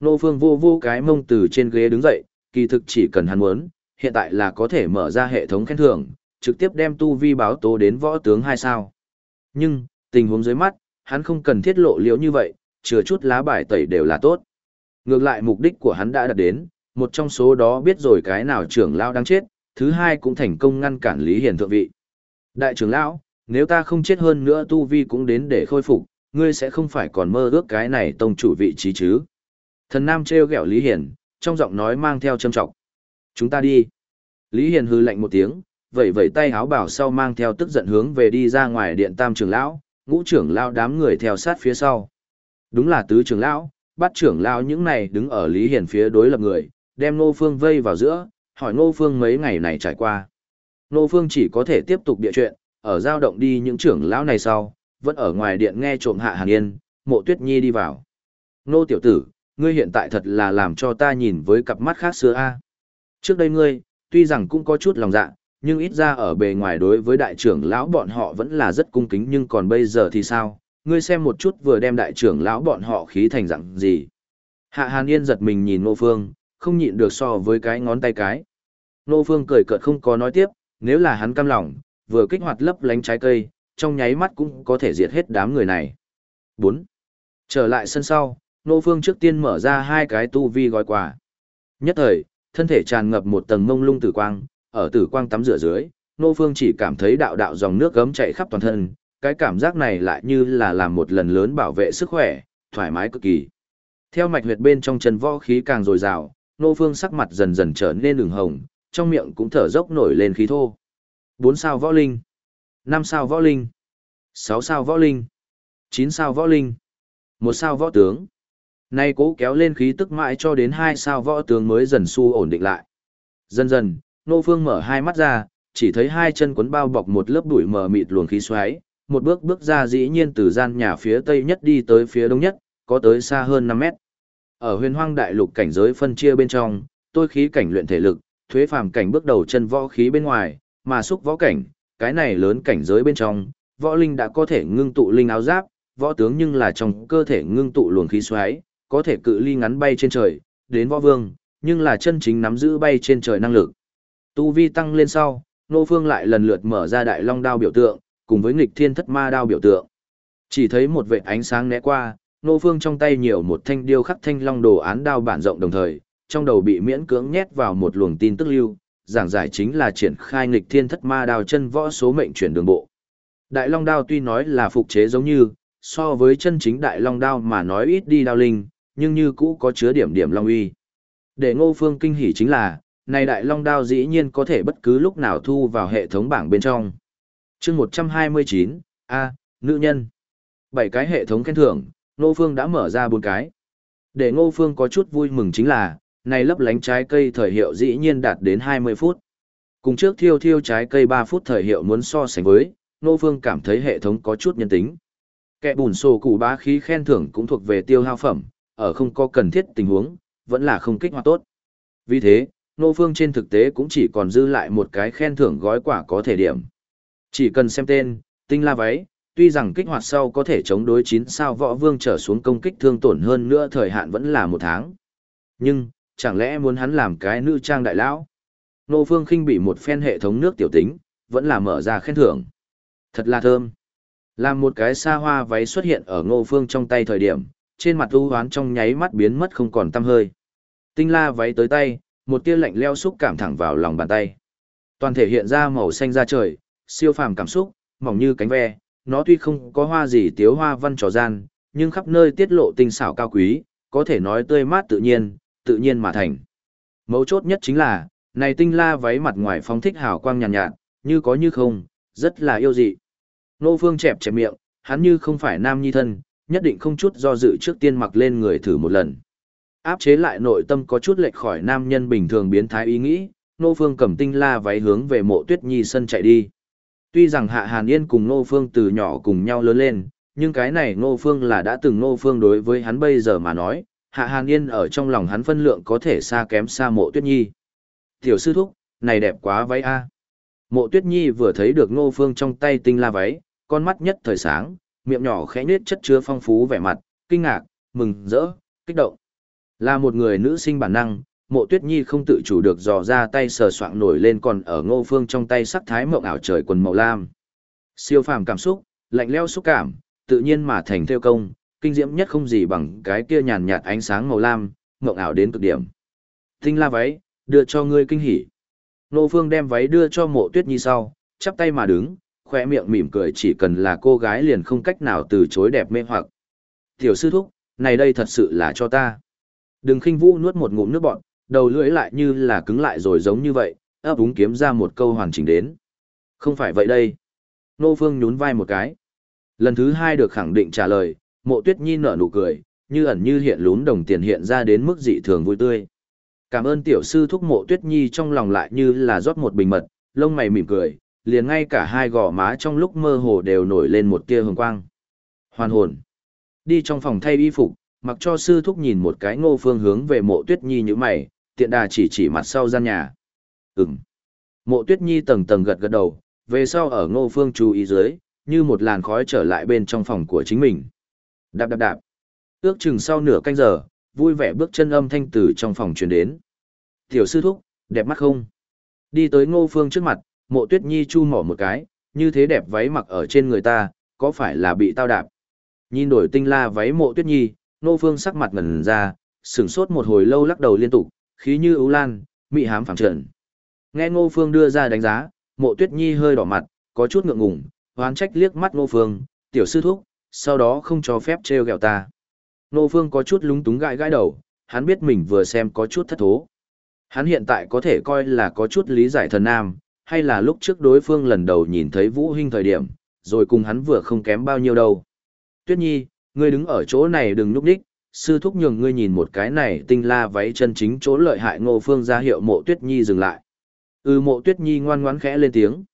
Nô Phương vô vô cái mông từ trên ghế đứng dậy, kỳ thực chỉ cần hắn muốn, hiện tại là có thể mở ra hệ thống khen thưởng, trực tiếp đem tu vi báo tố đến võ tướng hai sao. Nhưng, tình huống dưới mắt, hắn không cần thiết lộ liễu như vậy, chừa chút lá bài tẩy đều là tốt. Ngược lại mục đích của hắn đã đạt đến, một trong số đó biết rồi cái nào trưởng lão đang chết, thứ hai cũng thành công ngăn cản Lý Hiền thượng vị. Đại trưởng lão, nếu ta không chết hơn nữa tu vi cũng đến để khôi phục, ngươi sẽ không phải còn mơ ước cái này tông chủ vị trí chứ. Thần Nam treo gẹo Lý Hiền, trong giọng nói mang theo châm trọng. Chúng ta đi. Lý Hiền hư lạnh một tiếng, vẩy vẩy tay háo bảo sau mang theo tức giận hướng về đi ra ngoài điện tam trưởng lão, ngũ trưởng lão đám người theo sát phía sau. Đúng là tứ trưởng lão, bắt trưởng lão những này đứng ở Lý Hiền phía đối lập người, đem Nô Phương vây vào giữa, hỏi Nô Phương mấy ngày này trải qua. Nô Phương chỉ có thể tiếp tục địa chuyện, ở giao động đi những trưởng lão này sau, vẫn ở ngoài điện nghe trộm hạ hàn yên, mộ tuyết nhi đi vào. Nô tiểu tử, ngươi hiện tại thật là làm cho ta nhìn với cặp mắt khác xưa a. Trước đây ngươi, tuy rằng cũng có chút lòng dạ, nhưng ít ra ở bề ngoài đối với đại trưởng lão bọn họ vẫn là rất cung kính nhưng còn bây giờ thì sao? Ngươi xem một chút vừa đem đại trưởng lão bọn họ khí thành dạng gì. Hạ Hàn Yên giật mình nhìn Nô Phương, không nhịn được so với cái ngón tay cái. Nô Phương cười cợt không có nói tiếp, nếu là hắn cam lòng, vừa kích hoạt lấp lánh trái cây, trong nháy mắt cũng có thể diệt hết đám người này. 4. Trở lại sân sau, Nô Phương trước tiên mở ra hai cái tu vi gói quà. Nhất thời, thân thể tràn ngập một tầng mông lung tử quang, ở tử quang tắm rửa dưới, Nô Phương chỉ cảm thấy đạo đạo dòng nước gấm chạy khắp toàn thân, cái cảm giác này lại như là làm một lần lớn bảo vệ sức khỏe, thoải mái cực kỳ. Theo mạch huyệt bên trong chân võ khí càng dồi dào, Nô Phương sắc mặt dần dần trở nên đường hồng, trong miệng cũng thở dốc nổi lên khí thô. 4 sao võ linh, 5 sao võ linh, 6 sao võ linh, 9 sao võ linh, 1 sao võ tướng. Nay cố kéo lên khí tức mãi cho đến hai sao võ tướng mới dần su ổn định lại. Dần dần, Nô Phương mở hai mắt ra, chỉ thấy hai chân quấn bao bọc một lớp bụi mờ mịt luồng khí xoáy, một bước bước ra dĩ nhiên từ gian nhà phía tây nhất đi tới phía đông nhất, có tới xa hơn 5 mét. Ở huyền hoang đại lục cảnh giới phân chia bên trong, tôi khí cảnh luyện thể lực, thuế phàm cảnh bước đầu chân võ khí bên ngoài, mà xúc võ cảnh, cái này lớn cảnh giới bên trong, võ linh đã có thể ngưng tụ linh áo giáp, võ tướng nhưng là trong cơ thể ngưng tụ luồng khí xoáy, có thể cự ly ngắn bay trên trời, đến võ vương, nhưng là chân chính nắm giữ bay trên trời năng lực. Tu vi tăng lên sau, Nô Phương lại lần lượt mở ra đại long đao biểu tượng, cùng với nghịch thiên thất ma đao biểu tượng. Chỉ thấy một vệt ánh sáng né qua, Nô Phương trong tay nhiều một thanh điêu khắc thanh long đồ án đao bản rộng đồng thời, trong đầu bị miễn cưỡng nhét vào một luồng tin tức lưu, giảng giải chính là triển khai nghịch thiên thất ma đao chân võ số mệnh chuyển đường bộ. Đại long đao tuy nói là phục chế giống như, so với chân chính đại long đao mà nói ít đi đao linh, nhưng như cũ có chứa điểm điểm long uy. Để Ngô Phương kinh hỉ chính là, này đại long đao dĩ nhiên có thể bất cứ lúc nào thu vào hệ thống bảng bên trong. chương 129, A, nữ nhân. bảy cái hệ thống khen thưởng, Ngô Phương đã mở ra bốn cái. Để Ngô Phương có chút vui mừng chính là, này lấp lánh trái cây thời hiệu dĩ nhiên đạt đến 20 phút. Cùng trước thiêu thiêu trái cây 3 phút thời hiệu muốn so sánh với, Ngô Phương cảm thấy hệ thống có chút nhân tính. Kẻ bùn sổ cụ bá khí khen thưởng cũng thuộc về tiêu hao phẩm, ở không có cần thiết tình huống, vẫn là không kích hoạt tốt. Vì thế, Nô Phương trên thực tế cũng chỉ còn dư lại một cái khen thưởng gói quả có thể điểm. Chỉ cần xem tên, tinh la váy, tuy rằng kích hoạt sau có thể chống đối 9 sao võ vương trở xuống công kích thương tổn hơn nữa thời hạn vẫn là một tháng. Nhưng, chẳng lẽ muốn hắn làm cái nữ trang đại lão? Nô Phương khinh bị một phen hệ thống nước tiểu tính, vẫn là mở ra khen thưởng. Thật là thơm. Làm một cái xa hoa váy xuất hiện ở Ngô Phương trong tay thời điểm, trên mặt u hoán trong nháy mắt biến mất không còn tăm hơi. Tinh la váy tới tay, một tia lạnh leo xúc cảm thẳng vào lòng bàn tay. Toàn thể hiện ra màu xanh da trời, siêu phàm cảm xúc, mỏng như cánh ve, nó tuy không có hoa gì tiếu hoa văn trò gian, nhưng khắp nơi tiết lộ tinh xảo cao quý, có thể nói tươi mát tự nhiên, tự nhiên mà thành. Mấu chốt nhất chính là, này tinh la váy mặt ngoài phóng thích hào quang nhàn nhạt, nhạt, như có như không, rất là yêu dị. Nô Phương chẹp chẹp miệng, hắn như không phải nam nhi thân, nhất định không chút do dự trước tiên mặc lên người thử một lần. Áp chế lại nội tâm có chút lệch khỏi nam nhân bình thường biến thái ý nghĩ, Nô Phương cầm tinh la váy hướng về mộ tuyết nhi sân chạy đi. Tuy rằng Hạ Hàn Yên cùng Nô Phương từ nhỏ cùng nhau lớn lên, nhưng cái này Nô Phương là đã từng Nô Phương đối với hắn bây giờ mà nói, Hạ Hàn Yên ở trong lòng hắn phân lượng có thể xa kém xa mộ tuyết nhi. Tiểu sư thúc, này đẹp quá váy a. Mộ tuyết nhi vừa thấy được Nô Phương trong tay tinh la váy, con mắt nhất thời sáng, miệng nhỏ khẽ nết chất chứa phong phú vẻ mặt, kinh ngạc, mừng, rỡ, kích động. Là một người nữ sinh bản năng, mộ tuyết nhi không tự chủ được dò ra tay sờ soạng nổi lên còn ở ngô phương trong tay sắc thái mộng ảo trời quần màu lam. Siêu phàm cảm xúc, lạnh leo xúc cảm, tự nhiên mà thành theo công, kinh diễm nhất không gì bằng cái kia nhàn nhạt ánh sáng màu lam, mộng ảo đến cực điểm. Tinh la váy, đưa cho ngươi kinh hỉ. ngô Phương đem váy đưa cho mộ tuyết nhi sau, chắp tay mà đứng, khoe miệng mỉm cười chỉ cần là cô gái liền không cách nào từ chối đẹp mê hoặc. Tiểu sư thúc, này đây thật sự là cho ta. Đừng khinh vũ nuốt một ngụm nước bọn, đầu lưỡi lại như là cứng lại rồi giống như vậy, ấp úng kiếm ra một câu hoàn chỉnh đến. Không phải vậy đây. Nô Phương nhún vai một cái. Lần thứ hai được khẳng định trả lời, mộ tuyết nhi nở nụ cười, như ẩn như hiện lún đồng tiền hiện ra đến mức dị thường vui tươi. Cảm ơn tiểu sư thúc mộ tuyết nhi trong lòng lại như là rót một bình mật, lông mày mỉm cười, liền ngay cả hai gò má trong lúc mơ hồ đều nổi lên một tia hồng quang. Hoàn hồn. Đi trong phòng thay y phục, mặc cho sư thúc nhìn một cái ngô phương hướng về mộ tuyết nhi như mày, tiện đà chỉ chỉ mặt sau gian nhà. Ừm. Mộ tuyết nhi tầng tầng gật gật đầu, về sau ở ngô phương chú ý dưới, như một làn khói trở lại bên trong phòng của chính mình. Đạp đạp đạp. Ước chừng sau nửa canh giờ, vui vẻ bước chân âm thanh từ trong phòng truyền đến. Tiểu sư thúc, đẹp mắt không? Đi tới ngô phương trước mặt, mộ tuyết nhi chu mỏ một cái, như thế đẹp váy mặc ở trên người ta, có phải là bị tao đạp? Nhìn đổi tinh la váy mộ tuyết nhi, ngô phương sắc mặt ngần ra, sửng sốt một hồi lâu lắc đầu liên tục, khí như ưu lan, mị hám phẳng trần. Nghe ngô phương đưa ra đánh giá, mộ tuyết nhi hơi đỏ mặt, có chút ngượng ngùng, hoán trách liếc mắt ngô phương, tiểu sư thúc, sau đó không cho phép trêu ghẹo ta. Ngô phương có chút lúng túng gãi gãi đầu, hắn biết mình vừa xem có chút thất thố. Hắn hiện tại có thể coi là có chút lý giải thần nam, hay là lúc trước đối phương lần đầu nhìn thấy Vũ Hinh thời điểm, rồi cùng hắn vừa không kém bao nhiêu đâu. Tuyết Nhi, ngươi đứng ở chỗ này đừng núp đích, sư thúc nhường ngươi nhìn một cái này tinh la váy chân chính chỗ lợi hại ngô phương ra hiệu mộ Tuyết Nhi dừng lại. Ừ mộ Tuyết Nhi ngoan ngoãn khẽ lên tiếng.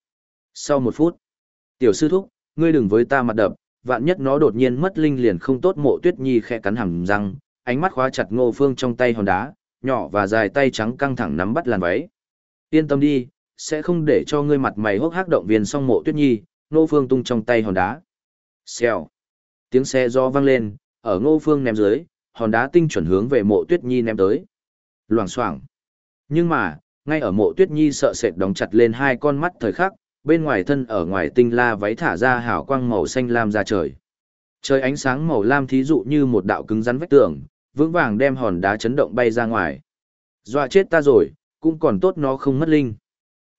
Sau một phút, tiểu sư thúc, ngươi đừng với ta mặt đập, vạn nhất nó đột nhiên mất linh liền không tốt mộ Tuyết Nhi khẽ cắn hàm răng, ánh mắt khóa chặt ngô phương trong tay hòn đá, nhỏ và dài tay trắng căng thẳng nắm bắt làn váy. Yên tâm đi, sẽ không để cho ngươi mặt mày hốc hác động viên song mộ tuyết nhi, Ngô Phương tung trong tay hòn đá. Xèo. Tiếng xe do vang lên, ở Ngô Phương ném dưới, hòn đá tinh chuẩn hướng về mộ tuyết nhi ném tới. Loảng xoảng. Nhưng mà, ngay ở mộ tuyết nhi sợ sệt đóng chặt lên hai con mắt thời khắc, bên ngoài thân ở ngoài tinh la váy thả ra hào quang màu xanh lam ra trời. Trời ánh sáng màu lam thí dụ như một đạo cứng rắn vách tường, vững vàng đem hòn đá chấn động bay ra ngoài. Dọa chết ta rồi, cũng còn tốt nó không mất linh.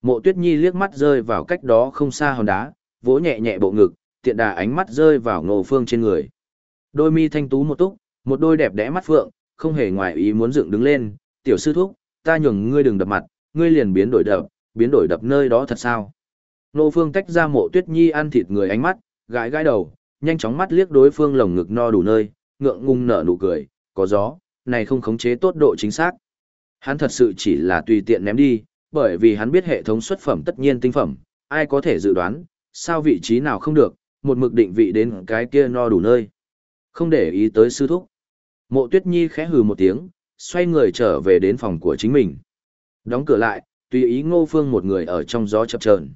Mộ tuyết nhi liếc mắt rơi vào cách đó không xa hòn đá, vỗ nhẹ nhẹ bộ ngực, tiện đà ánh mắt rơi vào ngô phương trên người. Đôi mi thanh tú một túc, một đôi đẹp đẽ mắt phượng, không hề ngoài ý muốn dựng đứng lên, tiểu sư thúc, ta nhường ngươi đừng đập mặt, ngươi liền biến đổi đập, biến đổi đập nơi đó thật sao. Ngô phương tách ra mộ tuyết nhi ăn thịt người ánh mắt, gãi gãi đầu, nhanh chóng mắt liếc đối phương lồng ngực no đủ nơi, ngượng ngung nở nụ cười, có gió, này không khống chế tốt độ chính xác. Hắn thật sự chỉ là tùy tiện ném đi, bởi vì hắn biết hệ thống xuất phẩm tất nhiên tinh phẩm, ai có thể dự đoán, sao vị trí nào không được, một mực định vị đến cái kia no đủ nơi. Không để ý tới sư thúc. Mộ tuyết nhi khẽ hừ một tiếng, xoay người trở về đến phòng của chính mình. Đóng cửa lại, tùy ý ngô phương một người ở trong gió chập chờn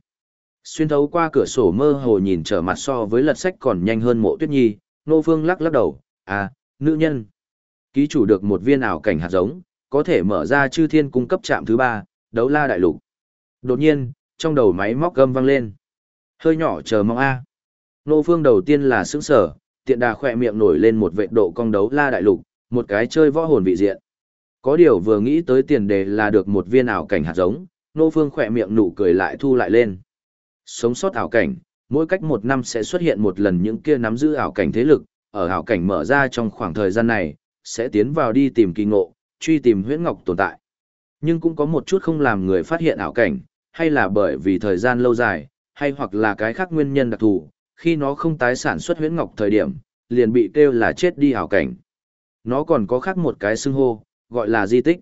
Xuyên thấu qua cửa sổ mơ hồ nhìn trở mặt so với lật sách còn nhanh hơn mộ tuyết nhi, ngô phương lắc lắc đầu, à, nữ nhân. Ký chủ được một viên ảo cảnh hạt giống, có thể mở ra chư thiên cung cấp trạm thứ ba, đấu la đại lục. Đột nhiên, trong đầu máy móc gầm vang lên. Hơi nhỏ chờ mong A. Nô phương đầu tiên là sững sở, tiện đà khỏe miệng nổi lên một vệ độ cong đấu la đại lục, một cái chơi võ hồn vị diện. Có điều vừa nghĩ tới tiền đề là được một viên ảo cảnh hạt giống, nô phương khỏe miệng nụ cười lại thu lại lên. Sống sót ảo cảnh, mỗi cách một năm sẽ xuất hiện một lần những kia nắm giữ ảo cảnh thế lực, ở ảo cảnh mở ra trong khoảng thời gian này, sẽ tiến vào đi tìm kỳ ngộ, truy tìm huyễn ngọc tồn tại. Nhưng cũng có một chút không làm người phát hiện ảo cảnh, hay là bởi vì thời gian lâu dài, hay hoặc là cái khác nguyên nhân đặc thù, khi nó không tái sản xuất huyễn ngọc thời điểm, liền bị kêu là chết đi ảo cảnh. Nó còn có khác một cái xưng hô, gọi là di tích.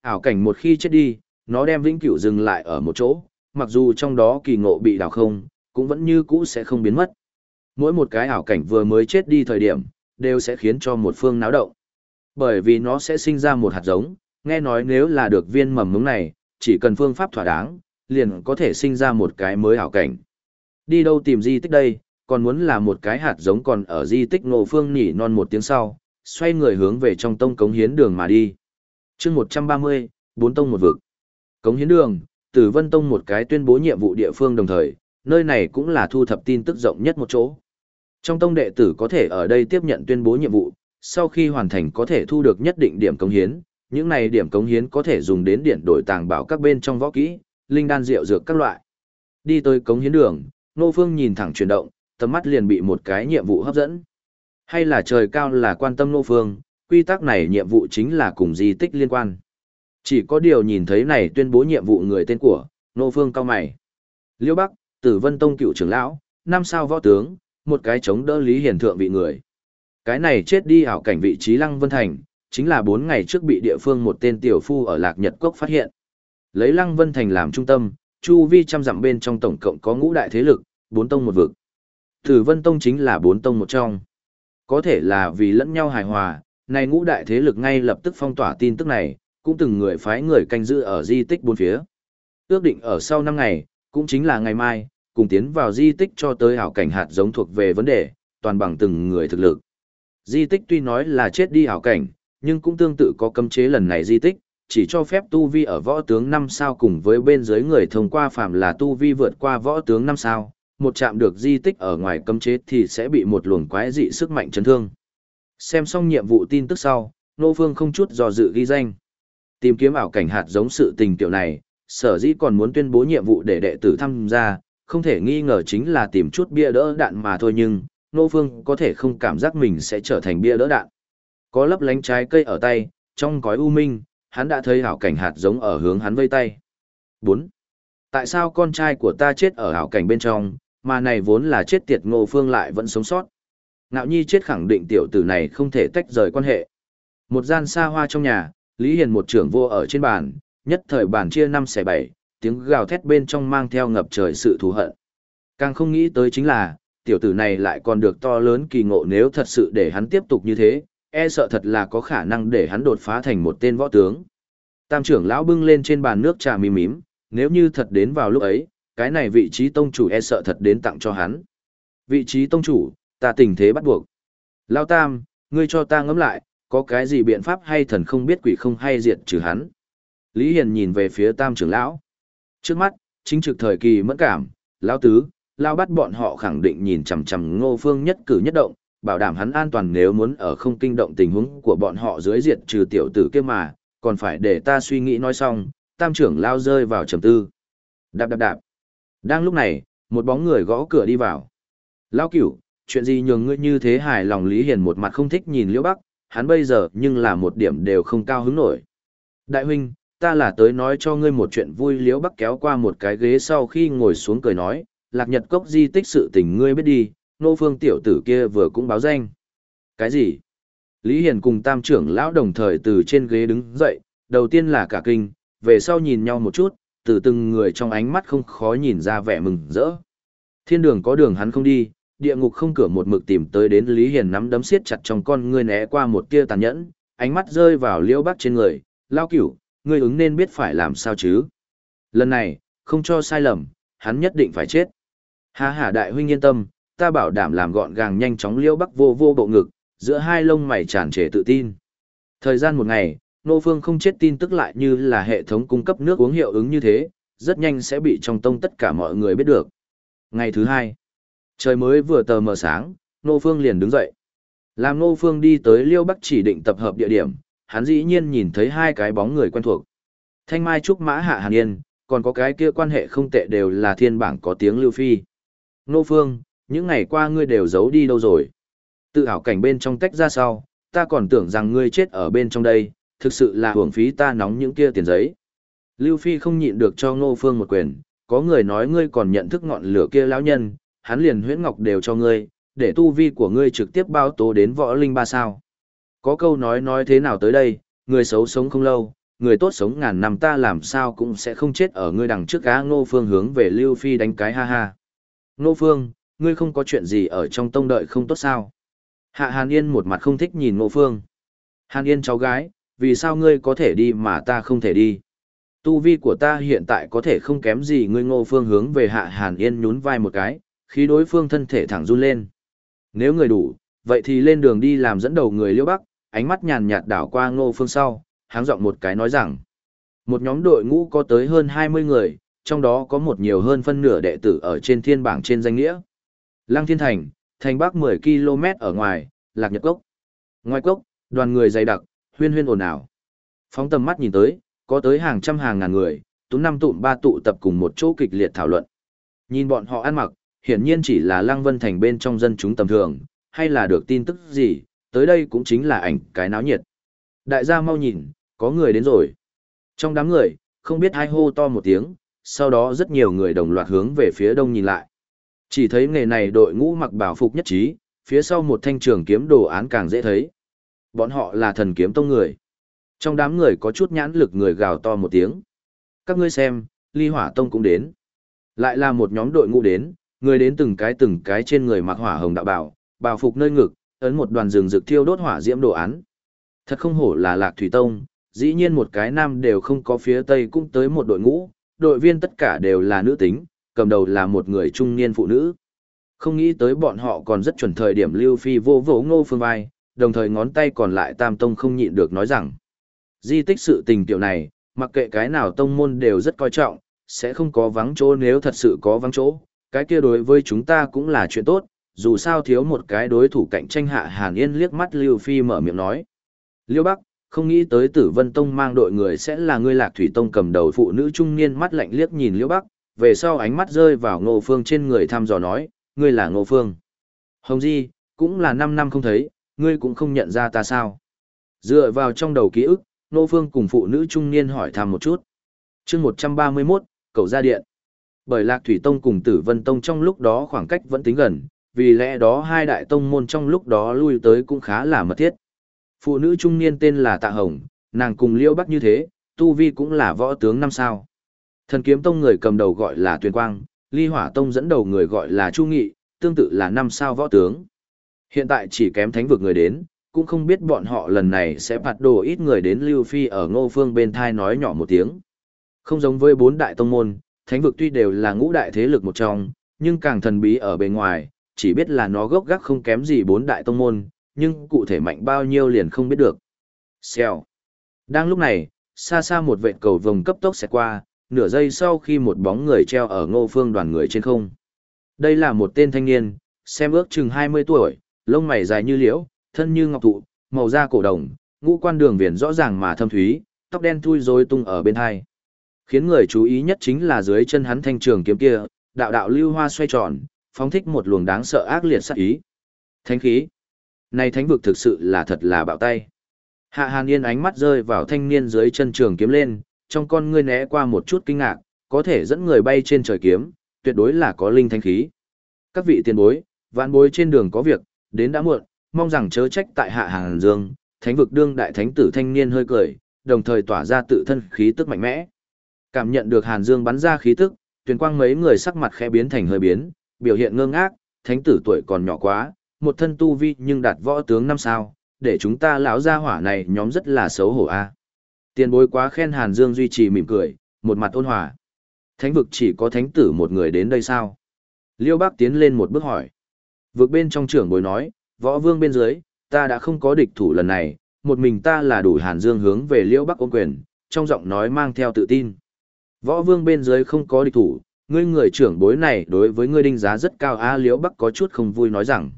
Ảo cảnh một khi chết đi, nó đem vĩnh cửu dừng lại ở một chỗ, mặc dù trong đó kỳ ngộ bị đào không, cũng vẫn như cũ sẽ không biến mất. Mỗi một cái ảo cảnh vừa mới chết đi thời điểm, đều sẽ khiến cho một phương náo động. Bởi vì nó sẽ sinh ra một hạt giống, nghe nói nếu là được viên mầm mống này, chỉ cần phương pháp thỏa đáng, liền có thể sinh ra một cái mới hảo cảnh. Đi đâu tìm di tích đây, còn muốn là một cái hạt giống còn ở di tích ngộ phương nhỉ non một tiếng sau, xoay người hướng về trong tông cống hiến đường mà đi. chương 130, bốn tông một vực. Cống hiến đường, Tử Vân Tông một cái tuyên bố nhiệm vụ địa phương đồng thời, nơi này cũng là thu thập tin tức rộng nhất một chỗ. Trong tông đệ tử có thể ở đây tiếp nhận tuyên bố nhiệm vụ, sau khi hoàn thành có thể thu được nhất định điểm cống hiến, những này điểm cống hiến có thể dùng đến điện đổi tàng bảo các bên trong võ kỹ, linh đan rượu dược các loại. Đi tới cống hiến đường, Nô Phương nhìn thẳng chuyển động, tầm mắt liền bị một cái nhiệm vụ hấp dẫn. Hay là trời cao là quan tâm Nô Phương, quy tắc này nhiệm vụ chính là cùng di tích liên quan. Chỉ có điều nhìn thấy này tuyên bố nhiệm vụ người tên của, Nô Phương cao mày. Liêu Bắc, Tử Vân Tông cựu trưởng lão, năm sao võ tướng, một cái chống đỡ Lý hiển thượng vị người. Cái này chết đi ảo cảnh vị trí Lăng Vân Thành, chính là bốn ngày trước bị địa phương một tên tiểu phu ở Lạc Nhật quốc phát hiện. Lấy Lăng Vân Thành làm trung tâm, chu vi trăm dặm bên trong tổng cộng có ngũ đại thế lực, bốn tông một vực. Tử Vân Tông chính là bốn tông một trong. Có thể là vì lẫn nhau hài hòa, này ngũ đại thế lực ngay lập tức phong tỏa tin tức này, cũng từng người phái người canh giữ ở di tích bốn phía. Ước định ở sau năm ngày, cũng chính là ngày mai, cùng tiến vào di tích cho tới hảo cảnh hạt giống thuộc về vấn đề, toàn bằng từng người thực lực. Di tích tuy nói là chết đi hảo cảnh, nhưng cũng tương tự có cấm chế lần này di tích, chỉ cho phép tu vi ở võ tướng 5 sao cùng với bên dưới người thông qua phạm là tu vi vượt qua võ tướng 5 sao, một chạm được di tích ở ngoài cấm chế thì sẽ bị một luồng quái dị sức mạnh chấn thương. Xem xong nhiệm vụ tin tức sau, Nô Phương không chút do dự ghi danh. Tìm kiếm ảo cảnh hạt giống sự tình tiểu này, sở dĩ còn muốn tuyên bố nhiệm vụ để đệ tử tham gia, không thể nghi ngờ chính là tìm chút bia đỡ đạn mà thôi nhưng, Nô Phương có thể không cảm giác mình sẽ trở thành bia đỡ đạn. Có lấp lánh trái cây ở tay, trong gói u minh, hắn đã thấy hảo cảnh hạt giống ở hướng hắn vây tay. 4. Tại sao con trai của ta chết ở hảo cảnh bên trong, mà này vốn là chết tiệt ngô phương lại vẫn sống sót. Ngạo nhi chết khẳng định tiểu tử này không thể tách rời quan hệ. Một gian xa hoa trong nhà, Lý Hiền một trưởng vô ở trên bàn, nhất thời bàn chia năm xẻ bảy, tiếng gào thét bên trong mang theo ngập trời sự thù hận. Càng không nghĩ tới chính là, tiểu tử này lại còn được to lớn kỳ ngộ nếu thật sự để hắn tiếp tục như thế, e sợ thật là có khả năng để hắn đột phá thành một tên võ tướng. Tam trưởng lão bưng lên trên bàn nước trà mím mím, nếu như thật đến vào lúc ấy, cái này vị trí tông chủ e sợ thật đến tặng cho hắn. Vị trí tông chủ, ta tình thế bắt buộc. Lão Tam, ngươi cho ta ngẫm lại, có cái gì biện pháp hay thần không biết quỷ không hay diệt trừ hắn. Lý Hiền nhìn về phía Tam trưởng lão. Trước mắt, chính trực thời kỳ mẫn cảm, lão tứ, lão bắt bọn họ khẳng định nhìn chằm chằm Ngô Phương nhất cử nhất động, bảo đảm hắn an toàn nếu muốn ở không kinh động tình huống của bọn họ dưới diệt trừ tiểu tử kia mà, còn phải để ta suy nghĩ nói xong, tam trưởng lao rơi vào trầm tư. Đạp đạp đạp. Đang lúc này, một bóng người gõ cửa đi vào. Lao cửu, chuyện gì nhường ngươi như thế hài lòng Lý Hiền một mặt không thích nhìn Liễu Bắc, hắn bây giờ nhưng là một điểm đều không cao hứng nổi. Đại huynh, ta là tới nói cho ngươi một chuyện vui Liễu Bắc kéo qua một cái ghế sau khi ngồi xuống cười nói, lạc nhật cốc di tích sự tình ngươi biết đi, nô phương tiểu tử kia vừa cũng báo danh. Cái gì? Lý Hiền cùng tam trưởng lão đồng thời từ trên ghế đứng dậy, đầu tiên là cả kinh, về sau nhìn nhau một chút, từ từng người trong ánh mắt không khó nhìn ra vẻ mừng rỡ. Thiên đường có đường hắn không đi, địa ngục không cửa một mực tìm tới đến Lý Hiền nắm đấm siết chặt trong con ngươi né qua một tia tàn nhẫn, ánh mắt rơi vào liễu bắc trên người, lao cửu, ngươi ứng nên biết phải làm sao chứ. Lần này, không cho sai lầm, hắn nhất định phải chết. Hà hà đại huynh yên tâm, ta bảo đảm làm gọn gàng nhanh chóng liêu bắc vô vô bộ ngực, giữa hai lông mày tràn trề tự tin. Thời gian một ngày, Nô Phương không chết tin tức lại như là hệ thống cung cấp nước uống hiệu ứng như thế, rất nhanh sẽ bị trong tông tất cả mọi người biết được. Ngày thứ hai, trời mới vừa tờ mờ sáng, Nô Phương liền đứng dậy. Làm Nô Phương đi tới Liêu Bắc chỉ định tập hợp địa điểm, hắn dĩ nhiên nhìn thấy hai cái bóng người quen thuộc. Thanh Mai Trúc Mã Hạ Hàn Yên, còn có cái kia quan hệ không tệ đều là thiên bảng có tiếng Lưu Phi. Nô Phương, những ngày qua ngươi đều giấu đi đâu rồi? Tự ảo cảnh bên trong tách ra sau, ta còn tưởng rằng ngươi chết ở bên trong đây, thực sự là hưởng phí ta nóng những kia tiền giấy. Lưu Phi không nhịn được cho Ngô Phương một quyền, có người nói ngươi còn nhận thức ngọn lửa kia lão nhân, hắn liền huyễn ngọc đều cho ngươi, để tu vi của ngươi trực tiếp bao tố đến võ linh ba sao. Có câu nói nói thế nào tới đây, người xấu sống không lâu, người tốt sống ngàn năm ta làm sao cũng sẽ không chết ở ngươi đằng trước cá Ngô Phương hướng về Lưu Phi đánh cái ha ha. Ngô Phương, ngươi không có chuyện gì ở trong tông đợi không tốt sao? Hạ Hàn Yên một mặt không thích nhìn Ngô Phương. Hàn Yên cháu gái, vì sao ngươi có thể đi mà ta không thể đi? Tu vi của ta hiện tại có thể không kém gì ngươi Ngô Phương hướng về Hạ Hàn Yên nhún vai một cái, khi đối phương thân thể thẳng run lên. Nếu người đủ, vậy thì lên đường đi làm dẫn đầu người Liêu Bắc, ánh mắt nhàn nhạt đảo qua ngô phương sau, háng giọng một cái nói rằng, một nhóm đội ngũ có tới hơn 20 người, trong đó có một nhiều hơn phân nửa đệ tử ở trên thiên bảng trên danh nghĩa. Lăng Thiên Thành, thành bắc 10 km ở ngoài, Lạc Nhật Cốc. Ngoài cốc, đoàn người dày đặc, huyên huyên ồn ào. Phóng tầm mắt nhìn tới, có tới hàng trăm hàng ngàn người, tú năm tụm ba tụ tập cùng một chỗ kịch liệt thảo luận. Nhìn bọn họ ăn mặc, hiển nhiên chỉ là Lăng Vân Thành bên trong dân chúng tầm thường, hay là được tin tức gì, tới đây cũng chính là ảnh cái náo nhiệt. Đại gia mau nhìn, có người đến rồi. Trong đám người, không biết ai hô to một tiếng, sau đó rất nhiều người đồng loạt hướng về phía đông nhìn lại. Chỉ thấy nghề này đội ngũ mặc bảo phục nhất trí, phía sau một thanh trường kiếm đồ án càng dễ thấy. Bọn họ là thần kiếm tông người. Trong đám người có chút nhãn lực người gào to một tiếng. Các ngươi xem, ly hỏa tông cũng đến. Lại là một nhóm đội ngũ đến, người đến từng cái từng cái trên người mặc hỏa hồng đạo bảo, bảo phục nơi ngực, ấn một đoàn rừng rực thiêu đốt hỏa diễm đồ án. Thật không hổ là lạc thủy tông, dĩ nhiên một cái nam đều không có phía tây cũng tới một đội ngũ, đội viên tất cả đều là nữ tính, cầm đầu là một người trung niên phụ nữ. Không nghĩ tới bọn họ còn rất chuẩn thời điểm Lưu Phi vô vỗ ngô phương vai, đồng thời ngón tay còn lại tam tông không nhịn được nói rằng. Di tích sự tình tiểu này, mặc kệ cái nào tông môn đều rất coi trọng, sẽ không có vắng chỗ nếu thật sự có vắng chỗ, cái kia đối với chúng ta cũng là chuyện tốt, dù sao thiếu một cái đối thủ cạnh tranh hạ Hàn Yên liếc mắt Lưu Phi mở miệng nói. Liêu Bắc, không nghĩ tới Tử Vân Tông mang đội người sẽ là ngươi Lạc Thủy Tông cầm đầu phụ nữ trung niên mắt lạnh liếc nhìn Liêu Bắc, về sau ánh mắt rơi vào Ngô Phương trên người thăm dò nói, ngươi là Ngô Phương. Hồng Di, cũng là 5 năm không thấy, ngươi cũng không nhận ra ta sao. Dựa vào trong đầu ký ức, Ngô Phương cùng phụ nữ trung niên hỏi thăm một chút. chương 131, cầu ra điện. Bởi Lạc Thủy Tông cùng Tử Vân Tông trong lúc đó khoảng cách vẫn tính gần, vì lẽ đó hai đại tông môn trong lúc đó lui tới cũng khá là mật thiết. Phụ nữ trung niên tên là Tạ Hồng, nàng cùng Liêu Bắc như thế, Tu Vi cũng là võ tướng năm sao. Thần kiếm tông người cầm đầu gọi là Tuyền Quang, Ly Hỏa tông dẫn đầu người gọi là Chu Nghị, tương tự là năm sao võ tướng. Hiện tại chỉ kém thánh vực người đến, cũng không biết bọn họ lần này sẽ phạt đồ ít người đến Lưu Phi ở Ngô Phương bên thai nói nhỏ một tiếng. Không giống với bốn đại tông môn, thánh vực tuy đều là ngũ đại thế lực một trong, nhưng càng thần bí ở bề ngoài, chỉ biết là nó gốc gác không kém gì bốn đại tông môn, nhưng cụ thể mạnh bao nhiêu liền không biết được. Xèo. Đang lúc này, xa xa một vệ cầu vồng cấp tốc sẽ qua, nửa giây sau khi một bóng người treo ở ngô phương đoàn người trên không. Đây là một tên thanh niên, xem ước chừng 20 tuổi, lông mày dài như liễu, thân như ngọc thụ, màu da cổ đồng, ngũ quan đường viền rõ ràng mà thâm thúy, tóc đen thui rối tung ở bên hai. Khiến người chú ý nhất chính là dưới chân hắn thanh trường kiếm kia, đạo đạo lưu hoa xoay tròn, phóng thích một luồng đáng sợ ác liệt sát ý. Thánh khí. Này thánh vực thực sự là thật là bạo tay. Hạ Hàn Yên ánh mắt rơi vào thanh niên dưới chân trường kiếm lên, trong con ngươi né qua một chút kinh ngạc, có thể dẫn người bay trên trời kiếm, tuyệt đối là có linh thánh khí. Các vị tiền bối, vạn bối trên đường có việc, đến đã muộn, mong rằng chớ trách tại Hạ Hàn Dương, thánh vực đương đại thánh tử thanh niên hơi cười, đồng thời tỏa ra tự thân khí tức mạnh mẽ. Cảm nhận được Hàn Dương bắn ra khí tức, tuyển quang mấy người sắc mặt khẽ biến thành hơi biến, biểu hiện ngơ ngác, thánh tử tuổi còn nhỏ quá, một thân tu vi nhưng đạt võ tướng năm sao, để chúng ta lão gia hỏa này nhóm rất là xấu hổ a. Tiền bối quá khen Hàn Dương duy trì mỉm cười, một mặt ôn hòa. Thánh vực chỉ có thánh tử một người đến đây sao? Liêu Bác tiến lên một bước hỏi. Vực bên trong trưởng bối nói, võ vương bên dưới, ta đã không có địch thủ lần này, một mình ta là đủ Hàn Dương hướng về Liêu Bắc ôn quyền, trong giọng nói mang theo tự tin. Võ vương bên dưới không có địch thủ, ngươi người trưởng bối này đối với ngươi đinh giá rất cao a Liêu Bắc có chút không vui nói rằng.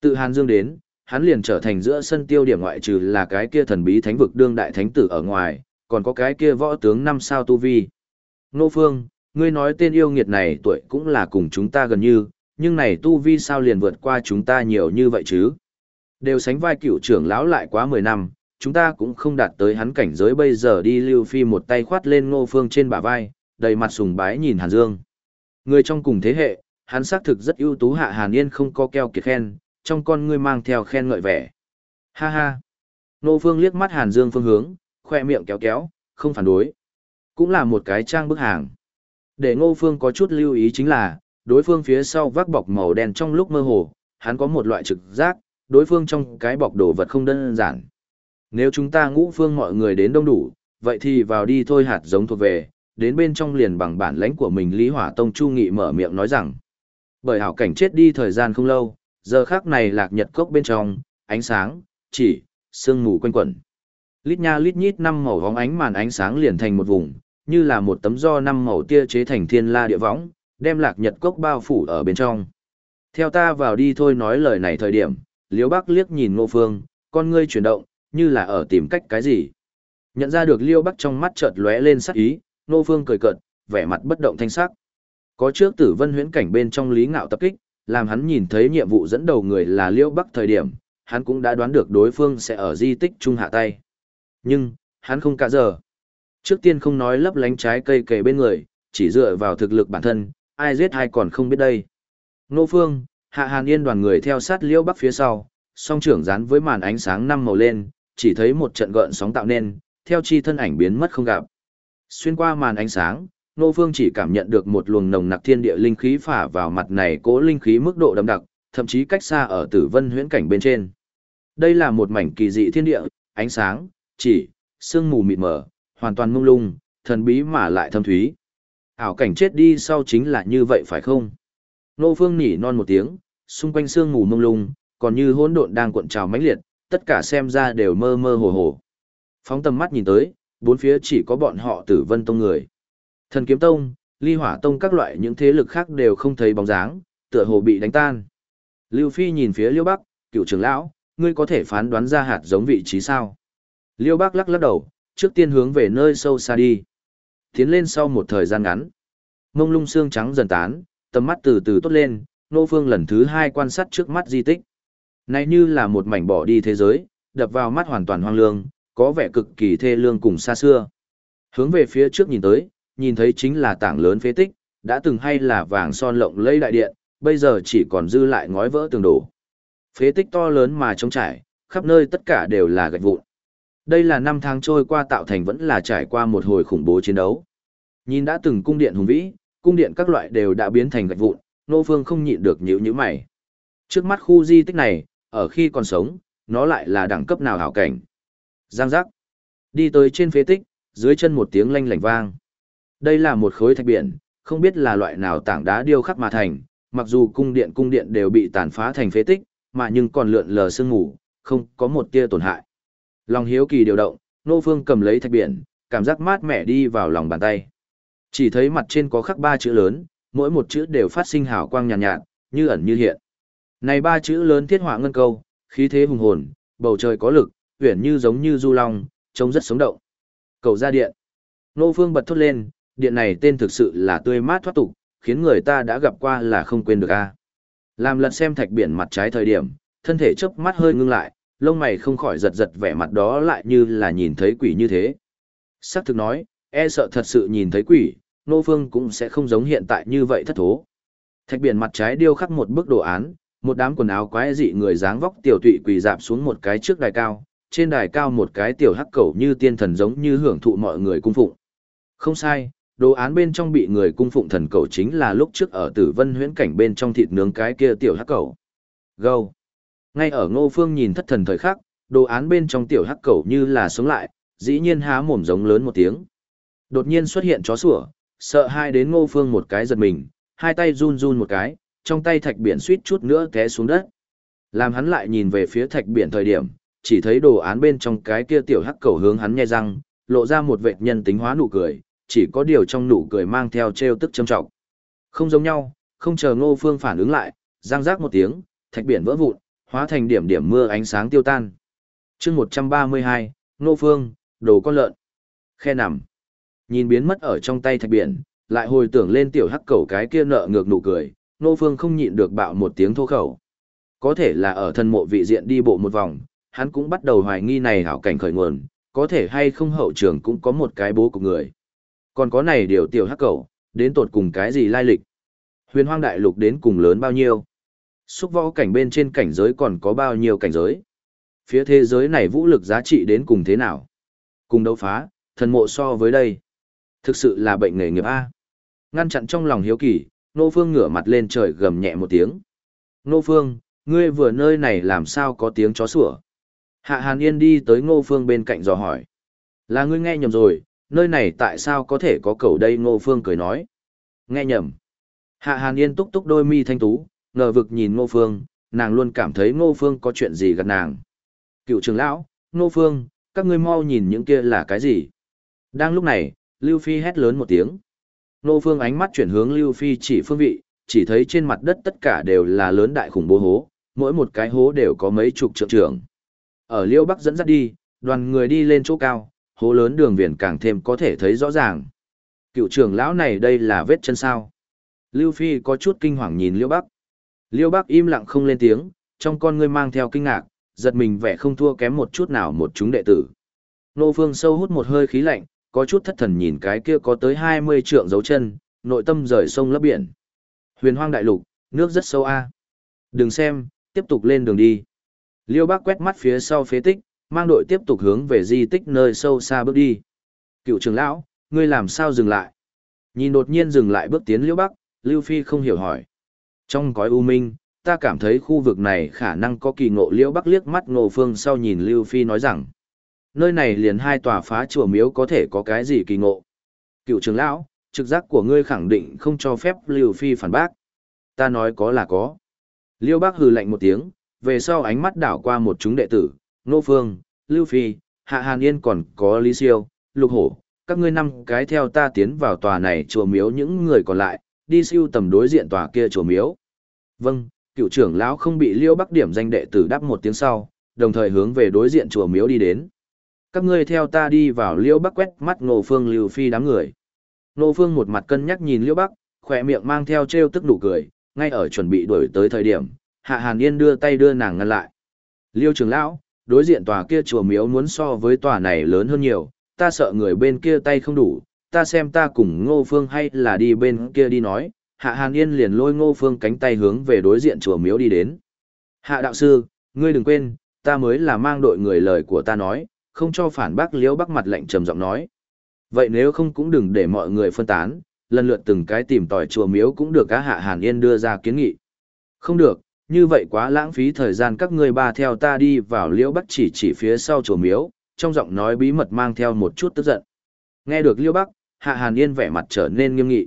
Tự Hàn Dương đến, hắn liền trở thành giữa sân tiêu điểm ngoại trừ là cái kia thần bí thánh vực đương đại thánh tử ở ngoài, còn có cái kia võ tướng năm sao tu vi. Nô Phương, ngươi nói tên yêu nghiệt này tuổi cũng là cùng chúng ta gần như, nhưng này tu vi sao liền vượt qua chúng ta nhiều như vậy chứ? Đều sánh vai cựu trưởng lão lại quá 10 năm, chúng ta cũng không đạt tới hắn cảnh giới bây giờ đi lưu phi một tay khoát lên ngô phương trên bả vai, đầy mặt sùng bái nhìn Hàn Dương. Người trong cùng thế hệ, hắn xác thực rất ưu tú hạ Hàn Yên không có keo kiệt khen, trong con ngươi mang theo khen ngợi vẻ. Ha ha. Nô Phương liếc mắt Hàn Dương phương hướng, khoe miệng kéo kéo, không phản đối. Cũng là một cái trang bức hàng. Để Ngô Phương có chút lưu ý chính là, đối phương phía sau vác bọc màu đen trong lúc mơ hồ, hắn có một loại trực giác, đối phương trong cái bọc đồ vật không đơn giản. Nếu chúng ta ngũ phương mọi người đến đông đủ, vậy thì vào đi thôi hạt giống thuộc về, đến bên trong liền bằng bản lãnh của mình Lý Hỏa Tông Chu Nghị mở miệng nói rằng. Bởi hảo cảnh chết đi thời gian không lâu, giờ khác này lạc nhật cốc bên trong, ánh sáng, chỉ, sương mù quanh quẩn. Lít nha lít nhít năm màu vóng ánh màn ánh sáng liền thành một vùng, như là một tấm do năm màu tia chế thành thiên la địa võng, đem lạc nhật cốc bao phủ ở bên trong. Theo ta vào đi thôi nói lời này thời điểm, Liễu Bắc liếc nhìn Ngô Phương, con ngươi chuyển động, như là ở tìm cách cái gì. Nhận ra được Liêu Bắc trong mắt chợt lóe lên sắc ý, Ngô Phương cười cợt, vẻ mặt bất động thanh sắc. Có trước Tử Vân huyễn cảnh bên trong Lý Ngạo tập kích, làm hắn nhìn thấy nhiệm vụ dẫn đầu người là Liễu Bắc thời điểm, hắn cũng đã đoán được đối phương sẽ ở di tích trung hạ tay. Nhưng, hắn không cả giờ. Trước tiên không nói lấp lánh trái cây kề bên người, chỉ dựa vào thực lực bản thân, ai giết ai còn không biết đây. Nô Phương, Hạ Hàn Yên đoàn người theo sát Liễu Bắc phía sau, song trưởng dán với màn ánh sáng năm màu lên, chỉ thấy một trận gợn sóng tạo nên, theo chi thân ảnh biến mất không gặp. Xuyên qua màn ánh sáng, Nô Phương chỉ cảm nhận được một luồng nồng nặc thiên địa linh khí phả vào mặt này cố linh khí mức độ đậm đặc, thậm chí cách xa ở tử vân huyễn cảnh bên trên. Đây là một mảnh kỳ dị thiên địa, ánh sáng, chỉ, sương mù mịt mờ, hoàn toàn mông lung, thần bí mà lại thâm thúy. Ảo cảnh chết đi sau chính là như vậy phải không? Nô Phương nỉ non một tiếng, xung quanh sương mù mông lung, còn như hỗn độn đang cuộn trào mãnh liệt, tất cả xem ra đều mơ mơ hồ hồ. Phóng tầm mắt nhìn tới, bốn phía chỉ có bọn họ Tử Vân tông người. Thần Kiếm tông, Ly Hỏa tông các loại những thế lực khác đều không thấy bóng dáng, tựa hồ bị đánh tan. Lưu Phi nhìn phía Liêu Bắc, cựu trưởng lão, ngươi có thể phán đoán ra hạt giống vị trí sao? Liêu Bắc lắc lắc đầu, trước tiên hướng về nơi sâu xa đi. Tiến lên sau một thời gian ngắn. Mông lung xương trắng dần tán, tầm mắt từ từ tốt lên, nô phương lần thứ hai quan sát trước mắt di tích. Này như là một mảnh bỏ đi thế giới, đập vào mắt hoàn toàn hoang lương, có vẻ cực kỳ thê lương cùng xa xưa. Hướng về phía trước nhìn tới, nhìn thấy chính là tảng lớn phế tích, đã từng hay là vàng son lộng lẫy đại điện, bây giờ chỉ còn dư lại ngói vỡ tường đổ. Phế tích to lớn mà trống trải, khắp nơi tất cả đều là gạch vụn. Đây là năm tháng trôi qua tạo thành vẫn là trải qua một hồi khủng bố chiến đấu. Nhìn đã từng cung điện hùng vĩ, cung điện các loại đều đã biến thành gạch vụn, Nô Phương không nhịn được nhíu nhíu mày. Trước mắt khu di tích này, ở khi còn sống, nó lại là đẳng cấp nào hảo cảnh. Giang giác. Đi tới trên phế tích, dưới chân một tiếng lanh lảnh vang. Đây là một khối thạch biển, không biết là loại nào tảng đá điêu khắc mà thành, mặc dù cung điện cung điện đều bị tàn phá thành phế tích, mà nhưng còn lượn lờ sương mù, không có một tia tổn hại. Lòng hiếu kỳ điều động, Nô Phương cầm lấy thạch biển, cảm giác mát mẻ đi vào lòng bàn tay. Chỉ thấy mặt trên có khắc ba chữ lớn, mỗi một chữ đều phát sinh hào quang nhàn nhạt, nhạt, như ẩn như hiện. Này ba chữ lớn thiết họa ngân câu, khí thế hùng hồn, bầu trời có lực, uyển như giống như du long, trông rất sống động. Cầu ra điện. Nô Phương bật thốt lên, điện này tên thực sự là tươi mát thoát tục, khiến người ta đã gặp qua là không quên được a. Làm lật xem thạch biển mặt trái thời điểm, thân thể chớp mắt hơi ngưng lại, lông mày không khỏi giật giật vẻ mặt đó lại như là nhìn thấy quỷ như thế. Sắc thực nói, e sợ thật sự nhìn thấy quỷ, Nô Phương cũng sẽ không giống hiện tại như vậy thất thố. Thạch biển mặt trái điêu khắc một bức đồ án, một đám quần áo quái dị người dáng vóc tiểu tụy quỳ dạp xuống một cái trước đài cao, trên đài cao một cái tiểu hắc cẩu như tiên thần giống như hưởng thụ mọi người cung phụng. Không sai, đồ án bên trong bị người cung phụng thần cầu chính là lúc trước ở Tử Vân huyễn cảnh bên trong thịt nướng cái kia tiểu hắc cầu. Gâu. Ngay ở Ngô Phương nhìn thất thần thời khắc, đồ án bên trong tiểu hắc cầu như là sống lại, dĩ nhiên há mồm giống lớn một tiếng. Đột nhiên xuất hiện chó sủa, sợ hai đến Ngô Phương một cái giật mình, hai tay run run một cái, trong tay thạch biển suýt chút nữa té xuống đất. Làm hắn lại nhìn về phía thạch biển thời điểm, chỉ thấy đồ án bên trong cái kia tiểu hắc cầu hướng hắn nhe răng, lộ ra một vệt nhân tính hóa nụ cười, chỉ có điều trong nụ cười mang theo trêu tức châm trọng. Không giống nhau, không chờ Ngô Phương phản ứng lại, răng rác một tiếng, thạch biển vỡ vụn, hóa thành điểm điểm mưa ánh sáng tiêu tan. Chương 132, Ngô Phương, đồ con lợn. Khe nằm. Nhìn biến mất ở trong tay thạch biển, lại hồi tưởng lên tiểu hắc cầu cái kia nợ ngược nụ cười, Ngô Phương không nhịn được bạo một tiếng thô khẩu. Có thể là ở thân mộ vị diện đi bộ một vòng, hắn cũng bắt đầu hoài nghi này hảo cảnh khởi nguồn, có thể hay không hậu trường cũng có một cái bố của người. Còn có này điều tiểu hắc cầu, đến tột cùng cái gì lai lịch? Huyền hoang đại lục đến cùng lớn bao nhiêu? Xúc võ cảnh bên trên cảnh giới còn có bao nhiêu cảnh giới? Phía thế giới này vũ lực giá trị đến cùng thế nào? Cùng đấu phá, thần mộ so với đây. Thực sự là bệnh nghề nghiệp A. Ngăn chặn trong lòng hiếu kỳ, Nô Phương ngửa mặt lên trời gầm nhẹ một tiếng. Nô Phương, ngươi vừa nơi này làm sao có tiếng chó sủa? Hạ Hàn Yên đi tới Ngô Phương bên cạnh dò hỏi. Là ngươi nghe nhầm rồi, nơi này tại sao có thể có cầu đây Ngô Phương cười nói. Nghe nhầm. Hạ Hàn Yên túc túc đôi mi thanh tú, ngờ vực nhìn Ngô Phương, nàng luôn cảm thấy Ngô Phương có chuyện gì gần nàng. Cựu trưởng lão, Ngô Phương, các ngươi mau nhìn những kia là cái gì? Đang lúc này, Lưu Phi hét lớn một tiếng. Ngô Phương ánh mắt chuyển hướng Lưu Phi chỉ phương vị, chỉ thấy trên mặt đất tất cả đều là lớn đại khủng bố hố, mỗi một cái hố đều có mấy chục trượng trưởng. Ở Liêu Bắc dẫn dắt đi, đoàn người đi lên chỗ cao, hố lớn đường viền càng thêm có thể thấy rõ ràng. Cựu trưởng lão này đây là vết chân sao. Lưu Phi có chút kinh hoàng nhìn Liêu Bắc. Liêu Bắc im lặng không lên tiếng, trong con ngươi mang theo kinh ngạc, giật mình vẻ không thua kém một chút nào một chúng đệ tử. Nô Phương sâu hút một hơi khí lạnh, có chút thất thần nhìn cái kia có tới 20 trượng dấu chân, nội tâm rời sông lấp biển. Huyền hoang đại lục, nước rất sâu a. Đừng xem, tiếp tục lên đường đi. Liêu Bác quét mắt phía sau phế tích, mang đội tiếp tục hướng về di tích nơi sâu xa bước đi. Cựu trưởng lão, ngươi làm sao dừng lại? Nhìn đột nhiên dừng lại bước tiến Liễu Bắc, Lưu Phi không hiểu hỏi. Trong cõi u minh, ta cảm thấy khu vực này khả năng có kỳ ngộ Liễu Bắc liếc mắt ngộ phương sau nhìn Lưu Phi nói rằng. Nơi này liền hai tòa phá chùa miếu có thể có cái gì kỳ ngộ. Cựu trưởng lão, trực giác của ngươi khẳng định không cho phép Lưu Phi phản bác. Ta nói có là có. Liêu Bác hừ lạnh một tiếng, về sau ánh mắt đảo qua một chúng đệ tử, Nô Phương, Lưu Phi, Hạ Hàn Yên còn có Lý Siêu, Lục Hổ, các ngươi năm cái theo ta tiến vào tòa này chùa miếu những người còn lại, đi siêu tầm đối diện tòa kia chùa miếu. Vâng, cựu trưởng lão không bị Liêu Bắc điểm danh đệ tử đáp một tiếng sau, đồng thời hướng về đối diện chùa miếu đi đến. Các ngươi theo ta đi vào Liêu Bắc quét mắt Ngô Phương Lưu Phi đám người. Ngô Phương một mặt cân nhắc nhìn Liêu Bắc, khỏe miệng mang theo trêu tức nụ cười, ngay ở chuẩn bị đuổi tới thời điểm, Hạ Hàn Yên đưa tay đưa nàng ngăn lại. Liêu trưởng lão, đối diện tòa kia chùa miếu muốn so với tòa này lớn hơn nhiều, ta sợ người bên kia tay không đủ, ta xem ta cùng Ngô Phương hay là đi bên kia đi nói. Hạ Hàn Yên liền lôi Ngô Phương cánh tay hướng về đối diện chùa miếu đi đến. Hạ đạo sư, ngươi đừng quên, ta mới là mang đội người lời của ta nói, không cho phản bác liễu bắc mặt lạnh trầm giọng nói. Vậy nếu không cũng đừng để mọi người phân tán, lần lượt từng cái tìm tòi chùa miếu cũng được các hạ hàn yên đưa ra kiến nghị. Không được, như vậy quá lãng phí thời gian các ngươi ba theo ta đi vào liễu bắc chỉ chỉ phía sau chùa miếu, trong giọng nói bí mật mang theo một chút tức giận. Nghe được liễu bắc, hạ hàn yên vẻ mặt trở nên nghiêm nghị.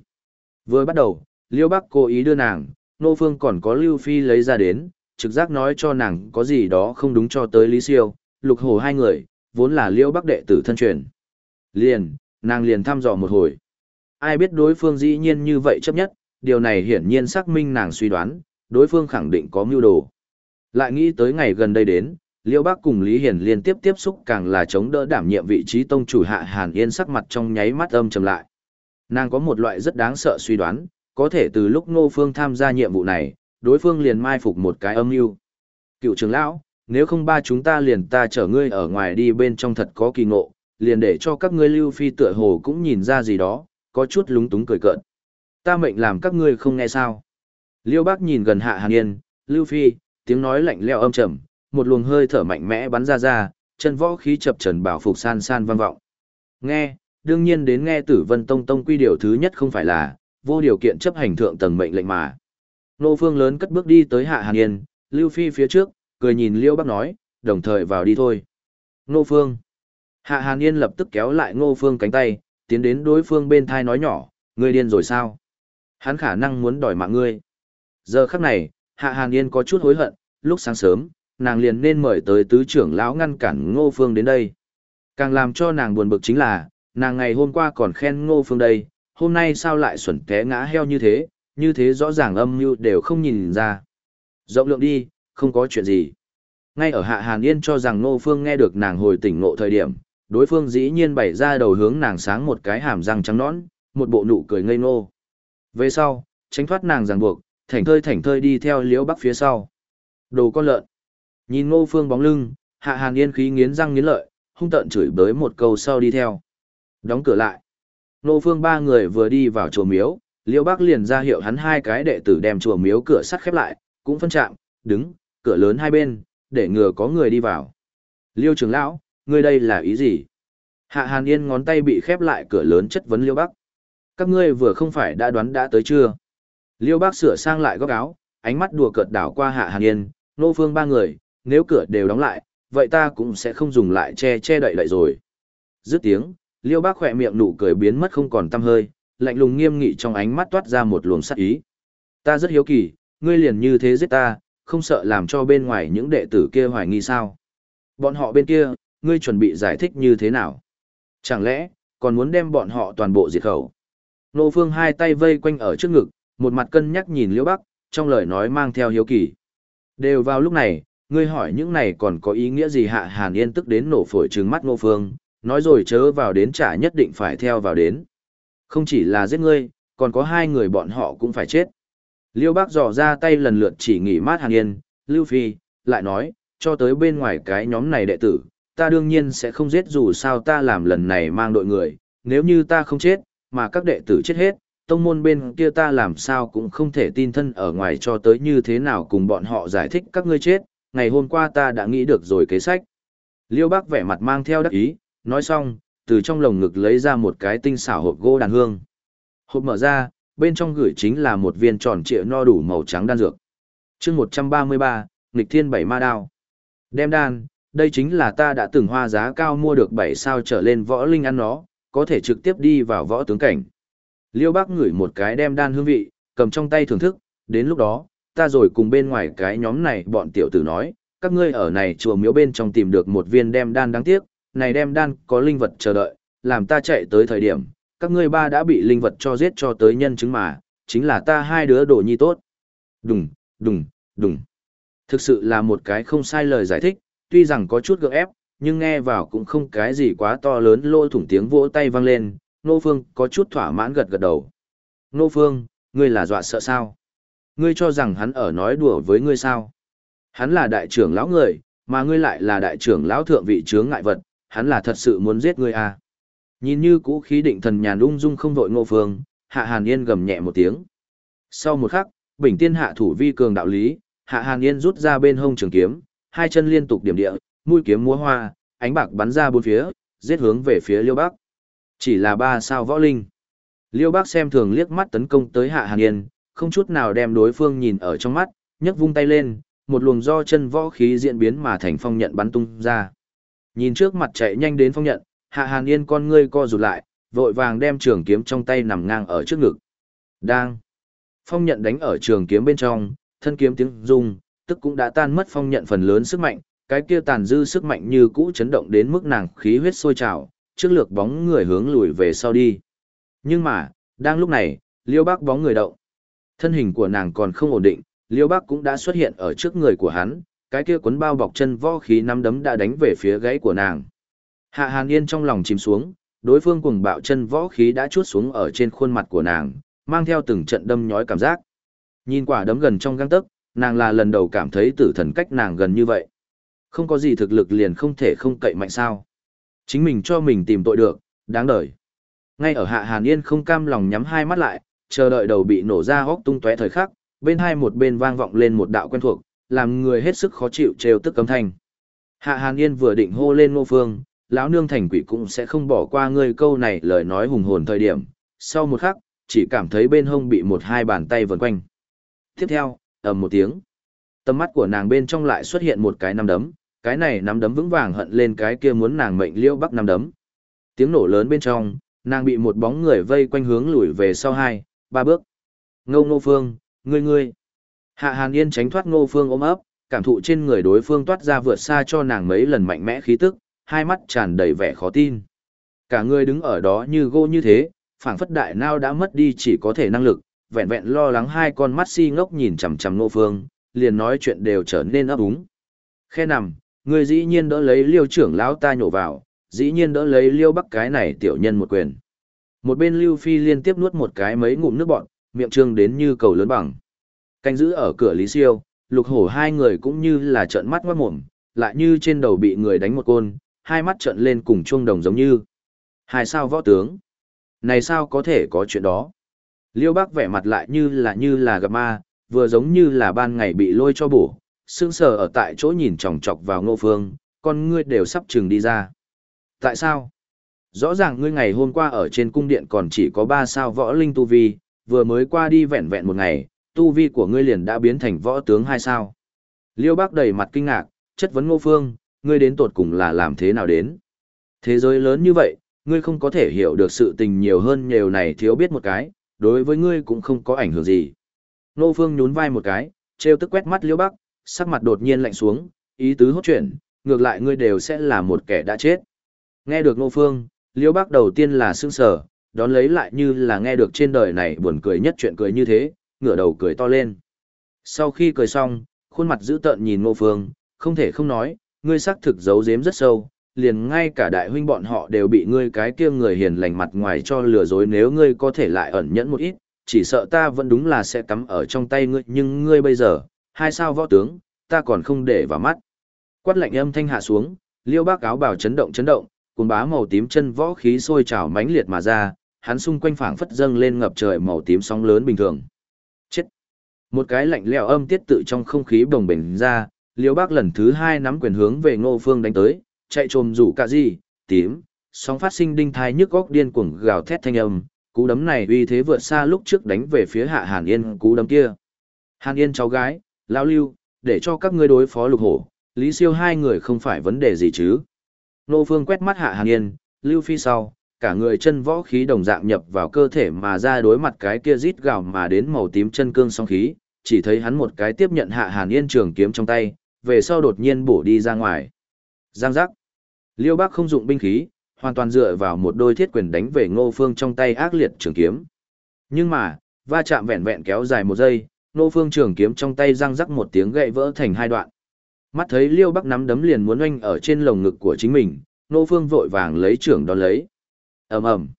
Vừa bắt đầu, liễu bắc cố ý đưa nàng, nô phương còn có lưu phi lấy ra đến, trực giác nói cho nàng có gì đó không đúng cho tới lý siêu, lục hồ hai người, vốn là liễu bắc đệ tử thân truyền. Liền, nàng liền thăm dò một hồi. Ai biết đối phương dĩ nhiên như vậy chấp nhất, điều này hiển nhiên xác minh nàng suy đoán, đối phương khẳng định có mưu đồ. Lại nghĩ tới ngày gần đây đến, Liễu Bác cùng Lý Hiền liên tiếp tiếp xúc càng là chống đỡ đảm nhiệm vị trí tông chủ hạ Hàn Yên sắc mặt trong nháy mắt âm trầm lại. Nàng có một loại rất đáng sợ suy đoán, có thể từ lúc Ngô Phương tham gia nhiệm vụ này, đối phương liền mai phục một cái âm mưu. Cựu trưởng lão, nếu không ba chúng ta liền ta chở ngươi ở ngoài đi bên trong thật có kỳ ngộ, liền để cho các ngươi lưu phi tựa hồ cũng nhìn ra gì đó, có chút lúng túng cười cợt. Ta mệnh làm các ngươi không nghe sao. Liêu bác nhìn gần hạ hàn yên, lưu phi, tiếng nói lạnh lẽo âm trầm, một luồng hơi thở mạnh mẽ bắn ra ra, chân võ khí chập trần bảo phục san san vang vọng. Nghe, đương nhiên đến nghe tử vân tông tông quy điều thứ nhất không phải là, vô điều kiện chấp hành thượng tầng mệnh lệnh mà. Nô phương lớn cất bước đi tới hạ hàn yên, lưu phi phía trước, cười nhìn liêu bác nói, đồng thời vào đi thôi. Nô phương. Hạ hàn yên lập tức kéo lại ngô phương cánh tay, tiến đến đối phương bên thai nói nhỏ, ngươi điên rồi sao? Hắn khả năng muốn đòi mạng ngươi. Giờ khắc này, Hạ Hàn Yên có chút hối hận, lúc sáng sớm, nàng liền nên mời tới tứ trưởng lão ngăn cản Ngô Phương đến đây. Càng làm cho nàng buồn bực chính là, nàng ngày hôm qua còn khen Ngô Phương đây, hôm nay sao lại xuẩn té ngã heo như thế, như thế rõ ràng âm mưu đều không nhìn ra. Rộng lượng đi, không có chuyện gì. Ngay ở Hạ Hàn Yên cho rằng Ngô Phương nghe được nàng hồi tỉnh ngộ thời điểm, đối phương dĩ nhiên bày ra đầu hướng nàng sáng một cái hàm răng trắng nõn, một bộ nụ cười ngây ngô. Về sau, tránh thoát nàng ràng buộc, thảnh thơi thảnh thơi đi theo liễu bắc phía sau. Đồ con lợn. Nhìn ngô phương bóng lưng, hạ hàn yên khí nghiến răng nghiến lợi, hung tận chửi bới một câu sau đi theo. Đóng cửa lại. Ngô phương ba người vừa đi vào chùa miếu, liễu bắc liền ra hiệu hắn hai cái đệ tử đem chùa miếu cửa sắt khép lại, cũng phân chạm, đứng, cửa lớn hai bên, để ngừa có người đi vào. Liêu trưởng lão, ngươi đây là ý gì? Hạ Hàn Yên ngón tay bị khép lại cửa lớn chất vấn Liêu Bắc. Các ngươi vừa không phải đã đoán đã tới chưa? Liêu bác sửa sang lại góc áo, ánh mắt đùa cợt đảo qua Hạ Hàn Yên, nô phương ba người, nếu cửa đều đóng lại, vậy ta cũng sẽ không dùng lại che che đậy đậy rồi. Dứt tiếng, Liêu bác khỏe miệng nụ cười biến mất không còn tăm hơi, lạnh lùng nghiêm nghị trong ánh mắt toát ra một luồng sắc ý. Ta rất hiếu kỳ, ngươi liền như thế giết ta, không sợ làm cho bên ngoài những đệ tử kia hoài nghi sao? Bọn họ bên kia, ngươi chuẩn bị giải thích như thế nào? Chẳng lẽ, còn muốn đem bọn họ toàn bộ diệt khẩu? Nô Phương hai tay vây quanh ở trước ngực, một mặt cân nhắc nhìn Liễu Bắc, trong lời nói mang theo hiếu kỳ. Đều vào lúc này, ngươi hỏi những này còn có ý nghĩa gì hạ Hàn Yên tức đến nổ phổi trừng mắt Ngô Phương, nói rồi chớ vào đến trả nhất định phải theo vào đến. Không chỉ là giết ngươi, còn có hai người bọn họ cũng phải chết. Liêu Bác dò ra tay lần lượt chỉ nghỉ mát Hàn Yên, Lưu Phi, lại nói, cho tới bên ngoài cái nhóm này đệ tử, ta đương nhiên sẽ không giết dù sao ta làm lần này mang đội người, nếu như ta không chết, mà các đệ tử chết hết, tông môn bên kia ta làm sao cũng không thể tin thân ở ngoài cho tới như thế nào cùng bọn họ giải thích các ngươi chết, ngày hôm qua ta đã nghĩ được rồi kế sách. Liêu Bác vẻ mặt mang theo đắc ý, nói xong, từ trong lồng ngực lấy ra một cái tinh xảo hộp gỗ đàn hương. Hộp mở ra, bên trong gửi chính là một viên tròn trịa no đủ màu trắng đan dược. chương 133, nghịch thiên bảy ma đao. Đem đan, đây chính là ta đã từng hoa giá cao mua được 7 sao trở lên võ linh ăn nó, có thể trực tiếp đi vào võ tướng cảnh. Liêu bác ngửi một cái đem đan hương vị, cầm trong tay thưởng thức, đến lúc đó, ta rồi cùng bên ngoài cái nhóm này bọn tiểu tử nói, các ngươi ở này chùa miếu bên trong tìm được một viên đem đan đáng tiếc, này đem đan có linh vật chờ đợi, làm ta chạy tới thời điểm, các ngươi ba đã bị linh vật cho giết cho tới nhân chứng mà, chính là ta hai đứa đồ nhi tốt. Đùng, đùng, đùng. Thực sự là một cái không sai lời giải thích, tuy rằng có chút gượng ép, nhưng nghe vào cũng không cái gì quá to lớn lôi thủng tiếng vỗ tay vang lên, Nô Phương có chút thỏa mãn gật gật đầu. Nô Phương, ngươi là dọa sợ sao? Ngươi cho rằng hắn ở nói đùa với ngươi sao? Hắn là đại trưởng lão người, mà ngươi lại là đại trưởng lão thượng vị chướng ngại vật, hắn là thật sự muốn giết ngươi à? Nhìn như cũ khí định thần nhàn ung dung không vội Ngô Phương, Hạ Hàn Yên gầm nhẹ một tiếng. Sau một khắc, Bình Tiên hạ thủ vi cường đạo lý, Hạ Hàn Yên rút ra bên hông trường kiếm, hai chân liên tục điểm địa, mũi kiếm múa hoa, ánh bạc bắn ra bốn phía, giết hướng về phía Liêu Bắc. Chỉ là ba sao võ linh. Liêu bác xem thường liếc mắt tấn công tới Hạ Hàn Yên, không chút nào đem đối phương nhìn ở trong mắt, nhấc vung tay lên, một luồng do chân võ khí diễn biến mà thành phong nhận bắn tung ra. Nhìn trước mặt chạy nhanh đến phong nhận, Hạ Hàn Yên con ngươi co rụt lại, vội vàng đem trường kiếm trong tay nằm ngang ở trước ngực. Đang. Phong nhận đánh ở trường kiếm bên trong, thân kiếm tiếng rung, tức cũng đã tan mất phong nhận phần lớn sức mạnh, cái kia tàn dư sức mạnh như cũ chấn động đến mức nàng khí huyết sôi trào, trước lược bóng người hướng lùi về sau đi. Nhưng mà, đang lúc này, Liêu Bác bóng người động. Thân hình của nàng còn không ổn định, Liêu Bác cũng đã xuất hiện ở trước người của hắn, cái kia cuốn bao bọc chân võ khí nắm đấm đã đánh về phía gáy của nàng. Hạ Hàn Yên trong lòng chìm xuống, đối phương cuồng bạo chân võ khí đã chuốt xuống ở trên khuôn mặt của nàng, mang theo từng trận đâm nhói cảm giác. Nhìn quả đấm gần trong găng tấc, nàng là lần đầu cảm thấy tử thần cách nàng gần như vậy. Không có gì thực lực liền không thể không cậy mạnh sao. Chính mình cho mình tìm tội được, đáng đời. Ngay ở Hạ Hàn Yên không cam lòng nhắm hai mắt lại, chờ đợi đầu bị nổ ra hốc tung tóe thời khắc, bên hai một bên vang vọng lên một đạo quen thuộc, làm người hết sức khó chịu trêu tức cấm thanh. Hạ Hàn Yên vừa định hô lên Ngô Phương, lão nương thành quỷ cũng sẽ không bỏ qua ngươi câu này lời nói hùng hồn thời điểm. Sau một khắc, chỉ cảm thấy bên hông bị một hai bàn tay vần quanh. Tiếp theo, ầm một tiếng. Tầm mắt của nàng bên trong lại xuất hiện một cái nắm đấm, cái này nắm đấm vững vàng hận lên cái kia muốn nàng mệnh liêu bắc nắm đấm. Tiếng nổ lớn bên trong, nàng bị một bóng người vây quanh hướng lùi về sau hai, ba bước. Ngô Ngô Phương, ngươi ngươi. Hạ Hàn Yên tránh thoát Ngô Phương ôm ấp, cảm thụ trên người đối phương toát ra vượt xa cho nàng mấy lần mạnh mẽ khí tức, hai mắt tràn đầy vẻ khó tin. Cả người đứng ở đó như gỗ như thế, phảng phất đại nao đã mất đi chỉ có thể năng lực, vẹn vẹn lo lắng hai con mắt si ngốc nhìn chằm chằm Ngô Phương, liền nói chuyện đều trở nên ấp úng. Khe nằm, người dĩ nhiên đỡ lấy liêu trưởng lão ta nhổ vào, dĩ nhiên đỡ lấy liêu bắc cái này tiểu nhân một quyền. Một bên Lưu Phi liên tiếp nuốt một cái mấy ngụm nước bọn, miệng trương đến như cầu lớn bằng. Canh giữ ở cửa Lý Siêu, lục hổ hai người cũng như là trợn mắt ngoát mồm, lại như trên đầu bị người đánh một côn, hai mắt trợn lên cùng chuông đồng giống như. Hai sao võ tướng? Này sao có thể có chuyện đó? Liêu bác vẻ mặt lại như là như là gặp ma, vừa giống như là ban ngày bị lôi cho bổ, sững sờ ở tại chỗ nhìn chòng chọc vào ngô phương, con ngươi đều sắp chừng đi ra. Tại sao? Rõ ràng ngươi ngày hôm qua ở trên cung điện còn chỉ có ba sao võ linh tu vi, vừa mới qua đi vẹn vẹn một ngày, tu vi của ngươi liền đã biến thành võ tướng hai sao. Liêu bác đầy mặt kinh ngạc, chất vấn ngô phương, ngươi đến tột cùng là làm thế nào đến. Thế giới lớn như vậy, ngươi không có thể hiểu được sự tình nhiều hơn nhiều này thiếu biết một cái, đối với ngươi cũng không có ảnh hưởng gì. Ngô phương nhún vai một cái, treo tức quét mắt liêu Bác sắc mặt đột nhiên lạnh xuống, ý tứ hốt chuyển, ngược lại ngươi đều sẽ là một kẻ đã chết. Nghe được Ngô Phương, Liêu Bác đầu tiên là sững sờ, đón lấy lại như là nghe được trên đời này buồn cười nhất chuyện cười như thế, ngửa đầu cười to lên. Sau khi cười xong, khuôn mặt dữ tợn nhìn Ngô Phương, không thể không nói, ngươi xác thực giấu giếm rất sâu, liền ngay cả đại huynh bọn họ đều bị ngươi cái kia người hiền lành mặt ngoài cho lừa dối nếu ngươi có thể lại ẩn nhẫn một ít, chỉ sợ ta vẫn đúng là sẽ cắm ở trong tay ngươi nhưng ngươi bây giờ, hai sao võ tướng, ta còn không để vào mắt. Quát lạnh âm thanh hạ xuống, liêu bác áo bào chấn động chấn động, cuốn bá màu tím chân võ khí sôi trào mãnh liệt mà ra, hắn xung quanh phảng phất dâng lên ngập trời màu tím sóng lớn bình thường. Chết! Một cái lạnh lẽo âm tiết tự trong không khí bồng bềnh ra, liêu bác lần thứ hai nắm quyền hướng về ngô phương đánh tới, chạy trồm rủ cả gì, tím, sóng phát sinh đinh thai nhức góc điên cuồng gào thét thanh âm, cú đấm này uy thế vượt xa lúc trước đánh về phía hạ Hàn Yên cú đấm kia. Hàn Yên cháu gái, lão lưu, để cho các ngươi đối phó lục hổ, Lý Siêu hai người không phải vấn đề gì chứ. Nô Phương quét mắt hạ Hàn Yên, lưu phi sau, cả người chân võ khí đồng dạng nhập vào cơ thể mà ra đối mặt cái kia rít gào mà đến màu tím chân cương song khí, chỉ thấy hắn một cái tiếp nhận hạ Hàn Yên trường kiếm trong tay, về sau đột nhiên bổ đi ra ngoài. Giang giác. Liêu Bác không dụng binh khí, hoàn toàn dựa vào một đôi thiết quyền đánh về Ngô Phương trong tay ác liệt trường kiếm. Nhưng mà, va chạm vẹn vẹn kéo dài một giây, Nô Phương trường kiếm trong tay răng rắc một tiếng gãy vỡ thành hai đoạn. Mắt thấy Liêu Bắc nắm đấm liền muốn oanh ở trên lồng ngực của chính mình, Nô Phương vội vàng lấy trường đón lấy. Ầm ầm.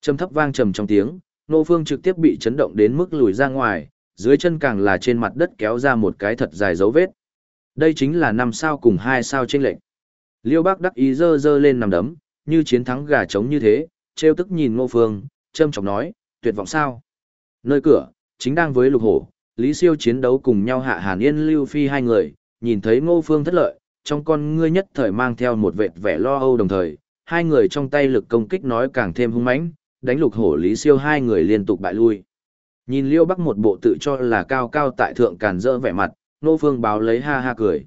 Trầm thấp vang trầm trong tiếng, Nô Phương trực tiếp bị chấn động đến mức lùi ra ngoài, dưới chân càng là trên mặt đất kéo ra một cái thật dài dấu vết. Đây chính là năm sao cùng hai sao trên lệnh. Liêu Bắc đắc ý dơ dơ lên nằm đấm, như chiến thắng gà trống như thế, trêu tức nhìn Ngô Phương, châm chọc nói, tuyệt vọng sao? Nơi cửa, chính đang với Lục Hổ, Lý Siêu chiến đấu cùng nhau hạ Hàn Yên Lưu Phi hai người, nhìn thấy Ngô Phương thất lợi, trong con ngươi nhất thời mang theo một vệt vẻ lo âu đồng thời, hai người trong tay lực công kích nói càng thêm hung mãnh, đánh Lục Hổ Lý Siêu hai người liên tục bại lui. Nhìn Liêu Bắc một bộ tự cho là cao cao tại thượng càn dỡ vẻ mặt, Ngô Phương báo lấy ha ha cười.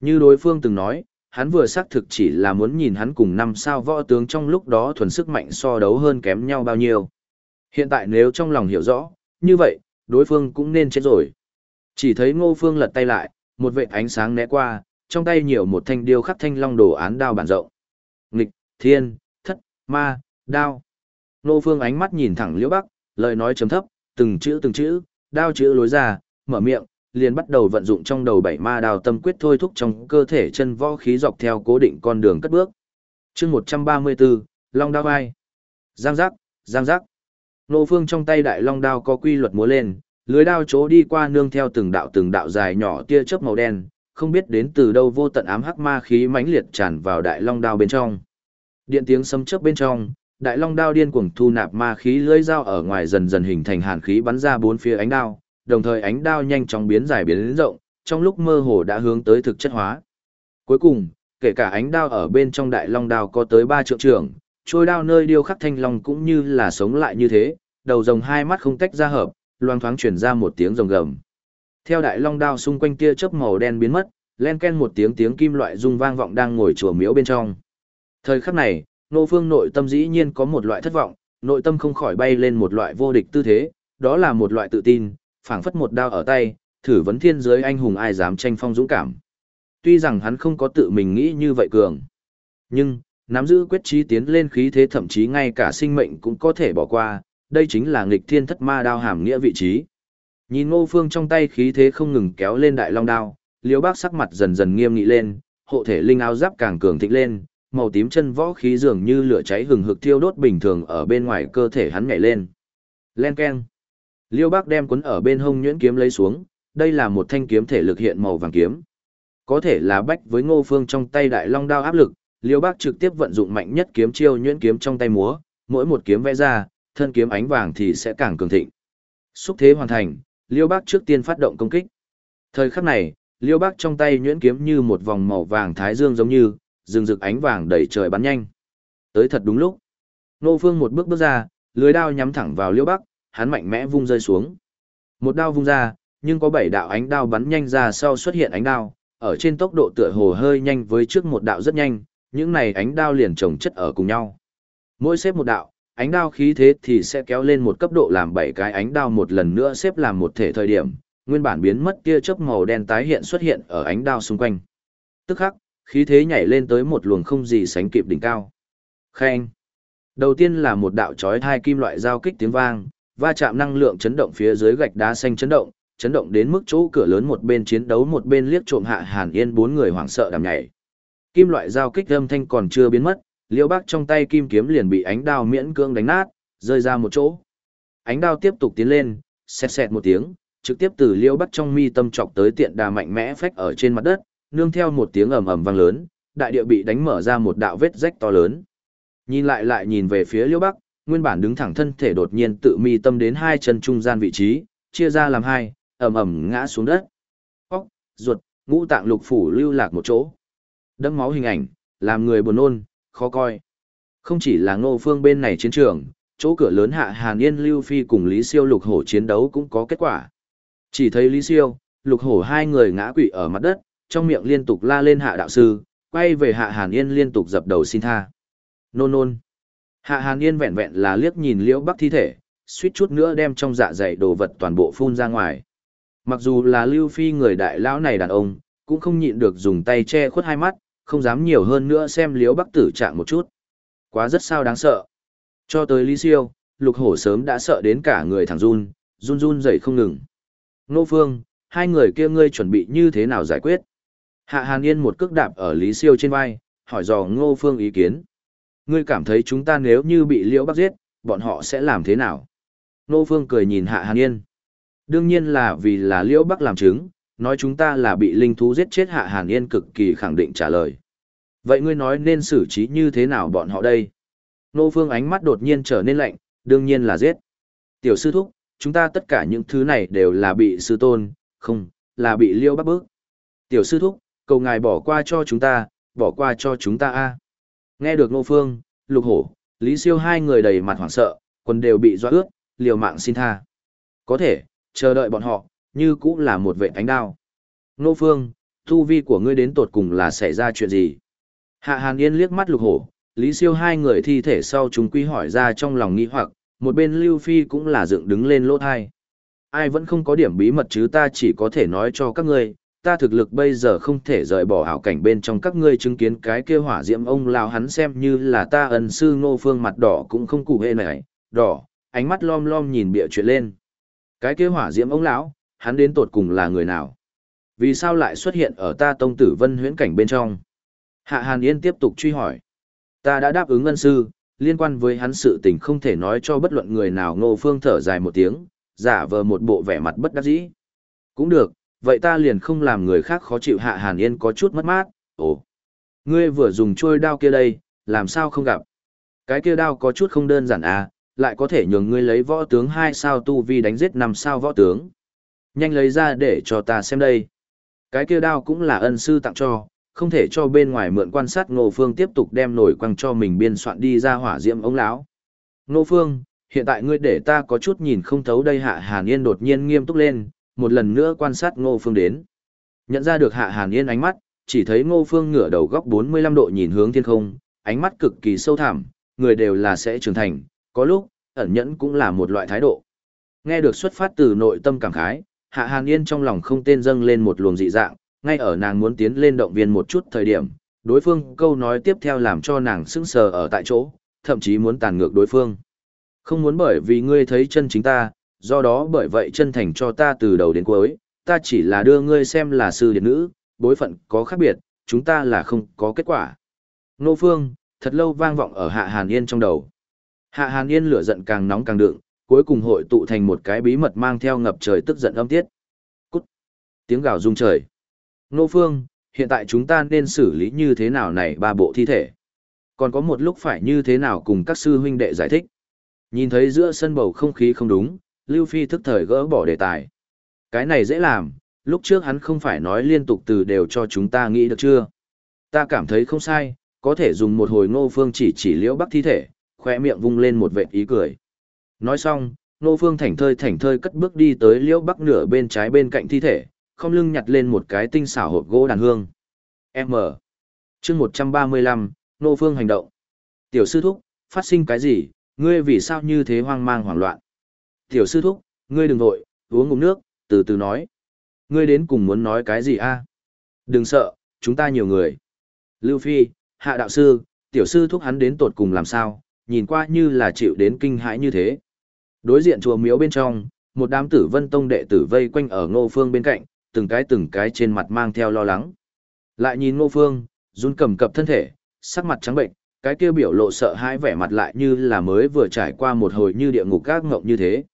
Như đối phương từng nói, hắn vừa xác thực chỉ là muốn nhìn hắn cùng năm sao võ tướng trong lúc đó thuần sức mạnh so đấu hơn kém nhau bao nhiêu. Hiện tại nếu trong lòng hiểu rõ, như vậy, đối phương cũng nên chết rồi. Chỉ thấy ngô phương lật tay lại, một vệ ánh sáng né qua, trong tay nhiều một thanh điêu khắc thanh long đồ án đao bản rộng. Nghịch, thiên, thất, ma, đao. Ngô phương ánh mắt nhìn thẳng liễu bắc, lời nói chấm thấp, từng chữ từng chữ, đao chữ lối ra, mở miệng, liền bắt đầu vận dụng trong đầu bảy ma đào tâm quyết thôi thúc trong cơ thể chân võ khí dọc theo cố định con đường cất bước. chương 134, Long đao vai. Giang giác, giang giác. Nô phương trong tay đại long đao có quy luật múa lên, lưới đao chỗ đi qua nương theo từng đạo từng đạo dài nhỏ tia chớp màu đen, không biết đến từ đâu vô tận ám hắc ma khí mãnh liệt tràn vào đại long đao bên trong. Điện tiếng sấm chớp bên trong, đại long đao điên cuồng thu nạp ma khí lưới dao ở ngoài dần dần hình thành hàn khí bắn ra bốn phía ánh đao, đồng thời ánh đao nhanh chóng biến dài biến rộng, trong lúc mơ hồ đã hướng tới thực chất hóa. Cuối cùng, kể cả ánh đao ở bên trong đại long đao có tới ba triệu trưởng, trôi đao nơi điêu khắc thanh long cũng như là sống lại như thế, đầu rồng hai mắt không tách ra hợp, loang thoáng truyền ra một tiếng rồng gầm. Theo đại long đao xung quanh kia chớp màu đen biến mất, len ken một tiếng tiếng kim loại rung vang vọng đang ngồi chùa miếu bên trong. Thời khắc này, nô phương nội tâm dĩ nhiên có một loại thất vọng, nội tâm không khỏi bay lên một loại vô địch tư thế, đó là một loại tự tin, phảng phất một đao ở tay, thử vấn thiên giới anh hùng ai dám tranh phong dũng cảm. Tuy rằng hắn không có tự mình nghĩ như vậy cường, nhưng, nắm giữ quyết trí tiến lên khí thế thậm chí ngay cả sinh mệnh cũng có thể bỏ qua, đây chính là nghịch thiên thất ma đao hàm nghĩa vị trí. Nhìn ngô phương trong tay khí thế không ngừng kéo lên đại long đao, liễu bác sắc mặt dần dần nghiêm nghị lên, hộ thể linh áo giáp càng cường thịnh lên, màu tím chân võ khí dường như lửa cháy hừng hực thiêu đốt bình thường ở bên ngoài cơ thể hắn nhảy lên. Len keng. Liêu Bác đem cuốn ở bên hông nhuyễn kiếm lấy xuống, đây là một thanh kiếm thể lực hiện màu vàng kiếm. Có thể là bách với Ngô Phương trong tay đại long đao áp lực, Liêu Bác trực tiếp vận dụng mạnh nhất kiếm chiêu nhuyễn kiếm trong tay múa, mỗi một kiếm vẽ ra, thân kiếm ánh vàng thì sẽ càng cường thịnh. Xúc thế hoàn thành, Liêu Bác trước tiên phát động công kích. Thời khắc này, Liêu Bác trong tay nhuyễn kiếm như một vòng màu vàng thái dương giống như, rừng rực ánh vàng đầy trời bắn nhanh. Tới thật đúng lúc. Nô Phương một bước bước ra, lưới đao nhắm thẳng vào Liêu Bắc, hắn mạnh mẽ vung rơi xuống. Một đao vung ra, nhưng có bảy đạo ánh đao bắn nhanh ra sau xuất hiện ánh đao, ở trên tốc độ tựa hồ hơi nhanh với trước một đạo rất nhanh, những này ánh đao liền chồng chất ở cùng nhau. Mỗi xếp một đạo, ánh đao khí thế thì sẽ kéo lên một cấp độ làm bảy cái ánh đao một lần nữa xếp làm một thể thời điểm, nguyên bản biến mất tia chớp màu đen tái hiện xuất hiện ở ánh đao xung quanh. Tức khắc, khí thế nhảy lên tới một luồng không gì sánh kịp đỉnh cao. Khen. Đầu tiên là một đạo chói thai kim loại giao kích tiếng vang, va chạm năng lượng chấn động phía dưới gạch đá xanh chấn động, chấn động đến mức chỗ cửa lớn một bên chiến đấu một bên liếc trộm hạ Hàn Yên bốn người hoảng sợ đầm nhảy. Kim loại giao kích âm thanh còn chưa biến mất, Liễu Bắc trong tay kim kiếm liền bị ánh đao miễn cưỡng đánh nát, rơi ra một chỗ. Ánh đao tiếp tục tiến lên, xẹt xẹt một tiếng, trực tiếp từ Liễu Bắc trong mi tâm chọc tới tiện đà mạnh mẽ phách ở trên mặt đất, nương theo một tiếng ầm ầm vang lớn, đại địa bị đánh mở ra một đạo vết rách to lớn. Nhìn lại lại nhìn về phía Liễu Bắc, nguyên bản đứng thẳng thân thể đột nhiên tự mi tâm đến hai chân trung gian vị trí, chia ra làm hai, ầm ầm ngã xuống đất. Óc, ruột, ngũ tạng lục phủ lưu lạc một chỗ. Đẫm máu hình ảnh, làm người buồn nôn, khó coi. Không chỉ là Ngô Phương bên này chiến trường, chỗ cửa lớn hạ Hàn Yên Lưu Phi cùng Lý Siêu Lục Hổ chiến đấu cũng có kết quả. Chỉ thấy Lý Siêu, Lục Hổ hai người ngã quỵ ở mặt đất, trong miệng liên tục la lên hạ đạo sư, quay về hạ Hàn Yên liên tục dập đầu xin tha. Nôn nôn. Hạ Hàn Yên vẹn vẹn là liếc nhìn Liễu Bắc thi thể, suýt chút nữa đem trong dạ dày đồ vật toàn bộ phun ra ngoài. Mặc dù là Lưu Phi người đại lão này đàn ông, cũng không nhịn được dùng tay che khuất hai mắt, không dám nhiều hơn nữa xem Liễu Bắc tử trạng một chút. Quá rất sao đáng sợ. Cho tới Lý Siêu, Lục Hổ sớm đã sợ đến cả người thằng run, run run dậy không ngừng. Nô Phương, hai người kia ngươi chuẩn bị như thế nào giải quyết? Hạ Hàn Yên một cước đạp ở Lý Siêu trên vai, hỏi dò Ngô Phương ý kiến. Ngươi cảm thấy chúng ta nếu như bị Liễu Bắc giết, bọn họ sẽ làm thế nào? Ngô Phương cười nhìn Hạ Hàn Yên. Đương nhiên là vì là Liễu Bắc làm chứng, nói chúng ta là bị linh thú giết chết Hạ Hàn Yên cực kỳ khẳng định trả lời. Vậy ngươi nói nên xử trí như thế nào bọn họ đây? Nô Phương ánh mắt đột nhiên trở nên lạnh, đương nhiên là giết. Tiểu sư thúc, chúng ta tất cả những thứ này đều là bị sư tôn, không, là bị liêu bắt bước. Tiểu sư thúc, cầu ngài bỏ qua cho chúng ta, bỏ qua cho chúng ta a. Nghe được Nô Phương, Lục Hổ, Lý Siêu hai người đầy mặt hoảng sợ, quần đều bị doa ướt, liều mạng xin tha. Có thể, chờ đợi bọn họ, như cũng là một vệ ánh đao. Nô Phương, thu vi của ngươi đến tột cùng là xảy ra chuyện gì? Hạ Hàn Yên liếc mắt Lục Hổ, Lý Siêu hai người thi thể sau chúng quy hỏi ra trong lòng nghi hoặc, một bên Lưu Phi cũng là dựng đứng lên lỗ thai. Ai vẫn không có điểm bí mật chứ ta chỉ có thể nói cho các ngươi, ta thực lực bây giờ không thể rời bỏ hảo cảnh bên trong các ngươi chứng kiến cái kia hỏa diễm ông lao hắn xem như là ta ân sư ngô phương mặt đỏ cũng không cụ hề này, đỏ, ánh mắt lom lom nhìn bịa chuyện lên. Cái kia hỏa diễm ông lão, hắn đến tột cùng là người nào? Vì sao lại xuất hiện ở ta tông tử vân huyễn cảnh bên trong? Hạ Hàn Yên tiếp tục truy hỏi. Ta đã đáp ứng ân sư, liên quan với hắn sự tình không thể nói cho bất luận người nào ngô phương thở dài một tiếng, giả vờ một bộ vẻ mặt bất đắc dĩ. Cũng được, vậy ta liền không làm người khác khó chịu hạ hàn yên có chút mất mát, ồ. Ngươi vừa dùng trôi đao kia đây, làm sao không gặp? Cái kia đao có chút không đơn giản à, lại có thể nhường ngươi lấy võ tướng hai sao tu vi đánh giết năm sao võ tướng. Nhanh lấy ra để cho ta xem đây. Cái kia đao cũng là ân sư tặng cho, không thể cho bên ngoài mượn quan sát Ngô Phương tiếp tục đem nổi quăng cho mình biên soạn đi ra hỏa diễm ống lão. Ngô Phương, hiện tại ngươi để ta có chút nhìn không thấu đây Hạ Hàn Yên đột nhiên nghiêm túc lên, một lần nữa quan sát Ngô Phương đến. Nhận ra được Hạ Hàn Yên ánh mắt, chỉ thấy Ngô Phương ngửa đầu góc 45 độ nhìn hướng thiên không, ánh mắt cực kỳ sâu thẳm, người đều là sẽ trưởng thành, có lúc, ẩn nhẫn cũng là một loại thái độ. Nghe được xuất phát từ nội tâm cảm khái, Hạ Hàn Yên trong lòng không tên dâng lên một luồng dị dạng, ngay ở nàng muốn tiến lên động viên một chút thời điểm, đối phương câu nói tiếp theo làm cho nàng sững sờ ở tại chỗ, thậm chí muốn tàn ngược đối phương. Không muốn bởi vì ngươi thấy chân chính ta, do đó bởi vậy chân thành cho ta từ đầu đến cuối, ta chỉ là đưa ngươi xem là sư điện nữ, bối phận có khác biệt, chúng ta là không có kết quả. Nô Phương, thật lâu vang vọng ở Hạ Hàn Yên trong đầu. Hạ Hàn Yên lửa giận càng nóng càng đựng, cuối cùng hội tụ thành một cái bí mật mang theo ngập trời tức giận âm tiết. Cút! Tiếng gào rung trời. Nô Phương, hiện tại chúng ta nên xử lý như thế nào này ba bộ thi thể? Còn có một lúc phải như thế nào cùng các sư huynh đệ giải thích? Nhìn thấy giữa sân bầu không khí không đúng, Lưu Phi thức thời gỡ bỏ đề tài. Cái này dễ làm, lúc trước hắn không phải nói liên tục từ đều cho chúng ta nghĩ được chưa? Ta cảm thấy không sai, có thể dùng một hồi ngô phương chỉ chỉ liễu bắc thi thể, khoe miệng vung lên một vệt ý cười. Nói xong, nô phương thảnh thơi thảnh thơi cất bước đi tới liễu bắc nửa bên trái bên cạnh thi thể, không lưng nhặt lên một cái tinh xảo hộp gỗ đàn hương. M. chương 135, Nô Phương hành động. Tiểu sư thúc, phát sinh cái gì, ngươi vì sao như thế hoang mang hoảng loạn? Tiểu sư thúc, ngươi đừng vội, uống ngụm nước, từ từ nói. Ngươi đến cùng muốn nói cái gì a? Đừng sợ, chúng ta nhiều người. Lưu Phi, hạ đạo sư, tiểu sư thúc hắn đến tột cùng làm sao, nhìn qua như là chịu đến kinh hãi như thế. Đối diện chùa miếu bên trong, một đám tử vân tông đệ tử vây quanh ở ngô phương bên cạnh, từng cái từng cái trên mặt mang theo lo lắng. Lại nhìn ngô phương, run cầm cập thân thể, sắc mặt trắng bệnh, cái kia biểu lộ sợ hãi vẻ mặt lại như là mới vừa trải qua một hồi như địa ngục các ngộng như thế.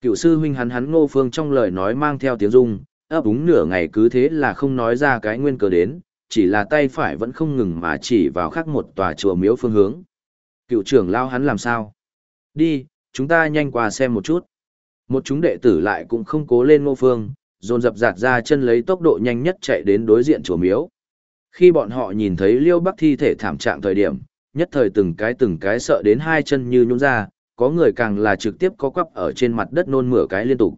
Cựu sư huynh hắn hắn ngô phương trong lời nói mang theo tiếng rung, ấp úng nửa ngày cứ thế là không nói ra cái nguyên cớ đến, chỉ là tay phải vẫn không ngừng mà chỉ vào khác một tòa chùa miếu phương hướng. Cựu trưởng lao hắn làm sao? Đi, chúng ta nhanh qua xem một chút. Một chúng đệ tử lại cũng không cố lên ngô phương, dồn dập dạt ra chân lấy tốc độ nhanh nhất chạy đến đối diện chùa miếu. Khi bọn họ nhìn thấy liêu bắc thi thể thảm trạng thời điểm, nhất thời từng cái từng cái sợ đến hai chân như nhún ra, có người càng là trực tiếp có quắp ở trên mặt đất nôn mửa cái liên tục.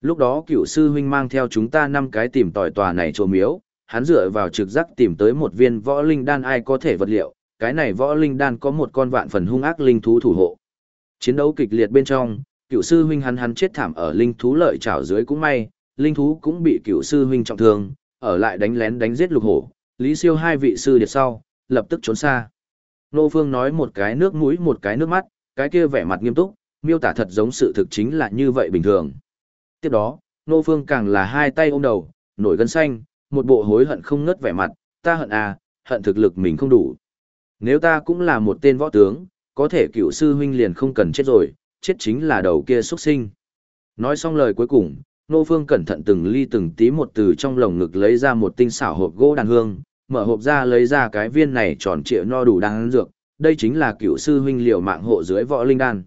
Lúc đó cựu sư huynh mang theo chúng ta năm cái tìm tòi tòa này chùa miếu, hắn dựa vào trực giác tìm tới một viên võ linh đan ai có thể vật liệu, cái này võ linh đan có một con vạn phần hung ác linh thú thủ hộ. Chiến đấu kịch liệt bên trong, cựu sư huynh hắn hắn chết thảm ở linh thú lợi chảo dưới cũng may, linh thú cũng bị cựu sư huynh trọng thương, ở lại đánh lén đánh giết lục hổ, lý siêu hai vị sư điệt sau, lập tức trốn xa. Nô Phương nói một cái nước mũi một cái nước mắt, cái kia vẻ mặt nghiêm túc, miêu tả thật giống sự thực chính là như vậy bình thường. Tiếp đó, Nô Phương càng là hai tay ôm đầu, nổi gân xanh, một bộ hối hận không ngớt vẻ mặt, ta hận à, hận thực lực mình không đủ. Nếu ta cũng là một tên võ tướng, có thể cựu sư huynh liền không cần chết rồi, chết chính là đầu kia xuất sinh. Nói xong lời cuối cùng, Nô Phương cẩn thận từng ly từng tí một từ trong lồng ngực lấy ra một tinh xảo hộp gỗ đàn hương, mở hộp ra lấy ra cái viên này tròn trịa no đủ đan dược, đây chính là cựu sư huynh liều mạng hộ dưới võ linh đan.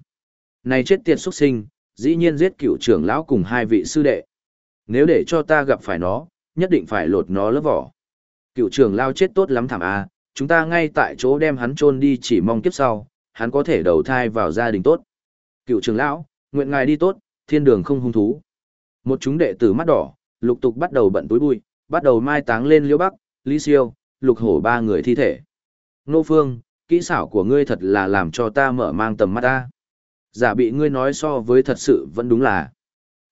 Này chết tiệt xuất sinh, dĩ nhiên giết cựu trưởng lão cùng hai vị sư đệ. Nếu để cho ta gặp phải nó, nhất định phải lột nó lớp vỏ. Cựu trưởng lão chết tốt lắm thảm a, chúng ta ngay tại chỗ đem hắn chôn đi chỉ mong kiếp sau, hắn có thể đầu thai vào gia đình tốt. Cựu trưởng lão, nguyện ngài đi tốt, thiên đường không hung thú. Một chúng đệ tử mắt đỏ, lục tục bắt đầu bận túi bụi, bắt đầu mai táng lên liễu bắc, lý siêu, lục hổ ba người thi thể. Nô phương, kỹ xảo của ngươi thật là làm cho ta mở mang tầm mắt ta. Giả bị ngươi nói so với thật sự vẫn đúng là.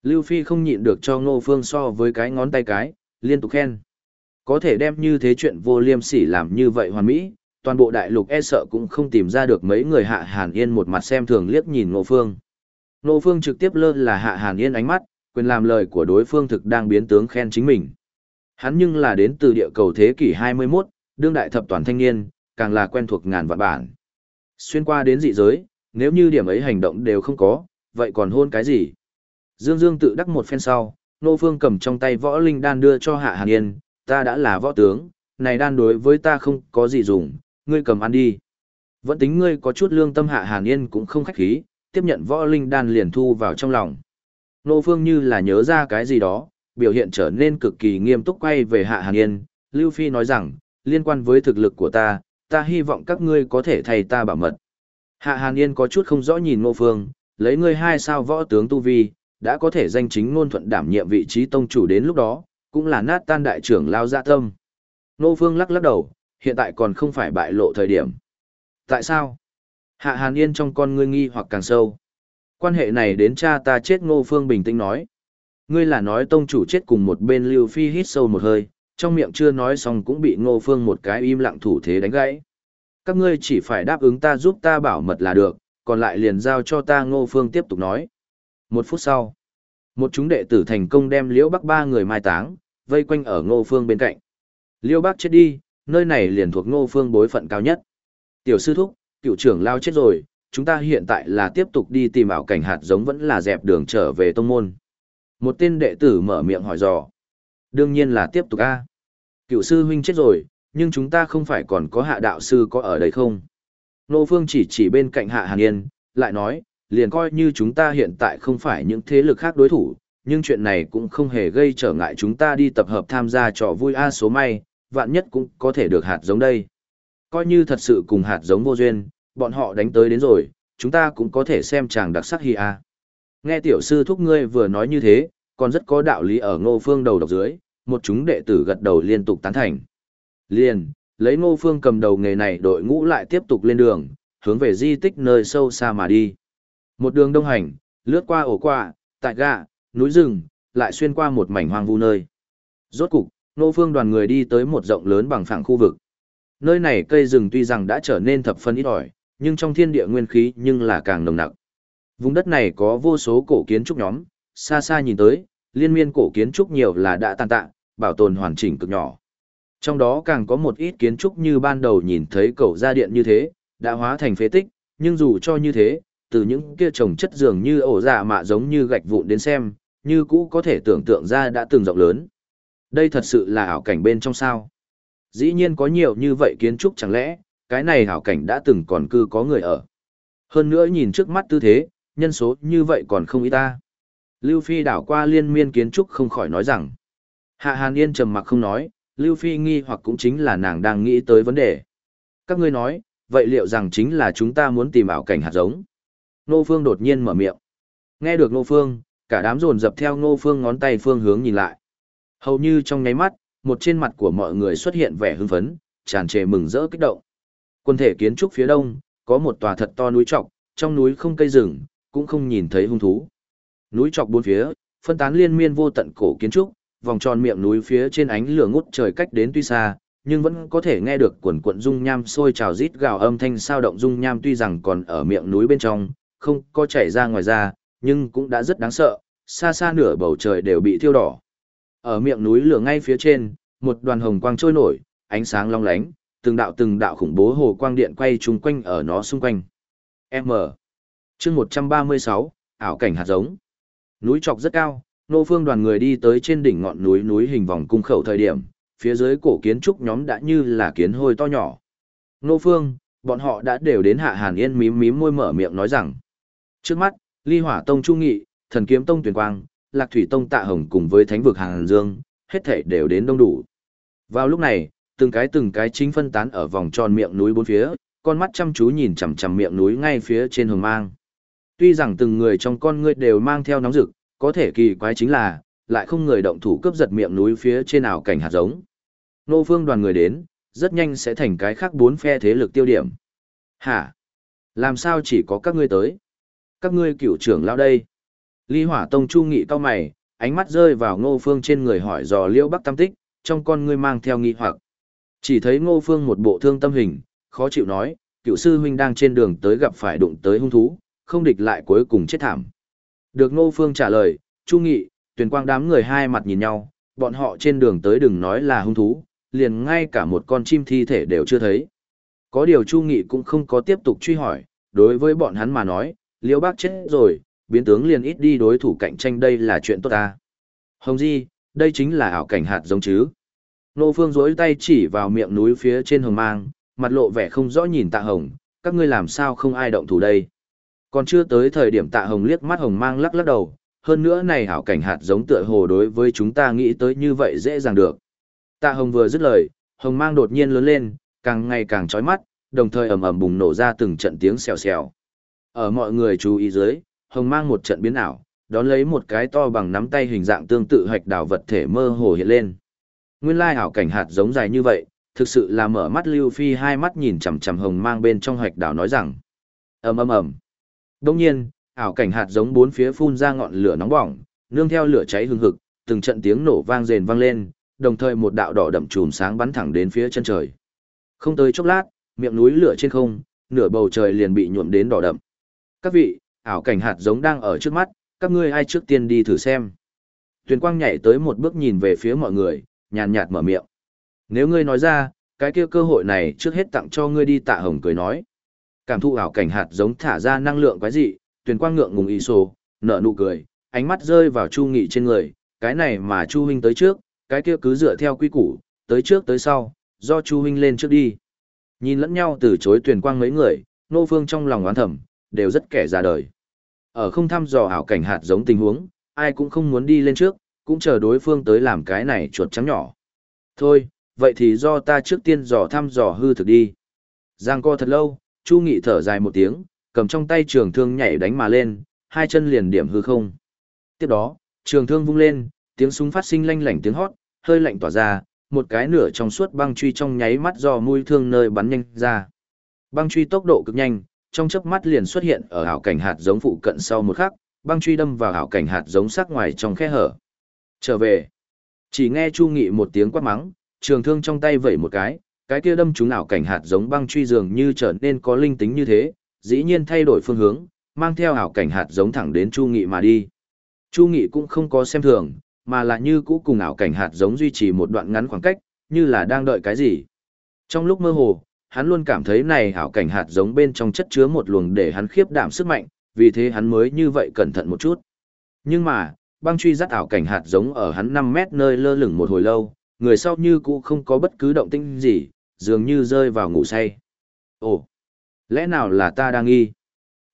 Lưu Phi không nhịn được cho Ngô Phương so với cái ngón tay cái, liên tục khen. Có thể đem như thế chuyện vô liêm sỉ làm như vậy hoàn mỹ, toàn bộ đại lục e sợ cũng không tìm ra được mấy người hạ Hàn Yên một mặt xem thường liếc nhìn Ngô Phương. Ngô Phương trực tiếp lơ là hạ Hàn Yên ánh mắt, quyền làm lời của đối phương thực đang biến tướng khen chính mình. Hắn nhưng là đến từ địa cầu thế kỷ 21, đương đại thập toàn thanh niên, càng là quen thuộc ngàn vạn bản. Xuyên qua đến dị giới, nếu như điểm ấy hành động đều không có, vậy còn hôn cái gì? Dương Dương tự đắc một phen sau, Nô Phương cầm trong tay võ linh đan đưa cho Hạ Hàn Yên, ta đã là võ tướng, này đan đối với ta không có gì dùng, ngươi cầm ăn đi. Vẫn tính ngươi có chút lương tâm Hạ Hàn Yên cũng không khách khí, tiếp nhận võ linh đan liền thu vào trong lòng. Nô Phương như là nhớ ra cái gì đó, biểu hiện trở nên cực kỳ nghiêm túc quay về Hạ Hàn Yên. Lưu Phi nói rằng, liên quan với thực lực của ta, ta hy vọng các ngươi có thể thay ta bảo mật. Hạ Hàn Yên có chút không rõ nhìn Ngô Phương, lấy ngươi hai sao võ tướng Tu Vi, đã có thể danh chính ngôn thuận đảm nhiệm vị trí tông chủ đến lúc đó, cũng là nát tan đại trưởng lao dạ tâm. Ngô Phương lắc lắc đầu, hiện tại còn không phải bại lộ thời điểm. Tại sao? Hạ Hàn Yên trong con ngươi nghi hoặc càng sâu. Quan hệ này đến cha ta chết Ngô Phương bình tĩnh nói. Ngươi là nói tông chủ chết cùng một bên Lưu Phi hít sâu một hơi, trong miệng chưa nói xong cũng bị Ngô Phương một cái im lặng thủ thế đánh gãy. Các ngươi chỉ phải đáp ứng ta giúp ta bảo mật là được, còn lại liền giao cho ta Ngô Phương tiếp tục nói. Một phút sau, một chúng đệ tử thành công đem Liễu Bắc ba người mai táng, vây quanh ở Ngô Phương bên cạnh. Liễu Bắc chết đi, nơi này liền thuộc Ngô Phương bối phận cao nhất. Tiểu sư thúc, cựu trưởng lao chết rồi, chúng ta hiện tại là tiếp tục đi tìm ảo cảnh hạt giống vẫn là dẹp đường trở về tông môn. Một tên đệ tử mở miệng hỏi dò. Đương nhiên là tiếp tục a. Cựu sư huynh chết rồi, nhưng chúng ta không phải còn có hạ đạo sư có ở đây không? Nô Phương chỉ chỉ bên cạnh hạ hàn yên, lại nói, liền coi như chúng ta hiện tại không phải những thế lực khác đối thủ, nhưng chuyện này cũng không hề gây trở ngại chúng ta đi tập hợp tham gia trò vui A số may, vạn nhất cũng có thể được hạt giống đây. Coi như thật sự cùng hạt giống vô duyên, bọn họ đánh tới đến rồi, chúng ta cũng có thể xem chàng đặc sắc hi A. Nghe tiểu sư thúc ngươi vừa nói như thế, còn rất có đạo lý ở ngô phương đầu độc dưới, một chúng đệ tử gật đầu liên tục tán thành. Liền, lấy ngô phương cầm đầu nghề này đội ngũ lại tiếp tục lên đường, hướng về di tích nơi sâu xa mà đi. Một đường đông hành, lướt qua ổ quạ, tại gạ, núi rừng, lại xuyên qua một mảnh hoang vu nơi. Rốt cục, Nô phương đoàn người đi tới một rộng lớn bằng phẳng khu vực. Nơi này cây rừng tuy rằng đã trở nên thập phân ít ỏi, nhưng trong thiên địa nguyên khí nhưng là càng nồng nặc. Vùng đất này có vô số cổ kiến trúc nhóm, xa xa nhìn tới, liên miên cổ kiến trúc nhiều là đã tàn tạ, bảo tồn hoàn chỉnh cực nhỏ. Trong đó càng có một ít kiến trúc như ban đầu nhìn thấy cầu gia điện như thế, đã hóa thành phế tích, nhưng dù cho như thế, từ những kia trồng chất dường như ổ dạ mạ giống như gạch vụn đến xem, như cũ có thể tưởng tượng ra đã từng rộng lớn. Đây thật sự là ảo cảnh bên trong sao. Dĩ nhiên có nhiều như vậy kiến trúc chẳng lẽ, cái này ảo cảnh đã từng còn cư có người ở. Hơn nữa nhìn trước mắt tư thế, nhân số như vậy còn không ít ta. Lưu Phi đảo qua liên miên kiến trúc không khỏi nói rằng. Hạ Hàn Yên trầm mặc không nói, Lưu Phi nghi hoặc cũng chính là nàng đang nghĩ tới vấn đề. Các ngươi nói, vậy liệu rằng chính là chúng ta muốn tìm ảo cảnh hạt giống? Nô Phương đột nhiên mở miệng. Nghe được Nô Phương, cả đám dồn dập theo Nô Phương ngón tay phương hướng nhìn lại. Hầu như trong nháy mắt, một trên mặt của mọi người xuất hiện vẻ hưng phấn, tràn trề mừng rỡ kích động. Quân thể kiến trúc phía đông, có một tòa thật to núi trọc, trong núi không cây rừng, cũng không nhìn thấy hung thú. Núi trọc bốn phía, phân tán liên miên vô tận cổ kiến trúc, vòng tròn miệng núi phía trên ánh lửa ngút trời cách đến tuy xa, nhưng vẫn có thể nghe được quần quận dung nham sôi trào rít gào âm thanh sao động dung nham tuy rằng còn ở miệng núi bên trong, không có chảy ra ngoài ra, nhưng cũng đã rất đáng sợ, xa xa nửa bầu trời đều bị thiêu đỏ. Ở miệng núi lửa ngay phía trên, một đoàn hồng quang trôi nổi, ánh sáng long lánh, từng đạo từng đạo khủng bố hồ quang điện quay chung quanh ở nó xung quanh. M. chương 136, ảo cảnh hạt giống. Núi trọc rất cao, nô phương đoàn người đi tới trên đỉnh ngọn núi núi hình vòng cung khẩu thời điểm, phía dưới cổ kiến trúc nhóm đã như là kiến hôi to nhỏ. Nô phương, bọn họ đã đều đến hạ hàn yên mím mím môi mở miệng nói rằng. Trước mắt, ly hỏa tông trung nghị, thần kiếm tông tuyển quang, lạc thủy tông tạ hồng cùng với thánh vực hàng dương, hết thể đều đến đông đủ. Vào lúc này, từng cái từng cái chính phân tán ở vòng tròn miệng núi bốn phía, con mắt chăm chú nhìn chằm chằm miệng núi ngay phía trên hồng mang. Tuy rằng từng người trong con ngươi đều mang theo nóng rực, có thể kỳ quái chính là, lại không người động thủ cướp giật miệng núi phía trên nào cảnh hạt giống. Nô phương đoàn người đến, rất nhanh sẽ thành cái khác bốn phe thế lực tiêu điểm. Hả? Làm sao chỉ có các ngươi tới? Các ngươi cựu trưởng lao đây. Ly hỏa tông chu nghị cao mày, ánh mắt rơi vào ngô phương trên người hỏi dò liễu bắc tam tích, trong con ngươi mang theo nghi hoặc. Chỉ thấy ngô phương một bộ thương tâm hình, khó chịu nói, cựu sư huynh đang trên đường tới gặp phải đụng tới hung thú, không địch lại cuối cùng chết thảm. Được ngô phương trả lời, chu nghị, tuyển quang đám người hai mặt nhìn nhau, bọn họ trên đường tới đừng nói là hung thú, liền ngay cả một con chim thi thể đều chưa thấy. Có điều Chu Nghị cũng không có tiếp tục truy hỏi, đối với bọn hắn mà nói, liễu Bắc chết rồi, biến tướng liền ít đi đối thủ cạnh tranh đây là chuyện tốt ta. Hồng Di, đây chính là ảo cảnh hạt giống chứ. Nô Phương rỗi tay chỉ vào miệng núi phía trên hồng mang, mặt lộ vẻ không rõ nhìn tạ hồng, các ngươi làm sao không ai động thủ đây. Còn chưa tới thời điểm tạ hồng liếc mắt hồng mang lắc lắc đầu, hơn nữa này ảo cảnh hạt giống tựa hồ đối với chúng ta nghĩ tới như vậy dễ dàng được. Tạ hồng vừa dứt lời, hồng mang đột nhiên lớn lên, càng ngày càng chói mắt, đồng thời ầm ầm bùng nổ ra từng trận tiếng xèo xèo. Ở mọi người chú ý dưới, hồng mang một trận biến ảo, đón lấy một cái to bằng nắm tay hình dạng tương tự hạch đảo vật thể mơ hồ hiện lên. Nguyên lai ảo cảnh hạt giống dài như vậy, thực sự là mở mắt Lưu Phi hai mắt nhìn chằm chằm hồng mang bên trong hạch đảo nói rằng: "Ầm ầm ầm." Đương nhiên, ảo cảnh hạt giống bốn phía phun ra ngọn lửa nóng bỏng, nương theo lửa cháy hừng hực, từng trận tiếng nổ vang rền vang lên, đồng thời một đạo đỏ đậm chùm sáng bắn thẳng đến phía chân trời. Không tới chốc lát, miệng núi lửa trên không, nửa bầu trời liền bị nhuộm đến đỏ đậm. Các vị, ảo cảnh hạt giống đang ở trước mắt, các ngươi ai trước tiên đi thử xem. Tuyền Quang nhảy tới một bước nhìn về phía mọi người, nhàn nhạt mở miệng. Nếu ngươi nói ra, cái kia cơ hội này trước hết tặng cho ngươi đi tạ hồng cười nói. Cảm thụ ảo cảnh hạt giống thả ra năng lượng quái dị, Tuyền Quang ngượng ngùng y sổ, nở nụ cười, ánh mắt rơi vào Chu Nghị trên người, cái này mà Chu huynh tới trước, cái kia cứ dựa theo quy củ, tới trước tới sau, do Chu huynh lên trước đi. Nhìn lẫn nhau từ chối Tuyền Quang mấy người, Nô Phương trong lòng oán thầm, đều rất kẻ ra đời. Ở không thăm dò ảo cảnh hạt giống tình huống, ai cũng không muốn đi lên trước, cũng chờ đối phương tới làm cái này chuột trắng nhỏ. Thôi, vậy thì do ta trước tiên dò thăm dò hư thực đi. Giang co thật lâu, Chu Nghị thở dài một tiếng, cầm trong tay trường thương nhảy đánh mà lên, hai chân liền điểm hư không. Tiếp đó, trường thương vung lên, tiếng súng phát sinh lanh lảnh tiếng hót, hơi lạnh tỏa ra, một cái nửa trong suốt băng truy trong nháy mắt do mũi thương nơi bắn nhanh ra. Băng truy tốc độ cực nhanh, trong chớp mắt liền xuất hiện ở ảo cảnh hạt giống phụ cận sau một khắc, băng truy đâm vào ảo cảnh hạt giống sắc ngoài trong khe hở. Trở về. Chỉ nghe Chu Nghị một tiếng quát mắng, trường thương trong tay vẩy một cái, cái kia đâm trúng ảo cảnh hạt giống băng truy dường như trở nên có linh tính như thế, dĩ nhiên thay đổi phương hướng, mang theo ảo cảnh hạt giống thẳng đến Chu Nghị mà đi. Chu Nghị cũng không có xem thường, mà là như cũ cùng ảo cảnh hạt giống duy trì một đoạn ngắn khoảng cách, như là đang đợi cái gì. Trong lúc mơ hồ, hắn luôn cảm thấy này ảo cảnh hạt giống bên trong chất chứa một luồng để hắn khiếp đảm sức mạnh, vì thế hắn mới như vậy cẩn thận một chút. Nhưng mà, băng truy dắt ảo cảnh hạt giống ở hắn 5 mét nơi lơ lửng một hồi lâu, người sau như cũ không có bất cứ động tĩnh gì, dường như rơi vào ngủ say. Ồ, lẽ nào là ta đang nghi?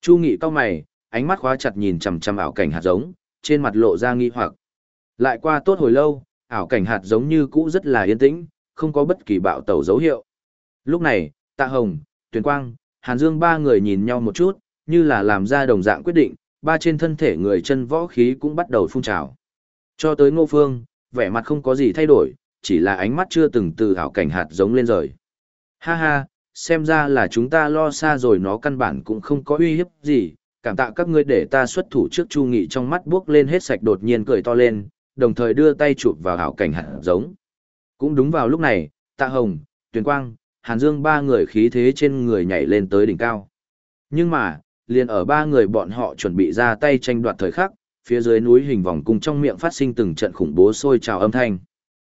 Chu Nghị cao mày, ánh mắt khóa chặt nhìn chằm chằm ảo cảnh hạt giống, trên mặt lộ ra nghi hoặc. Lại qua tốt hồi lâu, ảo cảnh hạt giống như cũ rất là yên tĩnh, không có bất kỳ bạo tẩu dấu hiệu. Lúc này, Tạ Hồng, Tuyền Quang, Hàn Dương ba người nhìn nhau một chút, như là làm ra đồng dạng quyết định, ba trên thân thể người chân võ khí cũng bắt đầu phun trào. Cho tới Ngô Phương, vẻ mặt không có gì thay đổi, chỉ là ánh mắt chưa từng từ hảo cảnh hạt giống lên rời. Ha ha, xem ra là chúng ta lo xa rồi nó căn bản cũng không có uy hiếp gì, cảm tạ các ngươi để ta xuất thủ trước Chu Nghị trong mắt bước lên hết sạch đột nhiên cười to lên, đồng thời đưa tay chụp vào hảo cảnh hạt giống. Cũng đúng vào lúc này, Tạ Hồng, Tuyền Quang, Hàn Dương ba người khí thế trên người nhảy lên tới đỉnh cao. Nhưng mà, liền ở ba người bọn họ chuẩn bị ra tay tranh đoạt thời khắc, phía dưới núi hình vòng cung trong miệng phát sinh từng trận khủng bố sôi trào âm thanh.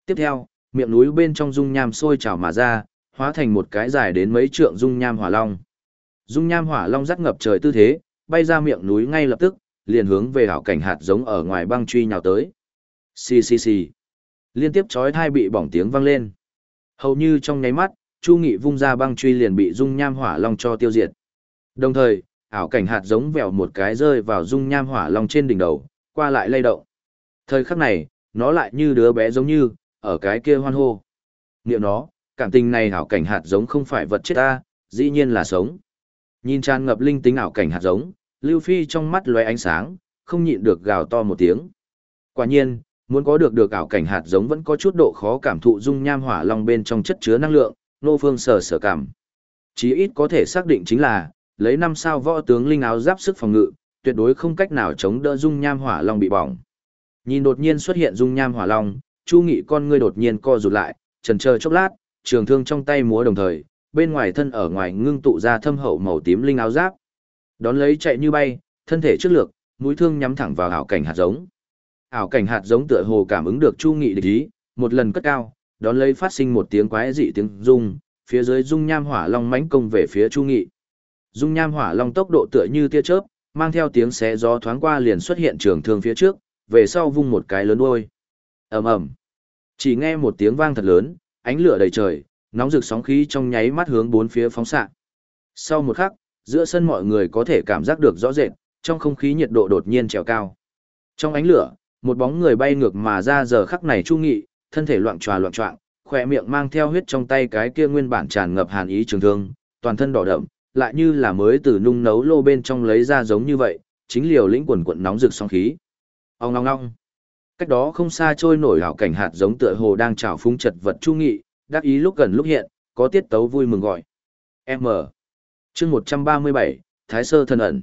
Tiếp theo, miệng núi bên trong dung nham sôi trào mà ra, hóa thành một cái dài đến mấy trượng dung nham hỏa long. Dung nham hỏa long rắc ngập trời tư thế, bay ra miệng núi ngay lập tức, liền hướng về hảo cảnh hạt giống ở ngoài băng truy nhào tới. Xì xì xì. Liên tiếp chói thai bị bỏng tiếng vang lên. Hầu như trong nháy mắt, Chu Nghị vung ra băng truy liền bị dung nham hỏa long cho tiêu diệt. Đồng thời, ảo cảnh hạt giống vèo một cái rơi vào dung nham hỏa long trên đỉnh đầu, qua lại lay động. Thời khắc này, nó lại như đứa bé giống như, ở cái kia hoan hô. Niệm nó, cảm tình này ảo cảnh hạt giống không phải vật chết ta, dĩ nhiên là sống. Nhìn tràn ngập linh tính ảo cảnh hạt giống, Lưu Phi trong mắt lóe ánh sáng, không nhịn được gào to một tiếng. Quả nhiên, muốn có được được ảo cảnh hạt giống vẫn có chút độ khó cảm thụ dung nham hỏa long bên trong chất chứa năng lượng, nô phương sở sở cảm. Chí ít có thể xác định chính là, lấy năm sao võ tướng linh áo giáp sức phòng ngự, tuyệt đối không cách nào chống đỡ dung nham hỏa long bị bỏng. Nhìn đột nhiên xuất hiện dung nham hỏa long, Chu Nghị con ngươi đột nhiên co rụt lại, chần chờ chốc lát, trường thương trong tay múa đồng thời, bên ngoài thân ở ngoài ngưng tụ ra thâm hậu màu tím linh áo giáp. Đón lấy chạy như bay, thân thể trước lược, mũi thương nhắm thẳng vào ảo cảnh hạt giống. Ảo cảnh hạt giống tựa hồ cảm ứng được Chu Nghị địch ý, một lần cất cao, đón lấy phát sinh một tiếng quái dị tiếng rung, phía dưới dung nham hỏa long mãnh công về phía Chu Nghị. Dung nham hỏa long tốc độ tựa như tia chớp, mang theo tiếng xé gió thoáng qua liền xuất hiện trường thương phía trước, về sau vung một cái lớn đuôi. Ầm ầm. Chỉ nghe một tiếng vang thật lớn, ánh lửa đầy trời, nóng rực sóng khí trong nháy mắt hướng bốn phía phóng xạ. Sau một khắc, giữa sân mọi người có thể cảm giác được rõ rệt, trong không khí nhiệt độ đột nhiên trèo cao. Trong ánh lửa, một bóng người bay ngược mà ra giờ khắc này Chu Nghị, thân thể loạn tròa loạn trọng, khỏe miệng mang theo huyết trong tay cái kia nguyên bản tràn ngập hàn ý trường thương, toàn thân đỏ đậm, lại như là mới từ nung nấu lô bên trong lấy ra giống như vậy, chính liều lĩnh quần quận nóng rực sóng khí. Ông ngong ngong. Cách đó không xa trôi nổi hảo cảnh hạt giống tựa hồ đang trào phúng chật vật chu nghị, đắc ý lúc gần lúc hiện, có tiết tấu vui mừng gọi. M. chương 137, Thái Sơ thần ẩn.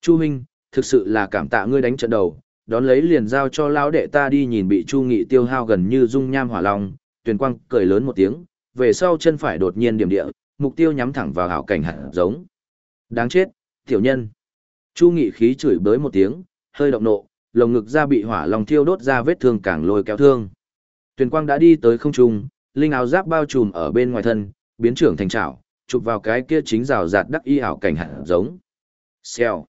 Chu Minh, thực sự là cảm tạ ngươi đánh trận đầu, đón lấy liền giao cho lão đệ ta đi nhìn bị Chu Nghị tiêu hao gần như dung nham hỏa long, Tuyền Quang cười lớn một tiếng, về sau chân phải đột nhiên điểm địa, mục tiêu nhắm thẳng vào hảo cảnh hạt giống. Đáng chết, tiểu nhân. Chu Nghị khí chửi bới một tiếng, hơi động nộ, lồng ngực ra bị hỏa long thiêu đốt ra vết thương càng lôi kéo thương. Tuyền Quang đã đi tới không trung, linh áo giáp bao trùm ở bên ngoài thân, biến trưởng thành trảo, chụp vào cái kia chính rào rạt đắc y ảo cảnh hạt giống. Xèo.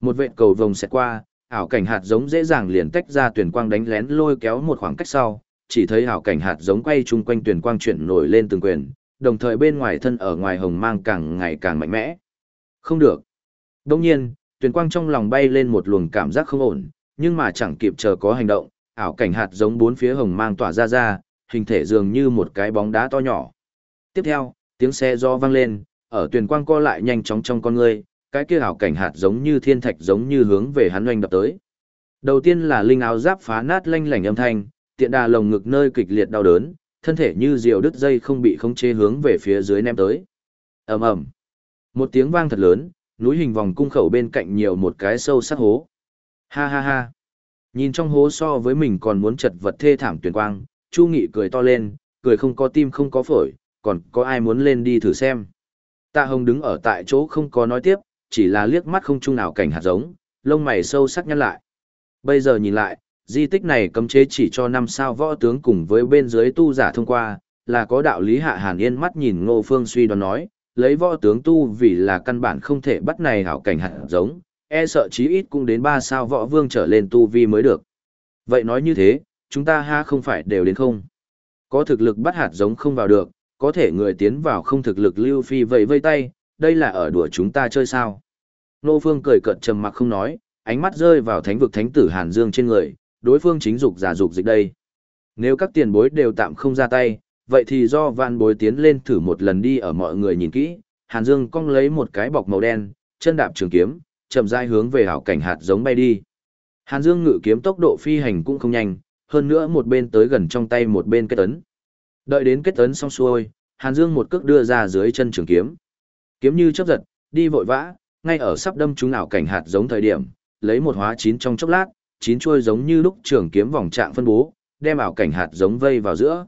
Một vệt cầu vồng xẹt qua, ảo cảnh hạt giống dễ dàng liền tách ra tuyển quang đánh lén lôi kéo một khoảng cách sau, chỉ thấy ảo cảnh hạt giống quay chung quanh tuyển quang chuyển nổi lên từng quyền, đồng thời bên ngoài thân ở ngoài hồng mang càng ngày càng mạnh mẽ. Không được. Đồng nhiên, tuyển quang trong lòng bay lên một luồng cảm giác không ổn, nhưng mà chẳng kịp chờ có hành động, ảo cảnh hạt giống bốn phía hồng mang tỏa ra ra, hình thể dường như một cái bóng đá to nhỏ. Tiếp theo, tiếng xe do vang lên, ở tuyển quang co lại nhanh chóng trong con người, cái kia ảo cảnh hạt giống như thiên thạch giống như hướng về hắn oanh đập tới. Đầu tiên là linh áo giáp phá nát lanh lảnh âm thanh, tiện đà lồng ngực nơi kịch liệt đau đớn, thân thể như diều đứt dây không bị khống chế hướng về phía dưới ném tới. Ầm ầm. Một tiếng vang thật lớn, núi hình vòng cung khẩu bên cạnh nhiều một cái sâu sắc hố. Ha ha ha. Nhìn trong hố so với mình còn muốn chật vật thê thảm tuyển quang, Chu Nghị cười to lên, cười không có tim không có phổi, còn có ai muốn lên đi thử xem. Tạ Hồng đứng ở tại chỗ không có nói tiếp, chỉ là liếc mắt không chung nào cảnh hạt giống, lông mày sâu sắc nhăn lại. Bây giờ nhìn lại, di tích này cấm chế chỉ cho năm sao võ tướng cùng với bên dưới tu giả thông qua, là có đạo lý hạ hàn yên mắt nhìn ngô phương suy đoán nói, lấy võ tướng tu vì là căn bản không thể bắt này hảo cảnh hạt giống, e sợ chí ít cũng đến ba sao võ vương trở lên tu vi mới được. Vậy nói như thế, chúng ta ha không phải đều đến không? Có thực lực bắt hạt giống không vào được, có thể người tiến vào không thực lực lưu phi vậy vây tay, đây là ở đùa chúng ta chơi sao? Nô Phương cười cợt trầm mặc không nói, ánh mắt rơi vào thánh vực thánh tử Hàn Dương trên người, đối phương chính dục giả dục dịch đây. Nếu các tiền bối đều tạm không ra tay, vậy thì do vạn bối tiến lên thử một lần đi ở mọi người nhìn kỹ, Hàn Dương cong lấy một cái bọc màu đen, chân đạp trường kiếm, chậm rãi hướng về hảo cảnh hạt giống bay đi. Hàn Dương ngự kiếm tốc độ phi hành cũng không nhanh, hơn nữa một bên tới gần trong tay một bên kết ấn. Đợi đến kết ấn xong xuôi, Hàn Dương một cước đưa ra dưới chân trường kiếm. Kiếm như chớp giật, đi vội vã, ngay ở sắp đâm trúng ảo cảnh hạt giống thời điểm, lấy một hóa chín trong chốc lát, chín chuôi giống như lúc trường kiếm vòng trạng phân bố, đem ảo cảnh hạt giống vây vào giữa.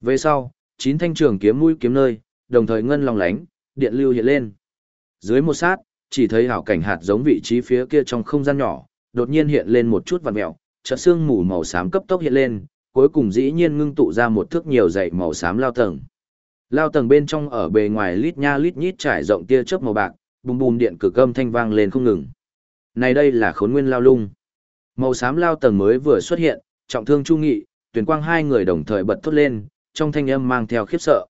Về sau, chín thanh trường kiếm mũi kiếm nơi, đồng thời ngân long lánh, điện lưu hiện lên. Dưới một sát, chỉ thấy ảo cảnh hạt giống vị trí phía kia trong không gian nhỏ, đột nhiên hiện lên một chút vằn mèo, chợt xương mù màu xám cấp tốc hiện lên, cuối cùng dĩ nhiên ngưng tụ ra một thước nhiều dãy màu xám lao tầng. Lao tầng bên trong ở bề ngoài lít nha lít nhít trải rộng tia chớp màu bạc, bùm bùm điện cực âm thanh vang lên không ngừng. Này đây là khốn nguyên lao lung. Màu xám lao tầng mới vừa xuất hiện, trọng thương chu nghị, tuyển quang hai người đồng thời bật thốt lên, trong thanh âm mang theo khiếp sợ.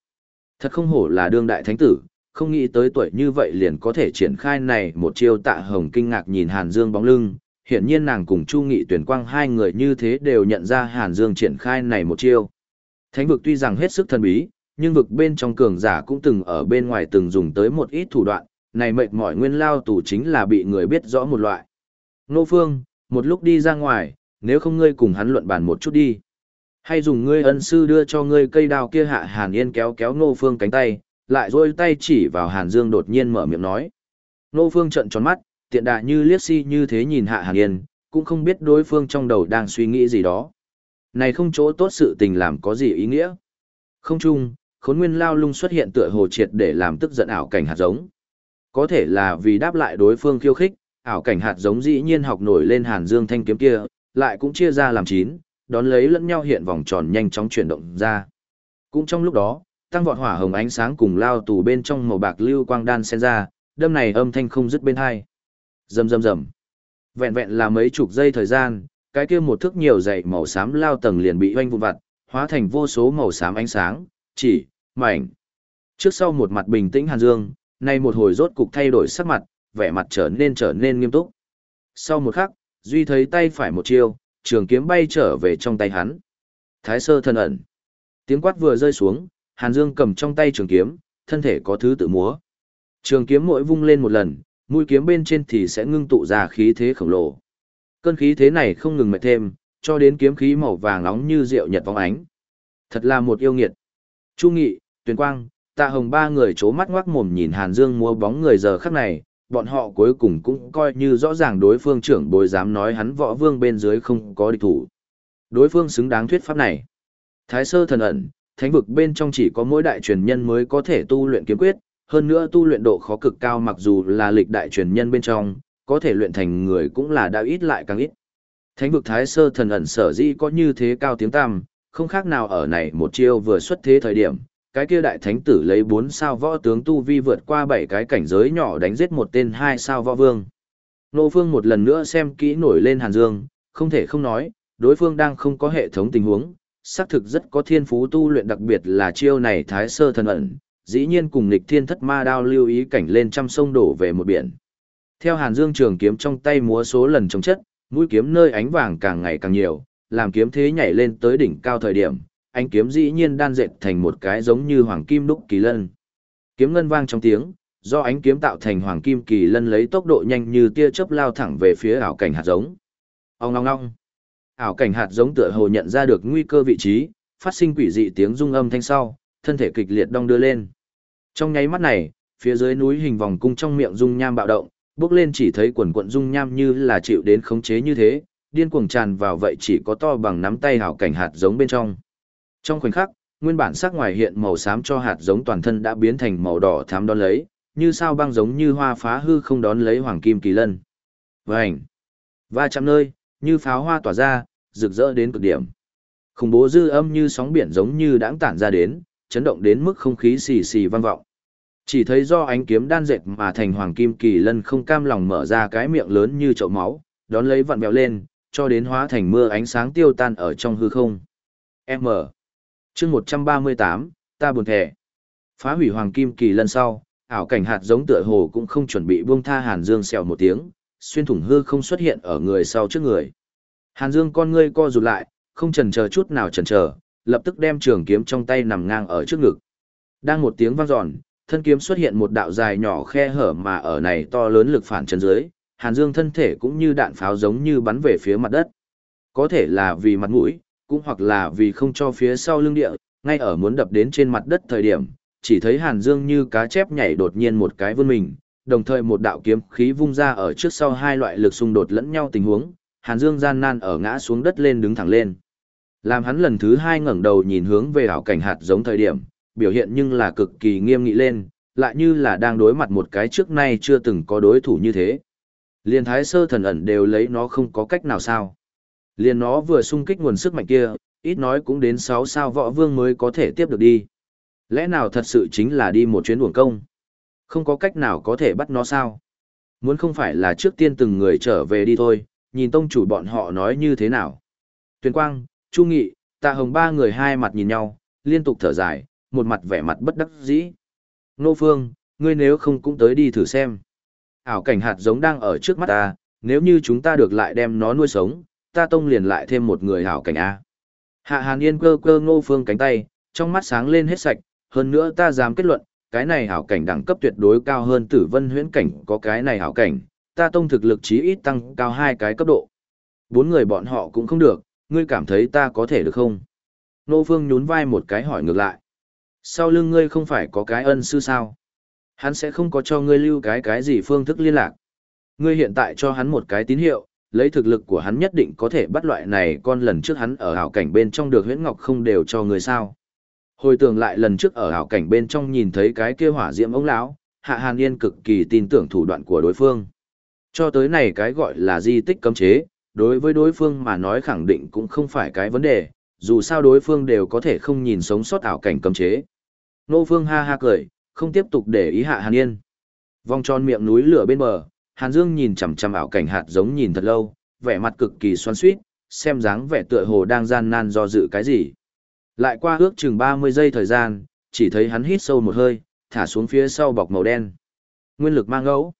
Thật không hổ là đương đại thánh tử, không nghĩ tới tuổi như vậy liền có thể triển khai này một chiêu tạ hồng kinh ngạc nhìn Hàn Dương bóng lưng. Hiện nhiên nàng cùng Chu Nghị tuyển quang hai người như thế đều nhận ra Hàn Dương triển khai này một chiêu. Thánh vực tuy rằng hết sức thần bí, nhưng vực bên trong cường giả cũng từng ở bên ngoài từng dùng tới một ít thủ đoạn, này mệt mỏi nguyên lao tù chính là bị người biết rõ một loại. Nô Phương, một lúc đi ra ngoài, nếu không ngươi cùng hắn luận bàn một chút đi. Hay dùng ngươi ân sư đưa cho ngươi cây đao kia hạ Hàn Yên kéo kéo Nô Phương cánh tay, lại rôi tay chỉ vào Hàn Dương đột nhiên mở miệng nói. Nô Phương trận tròn mắt, tiện đà như liếc si như thế nhìn hạ Hàn Yên, cũng không biết đối phương trong đầu đang suy nghĩ gì đó. Này không chỗ tốt sự tình làm có gì ý nghĩa. Không chung, khốn nguyên lao lung xuất hiện tựa hồ triệt để làm tức giận ảo cảnh hạt giống. Có thể là vì đáp lại đối phương khiêu khích, ảo cảnh hạt giống dĩ nhiên học nổi lên hàn dương thanh kiếm kia, lại cũng chia ra làm chín, đón lấy lẫn nhau hiện vòng tròn nhanh chóng chuyển động ra. Cũng trong lúc đó, tăng vọt hỏa hồng ánh sáng cùng lao tù bên trong màu bạc lưu quang đan xen ra, đâm này âm thanh không dứt bên hai. Rầm rầm rầm. Vẹn vẹn là mấy chục giây thời gian, cái kia một thước nhiều dày màu xám lao tầng liền bị hoanh vụn vặt, hóa thành vô số màu xám ánh sáng, chỉ, mảnh. Trước sau một mặt bình tĩnh Hàn Dương, nay một hồi rốt cục thay đổi sắc mặt, vẻ mặt trở nên trở nên nghiêm túc. Sau một khắc, Duy thấy tay phải một chiêu, trường kiếm bay trở về trong tay hắn. Thái sơ thân ẩn. Tiếng quát vừa rơi xuống, Hàn Dương cầm trong tay trường kiếm, thân thể có thứ tự múa. Trường kiếm mỗi vung lên một lần, mũi kiếm bên trên thì sẽ ngưng tụ ra khí thế khổng lồ. Cơn khí thế này không ngừng mệt thêm, cho đến kiếm khí màu vàng nóng như rượu nhật vóng ánh. Thật là một yêu nghiệt. Chu Nghị, Tuyền Quang, Tạ Hồng ba người chố mắt ngoác mồm nhìn Hàn Dương mua bóng người giờ khắc này, bọn họ cuối cùng cũng coi như rõ ràng đối phương trưởng bối dám nói hắn võ vương bên dưới không có địch thủ. Đối phương xứng đáng thuyết pháp này. Thái sơ thần ẩn, thánh vực bên trong chỉ có mỗi đại truyền nhân mới có thể tu luyện kiếm quyết, hơn nữa tu luyện độ khó cực cao mặc dù là lịch đại truyền nhân bên trong, có thể luyện thành người cũng là đã ít lại càng ít. Thánh vực thái sơ thần ẩn sở dĩ có như thế cao tiếng tăm, không khác nào ở này một chiêu vừa xuất thế thời điểm, cái kia đại thánh tử lấy bốn sao võ tướng tu vi vượt qua bảy cái cảnh giới nhỏ đánh giết một tên hai sao võ vương. Nô Phương một lần nữa xem kỹ nổi lên Hàn Dương, không thể không nói, đối phương đang không có hệ thống tình huống, xác thực rất có thiên phú tu luyện đặc biệt là chiêu này thái sơ thần ẩn, dĩ nhiên cùng nghịch thiên thất ma đao lưu ý cảnh lên trăm sông đổ về một biển. Theo Hàn Dương trường kiếm trong tay múa số lần chống chất, mũi kiếm nơi ánh vàng càng ngày càng nhiều, làm kiếm thế nhảy lên tới đỉnh cao thời điểm, ánh kiếm dĩ nhiên đan dệt thành một cái giống như hoàng kim đúc kỳ lân. Kiếm ngân vang trong tiếng, do ánh kiếm tạo thành hoàng kim kỳ lân lấy tốc độ nhanh như tia chớp lao thẳng về phía ảo cảnh hạt giống. Ong ong ong. Ảo cảnh hạt giống tựa hồ nhận ra được nguy cơ vị trí, phát sinh quỷ dị tiếng rung âm thanh sau, thân thể kịch liệt đong đưa lên. Trong nháy mắt này, phía dưới núi hình vòng cung trong miệng dung nham bạo động, bước lên chỉ thấy quần quận dung nham như là chịu đến khống chế như thế, điên cuồng tràn vào vậy chỉ có to bằng nắm tay hảo cảnh hạt giống bên trong. Trong khoảnh khắc, nguyên bản sắc ngoài hiện màu xám cho hạt giống toàn thân đã biến thành màu đỏ thắm đón lấy, như sao băng giống như hoa phá hư không đón lấy hoàng kim kỳ lân. Vành! Va chạm nơi, như pháo hoa tỏa ra, rực rỡ đến cực điểm. Khủng bố dư âm như sóng biển giống như đãng tản ra đến, chấn động đến mức không khí xì xì vang vọng. Chỉ thấy do ánh kiếm đan dệt mà thành hoàng kim kỳ lân không cam lòng mở ra cái miệng lớn như chậu máu, đón lấy vặn bèo lên, cho đến hóa thành mưa ánh sáng tiêu tan ở trong hư không. M chương 138, ta buồn thẻ. Phá hủy hoàng kim kỳ lần sau, ảo cảnh hạt giống tựa hồ cũng không chuẩn bị buông tha Hàn Dương xèo một tiếng, xuyên thủng hư không xuất hiện ở người sau trước người. Hàn Dương con ngươi co rụt lại, không chần chờ chút nào chần chờ, lập tức đem trường kiếm trong tay nằm ngang ở trước ngực. Đang một tiếng vang dọn, thân kiếm xuất hiện một đạo dài nhỏ khe hở mà ở này to lớn lực phản chân dưới, Hàn Dương thân thể cũng như đạn pháo giống như bắn về phía mặt đất. Có thể là vì mặt mũi, cũng hoặc là vì không cho phía sau lưng địa, ngay ở muốn đập đến trên mặt đất thời điểm, chỉ thấy Hàn Dương như cá chép nhảy đột nhiên một cái vươn mình, đồng thời một đạo kiếm khí vung ra ở trước sau hai loại lực xung đột lẫn nhau tình huống, Hàn Dương gian nan ở ngã xuống đất lên đứng thẳng lên. Làm hắn lần thứ hai ngẩng đầu nhìn hướng về ảo cảnh hạt giống thời điểm, biểu hiện nhưng là cực kỳ nghiêm nghị lên, lại như là đang đối mặt một cái trước nay chưa từng có đối thủ như thế. Liên thái sơ thần ẩn đều lấy nó không có cách nào sao. Liên nó vừa sung kích nguồn sức mạnh kia, ít nói cũng đến 6 sao võ vương mới có thể tiếp được đi. Lẽ nào thật sự chính là đi một chuyến uổng công? Không có cách nào có thể bắt nó sao? Muốn không phải là trước tiên từng người trở về đi thôi, nhìn tông chủ bọn họ nói như thế nào. Tuyền Quang, Chu Nghị, Tạ Hồng ba người hai mặt nhìn nhau, liên tục thở dài, một mặt vẻ mặt bất đắc dĩ. Nô Phương, ngươi nếu không cũng tới đi thử xem. Ảo cảnh hạt giống đang ở trước mắt ta, nếu như chúng ta được lại đem nó nuôi sống, ta tông liền lại thêm một người hảo cảnh A. Hạ Hàn Yên cơ cơ Ngô Phương cánh tay, trong mắt sáng lên hết sạch, hơn nữa ta dám kết luận, cái này hảo cảnh đẳng cấp tuyệt đối cao hơn tử vân huyễn cảnh có cái này hảo cảnh, ta tông thực lực chí ít tăng cao hai cái cấp độ. Bốn người bọn họ cũng không được, ngươi cảm thấy ta có thể được không? Ngô Phương nhún vai một cái hỏi ngược lại. Sau lưng ngươi không phải có cái ân sư sao? Hắn sẽ không có cho ngươi lưu cái cái gì phương thức liên lạc. Ngươi hiện tại cho hắn một cái tín hiệu, lấy thực lực của hắn nhất định có thể bắt loại này con lần trước hắn ở hảo cảnh bên trong được huyễn ngọc không đều cho người sao. Hồi tưởng lại lần trước ở hảo cảnh bên trong nhìn thấy cái kia hỏa diễm ống lão, Hạ Hàn Yên cực kỳ tin tưởng thủ đoạn của đối phương. Cho tới này cái gọi là di tích cấm chế, đối với đối phương mà nói khẳng định cũng không phải cái vấn đề, dù sao đối phương đều có thể không nhìn sống sót ảo cảnh cấm chế. Nô Phương ha ha cười, không tiếp tục để ý Hạ Hàn Yên. Vòng tròn miệng núi lửa bên bờ, Hàn Dương nhìn chằm chằm ảo cảnh hạt giống nhìn thật lâu, vẻ mặt cực kỳ xoắn xuýt, xem dáng vẻ tựa hồ đang gian nan do dự cái gì. Lại qua ước chừng 30 giây thời gian, chỉ thấy hắn hít sâu một hơi, thả xuống phía sau bọc màu đen. Nguyên lực mang ngẫu.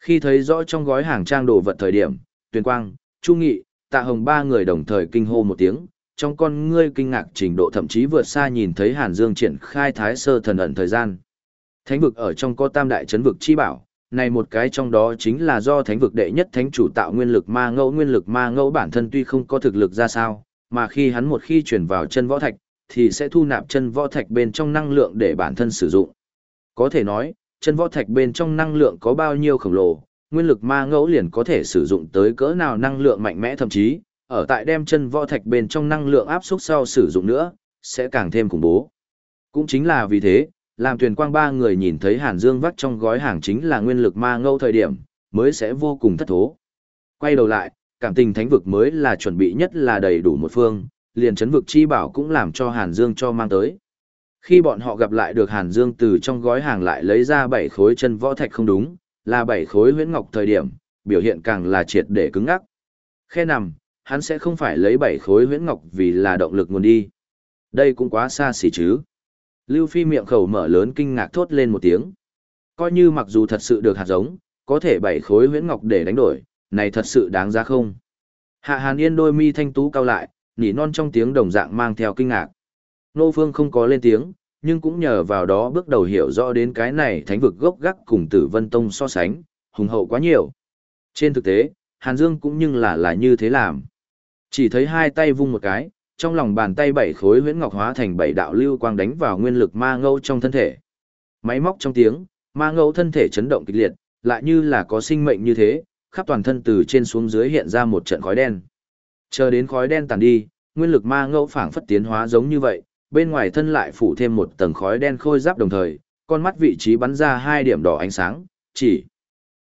Khi thấy rõ trong gói hàng trang đồ vật thời điểm, Tuyền Quang, Chu Nghị, Tạ Hồng ba người đồng thời kinh hô một tiếng, trong con ngươi kinh ngạc trình độ thậm chí vượt xa nhìn thấy Hàn Dương triển khai thái sơ thần ẩn thời gian. Thánh vực ở trong có tam đại chấn vực chi bảo, này một cái trong đó chính là do thánh vực đệ nhất thánh chủ tạo nguyên lực ma ngẫu nguyên lực ma ngẫu bản thân tuy không có thực lực ra sao, mà khi hắn một khi chuyển vào chân võ thạch, thì sẽ thu nạp chân võ thạch bên trong năng lượng để bản thân sử dụng. Có thể nói, chân võ thạch bên trong năng lượng có bao nhiêu khổng lồ, nguyên lực ma ngẫu liền có thể sử dụng tới cỡ nào năng lượng mạnh mẽ thậm chí, ở tại đem chân võ thạch bên trong năng lượng áp suất sau sử dụng nữa, sẽ càng thêm khủng bố. Cũng chính là vì thế, làm tuyển quang ba người nhìn thấy Hàn Dương vắt trong gói hàng chính là nguyên lực ma ngâu thời điểm, mới sẽ vô cùng thất thố. Quay đầu lại, cảm tình thánh vực mới là chuẩn bị nhất là đầy đủ một phương, liền chấn vực chi bảo cũng làm cho Hàn Dương cho mang tới. Khi bọn họ gặp lại được Hàn Dương từ trong gói hàng lại lấy ra bảy khối chân võ thạch không đúng, là bảy khối huyễn ngọc thời điểm, biểu hiện càng là triệt để cứng ngắc. Khe nằm, hắn sẽ không phải lấy bảy khối huyễn ngọc vì là động lực nguồn đi. Đây cũng quá xa xỉ chứ. Lưu Phi miệng khẩu mở lớn kinh ngạc thốt lên một tiếng. Coi như mặc dù thật sự được hạt giống, có thể bảy khối huyễn ngọc để đánh đổi, này thật sự đáng giá không? Hạ Hàn Yên đôi mi thanh tú cao lại, nỉ non trong tiếng đồng dạng mang theo kinh ngạc. Nô Phương không có lên tiếng, nhưng cũng nhờ vào đó bước đầu hiểu rõ đến cái này thánh vực gốc gác cùng tử vân tông so sánh, hùng hậu quá nhiều. Trên thực tế, Hàn Dương cũng nhưng là là như thế làm. Chỉ thấy hai tay vung một cái, trong lòng bàn tay bảy khối huyễn ngọc hóa thành bảy đạo lưu quang đánh vào nguyên lực ma ngâu trong thân thể. Máy móc trong tiếng, ma ngâu thân thể chấn động kịch liệt, lại như là có sinh mệnh như thế, khắp toàn thân từ trên xuống dưới hiện ra một trận khói đen. Chờ đến khói đen tàn đi, nguyên lực ma ngâu phảng phất tiến hóa giống như vậy, bên ngoài thân lại phủ thêm một tầng khói đen khôi giáp đồng thời, con mắt vị trí bắn ra hai điểm đỏ ánh sáng, chỉ.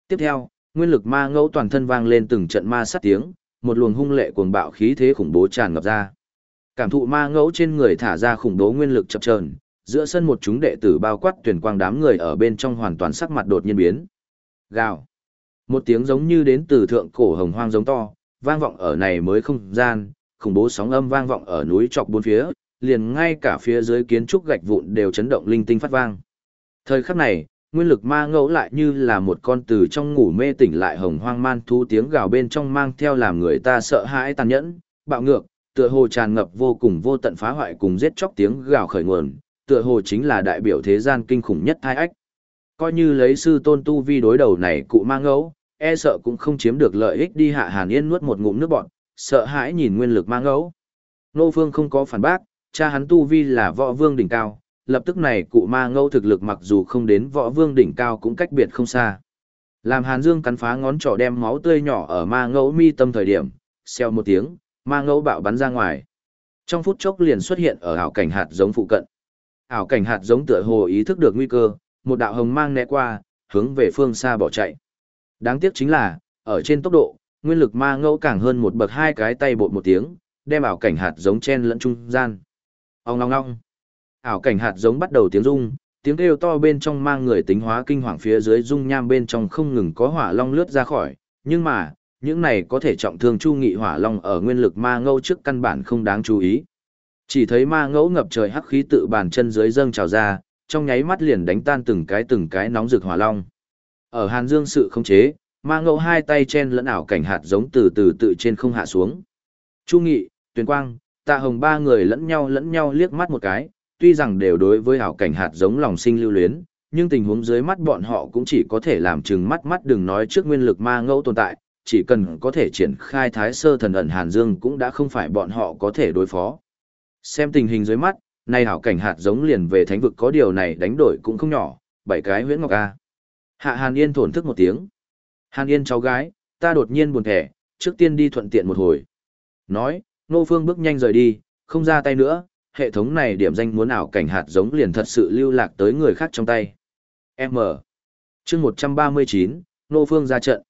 Tiếp theo, nguyên lực ma ngẫu toàn thân vang lên từng trận ma sát tiếng, một luồng hung lệ cuồng bạo khí thế khủng bố tràn ngập ra. Cảm thụ ma ngẫu trên người thả ra khủng bố nguyên lực chập chờn, giữa sân một chúng đệ tử bao quát tuyển quang đám người ở bên trong hoàn toàn sắc mặt đột nhiên biến. Gào. Một tiếng giống như đến từ thượng cổ hồng hoang giống to, vang vọng ở này mới không gian, khủng bố sóng âm vang vọng ở núi trọc bốn phía, liền ngay cả phía dưới kiến trúc gạch vụn đều chấn động linh tinh phát vang. Thời khắc này, nguyên lực ma ngẫu lại như là một con từ trong ngủ mê tỉnh lại hồng hoang man thu tiếng gào bên trong mang theo làm người ta sợ hãi tàn nhẫn, bạo ngược, tựa hồ tràn ngập vô cùng vô tận phá hoại cùng giết chóc tiếng gào khởi nguồn, tựa hồ chính là đại biểu thế gian kinh khủng nhất thai ách. Coi như lấy sư tôn tu vi đối đầu này cụ ma ngẫu, e sợ cũng không chiếm được lợi ích đi hạ Hàn Yên nuốt một ngụm nước bọt. sợ hãi nhìn nguyên lực ma ngẫu. Nô vương không có phản bác, cha hắn tu vi là võ vương đỉnh cao, lập tức này cụ ma ngẫu thực lực mặc dù không đến võ vương đỉnh cao cũng cách biệt không xa. Làm Hàn Dương cắn phá ngón trỏ đem máu tươi nhỏ ở ma ngẫu mi tâm thời điểm, xèo một tiếng, ma ngẫu bạo bắn ra ngoài. Trong phút chốc liền xuất hiện ở ảo cảnh hạt giống phụ cận. Ảo cảnh hạt giống tựa hồ ý thức được nguy cơ, một đạo hồng mang né qua, hướng về phương xa bỏ chạy. Đáng tiếc chính là, ở trên tốc độ, nguyên lực ma ngẫu càng hơn một bậc hai cái tay bột một tiếng, đem ảo cảnh hạt giống chen lẫn trung gian. Ông ngong ngong. Ảo cảnh hạt giống bắt đầu tiếng rung, tiếng kêu to bên trong mang người tính hóa kinh hoàng phía dưới dung nham bên trong không ngừng có hỏa long lướt ra khỏi, nhưng mà, những này có thể trọng thương chu nghị hỏa long ở nguyên lực ma ngẫu trước căn bản không đáng chú ý. Chỉ thấy ma ngẫu ngập trời hắc khí tự bàn chân dưới dâng trào ra, trong nháy mắt liền đánh tan từng cái từng cái nóng rực hỏa long. Ở Hàn Dương sự không chế, ma ngẫu hai tay chen lẫn ảo cảnh hạt giống từ từ tự trên không hạ xuống. Chu Nghị, Tuyền Quang, Tạ Hồng ba người lẫn nhau lẫn nhau liếc mắt một cái, tuy rằng đều đối với ảo cảnh hạt giống lòng sinh lưu luyến, nhưng tình huống dưới mắt bọn họ cũng chỉ có thể làm chừng mắt mắt đừng nói trước nguyên lực ma ngẫu tồn tại, chỉ cần có thể triển khai thái sơ thần ẩn Hàn Dương cũng đã không phải bọn họ có thể đối phó. Xem tình hình dưới mắt, nay hảo cảnh hạt giống liền về thánh vực có điều này đánh đổi cũng không nhỏ, bảy cái huyễn ngọc A. Hạ Hàn Yên thổn thức một tiếng. Hàn Yên cháu gái, ta đột nhiên buồn thẻ, trước tiên đi thuận tiện một hồi. Nói, Nô Phương bước nhanh rời đi, không ra tay nữa, hệ thống này điểm danh muốn ảo cảnh hạt giống liền thật sự lưu lạc tới người khác trong tay. M. chương 139, Nô Phương ra trận.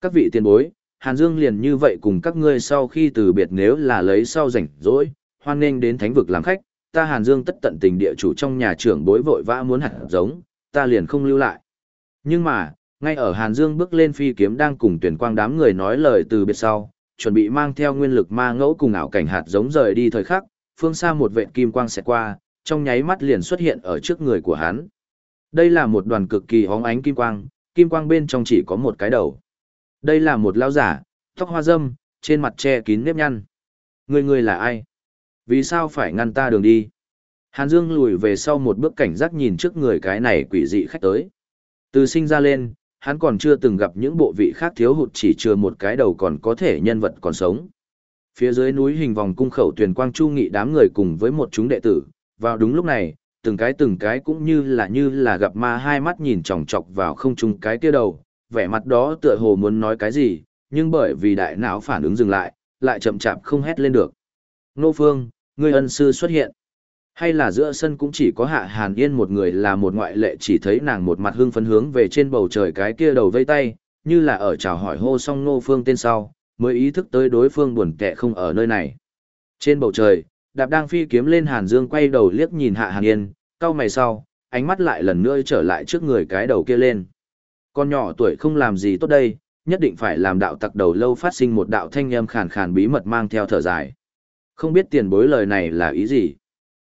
Các vị tiền bối, Hàn Dương liền như vậy cùng các ngươi sau khi từ biệt nếu là lấy sau rảnh rỗi, hoan nghênh đến thánh vực làm khách, ta Hàn Dương tất tận tình địa chủ trong nhà trưởng bối vội vã muốn hạt giống, ta liền không lưu lại. Nhưng mà, ngay ở Hàn Dương bước lên phi kiếm đang cùng tuyển quang đám người nói lời từ biệt sau, chuẩn bị mang theo nguyên lực ma ngẫu cùng ảo cảnh hạt giống rời đi thời khắc, phương xa một vệt kim quang sẽ qua, trong nháy mắt liền xuất hiện ở trước người của hắn. Đây là một đoàn cực kỳ hóng ánh kim quang, kim quang bên trong chỉ có một cái đầu. Đây là một lão giả, tóc hoa râm, trên mặt che kín nếp nhăn. Người người là ai? Vì sao phải ngăn ta đường đi? Hàn Dương lùi về sau một bước cảnh giác nhìn trước người cái này quỷ dị khách tới. Từ sinh ra lên, hắn còn chưa từng gặp những bộ vị khác thiếu hụt chỉ chưa một cái đầu còn có thể nhân vật còn sống. Phía dưới núi hình vòng cung khẩu tuyển quang chu nghị đám người cùng với một chúng đệ tử, vào đúng lúc này, từng cái từng cái cũng như là như là gặp ma hai mắt nhìn chòng chọc vào không trung cái kia đầu, vẻ mặt đó tựa hồ muốn nói cái gì, nhưng bởi vì đại não phản ứng dừng lại, lại chậm chạp không hét lên được. Nô Phương, người ân sư xuất hiện. Hay là giữa sân cũng chỉ có Hạ Hàn Yên một người là một ngoại lệ chỉ thấy nàng một mặt hưng phấn hướng về trên bầu trời cái kia đầu vây tay, như là ở chào hỏi hô xong Nô Phương tên sau, mới ý thức tới đối phương buồn kệ không ở nơi này. Trên bầu trời, đạp đang phi kiếm lên Hàn Dương quay đầu liếc nhìn Hạ Hàn Yên, cau mày sau, ánh mắt lại lần nữa trở lại trước người cái đầu kia lên. Con nhỏ tuổi không làm gì tốt đây, nhất định phải làm đạo tặc đầu lâu phát sinh một đạo thanh âm khàn khàn bí mật mang theo thở dài. Không biết tiền bối lời này là ý gì?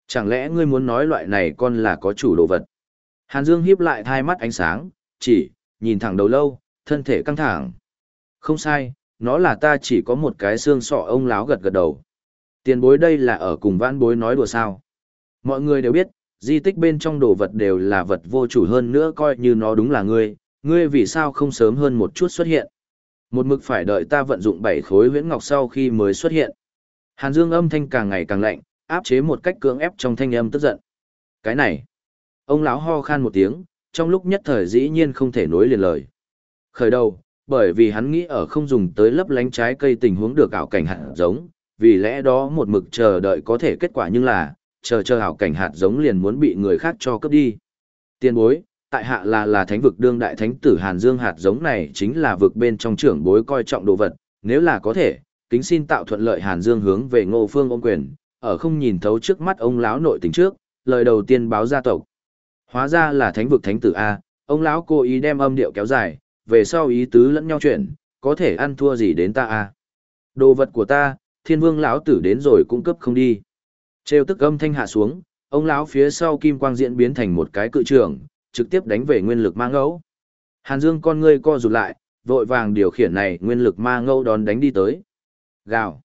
Chẳng lẽ ngươi muốn nói loại này con là có chủ đồ vật? Hàn Dương hiếp lại thai mắt ánh sáng, chỉ, nhìn thẳng đầu lâu, thân thể căng thẳng. Không sai, nó là ta chỉ có một cái xương sọ ông láo gật gật đầu. Tiền bối đây là ở cùng vãn bối nói đùa sao. Mọi người đều biết, di tích bên trong đồ vật đều là vật vô chủ hơn nữa coi như nó đúng là ngươi, ngươi vì sao không sớm hơn một chút xuất hiện. Một mực phải đợi ta vận dụng bảy khối huyễn ngọc sau khi mới xuất hiện. Hàn Dương âm thanh càng ngày càng lạnh, áp chế một cách cưỡng ép trong thanh âm tức giận. Cái này, ông lão ho khan một tiếng, trong lúc nhất thời dĩ nhiên không thể nối liền lời. Khởi đầu, bởi vì hắn nghĩ ở không dùng tới lấp lánh trái cây tình huống được ảo cảnh hạt giống, vì lẽ đó một mực chờ đợi có thể kết quả nhưng là, chờ chờ ảo cảnh hạt giống liền muốn bị người khác cho cướp đi. Tiên bối, tại hạ là là thánh vực đương đại thánh tử Hàn Dương hạt giống này chính là vực bên trong trưởng bối coi trọng đồ vật, nếu là có thể, kính xin tạo thuận lợi Hàn Dương hướng về Ngô Phương ôm quyền, ở không nhìn thấu trước mắt ông lão nội tình trước, lời đầu tiên báo gia tộc. Hóa ra là thánh vực thánh tử a, ông lão cố ý đem âm điệu kéo dài, về sau ý tứ lẫn nhau chuyện, có thể ăn thua gì đến ta a. Đồ vật của ta, Thiên Vương lão tử đến rồi cũng cấp không đi. Trêu tức âm thanh hạ xuống, ông lão phía sau kim quang diễn biến thành một cái cự trường, trực tiếp đánh về nguyên lực ma ngẫu. Hàn Dương con ngươi co rụt lại, vội vàng điều khiển này nguyên lực ma ngẫu đón đánh đi tới. Gào.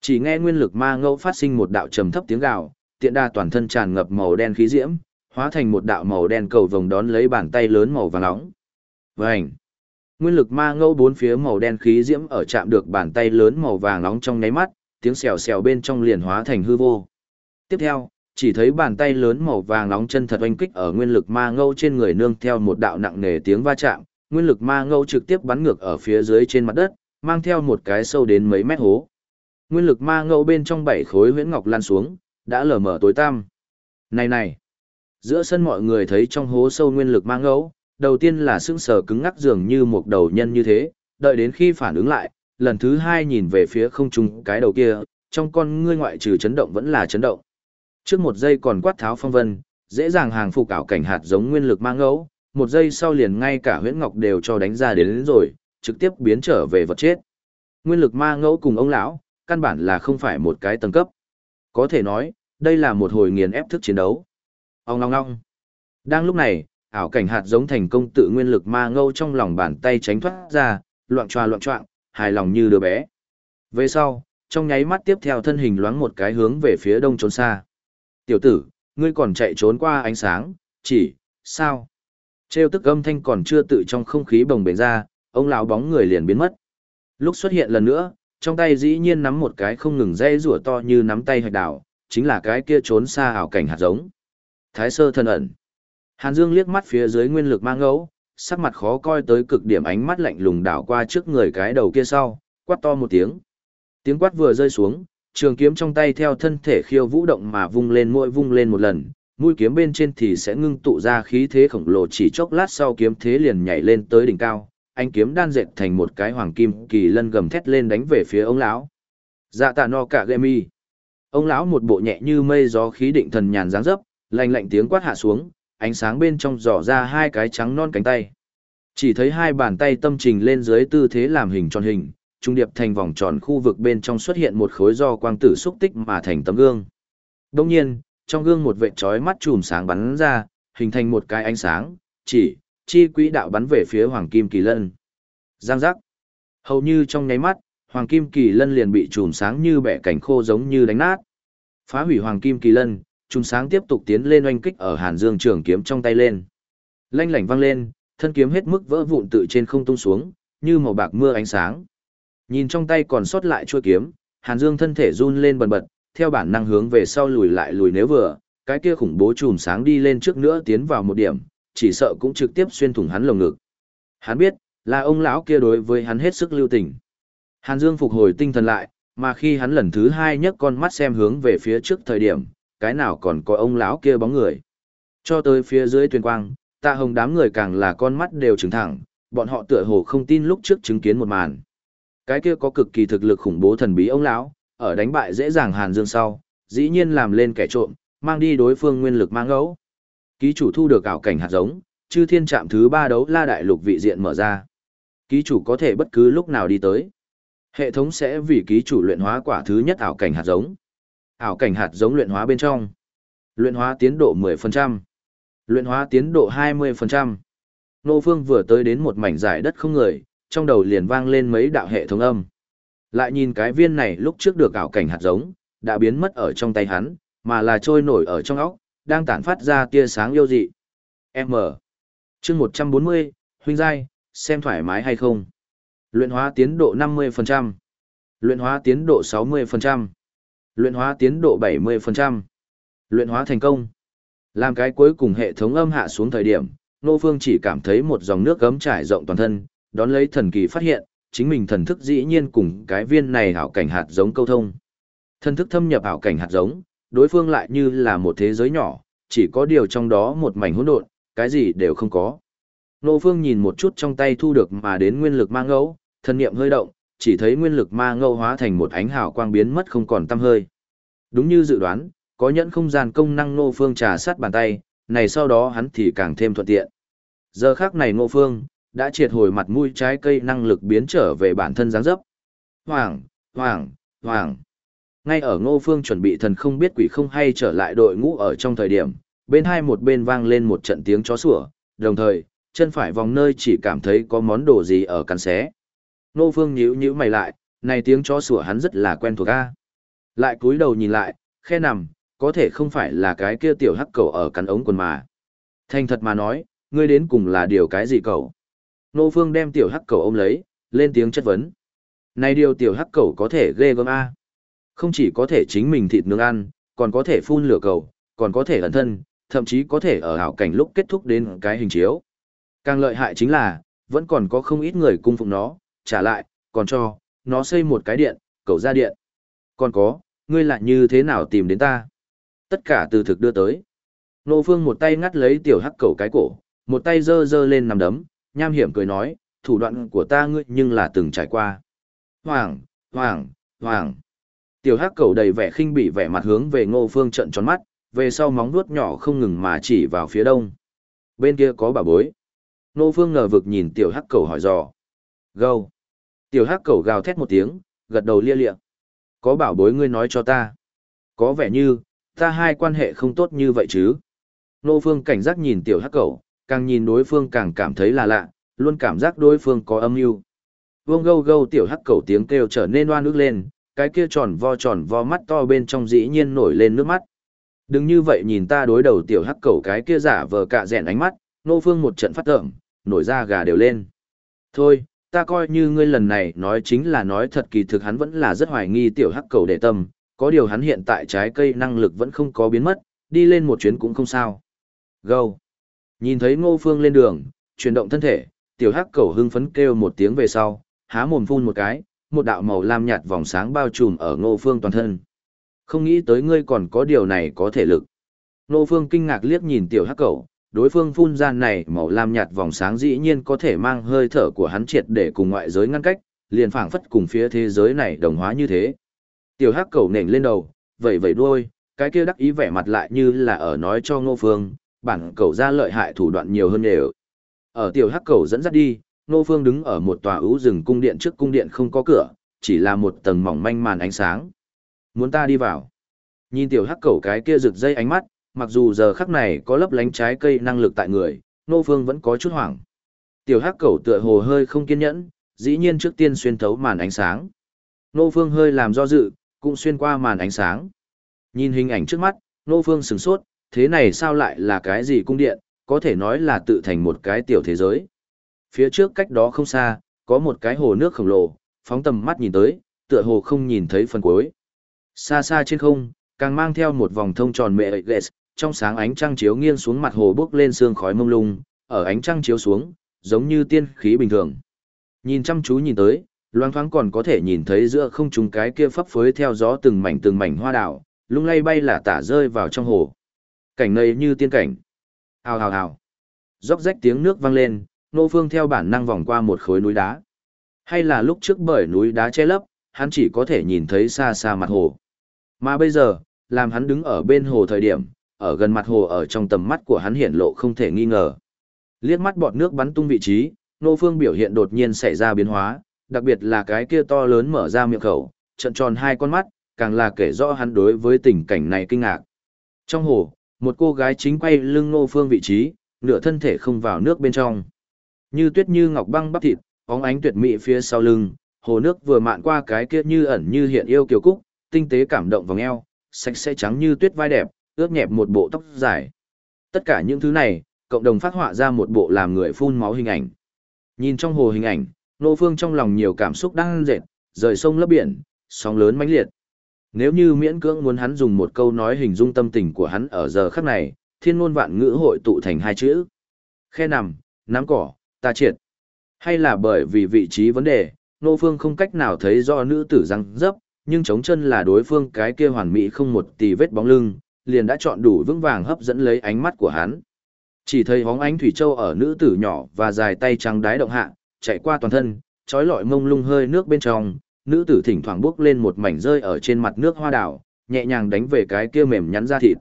Chỉ nghe nguyên lực ma ngẫu phát sinh một đạo trầm thấp tiếng gào, tiện đa toàn thân tràn ngập màu đen khí diễm, hóa thành một đạo màu đen cầu vồng đón lấy bàn tay lớn màu vàng nóng. Vành. Nguyên lực ma ngẫu bốn phía màu đen khí diễm ở chạm được bàn tay lớn màu vàng nóng trong nháy mắt, tiếng xèo xèo bên trong liền hóa thành hư vô. Tiếp theo, chỉ thấy bàn tay lớn màu vàng nóng chân thật oanh kích ở nguyên lực ma ngâu trên người nương theo một đạo nặng nề tiếng va chạm, nguyên lực ma ngâu trực tiếp bắn ngược ở phía dưới trên mặt đất, mang theo một cái sâu đến mấy mét hố. Nguyên lực ma ngâu bên trong bảy khối huyễn ngọc lan xuống, đã lờ mở tối tăm. Này này, giữa sân mọi người thấy trong hố sâu nguyên lực ma ngâu, đầu tiên là sững sờ cứng ngắc dường như một đầu nhân như thế, đợi đến khi phản ứng lại, lần thứ hai nhìn về phía không trung cái đầu kia, trong con ngươi ngoại trừ chấn động vẫn là chấn động. Trước một giây còn quát tháo phong vân, dễ dàng hàng phục ảo cảnh hạt giống nguyên lực mang ngẫu, một giây sau liền ngay cả huyễn ngọc đều cho đánh ra đến, đến rồi, trực tiếp biến trở về vật chết. Nguyên lực ma ngẫu cùng ông lão, căn bản là không phải một cái tầng cấp. Có thể nói, đây là một hồi nghiền ép thức chiến đấu. Ông long long. Đang lúc này, ảo cảnh hạt giống thành công tự nguyên lực ma ngẫu trong lòng bàn tay tránh thoát ra, loạn choa loạn choạng, hài lòng như đứa bé. Về sau, trong nháy mắt tiếp theo thân hình loáng một cái hướng về phía đông trốn xa. Tiểu tử, ngươi còn chạy trốn qua ánh sáng, chỉ, sao? Trêu tức âm thanh còn chưa tự trong không khí bồng bềnh ra, ông lão bóng người liền biến mất. Lúc xuất hiện lần nữa, trong tay dĩ nhiên nắm một cái không ngừng dây rủa to như nắm tay hạch đảo, chính là cái kia trốn xa ảo cảnh hạt giống. Thái sơ thân ẩn. Hàn Dương liếc mắt phía dưới nguyên lực mang ngẫu, sắc mặt khó coi tới cực điểm ánh mắt lạnh lùng đảo qua trước người cái đầu kia sau, quát to một tiếng. Tiếng quát vừa rơi xuống, trường kiếm trong tay theo thân thể khiêu vũ động mà vung lên mỗi vung lên một lần, mũi kiếm bên trên thì sẽ ngưng tụ ra khí thế khổng lồ chỉ chốc lát sau kiếm thế liền nhảy lên tới đỉnh cao, anh kiếm đan dệt thành một cái hoàng kim kỳ lân gầm thét lên đánh về phía ông lão. Dạ tạ no cả gemi. Ông lão một bộ nhẹ như mây gió khí định thần nhàn dáng dấp, lạnh lạnh tiếng quát hạ xuống, ánh sáng bên trong dò ra hai cái trắng non cánh tay. Chỉ thấy hai bàn tay tâm trình lên dưới tư thế làm hình tròn hình, trung điệp thành vòng tròn khu vực bên trong xuất hiện một khối do quang tử xúc tích mà thành tấm gương. Đồng nhiên, trong gương một vệt chói mắt chùm sáng bắn ra, hình thành một cái ánh sáng, chỉ, chi quỹ đạo bắn về phía Hoàng Kim Kỳ Lân. Giang giác. Hầu như trong nháy mắt, Hoàng Kim Kỳ Lân liền bị chùm sáng như bẻ cảnh khô giống như đánh nát. Phá hủy Hoàng Kim Kỳ Lân, chùm sáng tiếp tục tiến lên oanh kích ở Hàn Dương trường kiếm trong tay lên. Lanh lảnh vang lên, thân kiếm hết mức vỡ vụn tự trên không tung xuống, như màu bạc mưa ánh sáng. Nhìn trong tay còn sót lại chuôi kiếm, Hàn Dương thân thể run lên bần bật, theo bản năng hướng về sau lùi lại lùi nếu vừa, cái kia khủng bố chùm sáng đi lên trước nữa tiến vào một điểm, chỉ sợ cũng trực tiếp xuyên thủng hắn lồng ngực. Hắn biết, là ông lão kia đối với hắn hết sức lưu tình. Hàn Dương phục hồi tinh thần lại, mà khi hắn lần thứ hai nhấc con mắt xem hướng về phía trước thời điểm, cái nào còn có ông lão kia bóng người. Cho tới phía dưới tuyền quang, tạ hồng đám người càng là con mắt đều trừng thẳng, bọn họ tựa hồ không tin lúc trước chứng kiến một màn. Cái kia có cực kỳ thực lực khủng bố thần bí ông lão, ở đánh bại dễ dàng Hàn Dương sau, dĩ nhiên làm lên kẻ trộm, mang đi đối phương nguyên lực mang ngẫu. Ký chủ thu được ảo cảnh hạt giống, chư thiên trạm thứ ba đấu la đại lục vị diện mở ra. Ký chủ có thể bất cứ lúc nào đi tới. Hệ thống sẽ vì ký chủ luyện hóa quả thứ nhất ảo cảnh hạt giống. Ảo cảnh hạt giống luyện hóa bên trong. Luyện hóa tiến độ 10%. Luyện hóa tiến độ 20%. Nô Phương vừa tới đến một mảnh giải đất không người, trong đầu liền vang lên mấy đạo hệ thống âm. Lại nhìn cái viên này lúc trước được ảo cảnh hạt giống, đã biến mất ở trong tay hắn, mà là trôi nổi ở trong óc, đang tản phát ra tia sáng yêu dị. M. chương 140, huynh giai, xem thoải mái hay không. Luyện hóa tiến độ 50%. Luyện hóa tiến độ 60%. Luyện hóa tiến độ 70%. Luyện hóa thành công. Làm cái cuối cùng hệ thống âm hạ xuống thời điểm, Nô Phương chỉ cảm thấy một dòng nước gấm trải rộng toàn thân, đón lấy thần kỳ phát hiện, chính mình thần thức dĩ nhiên cùng cái viên này hảo cảnh hạt giống câu thông. Thần thức thâm nhập hảo cảnh hạt giống, đối phương lại như là một thế giới nhỏ, chỉ có điều trong đó một mảnh hỗn độn, cái gì đều không có. Nô Phương nhìn một chút trong tay thu được mà đến nguyên lực ma ngẫu, thân niệm hơi động, chỉ thấy nguyên lực ma ngẫu hóa thành một ánh hào quang biến mất không còn tăm hơi. Đúng như dự đoán, có nhẫn không gian công năng Nô Phương trà sát bàn tay, này sau đó hắn thì càng thêm thuận tiện. Giờ khác này Nô Phương, đã triệt hồi mặt mũi trái cây năng lực biến trở về bản thân dáng dấp. Hoàng, hoàng, hoàng. Ngay ở Ngô Phương chuẩn bị thần không biết quỷ không hay trở lại đội ngũ ở trong thời điểm, bên hai một bên vang lên một trận tiếng chó sủa, đồng thời, chân phải vòng nơi chỉ cảm thấy có món đồ gì ở cắn xé. Ngô Phương nhíu nhíu mày lại, này tiếng chó sủa hắn rất là quen thuộc a. Lại cúi đầu nhìn lại, khe nằm, có thể không phải là cái kia tiểu hắc cầu ở cắn ống quần mà. Thành thật mà nói, ngươi đến cùng là điều cái gì cậu? Nô Phương đem tiểu hắc cầu ôm lấy, lên tiếng chất vấn. Này điều tiểu hắc cầu có thể ghê gớm a. Không chỉ có thể chính mình thịt nướng ăn, còn có thể phun lửa cầu, còn có thể ẩn thân, thậm chí có thể ở hảo cảnh lúc kết thúc đến cái hình chiếu. Càng lợi hại chính là, vẫn còn có không ít người cung phụng nó, trả lại, còn cho, nó xây một cái điện, cầu ra điện. Còn có, ngươi lại như thế nào tìm đến ta? Tất cả từ thực đưa tới. Nô Phương một tay ngắt lấy tiểu hắc cầu cái cổ, một tay giơ giơ lên nằm đấm, nham hiểm cười nói, thủ đoạn của ta ngươi nhưng là từng trải qua. Hoàng, hoàng, hoàng. Tiểu hắc cầu đầy vẻ khinh bỉ vẻ mặt hướng về ngô phương trận tròn mắt, về sau móng vuốt nhỏ không ngừng mà chỉ vào phía đông. Bên kia có bà bối. Ngô phương ngờ vực nhìn tiểu hắc cầu hỏi dò. Gâu. Tiểu hắc cầu gào thét một tiếng, gật đầu lia lịa. Có bảo bối ngươi nói cho ta. Có vẻ như, ta hai quan hệ không tốt như vậy chứ. Nô phương cảnh giác nhìn tiểu hắc cầu, càng nhìn đối phương càng cảm thấy là lạ, luôn cảm giác đối phương có âm mưu. Vương gâu gâu tiểu hắc cầu tiếng kêu trở nên oan ức lên, cái kia tròn vo tròn vo mắt to bên trong dĩ nhiên nổi lên nước mắt. Đừng như vậy nhìn ta đối đầu tiểu hắc cầu cái kia giả vờ cạ rèn ánh mắt, nô phương một trận phát tởm, nổi da gà đều lên. Thôi, ta coi như ngươi lần này nói chính là nói thật kỳ thực hắn vẫn là rất hoài nghi tiểu hắc cầu để tâm, có điều hắn hiện tại trái cây năng lực vẫn không có biến mất, đi lên một chuyến cũng không sao. Gâu. Nhìn thấy ngô phương lên đường, chuyển động thân thể, tiểu hắc cầu hưng phấn kêu một tiếng về sau, há mồm phun một cái, một đạo màu lam nhạt vòng sáng bao trùm ở ngô phương toàn thân. Không nghĩ tới ngươi còn có điều này có thể lực. Ngô phương kinh ngạc liếc nhìn tiểu hắc cầu, đối phương phun ra này màu lam nhạt vòng sáng dĩ nhiên có thể mang hơi thở của hắn triệt để cùng ngoại giới ngăn cách, liền phảng phất cùng phía thế giới này đồng hóa như thế. Tiểu hắc cầu nểnh lên đầu, vẩy vẩy đuôi, cái kia đắc ý vẻ mặt lại như là ở nói cho ngô phương, bản cầu ra lợi hại thủ đoạn nhiều hơn đều. Ở tiểu hắc cầu dẫn dắt đi, Nô Phương đứng ở một tòa ưu rừng cung điện trước cung điện không có cửa, chỉ là một tầng mỏng manh màn ánh sáng. Muốn ta đi vào. Nhìn tiểu hắc cầu cái kia rực dây ánh mắt, mặc dù giờ khắc này có lấp lánh trái cây năng lực tại người, Nô Phương vẫn có chút hoảng. Tiểu hắc cầu tựa hồ hơi không kiên nhẫn, dĩ nhiên trước tiên xuyên thấu màn ánh sáng. Nô Phương hơi làm do dự, cũng xuyên qua màn ánh sáng. Nhìn hình ảnh trước mắt, Nô Phương sửng sốt, thế này sao lại là cái gì cung điện, có thể nói là tự thành một cái tiểu thế giới. Phía trước cách đó không xa, có một cái hồ nước khổng lồ, phóng tầm mắt nhìn tới, tựa hồ không nhìn thấy phần cuối. Xa xa trên không, càng mang theo một vòng thông tròn mẹ ghệ, trong sáng ánh trăng chiếu nghiêng xuống mặt hồ bước lên sương khói mông lung, ở ánh trăng chiếu xuống, giống như tiên khí bình thường. Nhìn chăm chú nhìn tới, loang thoáng còn có thể nhìn thấy giữa không trung cái kia phấp phới theo gió từng mảnh từng mảnh hoa đảo, lung lay bay là tả rơi vào trong hồ. Cảnh này như tiên cảnh. Hào hào hào. Róc rách tiếng nước vang lên, Nô Phương theo bản năng vòng qua một khối núi đá. Hay là lúc trước bởi núi đá che lấp, hắn chỉ có thể nhìn thấy xa xa mặt hồ. Mà bây giờ, làm hắn đứng ở bên hồ thời điểm, ở gần mặt hồ ở trong tầm mắt của hắn hiện lộ không thể nghi ngờ. Liếc mắt bọt nước bắn tung vị trí, Nô Phương biểu hiện đột nhiên xảy ra biến hóa, đặc biệt là cái kia to lớn mở ra miệng khẩu, trận tròn hai con mắt, càng là kể rõ hắn đối với tình cảnh này kinh ngạc. Trong hồ, một cô gái chính quay lưng Ngô Phương vị trí, nửa thân thể không vào nước bên trong. Như tuyết như ngọc băng bắp thịt, bóng ánh tuyệt mỹ phía sau lưng, hồ nước vừa mạn qua cái kia như ẩn như hiện yêu kiều cúc, tinh tế cảm động vòng eo, sạch sẽ trắng như tuyết vai đẹp, ướt nhẹp một bộ tóc dài. Tất cả những thứ này, cộng đồng phát họa ra một bộ làm người phun máu hình ảnh. Nhìn trong hồ hình ảnh, Nô Phương trong lòng nhiều cảm xúc đang dệt, rời sông lấp biển, sóng lớn mãnh liệt. Nếu như miễn cưỡng muốn hắn dùng một câu nói hình dung tâm tình của hắn ở giờ khắc này, thiên ngôn vạn ngữ hội tụ thành hai chữ. Khe nằm, nắm cỏ, ta triệt. Hay là bởi vì vị trí vấn đề, Nô Phương không cách nào thấy do nữ tử răng dấp, nhưng chống chân là đối phương cái kia hoàn mỹ không một tì vết bóng lưng, liền đã chọn đủ vững vàng hấp dẫn lấy ánh mắt của hắn. Chỉ thấy hóng ánh thủy châu ở nữ tử nhỏ và dài tay trắng đái động hạ, chạy qua toàn thân, trói lọi mông lung hơi nước bên trong, nữ tử thỉnh thoảng bước lên một mảnh rơi ở trên mặt nước hoa đảo, nhẹ nhàng đánh về cái kia mềm nhắn ra thịt.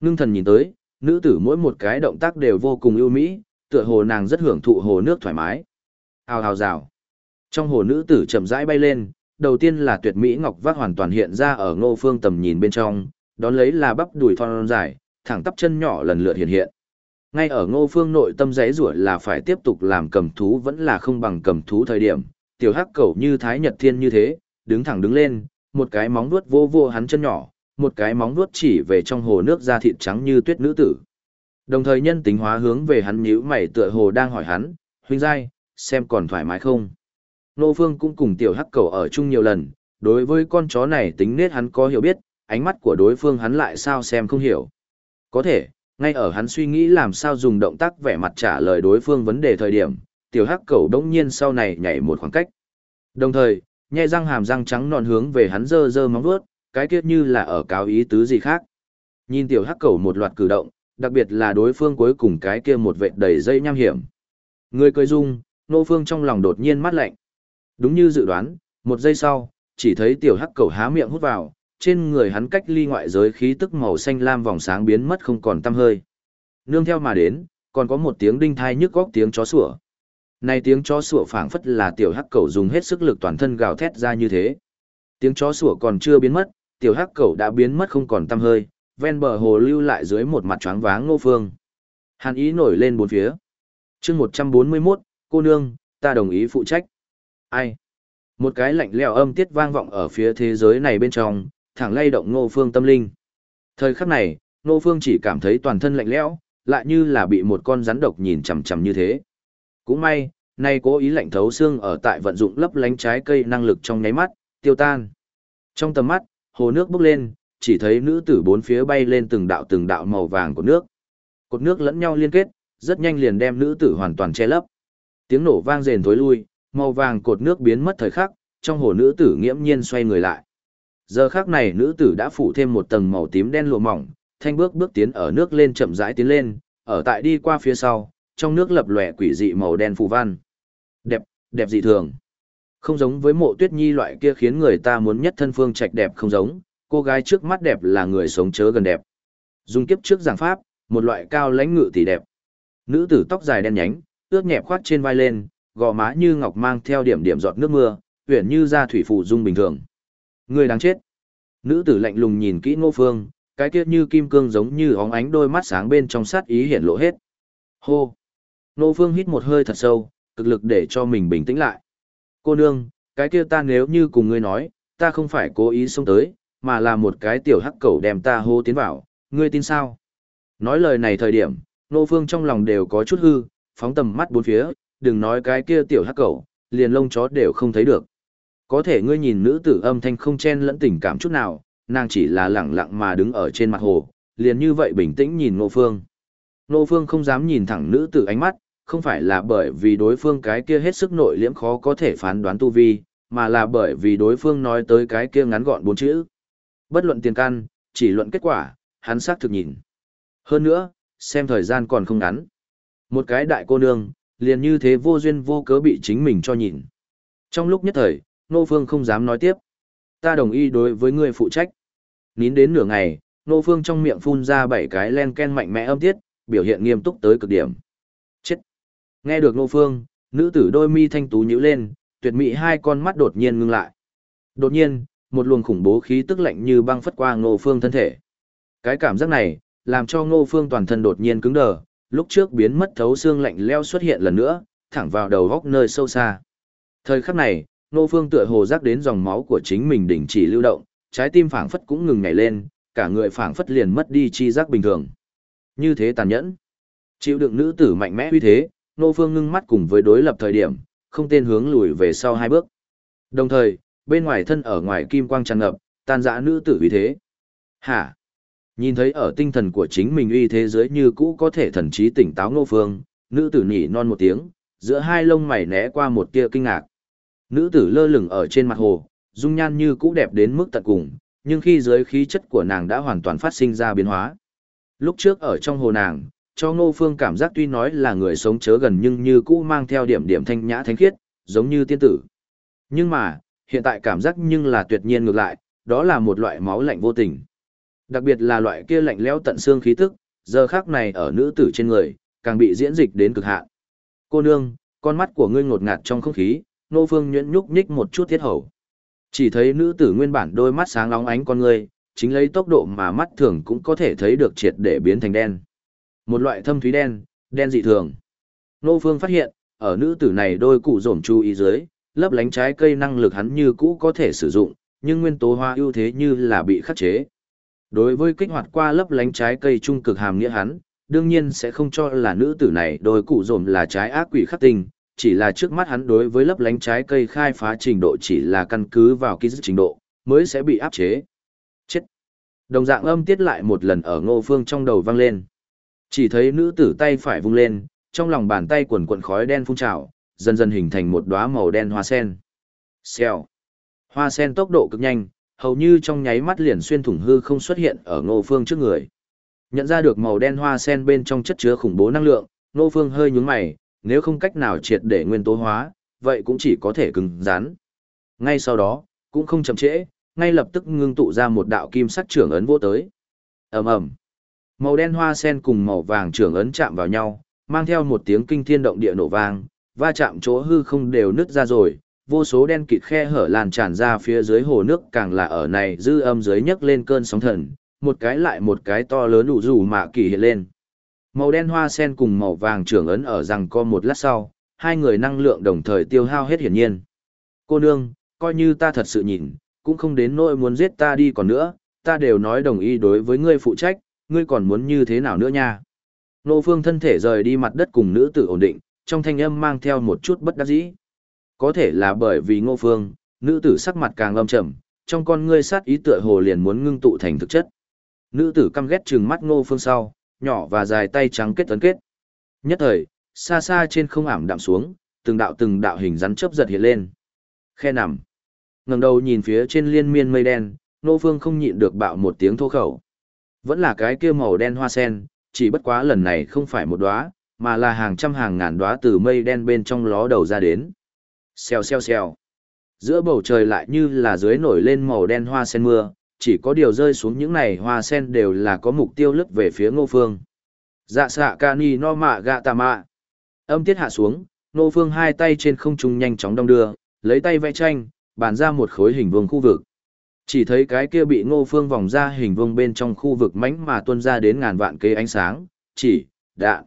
Ngưng thần nhìn tới, nữ tử mỗi một cái động tác đều vô cùng ưu mỹ, tựa hồ nàng rất hưởng thụ hồ nước thoải mái. Hào hào rào. Trong hồ nữ tử chậm rãi bay lên, đầu tiên là tuyệt mỹ ngọc vác hoàn toàn hiện ra ở ngô phương tầm nhìn bên trong, đón lấy là bắp đùi thon dài, thẳng tắp chân nhỏ lần lượt hiện hiện. Ngay ở ngô phương nội tâm giấy rủa là phải tiếp tục làm cầm thú vẫn là không bằng cầm thú thời điểm, tiểu hắc cẩu như thái nhật thiên như thế, đứng thẳng đứng lên, một cái móng vuốt vô vô hắn chân nhỏ, một cái móng vuốt chỉ về trong hồ nước da thịt trắng như tuyết nữ tử. Đồng thời nhân tính hóa hướng về hắn nhíu mày tựa hồ đang hỏi hắn, huynh giai, xem còn thoải mái không. Nô Phương cũng cùng tiểu hắc Cẩu ở chung nhiều lần, đối với con chó này tính nết hắn có hiểu biết, ánh mắt của đối phương hắn lại sao xem không hiểu. Có thể, ngay ở hắn suy nghĩ làm sao dùng động tác vẻ mặt trả lời đối phương vấn đề thời điểm, tiểu hắc Cẩu đống nhiên sau này nhảy một khoảng cách. Đồng thời, nhai răng hàm răng trắng nọn hướng về hắn dơ dơ móng vuốt, cái kiết như là ở cáo ý tứ gì khác. Nhìn tiểu hắc Cẩu một loạt cử động, đặc biệt là đối phương cuối cùng cái kia một vệt đầy dây nham hiểm. Người cười dung, nô phương trong lòng đột nhiên mát lạnh. Đúng như dự đoán, một giây sau, chỉ thấy tiểu hắc Cẩu há miệng hút vào, trên người hắn cách ly ngoại giới khí tức màu xanh lam vòng sáng biến mất không còn tăm hơi. Nương theo mà đến, còn có một tiếng đinh thai nhức góc tiếng chó sủa. Này tiếng chó sủa phảng phất là tiểu hắc Cẩu dùng hết sức lực toàn thân gào thét ra như thế. Tiếng chó sủa còn chưa biến mất, tiểu hắc Cẩu đã biến mất không còn tăm hơi, ven bờ hồ lưu lại dưới một mặt choáng váng ngô phương. Hàn ý nổi lên bốn phía. chương 141, cô nương, ta đồng ý phụ trách. Ai? Một cái lạnh lẽo âm tiết vang vọng ở phía thế giới này bên trong, thẳng lay động ngô phương tâm linh. Thời khắc này, ngô phương chỉ cảm thấy toàn thân lạnh lẽo, lại như là bị một con rắn độc nhìn chằm chằm như thế. Cũng may, nay cố ý lạnh thấu xương ở tại vận dụng lấp lánh trái cây năng lực trong nháy mắt, tiêu tan. Trong tầm mắt, hồ nước bốc lên, chỉ thấy nữ tử bốn phía bay lên từng đạo từng đạo màu vàng của nước. Cột nước lẫn nhau liên kết, rất nhanh liền đem nữ tử hoàn toàn che lấp. Tiếng nổ vang rền thối lui, màu vàng cột nước biến mất thời khắc, trong hồ nữ tử nghiễm nhiên xoay người lại. Giờ khắc này nữ tử đã phủ thêm một tầng màu tím đen lụa mỏng, thanh bước bước tiến ở nước lên chậm rãi tiến lên, ở tại đi qua phía sau, trong nước lập lòe quỷ dị màu đen phù văn. Đẹp, đẹp dị thường. Không giống với mộ tuyết nhi loại kia khiến người ta muốn nhất thân phương trạch đẹp không giống, cô gái trước mắt đẹp là người sống chớ gần đẹp. Dung kiếp trước giảng pháp, một loại cao lãnh ngự tỷ đẹp. Nữ tử tóc dài đen nhánh, ướt nhẹp khoát trên vai lên, gò má như ngọc mang theo điểm điểm giọt nước mưa, uyển như da thủy phụ dung bình thường. Người đáng chết. Nữ tử lạnh lùng nhìn kỹ Ngô Phương, cái kia như kim cương giống như óng ánh đôi mắt sáng bên trong sát ý hiển lộ hết. Hô. Nô Phương hít một hơi thật sâu, cực lực để cho mình bình tĩnh lại. Cô nương, cái kia ta nếu như cùng ngươi nói, ta không phải cố ý xông tới, mà là một cái tiểu hắc cẩu đem ta hô tiến vào, ngươi tin sao? Nói lời này thời điểm, Nô Phương trong lòng đều có chút hư, phóng tầm mắt bốn phía, đừng nói cái kia tiểu hắc cẩu, liền lông chó đều không thấy được. Có thể ngươi nhìn nữ tử âm thanh không chen lẫn tình cảm chút nào, nàng chỉ là lẳng lặng mà đứng ở trên mặt hồ, liền như vậy bình tĩnh nhìn Nô Phương. Nô Phương không dám nhìn thẳng nữ tử ánh mắt, không phải là bởi vì đối phương cái kia hết sức nội liễm khó có thể phán đoán tu vi, mà là bởi vì đối phương nói tới cái kia ngắn gọn bốn chữ. Bất luận tiền căn, chỉ luận kết quả, hắn xác thực nhìn. Hơn nữa, xem thời gian còn không ngắn. Một cái đại cô nương, liền như thế vô duyên vô cớ bị chính mình cho nhìn. Trong lúc nhất thời, Nô Phương không dám nói tiếp. Ta đồng ý đối với người phụ trách. Nín đến nửa ngày, Nô Phương trong miệng phun ra bảy cái len ken mạnh mẽ âm tiết, biểu hiện nghiêm túc tới cực điểm. Nghe được Ngô Phương, nữ tử đôi mi thanh tú nhíu lên, tuyệt mỹ hai con mắt đột nhiên ngưng lại. Đột nhiên, một luồng khủng bố khí tức lạnh như băng phất qua Ngô Phương thân thể. Cái cảm giác này, làm cho Ngô Phương toàn thân đột nhiên cứng đờ, lúc trước biến mất thấu xương lạnh leo xuất hiện lần nữa, thẳng vào đầu góc nơi sâu xa. Thời khắc này, Ngô Phương tựa hồ giác đến dòng máu của chính mình đình chỉ lưu động, trái tim phảng phất cũng ngừng nhảy lên, cả người phảng phất liền mất đi chi giác bình thường. Như thế tàn nhẫn. Chịu đựng nữ tử mạnh mẽ uy thế, Nô Phương ngưng mắt cùng với đối lập thời điểm, không tên hướng lùi về sau hai bước. Đồng thời, bên ngoài thân ở ngoài kim quang tràn ngập, tan dã nữ tử vì thế. Hả? Nhìn thấy ở tinh thần của chính mình uy thế dưới như cũ có thể thần trí tỉnh táo Nô phương, nữ tử nhỉ non một tiếng, giữa hai lông mày né qua một tia kinh ngạc. Nữ tử lơ lửng ở trên mặt hồ, dung nhan như cũ đẹp đến mức tận cùng, nhưng khi dưới khí chất của nàng đã hoàn toàn phát sinh ra biến hóa. Lúc trước ở trong hồ nàng, cho Ngô Phương cảm giác tuy nói là người sống chớ gần nhưng như cũ mang theo điểm điểm thanh nhã thánh khiết, giống như tiên tử. Nhưng mà, hiện tại cảm giác nhưng là tuyệt nhiên ngược lại, đó là một loại máu lạnh vô tình. Đặc biệt là loại kia lạnh lẽo tận xương khí tức, giờ khác này ở nữ tử trên người, càng bị diễn dịch đến cực hạn. Cô nương, con mắt của ngươi ngột ngạt trong không khí, Ngô Phương nhuyễn nhúc nhích một chút thiết hầu. Chỉ thấy nữ tử nguyên bản đôi mắt sáng lóng ánh con ngươi, chính lấy tốc độ mà mắt thường cũng có thể thấy được triệt để biến thành đen. Một loại thâm thúy đen, đen dị thường. Nô Phương phát hiện, ở nữ tử này đôi cụ rổm chú ý dưới, lấp lánh trái cây năng lực hắn như cũ có thể sử dụng, nhưng nguyên tố hoa ưu thế như là bị khắc chế. Đối với kích hoạt qua lấp lánh trái cây trung cực hàm nghĩa hắn, đương nhiên sẽ không cho là nữ tử này đôi cụ rổm là trái ác quỷ khắc tình, chỉ là trước mắt hắn đối với lấp lánh trái cây khai phá trình độ chỉ là căn cứ vào kỹ trình độ, mới sẽ bị áp chế. Chết! Đồng dạng âm tiết lại một lần ở ngô phương trong đầu vang lên. Chỉ thấy nữ tử tay phải vung lên, trong lòng bàn tay quần quần khói đen phun trào, dần dần hình thành một đóa màu đen hoa sen. Xèo. Hoa sen tốc độ cực nhanh, hầu như trong nháy mắt liền xuyên thủng hư không xuất hiện ở Ngô Phương trước người. Nhận ra được màu đen hoa sen bên trong chất chứa khủng bố năng lượng, Ngô Phương hơi nhướng mày, nếu không cách nào triệt để nguyên tố hóa, vậy cũng chỉ có thể cứng rắn. Ngay sau đó, cũng không chậm trễ, ngay lập tức ngưng tụ ra một đạo kim sắc trưởng ấn vô tới. Ầm ầm. Màu đen hoa sen cùng màu vàng trưởng ấn chạm vào nhau, mang theo một tiếng kinh thiên động địa nổ vang, va chạm chỗ hư không đều nứt ra rồi, vô số đen kịt khe hở lan tràn ra phía dưới hồ nước càng là ở này dư âm dưới nhấc lên cơn sóng thần, một cái lại một cái to lớn đủ rủ mạ kỳ hiện lên. Màu đen hoa sen cùng màu vàng trưởng ấn ở rằng co một lát sau, hai người năng lượng đồng thời tiêu hao hết hiển nhiên. Cô nương, coi như ta thật sự nhìn, cũng không đến nỗi muốn giết ta đi còn nữa, ta đều nói đồng ý đối với ngươi phụ trách, ngươi còn muốn như thế nào nữa nha. Nô phương thân thể rời đi mặt đất cùng nữ tử ổn định, trong thanh âm mang theo một chút bất đắc dĩ. Có thể là bởi vì ngô phương, nữ tử sắc mặt càng âm trầm, trong con ngươi sát ý tựa hồ liền muốn ngưng tụ thành thực chất. Nữ tử căm ghét trừng mắt ngô phương sau, nhỏ và dài tay trắng kết tấn kết. Nhất thời, xa xa trên không ảm đạm xuống, từng đạo từng đạo hình rắn chớp giật hiện lên. Khe nằm. ngẩng đầu nhìn phía trên liên miên mây đen, Ngô Phương không nhịn được bạo một tiếng thô khẩu. Vẫn là cái kia màu đen hoa sen, chỉ bất quá lần này không phải một đóa, mà là hàng trăm hàng ngàn đóa từ mây đen bên trong ló đầu ra đến. Xèo xèo xèo. Giữa bầu trời lại như là dưới nổi lên màu đen hoa sen mưa, chỉ có điều rơi xuống những này hoa sen đều là có mục tiêu lướt về phía ngô phương. Dạ xạ ca ni no mạ gạ tà mạ. Âm tiết hạ xuống, ngô phương hai tay trên không trung nhanh chóng đong đưa, lấy tay vẽ tranh, bàn ra một khối hình vuông khu vực. Chỉ thấy cái kia bị ngô phương vòng ra hình vuông bên trong khu vực mánh mà tuôn ra đến ngàn vạn cây ánh sáng, chỉ, đạn,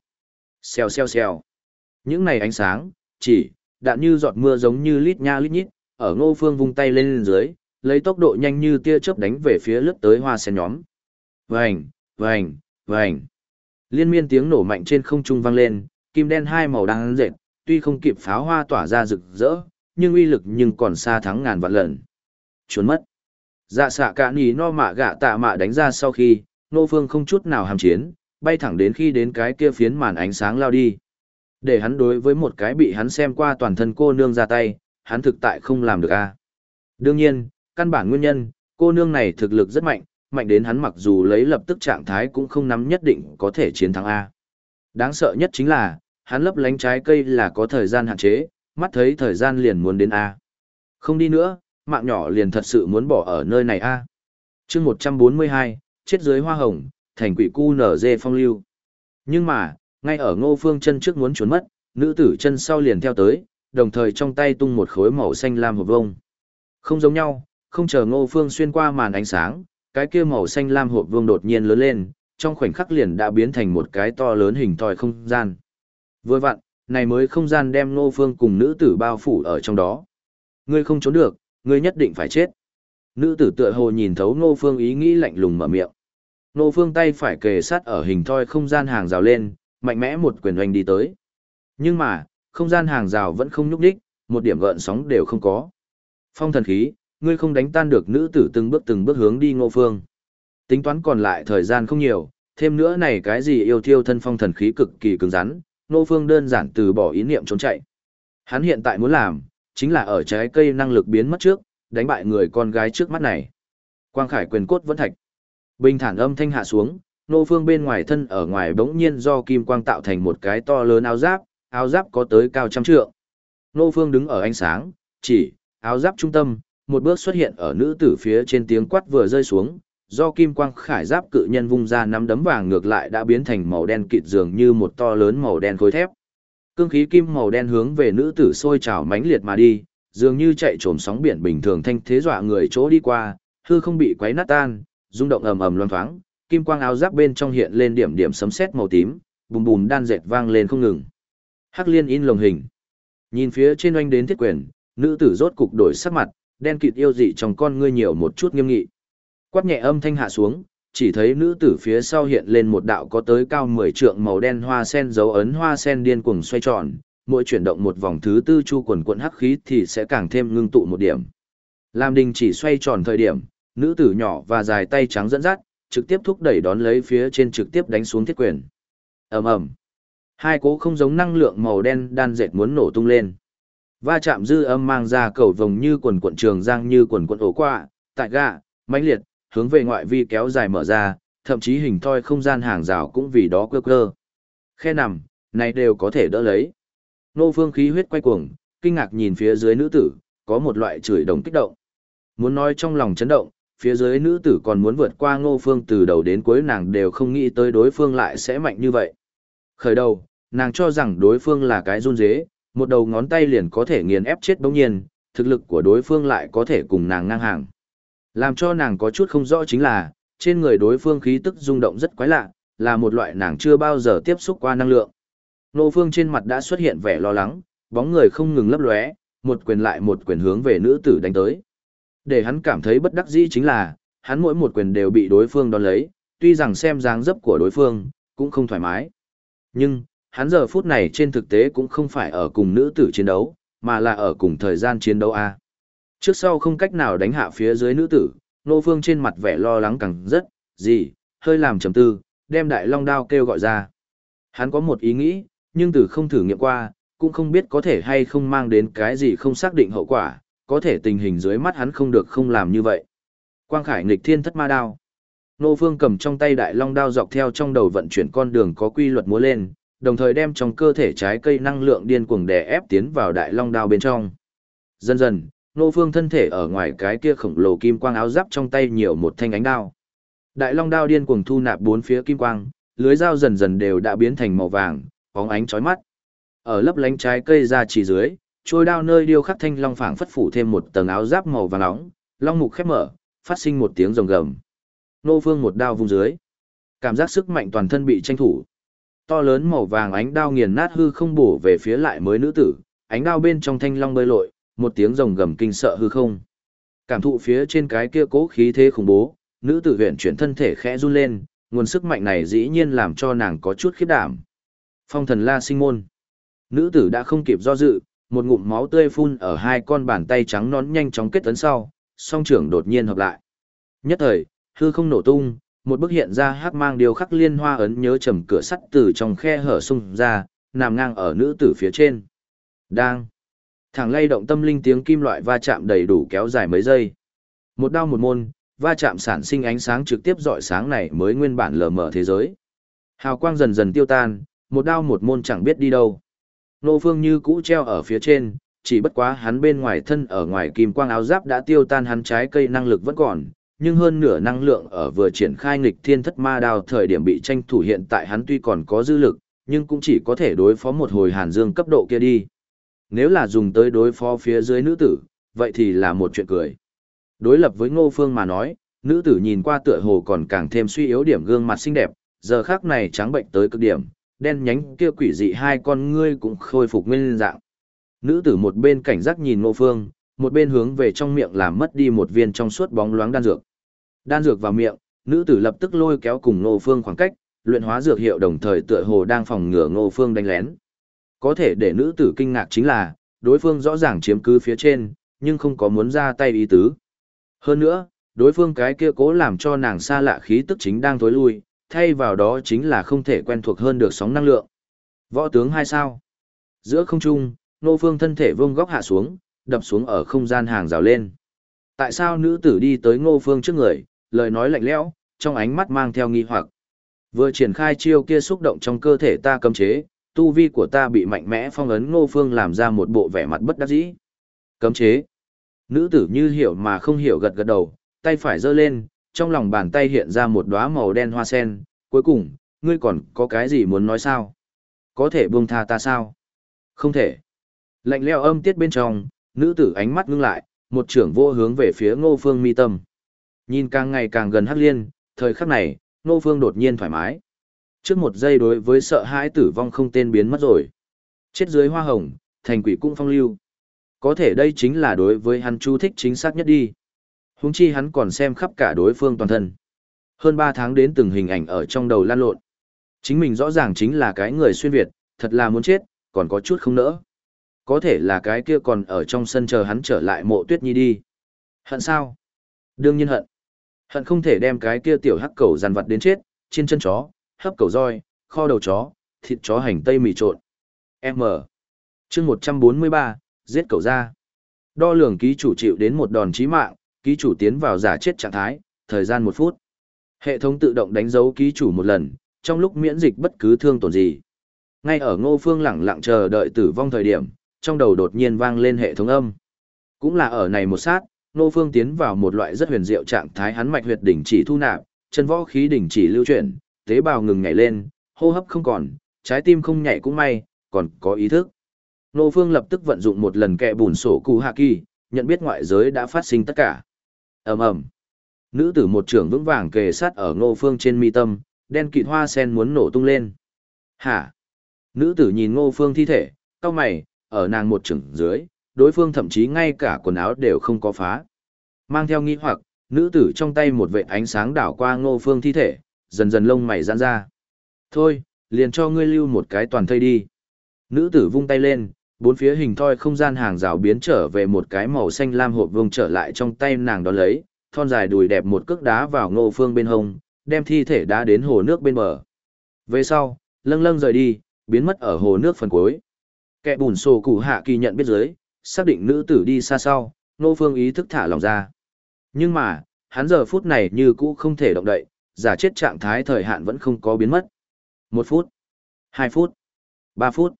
xèo xèo xèo. Những này ánh sáng, chỉ, đạn như giọt mưa giống như lít nha lít nhít, ở ngô phương vung tay lên dưới, lấy tốc độ nhanh như tia chớp đánh về phía lướt tới hoa sen nhóm. Vành, vành, vành. Liên miên tiếng nổ mạnh trên không trung vang lên, kim đen hai màu đang dệt, tuy không kịp pháo hoa tỏa ra rực rỡ, nhưng uy lực nhưng còn xa thắng ngàn vạn lần. Trốn mất. Dạ xạ cả nì no mạ gạ tạ mạ đánh ra sau khi, nô phương không chút nào hàm chiến, bay thẳng đến khi đến cái kia phiến màn ánh sáng lao đi. Để hắn đối với một cái bị hắn xem qua toàn thân cô nương ra tay, hắn thực tại không làm được a. Đương nhiên, căn bản nguyên nhân, cô nương này thực lực rất mạnh, mạnh đến hắn mặc dù lấy lập tức trạng thái cũng không nắm nhất định có thể chiến thắng A. Đáng sợ nhất chính là, hắn lấp lánh trái cây là có thời gian hạn chế, mắt thấy thời gian liền muốn đến A. Không đi nữa, mạng nhỏ liền thật sự muốn bỏ ở nơi này A. chương 142, chết dưới hoa hồng, thành quỷ cu nở dê phong lưu. Nhưng mà, ngay ở ngô phương chân trước muốn trốn mất, nữ tử chân sau liền theo tới, đồng thời trong tay tung một khối màu xanh lam hộp vông. Không giống nhau, không chờ ngô phương xuyên qua màn ánh sáng, cái kia màu xanh lam hộp vương đột nhiên lớn lên, trong khoảnh khắc liền đã biến thành một cái to lớn hình thòi không gian. Vừa vặn, này mới không gian đem ngô phương cùng nữ tử bao phủ ở trong đó. Ngươi không trốn được, ngươi nhất định phải chết. Nữ tử tựa hồ nhìn thấu ngô phương ý nghĩ lạnh lùng mở miệng. Ngô phương tay phải kề sát ở hình thoi không gian hàng rào lên, mạnh mẽ một quyền oanh đi tới. Nhưng mà, không gian hàng rào vẫn không nhúc đích, một điểm gợn sóng đều không có. Phong thần khí, ngươi không đánh tan được nữ tử từng bước từng bước hướng đi ngô phương. Tính toán còn lại thời gian không nhiều, thêm nữa này cái gì yêu thiêu thân phong thần khí cực kỳ cứng rắn, ngô phương đơn giản từ bỏ ý niệm trốn chạy. Hắn hiện tại muốn làm, chính là ở trái cây năng lực biến mất trước, đánh bại người con gái trước mắt này. Quang Khải quyền cốt vẫn thạch. Bình thản âm thanh hạ xuống, nô phương bên ngoài thân ở ngoài bỗng nhiên do kim quang tạo thành một cái to lớn áo giáp, áo giáp có tới cao trăm trượng. Nô phương đứng ở ánh sáng, chỉ, áo giáp trung tâm, một bước xuất hiện ở nữ tử phía trên tiếng quát vừa rơi xuống, do kim quang khải giáp cự nhân vung ra nắm đấm vàng ngược lại đã biến thành màu đen kịt dường như một to lớn màu đen khối thép. Cương khí kim màu đen hướng về nữ tử sôi trào mãnh liệt mà đi, dường như chạy trồm sóng biển bình thường thanh thế dọa người chỗ đi qua, hư không bị quấy nát tan, rung động ầm ầm loang thoáng, kim quang áo giáp bên trong hiện lên điểm điểm sấm sét màu tím, bùm bùm đan dệt vang lên không ngừng. Hắc liên in lồng hình. Nhìn phía trên oanh đến thiết quyền, nữ tử rốt cục đổi sắc mặt, đen kịt yêu dị trong con ngươi nhiều một chút nghiêm nghị. Quát nhẹ âm thanh hạ xuống, chỉ thấy nữ tử phía sau hiện lên một đạo có tới cao 10 trượng màu đen hoa sen dấu ấn hoa sen điên cuồng xoay tròn, mỗi chuyển động một vòng thứ tư chu quần quận hắc khí thì sẽ càng thêm ngưng tụ một điểm. Lam đình chỉ xoay tròn thời điểm, nữ tử nhỏ và dài tay trắng dẫn dắt, trực tiếp thúc đẩy đón lấy phía trên trực tiếp đánh xuống thiết quyền. ầm ầm, hai cố không giống năng lượng màu đen đan dệt muốn nổ tung lên. Va chạm dư âm mang ra cầu vồng như quần quận trường giang như quần quận ổ quạ, tại gạ, mãnh liệt, hướng về ngoại vi kéo dài mở ra, thậm chí hình thoi không gian hàng rào cũng vì đó cơ cơ. Khe nằm, này đều có thể đỡ lấy. Nô phương khí huyết quay cuồng, kinh ngạc nhìn phía dưới nữ tử, có một loại chửi đồng kích động. Muốn nói trong lòng chấn động, phía dưới nữ tử còn muốn vượt qua ngô phương từ đầu đến cuối nàng đều không nghĩ tới đối phương lại sẽ mạnh như vậy. Khởi đầu, nàng cho rằng đối phương là cái run dế, một đầu ngón tay liền có thể nghiền ép chết bỗng nhiên, thực lực của đối phương lại có thể cùng nàng ngang hàng. Làm cho nàng có chút không rõ chính là, trên người đối phương khí tức rung động rất quái lạ, là một loại nàng chưa bao giờ tiếp xúc qua năng lượng. Nô phương trên mặt đã xuất hiện vẻ lo lắng, bóng người không ngừng lấp lóe, một quyền lại một quyền hướng về nữ tử đánh tới. Để hắn cảm thấy bất đắc dĩ chính là, hắn mỗi một quyền đều bị đối phương đón lấy, tuy rằng xem dáng dấp của đối phương, cũng không thoải mái. Nhưng, hắn giờ phút này trên thực tế cũng không phải ở cùng nữ tử chiến đấu, mà là ở cùng thời gian chiến đấu A. Trước sau không cách nào đánh hạ phía dưới nữ tử, nô phương trên mặt vẻ lo lắng càng rất, gì, hơi làm trầm tư, đem đại long đao kêu gọi ra. Hắn có một ý nghĩ, nhưng từ không thử nghiệm qua, cũng không biết có thể hay không mang đến cái gì không xác định hậu quả, có thể tình hình dưới mắt hắn không được không làm như vậy. Quang Khải nghịch thiên thất ma đao. Nô Phương cầm trong tay đại long đao dọc theo trong đầu vận chuyển con đường có quy luật múa lên, đồng thời đem trong cơ thể trái cây năng lượng điên cuồng đè ép tiến vào đại long đao bên trong. Dần dần, Nô Phương thân thể ở ngoài cái kia khổng lồ kim quang áo giáp trong tay nhiều một thanh ánh đao. Đại long đao điên cuồng thu nạp bốn phía kim quang, lưới dao dần dần đều đã biến thành màu vàng, bóng ánh chói mắt. Ở lấp lánh trái cây ra chỉ dưới, trôi đao nơi điêu khắc thanh long phảng phất phủ thêm một tầng áo giáp màu vàng nóng, long mục khép mở, phát sinh một tiếng rồng gầm. Nô Phương một đao vung dưới, cảm giác sức mạnh toàn thân bị tranh thủ. To lớn màu vàng ánh đao nghiền nát hư không bổ về phía lại mới nữ tử, ánh đao bên trong thanh long bơi lội, một tiếng rồng gầm kinh sợ hư không. Cảm thụ phía trên cái kia cố khí thế khủng bố, nữ tử huyện chuyển thân thể khẽ run lên, nguồn sức mạnh này dĩ nhiên làm cho nàng có chút khiếp đảm. Phong thần la sinh môn. Nữ tử đã không kịp do dự, một ngụm máu tươi phun ở hai con bàn tay trắng nón nhanh chóng kết tấn sau, song trưởng đột nhiên hợp lại. Nhất thời, hư không nổ tung, một bức hiện ra hắc mang điều khắc liên hoa ấn nhớ trầm cửa sắt từ trong khe hở xung ra, nằm ngang ở nữ tử phía trên. Đang. Thẳng lay động tâm linh tiếng kim loại va chạm đầy đủ kéo dài mấy giây. Một đao một môn, va chạm sản sinh ánh sáng trực tiếp dọi sáng này mới nguyên bản lờ mờ thế giới. Hào quang dần dần tiêu tan, một đao một môn chẳng biết đi đâu. Nô Phương như cũ treo ở phía trên, chỉ bất quá hắn bên ngoài thân ở ngoài kim quang áo giáp đã tiêu tan hắn trái cây năng lực vẫn còn, nhưng hơn nửa năng lượng ở vừa triển khai nghịch thiên thất ma đao thời điểm bị tranh thủ hiện tại hắn tuy còn có dư lực, nhưng cũng chỉ có thể đối phó một hồi hàn dương cấp độ kia đi. Nếu là dùng tới đối phó phía dưới nữ tử, vậy thì là một chuyện cười. Đối lập với ngô phương mà nói, nữ tử nhìn qua tựa hồ còn càng thêm suy yếu điểm gương mặt xinh đẹp, giờ khác này trắng bệnh tới cực điểm, đen nhánh kia quỷ dị hai con ngươi cũng khôi phục nguyên dạng. Nữ tử một bên cảnh giác nhìn ngô phương, một bên hướng về trong miệng làm mất đi một viên trong suốt bóng loáng đan dược. Đan dược vào miệng, nữ tử lập tức lôi kéo cùng ngô phương khoảng cách, luyện hóa dược hiệu đồng thời tựa hồ đang phòng ngừa ngô phương đánh lén. Có thể để nữ tử kinh ngạc chính là, đối phương rõ ràng chiếm cứ phía trên, nhưng không có muốn ra tay ý tứ. Hơn nữa, đối phương cái kia cố làm cho nàng xa lạ khí tức chính đang tối lui, thay vào đó chính là không thể quen thuộc hơn được sóng năng lượng. Võ tướng hai sao. Giữa không trung, nô phương thân thể vương góc hạ xuống, đập xuống ở không gian hàng rào lên. Tại sao nữ tử đi tới ngô phương trước người, lời nói lạnh lẽo, trong ánh mắt mang theo nghi hoặc. Vừa triển khai chiêu kia xúc động trong cơ thể ta cấm chế, tu vi của ta bị mạnh mẽ phong ấn ngô phương làm ra một bộ vẻ mặt bất đắc dĩ. Cấm chế. Nữ tử như hiểu mà không hiểu gật gật đầu, tay phải giơ lên, trong lòng bàn tay hiện ra một đóa màu đen hoa sen, cuối cùng, ngươi còn có cái gì muốn nói sao? Có thể buông tha ta sao? Không thể. Lạnh leo âm tiết bên trong, nữ tử ánh mắt ngưng lại, một trưởng vô hướng về phía ngô phương mi tâm. Nhìn càng ngày càng gần hắc liên, thời khắc này, ngô phương đột nhiên thoải mái. Trước một giây đối với sợ hãi tử vong không tên biến mất rồi. Chết dưới hoa hồng, thành quỷ cũng phong lưu. Có thể đây chính là đối với hắn chú thích chính xác nhất đi. Húng chi hắn còn xem khắp cả đối phương toàn thân. Hơn 3 tháng đến từng hình ảnh ở trong đầu lan lộn. Chính mình rõ ràng chính là cái người xuyên Việt, thật là muốn chết, còn có chút không nỡ. Có thể là cái kia còn ở trong sân chờ hắn trở lại mộ tuyết nhi đi. Hận sao? Đương nhiên hận. Hận không thể đem cái kia tiểu hắc cầu dằn vật đến chết, trên chân chó, hấp cầu roi, kho đầu chó, thịt chó hành tây mì trộn. M. chương 143, giết cầu ra. Đo lường ký chủ chịu đến một đòn chí mạng, ký chủ tiến vào giả chết trạng thái, thời gian một phút. Hệ thống tự động đánh dấu ký chủ một lần, trong lúc miễn dịch bất cứ thương tổn gì. Ngay ở ngô phương lặng lặng chờ đợi tử vong thời điểm, trong đầu đột nhiên vang lên hệ thống âm. Cũng là ở này một sát, ngô phương tiến vào một loại rất huyền diệu trạng thái hắn mạch huyệt đỉnh chỉ thu nạp, chân võ khí đỉnh chỉ lưu chuyển, tế bào ngừng nhảy lên, hô hấp không còn, trái tim không nhảy cũng may, còn có ý thức. Ngô phương lập tức vận dụng một lần kẹ bùn sổ cụ hạ kỳ, nhận biết ngoại giới đã phát sinh tất cả. Ầm ầm. Nữ tử một trưởng vững vàng kề sát ở ngô phương trên mi tâm đen kịt hoa sen muốn nổ tung lên. Hả? Nữ tử nhìn ngô phương thi thể cao mày ở nàng một trưởng dưới đối phương thậm chí ngay cả quần áo đều không có phá. Mang theo nghi hoặc nữ tử trong tay một vệ ánh sáng đảo qua ngô phương thi thể dần dần lông mày giãn ra thôi liền cho ngươi lưu một cái toàn thây đi nữ tử vung tay lên bốn phía hình thoi không gian hàng rào biến trở về một cái màu xanh lam hộp vương trở lại trong tay nàng đó lấy, thon dài đùi đẹp một cước đá vào ngô phương bên hông, đem thi thể đá đến hồ nước bên bờ. Về sau, lâng lâng rời đi, biến mất ở hồ nước phần cuối. Kẻ bùn sổ củ hạ kỳ nhận biết dưới, xác định nữ tử đi xa sau, ngô phương ý thức thả lòng ra. Nhưng mà, hắn giờ phút này như cũ không thể động đậy, giả chết trạng thái thời hạn vẫn không có biến mất. Một phút, hai phút, ba phút.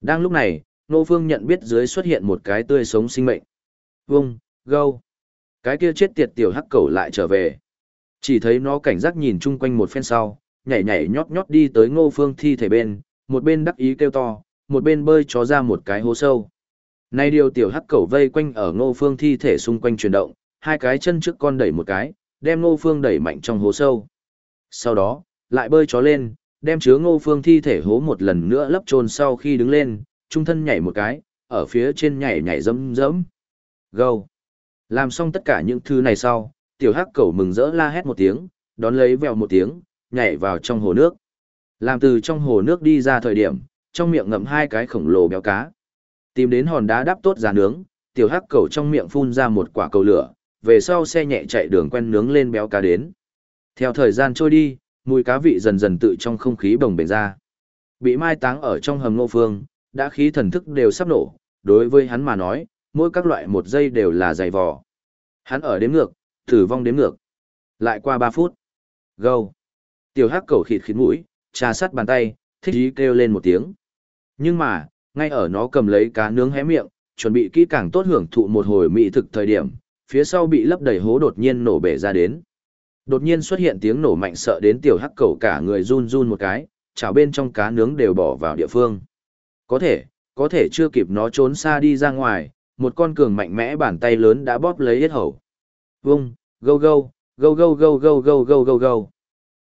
Đang lúc này, Nô Phương nhận biết dưới xuất hiện một cái tươi sống sinh mệnh. Vung, gâu. Cái kia chết tiệt tiểu hắc cẩu lại trở về. Chỉ thấy nó cảnh giác nhìn chung quanh một phen sau, nhảy nhảy nhót nhót đi tới Ngô Phương thi thể bên, một bên đắc ý kêu to, một bên bơi chó ra một cái hố sâu. Nay điều tiểu hắc cẩu vây quanh ở Ngô Phương thi thể xung quanh chuyển động, hai cái chân trước con đẩy một cái, đem Ngô Phương đẩy mạnh trong hố sâu. Sau đó, lại bơi chó lên, đem chứa Ngô Phương thi thể hố một lần nữa lấp trôn sau khi đứng lên, trung thân nhảy một cái, ở phía trên nhảy nhảy dẫm dẫm. Gâu. Làm xong tất cả những thứ này sau, tiểu hắc cẩu mừng rỡ la hét một tiếng, đón lấy vèo một tiếng, nhảy vào trong hồ nước. Làm từ trong hồ nước đi ra thời điểm, trong miệng ngậm hai cái khổng lồ béo cá. Tìm đến hòn đá đắp tốt giá nướng, tiểu hắc cẩu trong miệng phun ra một quả cầu lửa, về sau xe nhẹ chạy đường quen nướng lên béo cá đến. Theo thời gian trôi đi, mùi cá vị dần dần tự trong không khí bồng bềnh ra. Bị mai táng ở trong hầm ngô phương, đã khí thần thức đều sắp nổ, đối với hắn mà nói, mỗi các loại một giây đều là dày vò. Hắn ở đếm ngược, tử vong đếm ngược. Lại qua 3 phút. Gâu. Tiểu hắc cầu khịt khịt mũi, trà sắt bàn tay, thích ý kêu lên một tiếng. Nhưng mà, ngay ở nó cầm lấy cá nướng hé miệng, chuẩn bị kỹ càng tốt hưởng thụ một hồi mỹ thực thời điểm, phía sau bị lấp đầy hố đột nhiên nổ bể ra đến. Đột nhiên xuất hiện tiếng nổ mạnh sợ đến tiểu hắc cầu cả người run run một cái, chảo bên trong cá nướng đều bỏ vào địa phương. Có thể, có thể chưa kịp nó trốn xa đi ra ngoài, một con cường mạnh mẽ bàn tay lớn đã bóp lấy yết hầu. Vung, gâu gâu, gâu gâu gâu gâu gâu gâu gâu gâu.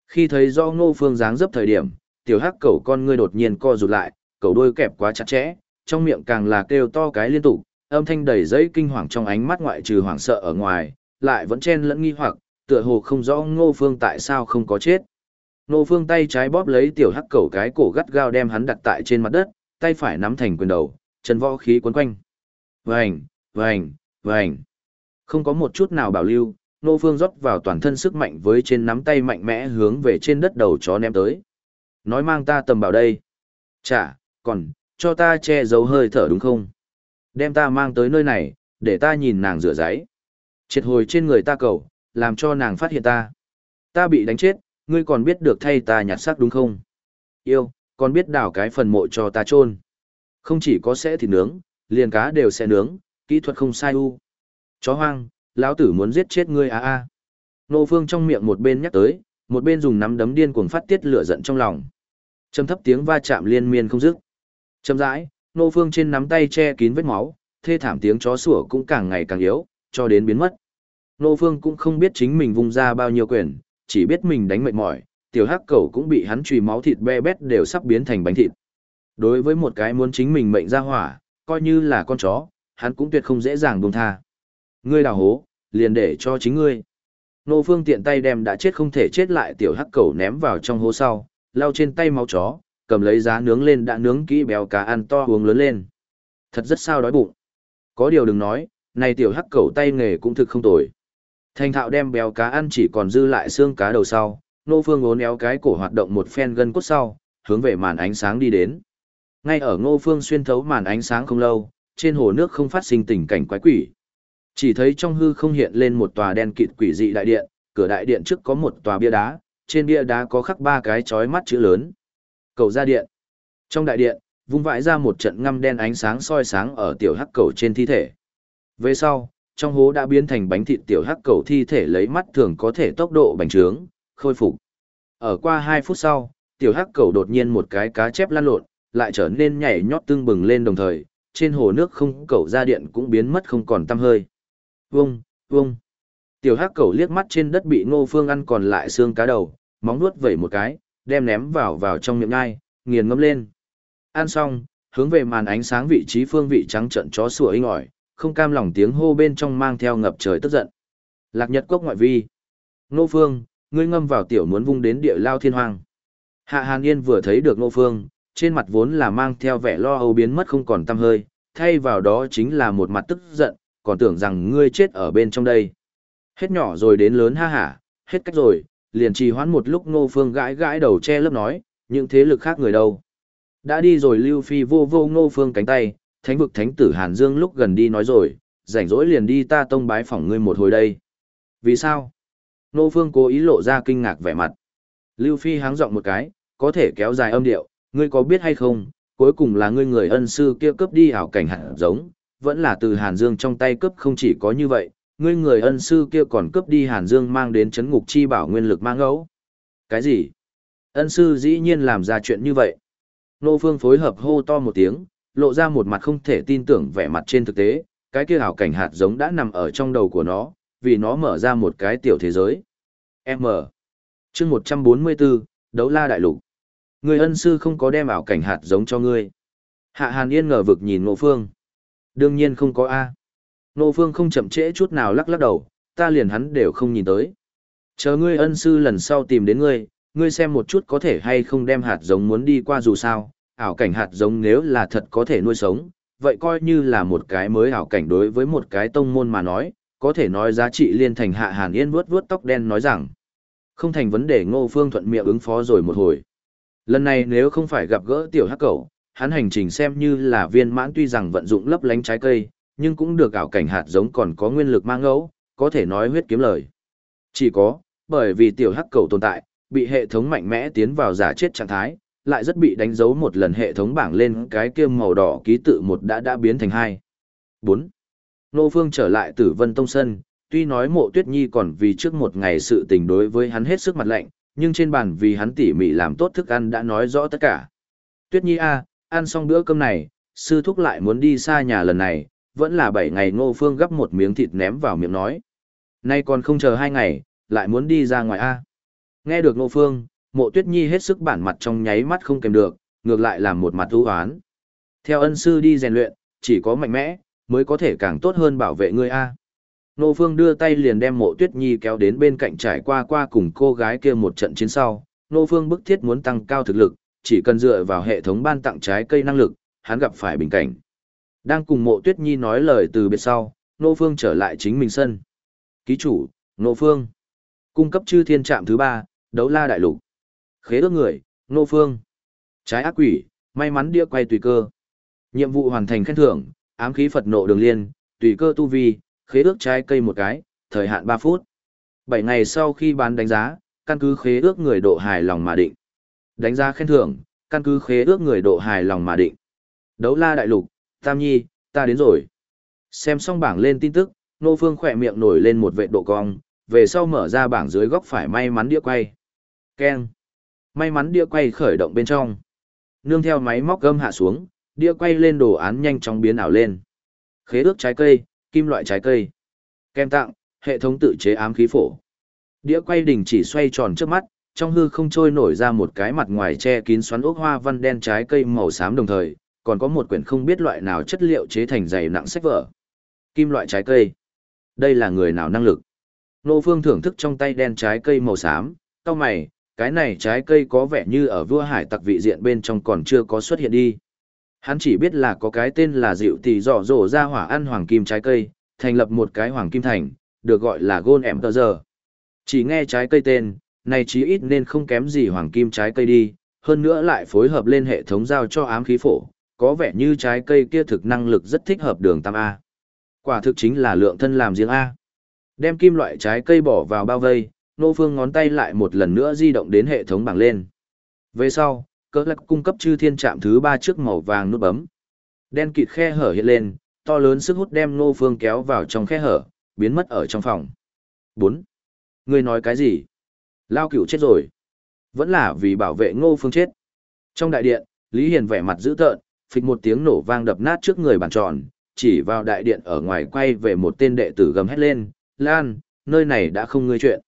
Khi thấy do ngô phương dáng dấp thời điểm, tiểu hắc cầu con ngươi đột nhiên co rụt lại, cầu đôi kẹp quá chặt chẽ, trong miệng càng là kêu to cái liên tục, âm thanh đầy giấy kinh hoàng trong ánh mắt ngoại trừ hoảng sợ ở ngoài, lại vẫn chen lẫn nghi hoặc, tựa hồ không rõ ngô phương tại sao không có chết. Ngô phương tay trái bóp lấy tiểu hắc cẩu cái cổ gắt gao đem hắn đặt tại trên mặt đất, tay phải nắm thành quyền đầu, chân võ khí quấn quanh. Vành, vành, vành. Không có một chút nào bảo lưu, Ngô phương rót vào toàn thân sức mạnh với trên nắm tay mạnh mẽ hướng về trên đất đầu chó ném tới. Nói mang ta tầm bảo đây. Chả, còn, cho ta che giấu hơi thở đúng không? Đem ta mang tới nơi này, để ta nhìn nàng rửa giấy. Triệt hồi trên người ta cầu, làm cho nàng phát hiện ta. Ta bị đánh chết, ngươi còn biết được thay ta nhặt xác đúng không? Yêu, còn biết đào cái phần mộ cho ta chôn. Không chỉ có sẽ thịt nướng, liền cá đều sẽ nướng, kỹ thuật không sai u. Chó hoang, lão tử muốn giết chết ngươi a a. Nô Phương trong miệng một bên nhắc tới, một bên dùng nắm đấm điên cuồng phát tiết lửa giận trong lòng. Trầm thấp tiếng va chạm liên miên không dứt. Chậm rãi, Nô Phương trên nắm tay che kín vết máu, thê thảm tiếng chó sủa cũng càng ngày càng yếu, cho đến biến mất. Nô Phương cũng không biết chính mình vung ra bao nhiêu quyền, chỉ biết mình đánh mệt mỏi, tiểu hắc cẩu cũng bị hắn chùy máu thịt be bét đều sắp biến thành bánh thịt. Đối với một cái muốn chính mình mệnh ra hỏa, coi như là con chó, hắn cũng tuyệt không dễ dàng buông tha. Ngươi đào hố, liền để cho chính ngươi. Nô Phương tiện tay đem đã chết không thể chết lại tiểu hắc cẩu ném vào trong hố sau, lau trên tay máu chó, cầm lấy giá nướng lên đã nướng kỹ béo cá ăn to uống lớn lên. Thật rất sao đói bụng. Có điều đừng nói, này tiểu hắc cẩu tay nghề cũng thực không tồi. Thành thạo đem béo cá ăn chỉ còn dư lại xương cá đầu sau, nô phương ốn éo cái cổ hoạt động một phen gân cốt sau, hướng về màn ánh sáng đi đến. Ngay ở ngô phương xuyên thấu màn ánh sáng không lâu, trên hồ nước không phát sinh tình cảnh quái quỷ. Chỉ thấy trong hư không hiện lên một tòa đen kịt quỷ dị đại điện, cửa đại điện trước có một tòa bia đá, trên bia đá có khắc ba cái chói mắt chữ lớn. Cầu ra điện. Trong đại điện, vung vãi ra một trận ngăm đen ánh sáng soi sáng ở tiểu hắc cầu trên thi thể. Về sau, trong hố đã biến thành bánh thịt tiểu hắc cầu thi thể lấy mắt thường có thể tốc độ bành trướng, khôi phục. Ở qua 2 phút sau, tiểu hắc cầu đột nhiên một cái cá chép lăn lộn, lại trở nên nhảy nhót tương bừng lên đồng thời, trên hồ nước không cầu ra điện cũng biến mất không còn tăm hơi. Vung, vung. Tiểu hắc cầu liếc mắt trên đất bị ngô phương ăn còn lại xương cá đầu, móng nuốt vẩy một cái, đem ném vào vào trong miệng ngai, nghiền ngâm lên. Ăn xong, hướng về màn ánh sáng vị trí phương vị trắng trận chó sủa inh ỏi, không cam lòng tiếng hô bên trong mang theo ngập trời tức giận. Lạc Nhật quốc ngoại vi. Ngô Phương, ngươi ngâm vào tiểu muốn vung đến địa lao thiên hoàng Hạ Hàn Yên vừa thấy được Ngô Phương, trên mặt vốn là mang theo vẻ lo âu biến mất không còn tăm hơi, thay vào đó chính là một mặt tức giận, còn tưởng rằng ngươi chết ở bên trong đây. Hết nhỏ rồi đến lớn ha hả, hết cách rồi, liền trì hoãn một lúc Ngô Phương gãi gãi đầu che lớp nói, những thế lực khác người đâu. Đã đi rồi Lưu Phi vô vô Ngô Phương cánh tay, thánh vực thánh tử Hàn Dương lúc gần đi nói rồi, rảnh rỗi liền đi ta tông bái phỏng ngươi một hồi đây. Vì sao? Ngô Phương cố ý lộ ra kinh ngạc vẻ mặt. Lưu Phi háng giọng một cái, có thể kéo dài âm điệu, ngươi có biết hay không, cuối cùng là ngươi người ân sư kia cướp đi ảo cảnh hạt giống, vẫn là từ Hàn Dương trong tay cướp không chỉ có như vậy, ngươi người ân sư kia còn cướp đi Hàn Dương mang đến chấn ngục chi bảo nguyên lực mang ngẫu. Cái gì? Ân sư dĩ nhiên làm ra chuyện như vậy. Nô Phương phối hợp hô to một tiếng, lộ ra một mặt không thể tin tưởng vẻ mặt trên thực tế, cái kia ảo cảnh hạt giống đã nằm ở trong đầu của nó, vì nó mở ra một cái tiểu thế giới. M. chương 144, Đấu La Đại Lục. Người ân sư không có đem ảo cảnh hạt giống cho ngươi. Hạ Hàn Yên ngờ vực nhìn Ngộ Phương. Đương nhiên không có A. Nô Phương không chậm trễ chút nào lắc lắc đầu, ta liền hắn đều không nhìn tới. Chờ ngươi ân sư lần sau tìm đến ngươi, ngươi xem một chút có thể hay không đem hạt giống muốn đi qua dù sao, ảo cảnh hạt giống nếu là thật có thể nuôi sống, vậy coi như là một cái mới ảo cảnh đối với một cái tông môn mà nói, có thể nói giá trị liên thành hạ hàn yên vuốt vuốt tóc đen nói rằng, không thành vấn đề ngô phương thuận miệng ứng phó rồi một hồi. Lần này nếu không phải gặp gỡ tiểu hắc cẩu, hắn hành trình xem như là viên mãn tuy rằng vận dụng lấp lánh trái cây, nhưng cũng được ảo cảnh hạt giống còn có nguyên lực mang ngẫu, có thể nói huyết kiếm lời. Chỉ có, bởi vì tiểu hắc cầu tồn tại, bị hệ thống mạnh mẽ tiến vào giả chết trạng thái, lại rất bị đánh dấu một lần hệ thống bảng lên cái kia màu đỏ ký tự một đã đã biến thành hai. 4. Nô Phương trở lại tử vân tông sân, tuy nói mộ tuyết nhi còn vì trước một ngày sự tình đối với hắn hết sức mặt lạnh, nhưng trên bàn vì hắn tỉ mỉ làm tốt thức ăn đã nói rõ tất cả. Tuyết nhi a, ăn xong bữa cơm này, sư thúc lại muốn đi xa nhà lần này, vẫn là 7 ngày Ngô Phương gấp một miếng thịt ném vào miệng nói. Nay còn không chờ 2 ngày, lại muốn đi ra ngoài a. Nghe được Ngô Phương, mộ tuyết nhi hết sức bản mặt trong nháy mắt không kèm được, ngược lại làm một mặt ưu hoán. Theo ân sư đi rèn luyện, chỉ có mạnh mẽ, mới có thể càng tốt hơn bảo vệ ngươi a. Nô Phương đưa tay liền đem mộ tuyết nhi kéo đến bên cạnh trải qua qua cùng cô gái kia một trận chiến sau. Nô Phương bức thiết muốn tăng cao thực lực, chỉ cần dựa vào hệ thống ban tặng trái cây năng lực, hắn gặp phải bình cảnh. Đang cùng mộ tuyết nhi nói lời từ biệt sau, Nô Phương trở lại chính mình sân. Ký chủ, Nô Phương. Cung cấp chư thiên trạm thứ ba, đấu la đại lục khế ước người, nô phương. Trái ác quỷ, may mắn đĩa quay tùy cơ. Nhiệm vụ hoàn thành khen thưởng, ám khí Phật nộ đường liên, tùy cơ tu vi, khế ước trái cây một cái, thời hạn 3 phút. 7 ngày sau khi bán đánh giá, căn cứ khế ước người độ hài lòng mà định. Đánh giá khen thưởng, căn cứ khế ước người độ hài lòng mà định. Đấu la đại lục, Tam Nhi, ta đến rồi. Xem xong bảng lên tin tức, Nô Phương khỏe miệng nổi lên một vệ độ cong, về sau mở ra bảng dưới góc phải may mắn đĩa quay. Keng. May mắn đĩa quay khởi động bên trong. Nương theo máy móc gâm hạ xuống, đĩa quay lên đồ án nhanh chóng biến ảo lên. Khế ước trái cây, kim loại trái cây. Kem tặng, hệ thống tự chế ám khí phổ. Đĩa quay đình chỉ xoay tròn trước mắt, trong hư không trôi nổi ra một cái mặt ngoài che kín xoắn ốc hoa văn đen trái cây màu xám đồng thời, còn có một quyển không biết loại nào chất liệu chế thành dày nặng sách vở. Kim loại trái cây. Đây là người nào năng lực? Nô Phương thưởng thức trong tay đen trái cây màu xám, cao mày, cái này trái cây có vẻ như ở vua hải tặc vị diện bên trong còn chưa có xuất hiện đi. Hắn chỉ biết là có cái tên là dịu tỷ dọ dỗ ra hỏa ăn hoàng kim trái cây, thành lập một cái hoàng kim thành, được gọi là Gold Emperor. Chỉ nghe trái cây tên, này chí ít nên không kém gì hoàng kim trái cây đi, hơn nữa lại phối hợp lên hệ thống giao cho ám khí phổ, có vẻ như trái cây kia thực năng lực rất thích hợp đường tam A. Quả thực chính là lượng thân làm riêng A. Đem kim loại trái cây bỏ vào bao vây, nô phương ngón tay lại một lần nữa di động đến hệ thống bảng lên. Về sau, cỡ lắc cung cấp chư thiên trạm thứ ba trước màu vàng nút bấm. Đen kịt khe hở hiện lên, to lớn sức hút đem nô phương kéo vào trong khe hở, biến mất ở trong phòng. 4. Người nói cái gì? Lao cửu chết rồi. Vẫn là vì bảo vệ ngô phương chết. Trong đại điện, Lý Hiền vẻ mặt dữ tợn, phịch một tiếng nổ vang đập nát trước người bàn tròn, chỉ vào đại điện ở ngoài quay về một tên đệ tử gầm hét lên, Lan, nơi này đã không ngươi chuyện.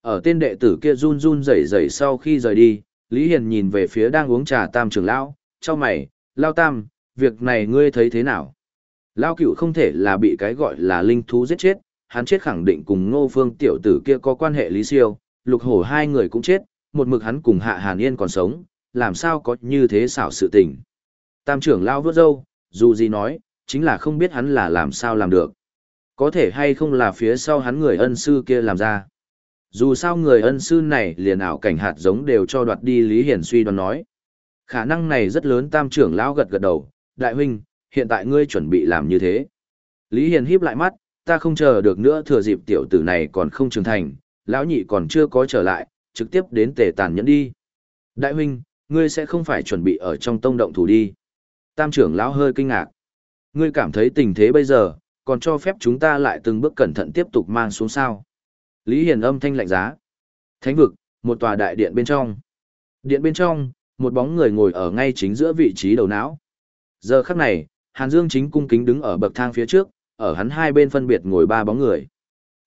Ở tên đệ tử kia run run rẩy rẩy sau khi rời đi, Lý Hiền nhìn về phía đang uống trà tam trưởng lão, cho mày, lao tam, việc này ngươi thấy thế nào? Lao cửu không thể là bị cái gọi là linh thú giết chết, hắn chết khẳng định cùng ngô phương tiểu tử kia có quan hệ lý siêu, lục hổ hai người cũng chết, một mực hắn cùng hạ hàn yên còn sống, làm sao có như thế xảo sự tình. Tam trưởng lao vớt râu, dù gì nói, chính là không biết hắn là làm sao làm được. Có thể hay không là phía sau hắn người ân sư kia làm ra. Dù sao người ân sư này liền ảo cảnh hạt giống đều cho đoạt đi Lý Hiển suy đoán nói. Khả năng này rất lớn tam trưởng lão gật gật đầu, đại huynh, hiện tại ngươi chuẩn bị làm như thế. Lý Hiền híp lại mắt, ta không chờ được nữa thừa dịp tiểu tử này còn không trưởng thành, lão nhị còn chưa có trở lại, trực tiếp đến tề tàn nhẫn đi. Đại huynh, ngươi sẽ không phải chuẩn bị ở trong tông động thủ đi. Tam trưởng lão hơi kinh ngạc. Ngươi cảm thấy tình thế bây giờ, còn cho phép chúng ta lại từng bước cẩn thận tiếp tục mang xuống sao. Lý Hiền âm thanh lạnh giá. Thánh vực, một tòa đại điện bên trong. Điện bên trong, một bóng người ngồi ở ngay chính giữa vị trí đầu não. Giờ khắc này, Hàn Dương chính cung kính đứng ở bậc thang phía trước, ở hắn hai bên phân biệt ngồi ba bóng người.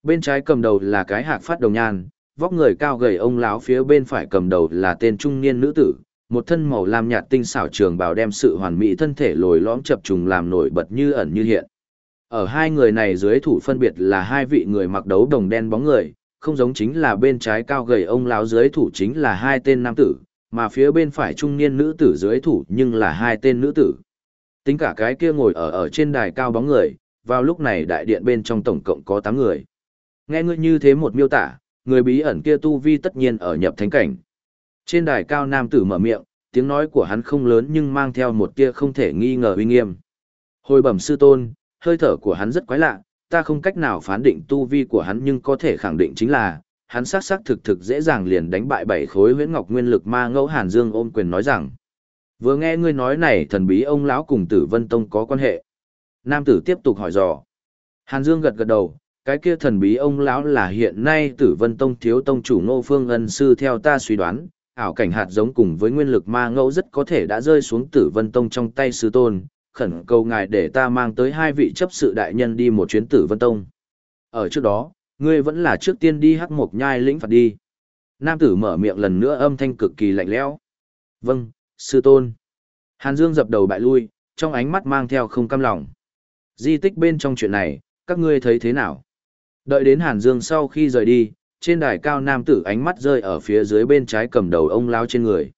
Bên trái cầm đầu là cái hạc phát đồng nhan, vóc người cao gầy ông lão phía bên phải cầm đầu là tên trung niên nữ tử, một thân màu lam nhạt tinh xảo trường bào đem sự hoàn mỹ thân thể lồi lõm chập trùng làm nổi bật như ẩn như hiện. Ở hai người này dưới thủ phân biệt là hai vị người mặc đấu đồng đen bóng người, không giống chính là bên trái cao gầy ông lão dưới thủ chính là hai tên nam tử, mà phía bên phải trung niên nữ tử dưới thủ nhưng là hai tên nữ tử. Tính cả cái kia ngồi ở ở trên đài cao bóng người, vào lúc này đại điện bên trong tổng cộng có 8 người. Nghe ngươi như thế một miêu tả, người bí ẩn kia tu vi tất nhiên ở nhập thánh cảnh. Trên đài cao nam tử mở miệng, tiếng nói của hắn không lớn nhưng mang theo một tia không thể nghi ngờ uy nghiêm. Hồi bẩm sư tôn, hơi thở của hắn rất quái lạ, ta không cách nào phán định tu vi của hắn nhưng có thể khẳng định chính là, hắn xác xác thực thực dễ dàng liền đánh bại bảy khối huyễn ngọc nguyên lực ma ngẫu Hàn Dương ôm quyền nói rằng. Vừa nghe ngươi nói này thần bí ông lão cùng Tử Vân Tông có quan hệ. Nam tử tiếp tục hỏi dò. Hàn Dương gật gật đầu, cái kia thần bí ông lão là hiện nay Tử Vân Tông thiếu tông chủ Ngô Phương Ân sư theo ta suy đoán, ảo cảnh hạt giống cùng với nguyên lực ma ngẫu rất có thể đã rơi xuống Tử Vân Tông trong tay sư tôn, khẩn cầu ngài để ta mang tới hai vị chấp sự đại nhân đi một chuyến Tử Vân Tông. Ở trước đó, ngươi vẫn là trước tiên đi hắc mộc nhai lĩnh phạt đi. Nam tử mở miệng lần nữa âm thanh cực kỳ lạnh lẽo. Vâng, sư tôn. Hàn Dương dập đầu bại lui, trong ánh mắt mang theo không cam lòng. Di tích bên trong chuyện này, các ngươi thấy thế nào? Đợi đến Hàn Dương sau khi rời đi, trên đài cao nam tử ánh mắt rơi ở phía dưới bên trái cầm đầu ông lao trên người.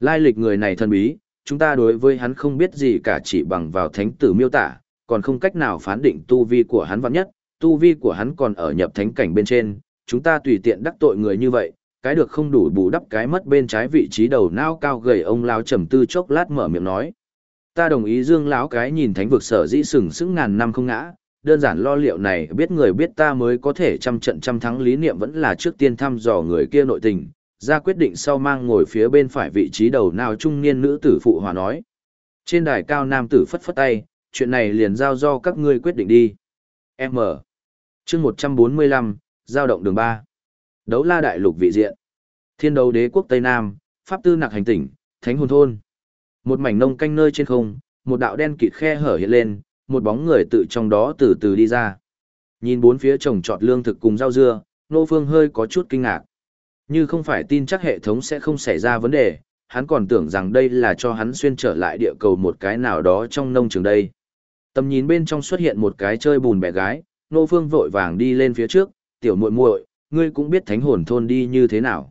Lai lịch người này thân bí, chúng ta đối với hắn không biết gì cả chỉ bằng vào thánh tử miêu tả, còn không cách nào phán định tu vi của hắn vạn nhất, tu vi của hắn còn ở nhập thánh cảnh bên trên, chúng ta tùy tiện đắc tội người như vậy, cái được không đủ bù đắp cái mất bên trái vị trí đầu não cao gầy ông lão trầm tư chốc lát mở miệng nói. Ta đồng ý Dương lão cái nhìn thánh vực sở dĩ sừng sững ngàn năm không ngã, đơn giản lo liệu này biết người biết ta mới có thể trăm trận trăm thắng lý niệm vẫn là trước tiên thăm dò người kia nội tình, ra quyết định sau mang ngồi phía bên phải vị trí đầu nào trung niên nữ tử phụ hòa nói. Trên đài cao nam tử phất phất tay, chuyện này liền giao do các ngươi quyết định đi. M. chương 145, giao động đường 3. Đấu la đại lục vị diện. Thiên đấu đế quốc Tây Nam, Pháp tư nạc hành tỉnh, Thánh hồn thôn. Một mảnh nông canh nơi trên không, một đạo đen kịt khe hở hiện lên, một bóng người tự trong đó từ từ đi ra. Nhìn bốn phía trồng trọt lương thực cùng rau dưa, Nô Phương hơi có chút kinh ngạc. Như không phải tin chắc hệ thống sẽ không xảy ra vấn đề, hắn còn tưởng rằng đây là cho hắn xuyên trở lại địa cầu một cái nào đó trong nông trường đây. Tầm nhìn bên trong xuất hiện một cái chơi bùn bẻ gái, Nô Phương vội vàng đi lên phía trước, tiểu muội muội, ngươi cũng biết thánh hồn thôn đi như thế nào.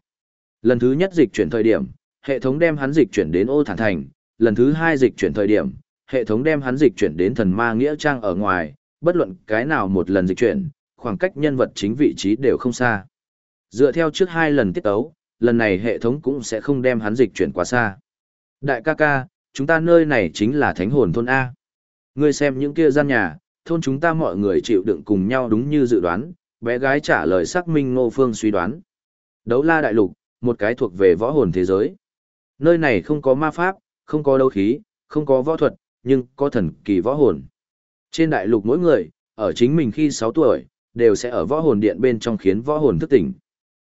Lần thứ nhất dịch chuyển thời điểm, hệ thống đem hắn dịch chuyển đến ô thản thành, lần thứ hai dịch chuyển thời điểm, hệ thống đem hắn dịch chuyển đến thần ma nghĩa trang ở ngoài, bất luận cái nào một lần dịch chuyển, khoảng cách nhân vật chính vị trí đều không xa. Dựa theo trước hai lần tiết tấu, lần này hệ thống cũng sẽ không đem hắn dịch chuyển quá xa. Đại ca ca, chúng ta nơi này chính là thánh hồn thôn A. Ngươi xem những kia gian nhà, thôn chúng ta mọi người chịu đựng cùng nhau đúng như dự đoán, bé gái trả lời xác minh ngô phương suy đoán. Đấu la đại lục, một cái thuộc về võ hồn thế giới. Nơi này không có ma pháp, không có đấu khí, không có võ thuật, nhưng có thần kỳ võ hồn. Trên đại lục mỗi người, ở chính mình khi 6 tuổi, đều sẽ ở võ hồn điện bên trong khiến võ hồn thức tỉnh.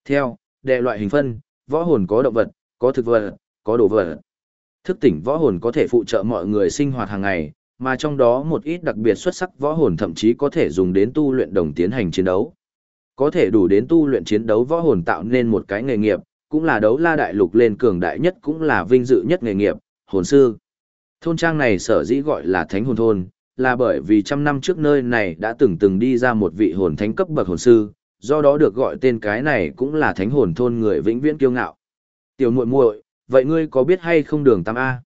Theo, đệ loại hình phân, võ hồn có động vật, có thực vật, có đồ vật. Thức tỉnh võ hồn có thể phụ trợ mọi người sinh hoạt hàng ngày, mà trong đó một ít đặc biệt xuất sắc võ hồn thậm chí có thể dùng đến tu luyện đồng tiến hành chiến đấu. Có thể đủ đến tu luyện chiến đấu võ hồn tạo nên một cái nghề nghiệp, cũng là đấu la đại lục lên cường đại nhất cũng là vinh dự nhất nghề nghiệp, hồn sư. Thôn trang này sở dĩ gọi là thánh hồn thôn, là bởi vì trăm năm trước nơi này đã từng từng đi ra một vị hồn thánh cấp bậc hồn sư, do đó được gọi tên cái này cũng là thánh hồn thôn người vĩnh viễn kiêu ngạo. Tiểu muội muội, vậy ngươi có biết hay không đường tam A?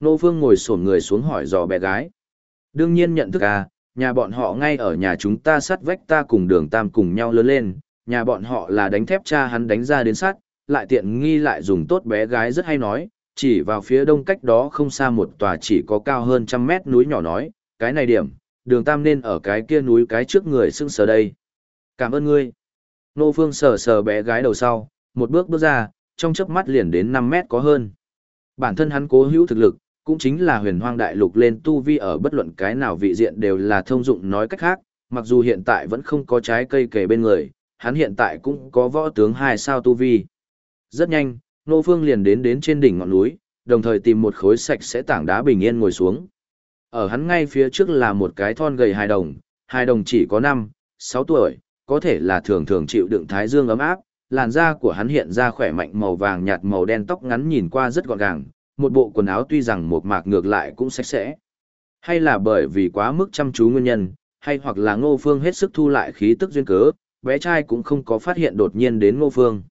Nô Phương ngồi sổn người xuống hỏi dò bé gái. Đương nhiên nhận thức A, nhà bọn họ ngay ở nhà chúng ta sát vách ta cùng đường tam cùng nhau lớn lên, nhà bọn họ là đánh thép cha hắn đánh ra đến sát, lại tiện nghi lại dùng tốt bé gái rất hay nói, chỉ vào phía đông cách đó không xa một tòa chỉ có cao hơn trăm mét núi nhỏ nói, cái này điểm, đường tam nên ở cái kia núi cái trước người sưng sờ đây. Cảm ơn ngươi. Nô Phương sờ sờ bé gái đầu sau, một bước bước ra, trong chớp mắt liền đến 5 mét có hơn. Bản thân hắn cố hữu thực lực, cũng chính là huyền hoang đại lục lên tu vi ở bất luận cái nào vị diện đều là thông dụng nói cách khác, mặc dù hiện tại vẫn không có trái cây kề bên người, hắn hiện tại cũng có võ tướng hai sao tu vi. Rất nhanh, Nô Phương liền đến đến trên đỉnh ngọn núi, đồng thời tìm một khối sạch sẽ tảng đá bình yên ngồi xuống. Ở hắn ngay phía trước là một cái thon gầy hài đồng, hài đồng chỉ có 5, 6 tuổi, có thể là thường thường chịu đựng thái dương ấm áp, làn da của hắn hiện ra khỏe mạnh màu vàng nhạt màu đen tóc ngắn nhìn qua rất gọn gàng, một bộ quần áo tuy rằng một mạc ngược lại cũng sạch sẽ. Hay là bởi vì quá mức chăm chú nguyên nhân, hay hoặc là ngô phương hết sức thu lại khí tức duyên cớ, bé trai cũng không có phát hiện đột nhiên đến ngô phương.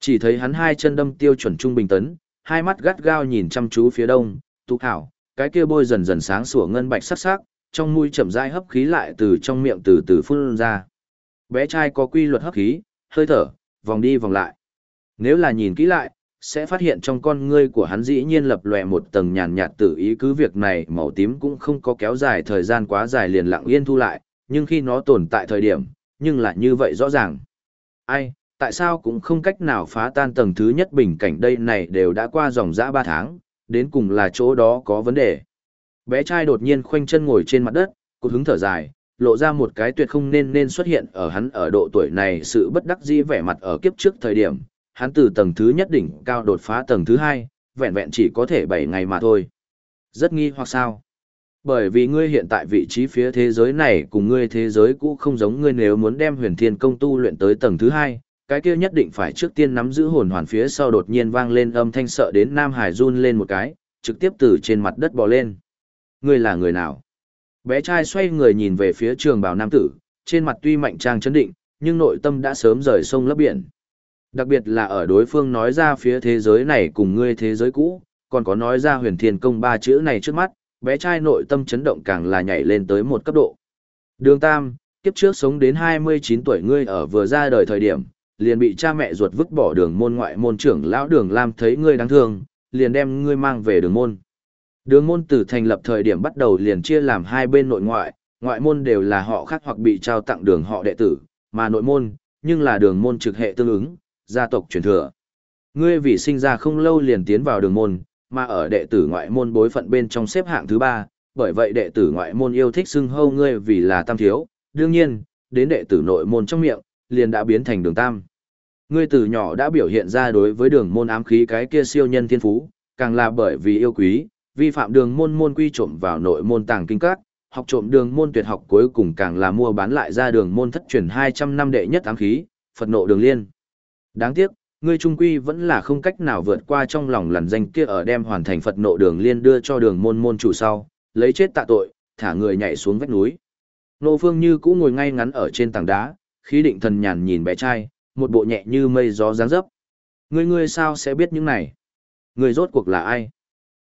Chỉ thấy hắn hai chân đâm tiêu chuẩn trung bình tấn, hai mắt gắt gao nhìn chăm chú phía đông, tụ hảo, cái kia bôi dần dần sáng sủa ngân bạch sắc sắc, trong mũi chậm rãi hấp khí lại từ trong miệng từ từ phun ra. Bé trai có quy luật hấp khí, hơi thở, vòng đi vòng lại. Nếu là nhìn kỹ lại, sẽ phát hiện trong con ngươi của hắn dĩ nhiên lập lòe một tầng nhàn nhạt tự ý cứ việc này màu tím cũng không có kéo dài thời gian quá dài liền lặng yên thu lại, nhưng khi nó tồn tại thời điểm, nhưng lại như vậy rõ ràng. Ai, tại sao cũng không cách nào phá tan tầng thứ nhất bình cảnh đây này đều đã qua dòng dã ba tháng, đến cùng là chỗ đó có vấn đề. Bé trai đột nhiên khoanh chân ngồi trên mặt đất, cột hứng thở dài, lộ ra một cái tuyệt không nên nên xuất hiện ở hắn ở độ tuổi này sự bất đắc dĩ vẻ mặt ở kiếp trước thời điểm, hắn từ tầng thứ nhất đỉnh cao đột phá tầng thứ hai, vẹn vẹn chỉ có thể 7 ngày mà thôi. Rất nghi hoặc sao? Bởi vì ngươi hiện tại vị trí phía thế giới này cùng ngươi thế giới cũ không giống ngươi nếu muốn đem huyền thiên công tu luyện tới tầng thứ hai, cái kia nhất định phải trước tiên nắm giữ hồn hoàn phía sau đột nhiên vang lên âm thanh sợ đến Nam Hải run lên một cái, trực tiếp từ trên mặt đất bò lên. Ngươi là người nào? Bé trai xoay người nhìn về phía trường bào nam tử, trên mặt tuy mạnh trang chấn định, nhưng nội tâm đã sớm rời sông lấp biển. Đặc biệt là ở đối phương nói ra phía thế giới này cùng ngươi thế giới cũ, còn có nói ra huyền thiên công ba chữ này trước mắt, bé trai nội tâm chấn động càng là nhảy lên tới một cấp độ. Đường Tam, kiếp trước sống đến 29 tuổi ngươi ở vừa ra đời thời điểm, liền bị cha mẹ ruột vứt bỏ đường môn ngoại môn trưởng lão đường Lam thấy ngươi đáng thương, liền đem ngươi mang về đường môn. Đường môn từ thành lập thời điểm bắt đầu liền chia làm hai bên nội ngoại, Ngoại môn đều là họ khác hoặc bị trao tặng đường họ đệ tử, mà nội môn, nhưng là đường môn trực hệ tương ứng, gia tộc truyền thừa. Ngươi vì sinh ra không lâu liền tiến vào đường môn, mà ở đệ tử ngoại môn bối phận bên trong xếp hạng thứ ba, bởi vậy đệ tử ngoại môn yêu thích xưng hâu ngươi vì là tam thiếu, đương nhiên, đến đệ tử nội môn trong miệng, liền đã biến thành đường tam. Ngươi từ nhỏ đã biểu hiện ra đối với đường môn ám khí cái kia siêu nhân thiên phú, càng là bởi vì yêu quý, vi phạm đường môn môn quy trộm vào nội môn tàng kinh các, học trộm đường môn tuyệt học cuối cùng càng là mua bán lại ra đường môn thất truyền 200 năm đệ nhất ám khí, Phật nộ đường liên. Đáng tiếc, ngươi trung quy vẫn là không cách nào vượt qua trong lòng lằn danh kia ở đem hoàn thành Phật nộ đường liên đưa cho đường môn môn chủ sau, lấy chết tạ tội, thả người nhảy xuống vách núi. Nô Phương Như cũ ngồi ngay ngắn ở trên tảng đá, khí định thần nhàn nhìn bé trai, một bộ nhẹ như mây gió dáng dấp. Ngươi ngươi sao sẽ biết những này? Ngươi rốt cuộc là ai?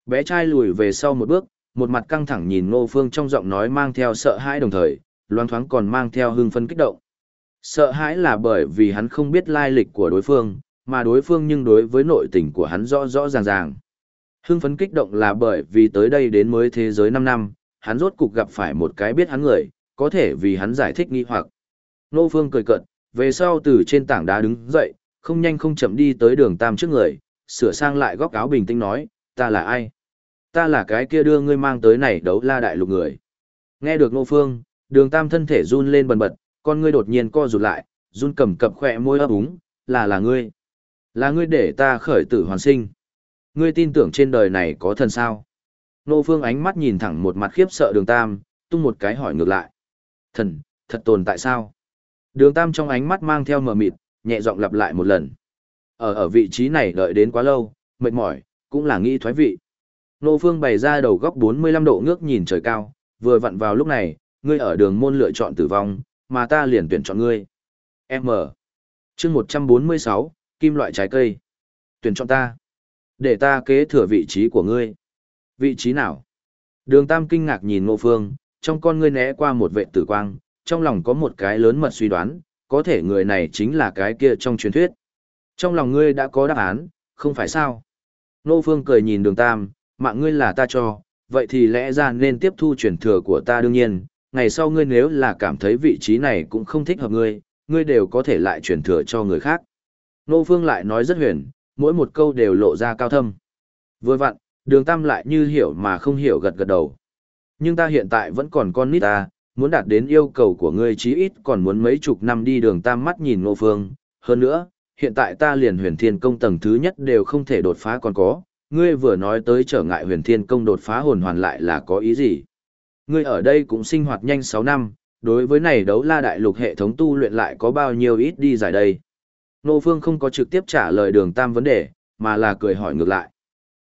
Bé trai lùi về sau một bước, một mặt căng thẳng nhìn Nô Phương trong giọng nói mang theo sợ hãi đồng thời, loan thoáng còn mang theo hưng phấn kích động. Sợ hãi là bởi vì hắn không biết lai lịch của đối phương, mà đối phương nhưng đối với nội tình của hắn rõ rõ ràng ràng. Hưng phấn kích động là bởi vì tới đây đến mới thế giới 5 năm, hắn rốt cục gặp phải một cái biết hắn người, có thể vì hắn giải thích nghi hoặc. Nô Phương cười cợt, về sau từ trên tảng đá đứng dậy, không nhanh không chậm đi tới đường Tam trước người, sửa sang lại góc áo bình tĩnh nói, ta là ai? Ta là cái kia đưa ngươi mang tới này đấu la đại lục người. Nghe được Nô Phương, đường Tam thân thể run lên bần bật, con ngươi đột nhiên co rụt lại, run cầm cập khỏe môi ấp úng, là là ngươi. Là ngươi để ta khởi tử hoàn sinh. Ngươi tin tưởng trên đời này có thần sao? Nô Phương ánh mắt nhìn thẳng một mặt khiếp sợ đường Tam, tung một cái hỏi ngược lại. Thần, thật tồn tại sao? Đường Tam trong ánh mắt mang theo mờ mịt, nhẹ giọng lặp lại một lần. Ở ở vị trí này đợi đến quá lâu, mệt mỏi, cũng là nghĩ thoái vị. Nô Phương bày ra đầu góc 45 độ ngước nhìn trời cao, vừa vặn vào lúc này, ngươi ở đường môn lựa chọn tử vong, mà ta liền tuyển chọn ngươi. M. chương 146, kim loại trái cây. Tuyển chọn ta. Để ta kế thừa vị trí của ngươi. Vị trí nào? Đường Tam kinh ngạc nhìn Ngô Phương, trong con ngươi né qua một vệ tử quang, trong lòng có một cái lớn mật suy đoán, có thể người này chính là cái kia trong truyền thuyết. Trong lòng ngươi đã có đáp án, không phải sao? Nô Phương cười nhìn đường Tam, mạng ngươi là ta cho, vậy thì lẽ ra nên tiếp thu truyền thừa của ta đương nhiên, ngày sau ngươi nếu là cảm thấy vị trí này cũng không thích hợp ngươi, ngươi đều có thể lại truyền thừa cho người khác. Nô Phương lại nói rất huyền, mỗi một câu đều lộ ra cao thâm. Vừa vặn, đường tam lại như hiểu mà không hiểu gật gật đầu. Nhưng ta hiện tại vẫn còn con nít ta, muốn đạt đến yêu cầu của ngươi chí ít còn muốn mấy chục năm đi đường tam mắt nhìn Nô Phương. Hơn nữa, hiện tại ta liền huyền thiên công tầng thứ nhất đều không thể đột phá còn có, ngươi vừa nói tới trở ngại huyền thiên công đột phá hồn hoàn lại là có ý gì? Ngươi ở đây cũng sinh hoạt nhanh 6 năm, đối với này đấu la đại lục hệ thống tu luyện lại có bao nhiêu ít đi giải đây. Nô Phương không có trực tiếp trả lời đường tam vấn đề, mà là cười hỏi ngược lại.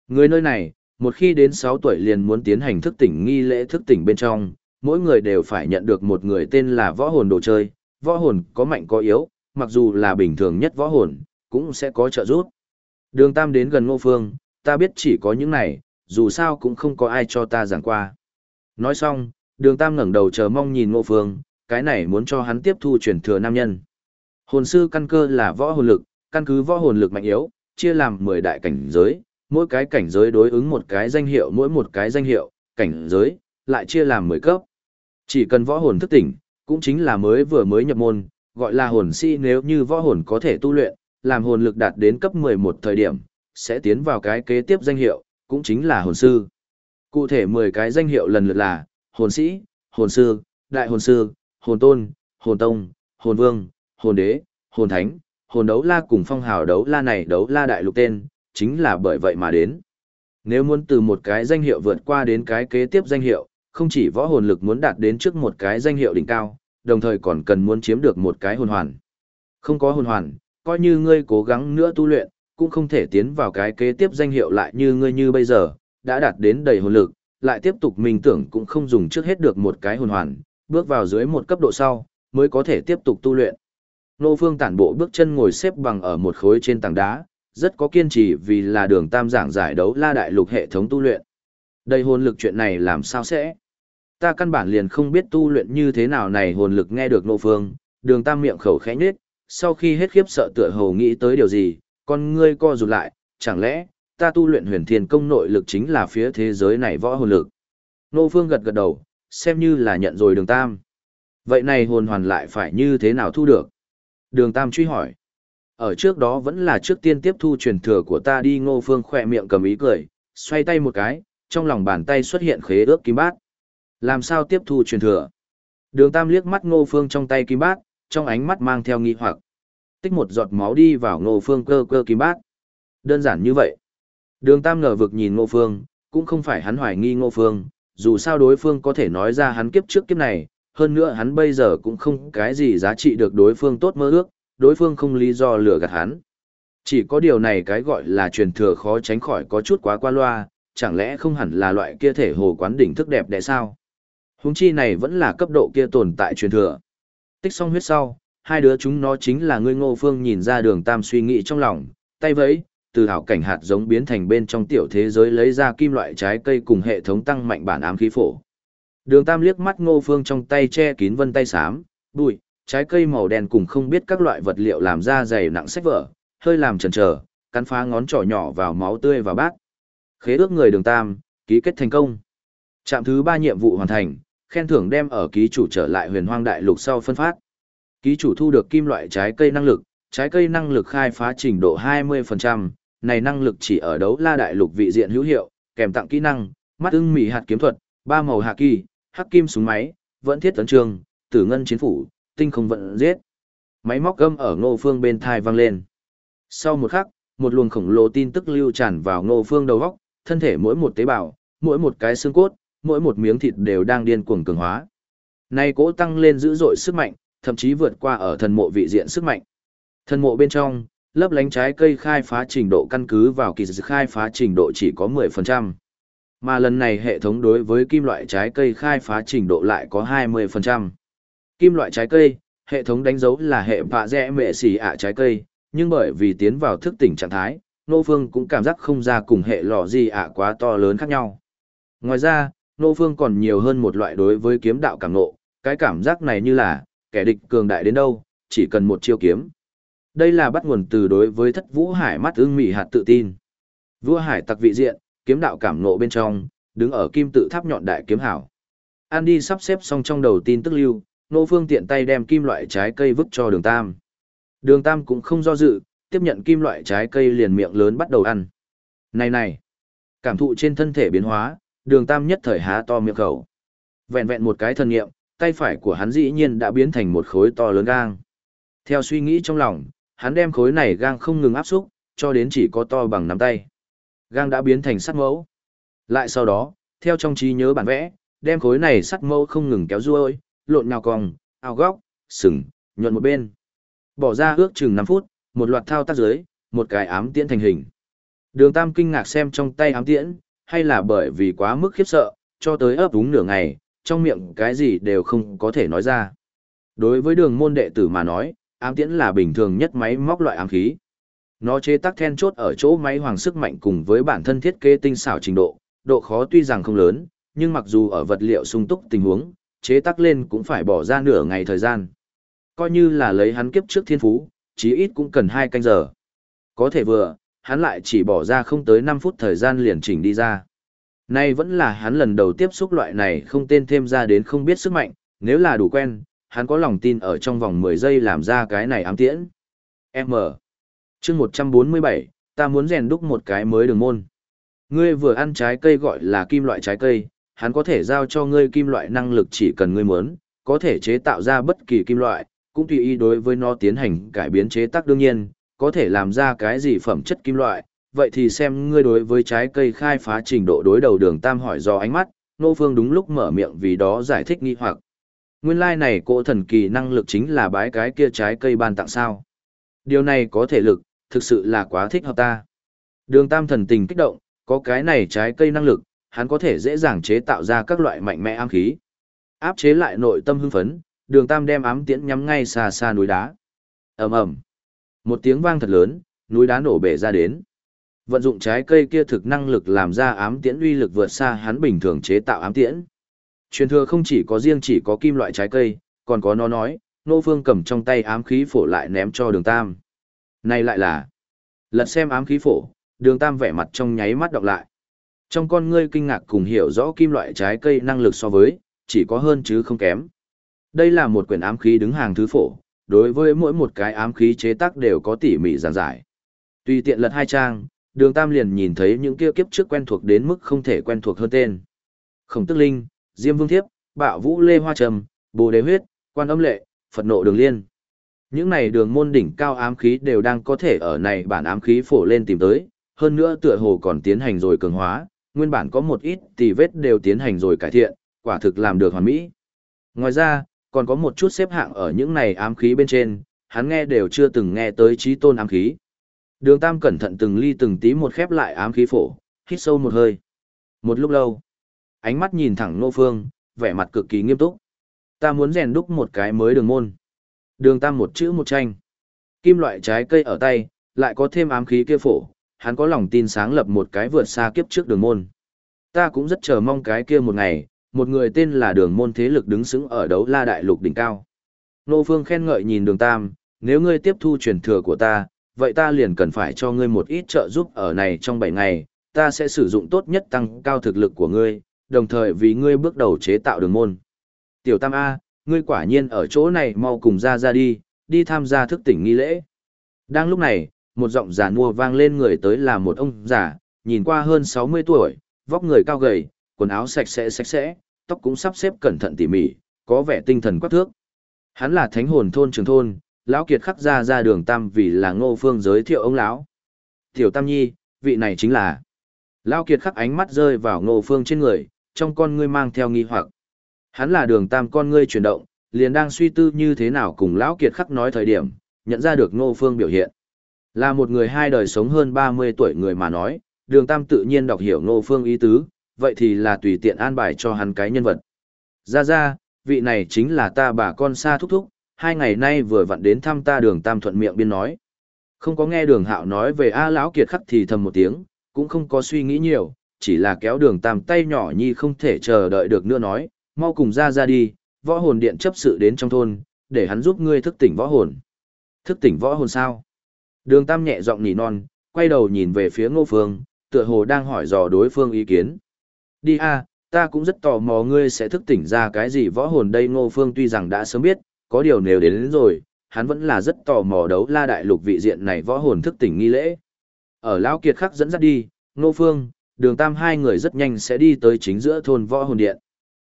Người nơi này, một khi đến 6 tuổi liền muốn tiến hành thức tỉnh nghi lễ thức tỉnh bên trong, mỗi người đều phải nhận được một người tên là võ hồn đồ chơi, võ hồn có mạnh có yếu, mặc dù là bình thường nhất võ hồn, cũng sẽ có trợ giúp. Đường Tam đến gần Ngô Phương, ta biết chỉ có những này, dù sao cũng không có ai cho ta giảng qua. Nói xong, đường tam ngẩng đầu chờ mong nhìn ngô phương, cái này muốn cho hắn tiếp thu truyền thừa nam nhân. Hồn sư căn cơ là võ hồn lực, căn cứ võ hồn lực mạnh yếu, chia làm 10 đại cảnh giới, mỗi cái cảnh giới đối ứng một cái danh hiệu mỗi một cái danh hiệu, cảnh giới, lại chia làm 10 cấp. Chỉ cần võ hồn thức tỉnh, cũng chính là mới vừa mới nhập môn, gọi là hồn si nếu như võ hồn có thể tu luyện, làm hồn lực đạt đến cấp 11 thời điểm, sẽ tiến vào cái kế tiếp danh hiệu, cũng chính là hồn sư. Cụ thể 10 cái danh hiệu lần lượt là, hồn sĩ, hồn sư, đại hồn sư, hồn tôn, hồn tông, hồn vương, hồn đế, hồn thánh, hồn đấu la cùng phong hào đấu la này đấu la đại lục tên, chính là bởi vậy mà đến. Nếu muốn từ một cái danh hiệu vượt qua đến cái kế tiếp danh hiệu, không chỉ võ hồn lực muốn đạt đến trước một cái danh hiệu đỉnh cao, đồng thời còn cần muốn chiếm được một cái hồn hoàn. Không có hồn hoàn, coi như ngươi cố gắng nữa tu luyện, cũng không thể tiến vào cái kế tiếp danh hiệu lại như ngươi như bây giờ, đã đạt đến đầy hồn lực, lại tiếp tục mình tưởng cũng không dùng trước hết được một cái hồn hoàn, bước vào dưới một cấp độ sau, mới có thể tiếp tục tu luyện. Nô Phương tản bộ bước chân ngồi xếp bằng ở một khối trên tảng đá, rất có kiên trì vì là đường tam giảng giải đấu la đại lục hệ thống tu luyện đây hồn lực chuyện này làm sao sẽ? Ta căn bản liền không biết tu luyện như thế nào này hồn lực nghe được nộ Phương, đường tam miệng khẩu khẽ nhếch, sau khi hết khiếp sợ tựa hồ nghĩ tới điều gì, con ngươi co rụt lại, chẳng lẽ, ta tu luyện huyền thiên công nội lực chính là phía thế giới này võ hồn lực. Nô Phương gật gật đầu, xem như là nhận rồi đường tam. Vậy này hồn hoàn lại phải như thế nào thu được? Đường tam truy hỏi. Ở trước đó vẫn là trước tiên tiếp thu truyền thừa của ta đi ngô phương khỏe miệng cầm ý cười, xoay tay một cái, trong lòng bàn tay xuất hiện khế ước kim bát. Làm sao tiếp thu truyền thừa? Đường tam liếc mắt ngô phương trong tay kim bát, trong ánh mắt mang theo nghi hoặc. Tích một giọt máu đi vào ngô phương cơ cơ kim bát. Đơn giản như vậy. Đường tam ngờ vực nhìn ngô phương, cũng không phải hắn hoài nghi ngô phương, dù sao đối phương có thể nói ra hắn kiếp trước kiếp này, hơn nữa hắn bây giờ cũng không cái gì giá trị được đối phương tốt mơ ước, đối phương không lý do lừa gạt hắn. Chỉ có điều này cái gọi là truyền thừa khó tránh khỏi có chút quá qua loa, chẳng lẽ không hẳn là loại kia thể hồ quán đỉnh thức đẹp đẽ sao? Húng chi này vẫn là cấp độ kia tồn tại truyền thừa. Tích xong huyết sau, hai đứa chúng nó chính là ngươi ngô phương nhìn ra đường tam suy nghĩ trong lòng, tay vẫy, từ hảo cảnh hạt giống biến thành bên trong tiểu thế giới lấy ra kim loại trái cây cùng hệ thống tăng mạnh bản ám khí phổ. Đường tam liếc mắt ngô phương trong tay che kín vân tay xám, bụi, trái cây màu đen cùng không biết các loại vật liệu làm ra dày nặng sách vở, hơi làm chần chờ, cắn phá ngón trỏ nhỏ vào máu tươi và bát. Khế ước người đường tam, ký kết thành công. Trạm thứ ba nhiệm vụ hoàn thành, khen thưởng đem ở ký chủ trở lại huyền hoang đại lục sau phân phát. Ký chủ thu được kim loại trái cây năng lực, trái cây năng lực khai phá trình độ 20%, này năng lực chỉ ở đấu la đại lục vị diện hữu hiệu, kèm tặng kỹ năng, mắt ưng mỉ hạt kiếm thuật, ba màu hạ kỳ, hắc kim súng máy, vẫn thiết tấn trường, tử ngân chiến phủ, tinh không vận giết. Máy móc gâm ở ngô phương bên thai vang lên. Sau một khắc, một luồng khổng lồ tin tức lưu tràn vào ngô phương đầu góc, thân thể mỗi một tế bào, mỗi một cái xương cốt, mỗi một miếng thịt đều đang điên cuồng cường hóa. Nay cố tăng lên dữ dội sức mạnh, thậm chí vượt qua ở thần mộ vị diện sức mạnh. Thần mộ bên trong, lớp lánh trái cây khai phá trình độ căn cứ vào kỳ dự khai phá trình độ chỉ có 10%. Mà lần này hệ thống đối với kim loại trái cây khai phá trình độ lại có 20%. Kim loại trái cây, hệ thống đánh dấu là hệ vạ rẽ mệ xỉ ạ trái cây, nhưng bởi vì tiến vào thức tỉnh trạng thái, Nô Phương cũng cảm giác không ra cùng hệ lò gì ạ quá to lớn khác nhau. Ngoài ra, Nô Phương còn nhiều hơn một loại đối với kiếm đạo cảm nộ, cái cảm giác này như là, kẻ địch cường đại đến đâu, chỉ cần một chiêu kiếm. Đây là bắt nguồn từ đối với thất vũ hải mắt ưng mỉ hạt tự tin. Vua hải tặc vị diện, kiếm đạo cảm nộ bên trong, đứng ở kim tự tháp nhọn đại kiếm hảo. Andy sắp xếp xong trong đầu tin tức lưu, Nô Phương tiện tay đem kim loại trái cây vứt cho đường Tam. Đường Tam cũng không do dự, tiếp nhận kim loại trái cây liền miệng lớn bắt đầu ăn. Này này, cảm thụ trên thân thể biến hóa, đường Tam nhất thời há to miệng khẩu. Vẹn vẹn một cái thần nghiệm, tay phải của hắn dĩ nhiên đã biến thành một khối to lớn gang. Theo suy nghĩ trong lòng, hắn đem khối này gang không ngừng áp xúc, cho đến chỉ có to bằng nắm tay. Gang đã biến thành sắt mẫu. Lại sau đó, theo trong trí nhớ bản vẽ, đem khối này sắt mẫu không ngừng kéo ruôi, lộn nhào cong, ao góc, sừng, nhuận một bên. Bỏ ra ước chừng 5 phút, một loạt thao tác dưới, một cái ám tiễn thành hình. Đường Tam kinh ngạc xem trong tay ám tiễn, hay là bởi vì quá mức khiếp sợ, cho tới ấp úng nửa ngày, trong miệng cái gì đều không có thể nói ra. Đối với đường môn đệ tử mà nói, ám tiễn là bình thường nhất máy móc loại ám khí. Nó chế tác then chốt ở chỗ máy hoàng sức mạnh cùng với bản thân thiết kế tinh xảo trình độ, độ khó tuy rằng không lớn, nhưng mặc dù ở vật liệu sung túc tình huống, chế tác lên cũng phải bỏ ra nửa ngày thời gian. Coi như là lấy hắn kiếp trước thiên phú, chí ít cũng cần hai canh giờ. Có thể vừa, hắn lại chỉ bỏ ra không tới 5 phút thời gian liền chỉnh đi ra. Nay vẫn là hắn lần đầu tiếp xúc loại này không tên thêm ra đến không biết sức mạnh, nếu là đủ quen, hắn có lòng tin ở trong vòng 10 giây làm ra cái này ám tiễn. M. chương 147, ta muốn rèn đúc một cái mới đường môn. Ngươi vừa ăn trái cây gọi là kim loại trái cây, hắn có thể giao cho ngươi kim loại năng lực chỉ cần ngươi muốn, có thể chế tạo ra bất kỳ kim loại, cũng tùy ý đối với nó tiến hành cải biến chế tác đương nhiên, có thể làm ra cái gì phẩm chất kim loại, vậy thì xem ngươi đối với trái cây khai phá trình độ đối đầu đường tam hỏi do ánh mắt, nô phương đúng lúc mở miệng vì đó giải thích nghi hoặc. Nguyên lai like này cỗ thần kỳ năng lực chính là bái cái kia trái cây ban tặng sao. Điều này có thể lực, thực sự là quá thích hợp ta. Đường tam thần tình kích động, có cái này trái cây năng lực, hắn có thể dễ dàng chế tạo ra các loại mạnh mẽ am khí. Áp chế lại nội tâm hưng phấn, đường tam đem ám tiễn nhắm ngay xa xa núi đá. ầm ầm Một tiếng vang thật lớn, núi đá nổ bể ra đến. Vận dụng trái cây kia thực năng lực làm ra ám tiễn uy lực vượt xa hắn bình thường chế tạo ám tiễn. Truyền thừa không chỉ có riêng chỉ có kim loại trái cây, còn có nó nói, nô phương cầm trong tay ám khí phổ lại ném cho đường tam. Này lại là, lật xem ám khí phổ, đường tam vẻ mặt trong nháy mắt đọc lại. Trong con ngươi kinh ngạc cùng hiểu rõ kim loại trái cây năng lực so với, chỉ có hơn chứ không kém. Đây là một quyển ám khí đứng hàng thứ phổ, đối với mỗi một cái ám khí chế tác đều có tỉ mỉ giảng giải. Tùy tiện lật hai trang, đường tam liền nhìn thấy những kia kiếp trước quen thuộc đến mức không thể quen thuộc hơn tên. Khổng tức linh, Diêm Vương Thiếp, Bạo Vũ Lê Hoa Trầm, Bồ Đề Huyết, Quan Âm Lệ, Phật Nộ Đường Liên. Những này đường môn đỉnh cao ám khí đều đang có thể ở này bản ám khí phổ lên tìm tới, hơn nữa tựa hồ còn tiến hành rồi cường hóa, nguyên bản có một ít tì vết đều tiến hành rồi cải thiện, quả thực làm được hoàn mỹ. Ngoài ra, còn có một chút xếp hạng ở những này ám khí bên trên, hắn nghe đều chưa từng nghe tới trí tôn ám khí. Đường Tam cẩn thận từng ly từng tí một khép lại ám khí phổ, hít sâu một hơi. Một lúc lâu, ánh mắt nhìn thẳng Nô Phương, vẻ mặt cực kỳ nghiêm túc. Ta muốn rèn đúc một cái mới đường môn. Đường Tam một chữ một tranh. Kim loại trái cây ở tay, lại có thêm ám khí kia phổ, hắn có lòng tin sáng lập một cái vượt xa kiếp trước đường môn. Ta cũng rất chờ mong cái kia một ngày, một người tên là đường môn thế lực đứng xứng ở đấu la đại lục đỉnh cao. Nô Phương khen ngợi nhìn đường Tam, nếu ngươi tiếp thu truyền thừa của ta, vậy ta liền cần phải cho ngươi một ít trợ giúp ở này trong 7 ngày, ta sẽ sử dụng tốt nhất tăng cao thực lực của ngươi, đồng thời vì ngươi bước đầu chế tạo đường môn. Tiểu Tam A, ngươi quả nhiên ở chỗ này mau cùng ra ra đi, đi tham gia thức tỉnh nghi lễ. Đang lúc này, một giọng giả mua vang lên người tới là một ông già, nhìn qua hơn 60 tuổi, vóc người cao gầy, quần áo sạch sẽ sạch sẽ, tóc cũng sắp xếp cẩn thận tỉ mỉ, có vẻ tinh thần quắc thước. Hắn là thánh hồn thôn trường thôn, lão kiệt khắc ra ra đường tam vì là ngô phương giới thiệu ông lão. Tiểu tam nhi, vị này chính là. Lão kiệt khắc ánh mắt rơi vào ngô phương trên người, trong con ngươi mang theo nghi hoặc. Hắn là đường tam con ngươi chuyển động, liền đang suy tư như thế nào cùng lão kiệt khắc nói thời điểm, nhận ra được ngô phương biểu hiện. Là một người hai đời sống hơn 30 tuổi người mà nói, đường tam tự nhiên đọc hiểu ngô phương ý tứ, vậy thì là tùy tiện an bài cho hắn cái nhân vật. Ra ra, vị này chính là ta bà con xa thúc thúc, hai ngày nay vừa vặn đến thăm ta đường tam thuận miệng biên nói. Không có nghe đường hạo nói về A lão kiệt khắc thì thầm một tiếng, cũng không có suy nghĩ nhiều, chỉ là kéo đường tam tay nhỏ nhi không thể chờ đợi được nữa nói, mau cùng ra ra đi, võ hồn điện chấp sự đến trong thôn, để hắn giúp ngươi thức tỉnh võ hồn. Thức tỉnh võ hồn sao? Đường tam nhẹ giọng nỉ non, quay đầu nhìn về phía ngô phương, tựa hồ đang hỏi dò đối phương ý kiến. Đi a, ta cũng rất tò mò ngươi sẽ thức tỉnh ra cái gì võ hồn đây ngô phương tuy rằng đã sớm biết, có điều nếu đến, đến rồi, hắn vẫn là rất tò mò đấu la đại lục vị diện này võ hồn thức tỉnh nghi lễ. Ở Lão Kiệt khắc dẫn dắt đi, Ngô Phương, đường tam hai người rất nhanh sẽ đi tới chính giữa thôn võ hồn điện.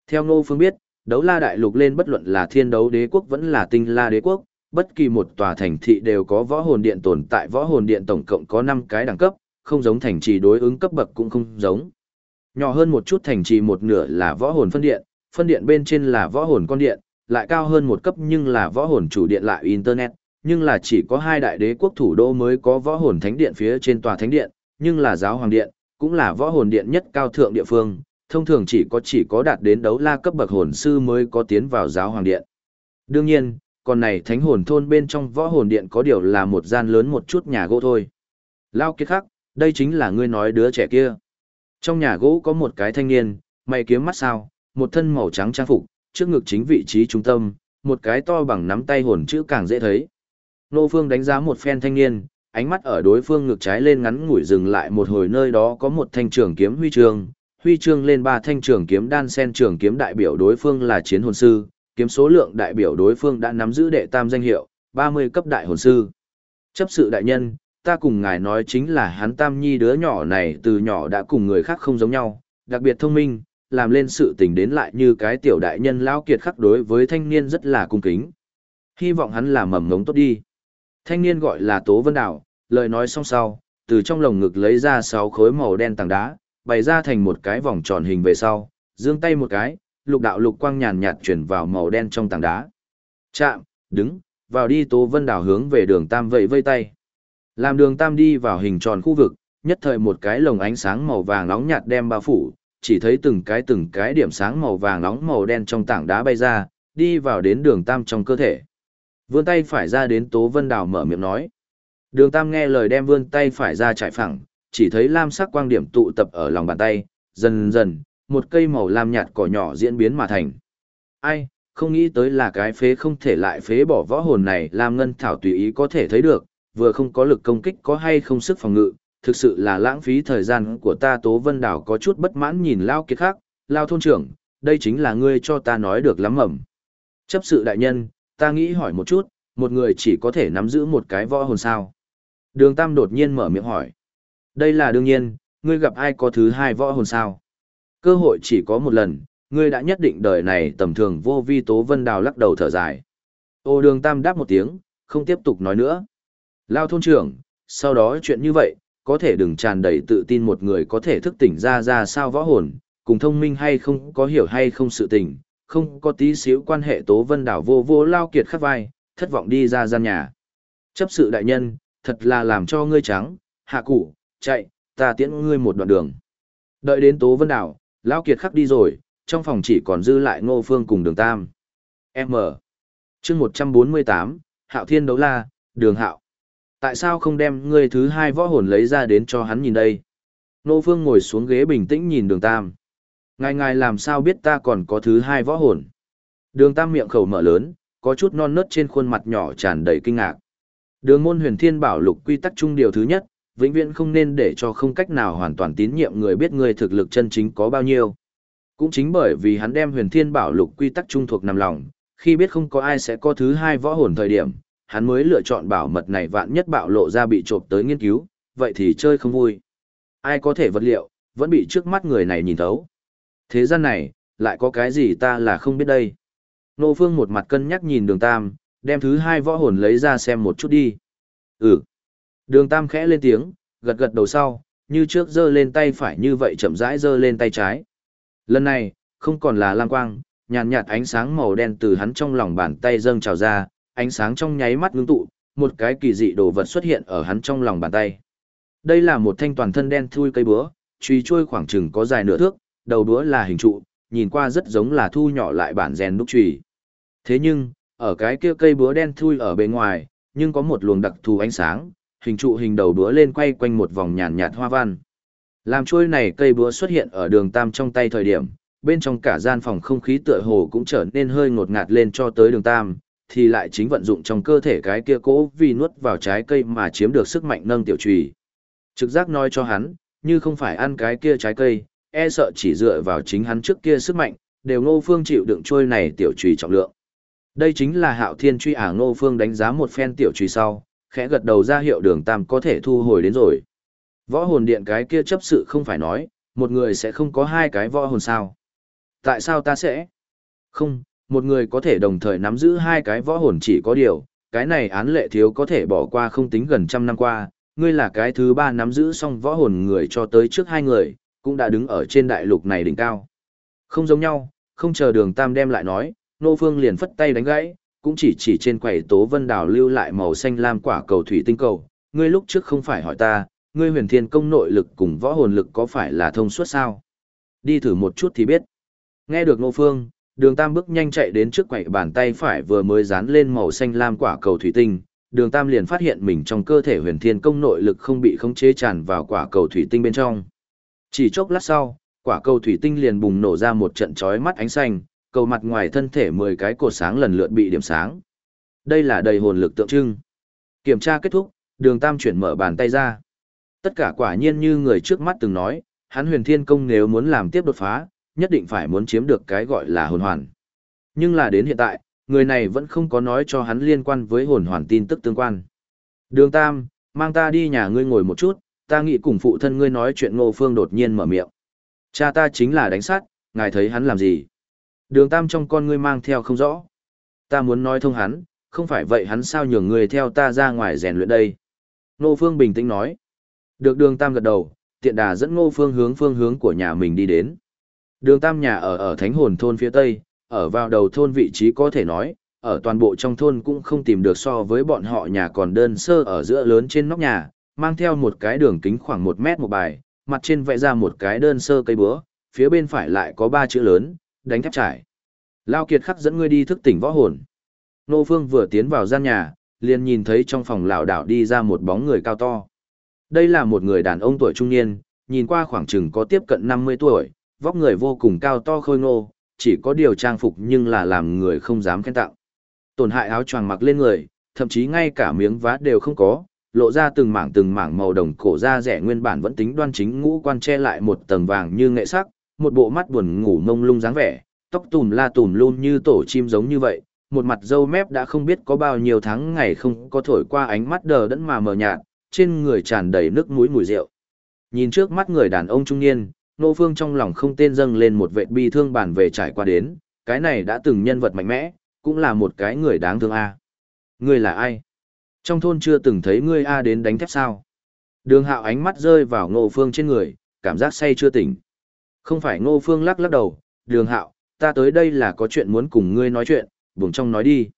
Theo Ngô Phương biết, đấu la đại lục lên bất luận là thiên đấu đế quốc vẫn là tinh la đế quốc, bất kỳ một tòa thành thị đều có võ hồn điện tồn tại võ hồn điện tổng cộng có 5 cái đẳng cấp, không giống thành trì đối ứng cấp bậc cũng không giống. Nhỏ hơn một chút thành trì một nửa là võ hồn phân điện, phân điện bên trên là võ hồn con điện, lại cao hơn một cấp nhưng là võ hồn chủ điện lại internet, nhưng là chỉ có hai đại đế quốc thủ đô mới có võ hồn thánh điện phía trên tòa thánh điện, nhưng là giáo hoàng điện, cũng là võ hồn điện nhất cao thượng địa phương, thông thường chỉ có chỉ có đạt đến đấu la cấp bậc hồn sư mới có tiến vào giáo hoàng điện. Đương nhiên, còn này thánh hồn thôn bên trong võ hồn điện có điều là một gian lớn một chút nhà gỗ thôi. Lao kiệt khắc, đây chính là ngươi nói đứa trẻ kia. Trong nhà gỗ có một cái thanh niên, mày kiếm mắt sao, một thân màu trắng trang phục, trước ngực chính vị trí trung tâm, một cái to bằng nắm tay hồn chữ càng dễ thấy. Nô Phương đánh giá một phen thanh niên, ánh mắt ở đối phương ngực trái lên ngắn ngủi dừng lại một hồi nơi đó có một thanh trường kiếm huy chương, huy chương lên ba thanh trường kiếm đan sen trường kiếm đại biểu đối phương là chiến hồn sư, kiếm số lượng đại biểu đối phương đã nắm giữ đệ tam danh hiệu, 30 cấp đại hồn sư. Chấp sự đại nhân, ta cùng ngài nói chính là hắn tam nhi đứa nhỏ này từ nhỏ đã cùng người khác không giống nhau, đặc biệt thông minh, làm lên sự tình đến lại như cái tiểu đại nhân lao kiệt khắc đối với thanh niên rất là cung kính. Hy vọng hắn là mầm ngống tốt đi. Thanh niên gọi là Tố Vân Đảo, lời nói xong sau, từ trong lồng ngực lấy ra sáu khối màu đen tảng đá, bày ra thành một cái vòng tròn hình về sau, giương tay một cái, lục đạo lục quang nhàn nhạt chuyển vào màu đen trong tảng đá. Chạm, đứng, vào đi Tố Vân Đảo hướng về đường Tam vậy vây tay. Làm đường Tam đi vào hình tròn khu vực, nhất thời một cái lồng ánh sáng màu vàng nóng nhạt đem bao phủ, chỉ thấy từng cái từng cái điểm sáng màu vàng nóng màu đen trong tảng đá bay ra, đi vào đến đường Tam trong cơ thể. Vươn tay phải ra đến Tố Vân Đào mở miệng nói. Đường Tam nghe lời đem vươn tay phải ra trải phẳng, chỉ thấy lam sắc quang điểm tụ tập ở lòng bàn tay, dần dần, một cây màu lam nhạt cỏ nhỏ diễn biến mà thành. Ai, không nghĩ tới là cái phế không thể lại phế bỏ võ hồn này làm ngân thảo tùy ý có thể thấy được, vừa không có lực công kích có hay không sức phòng ngự, thực sự là lãng phí thời gian của ta Tố Vân Đảo có chút bất mãn nhìn Lao Kiệt khác, Lao thôn trưởng, đây chính là ngươi cho ta nói được lắm mầm. Chấp sự đại nhân, ta nghĩ hỏi một chút, một người chỉ có thể nắm giữ một cái võ hồn sao. Đường Tam đột nhiên mở miệng hỏi. Đây là đương nhiên, ngươi gặp ai có thứ hai võ hồn sao? Cơ hội chỉ có một lần, ngươi đã nhất định đời này tầm thường vô vi tố vân đào lắc đầu thở dài. Ô đường Tam đáp một tiếng, không tiếp tục nói nữa. Lao thôn trưởng, sau đó chuyện như vậy, có thể đừng tràn đầy tự tin một người có thể thức tỉnh ra ra sao võ hồn, cùng thông minh hay không có hiểu hay không sự tình, không có tí xíu quan hệ tố vân đảo vô vô lao kiệt khắc vai, thất vọng đi ra gian nhà. Chấp sự đại nhân, thật là làm cho ngươi trắng, hạ cụ, chạy, ta tiễn ngươi một đoạn đường. Đợi đến tố vân đảo, lao kiệt khắc đi rồi, trong phòng chỉ còn dư lại ngô phương cùng đường tam. M. chương 148, Hạo Thiên đấu la, đường Hạo. Tại sao không đem ngươi thứ hai võ hồn lấy ra đến cho hắn nhìn đây? Nô phương ngồi xuống ghế bình tĩnh nhìn đường tam. Ngài ngài làm sao biết ta còn có thứ hai võ hồn? Đường tam miệng khẩu mở lớn, có chút non nớt trên khuôn mặt nhỏ tràn đầy kinh ngạc. Đường môn huyền thiên bảo lục quy tắc chung điều thứ nhất, vĩnh viễn không nên để cho không cách nào hoàn toàn tín nhiệm người biết người thực lực chân chính có bao nhiêu. Cũng chính bởi vì hắn đem huyền thiên bảo lục quy tắc trung thuộc nằm lòng, khi biết không có ai sẽ có thứ hai võ hồn thời điểm, hắn mới lựa chọn bảo mật này vạn nhất bạo lộ ra bị trộm tới nghiên cứu, vậy thì chơi không vui. Ai có thể vật liệu, vẫn bị trước mắt người này nhìn thấu. Thế gian này, lại có cái gì ta là không biết đây. Nô Phương một mặt cân nhắc nhìn đường Tam, đem thứ hai võ hồn lấy ra xem một chút đi. Ừ. Đường Tam khẽ lên tiếng, gật gật đầu sau, như trước giơ lên tay phải như vậy chậm rãi giơ lên tay trái. Lần này, không còn là lang quang, nhàn nhạt ánh sáng màu đen từ hắn trong lòng bàn tay dâng trào ra, ánh sáng trong nháy mắt ngưng tụ, một cái kỳ dị đồ vật xuất hiện ở hắn trong lòng bàn tay. Đây là một thanh toàn thân đen thui cây búa, truy trôi khoảng chừng có dài nửa thước, đầu búa là hình trụ, nhìn qua rất giống là thu nhỏ lại bản rèn đúc chùy. Thế nhưng, ở cái kia cây búa đen thui ở bên ngoài, nhưng có một luồng đặc thù ánh sáng, hình trụ hình đầu búa lên quay quanh một vòng nhàn nhạt hoa văn. Làm trôi này cây búa xuất hiện ở đường tam trong tay thời điểm, bên trong cả gian phòng không khí tựa hồ cũng trở nên hơi ngột ngạt lên cho tới đường tam, thì lại chính vận dụng trong cơ thể cái kia cố vì nuốt vào trái cây mà chiếm được sức mạnh nâng tiểu trùy. Trực giác nói cho hắn, như không phải ăn cái kia trái cây, e sợ chỉ dựa vào chính hắn trước kia sức mạnh, đều ngô phương chịu đựng trôi này tiểu trùy trọng lượng. Đây chính là hạo thiên truy ả ngô phương đánh giá một phen tiểu trùy sau, khẽ gật đầu ra hiệu đường tam có thể thu hồi đến rồi. Võ hồn điện cái kia chấp sự không phải nói, một người sẽ không có hai cái võ hồn sao. Tại sao ta sẽ? Không, một người có thể đồng thời nắm giữ hai cái võ hồn chỉ có điều, cái này án lệ thiếu có thể bỏ qua không tính gần trăm năm qua, ngươi là cái thứ ba nắm giữ xong võ hồn người cho tới trước hai người, cũng đã đứng ở trên đại lục này đỉnh cao. Không giống nhau, không chờ đường tam đem lại nói, nô phương liền phất tay đánh gãy, cũng chỉ chỉ trên quầy tố vân đảo lưu lại màu xanh lam quả cầu thủy tinh cầu. Ngươi lúc trước không phải hỏi ta, ngươi huyền thiên công nội lực cùng võ hồn lực có phải là thông suốt sao? Đi thử một chút thì biết. Nghe được nô phương, đường tam bước nhanh chạy đến trước quầy bàn tay phải vừa mới dán lên màu xanh lam quả cầu thủy tinh. Đường tam liền phát hiện mình trong cơ thể huyền thiên công nội lực không bị khống chế tràn vào quả cầu thủy tinh bên trong. Chỉ chốc lát sau, quả cầu thủy tinh liền bùng nổ ra một trận chói mắt ánh xanh, cầu mặt ngoài thân thể 10 cái cột sáng lần lượt bị điểm sáng. Đây là đầy hồn lực tượng trưng. Kiểm tra kết thúc, đường tam chuyển mở bàn tay ra. Tất cả quả nhiên như người trước mắt từng nói, hắn huyền thiên công nếu muốn làm tiếp đột phá, nhất định phải muốn chiếm được cái gọi là hồn hoàn. Nhưng là đến hiện tại, người này vẫn không có nói cho hắn liên quan với hồn hoàn tin tức tương quan. Đường tam, mang ta đi nhà ngươi ngồi một chút, ta nghĩ cùng phụ thân ngươi nói chuyện ngô phương đột nhiên mở miệng. Cha ta chính là đánh sát, ngài thấy hắn làm gì? Đường tam trong con ngươi mang theo không rõ. Ta muốn nói thông hắn, không phải vậy hắn sao nhường người theo ta ra ngoài rèn luyện đây. Ngô phương bình tĩnh nói. Được đường tam gật đầu, tiện đà dẫn ngô phương hướng phương hướng của nhà mình đi đến. Đường tam nhà ở ở thánh hồn thôn phía tây, ở vào đầu thôn vị trí có thể nói, ở toàn bộ trong thôn cũng không tìm được so với bọn họ nhà còn đơn sơ ở giữa lớn trên nóc nhà, mang theo một cái đường kính khoảng một mét một bài, mặt trên vẽ ra một cái đơn sơ cây búa, phía bên phải lại có ba chữ lớn, đánh thép trải. Lao Kiệt khắc dẫn ngươi đi thức tỉnh võ hồn. Nô Phương vừa tiến vào gian nhà, liền nhìn thấy trong phòng lão đảo đi ra một bóng người cao to. Đây là một người đàn ông tuổi trung niên, nhìn qua khoảng chừng có tiếp cận 50 tuổi, vóc người vô cùng cao to khôi ngô, chỉ có điều trang phục nhưng là làm người không dám khen tặng. Tổn hại áo choàng mặc lên người, thậm chí ngay cả miếng vá đều không có, lộ ra từng mảng từng mảng màu đồng cổ da rẻ nguyên bản vẫn tính đoan chính ngũ quan che lại một tầng vàng như nghệ sắc, một bộ mắt buồn ngủ mông lung dáng vẻ, tóc tùm la tùm luôn như tổ chim giống như vậy, một mặt dâu mép đã không biết có bao nhiêu tháng ngày không có thổi qua ánh mắt đờ đẫn mà mờ nhạt, trên người tràn đầy nước mũi mùi rượu. Nhìn trước mắt người đàn ông trung niên, Nô Phương trong lòng không tên dâng lên một vệ bi thương bản về trải qua đến, cái này đã từng nhân vật mạnh mẽ, cũng là một cái người đáng thương a. Ngươi là ai? Trong thôn chưa từng thấy ngươi a đến đánh thép sao? Đường Hạo ánh mắt rơi vào Ngô Phương trên người, cảm giác say chưa tỉnh. Không phải Ngô Phương lắc lắc đầu, Đường Hạo, ta tới đây là có chuyện muốn cùng ngươi nói chuyện, vùng trong nói đi.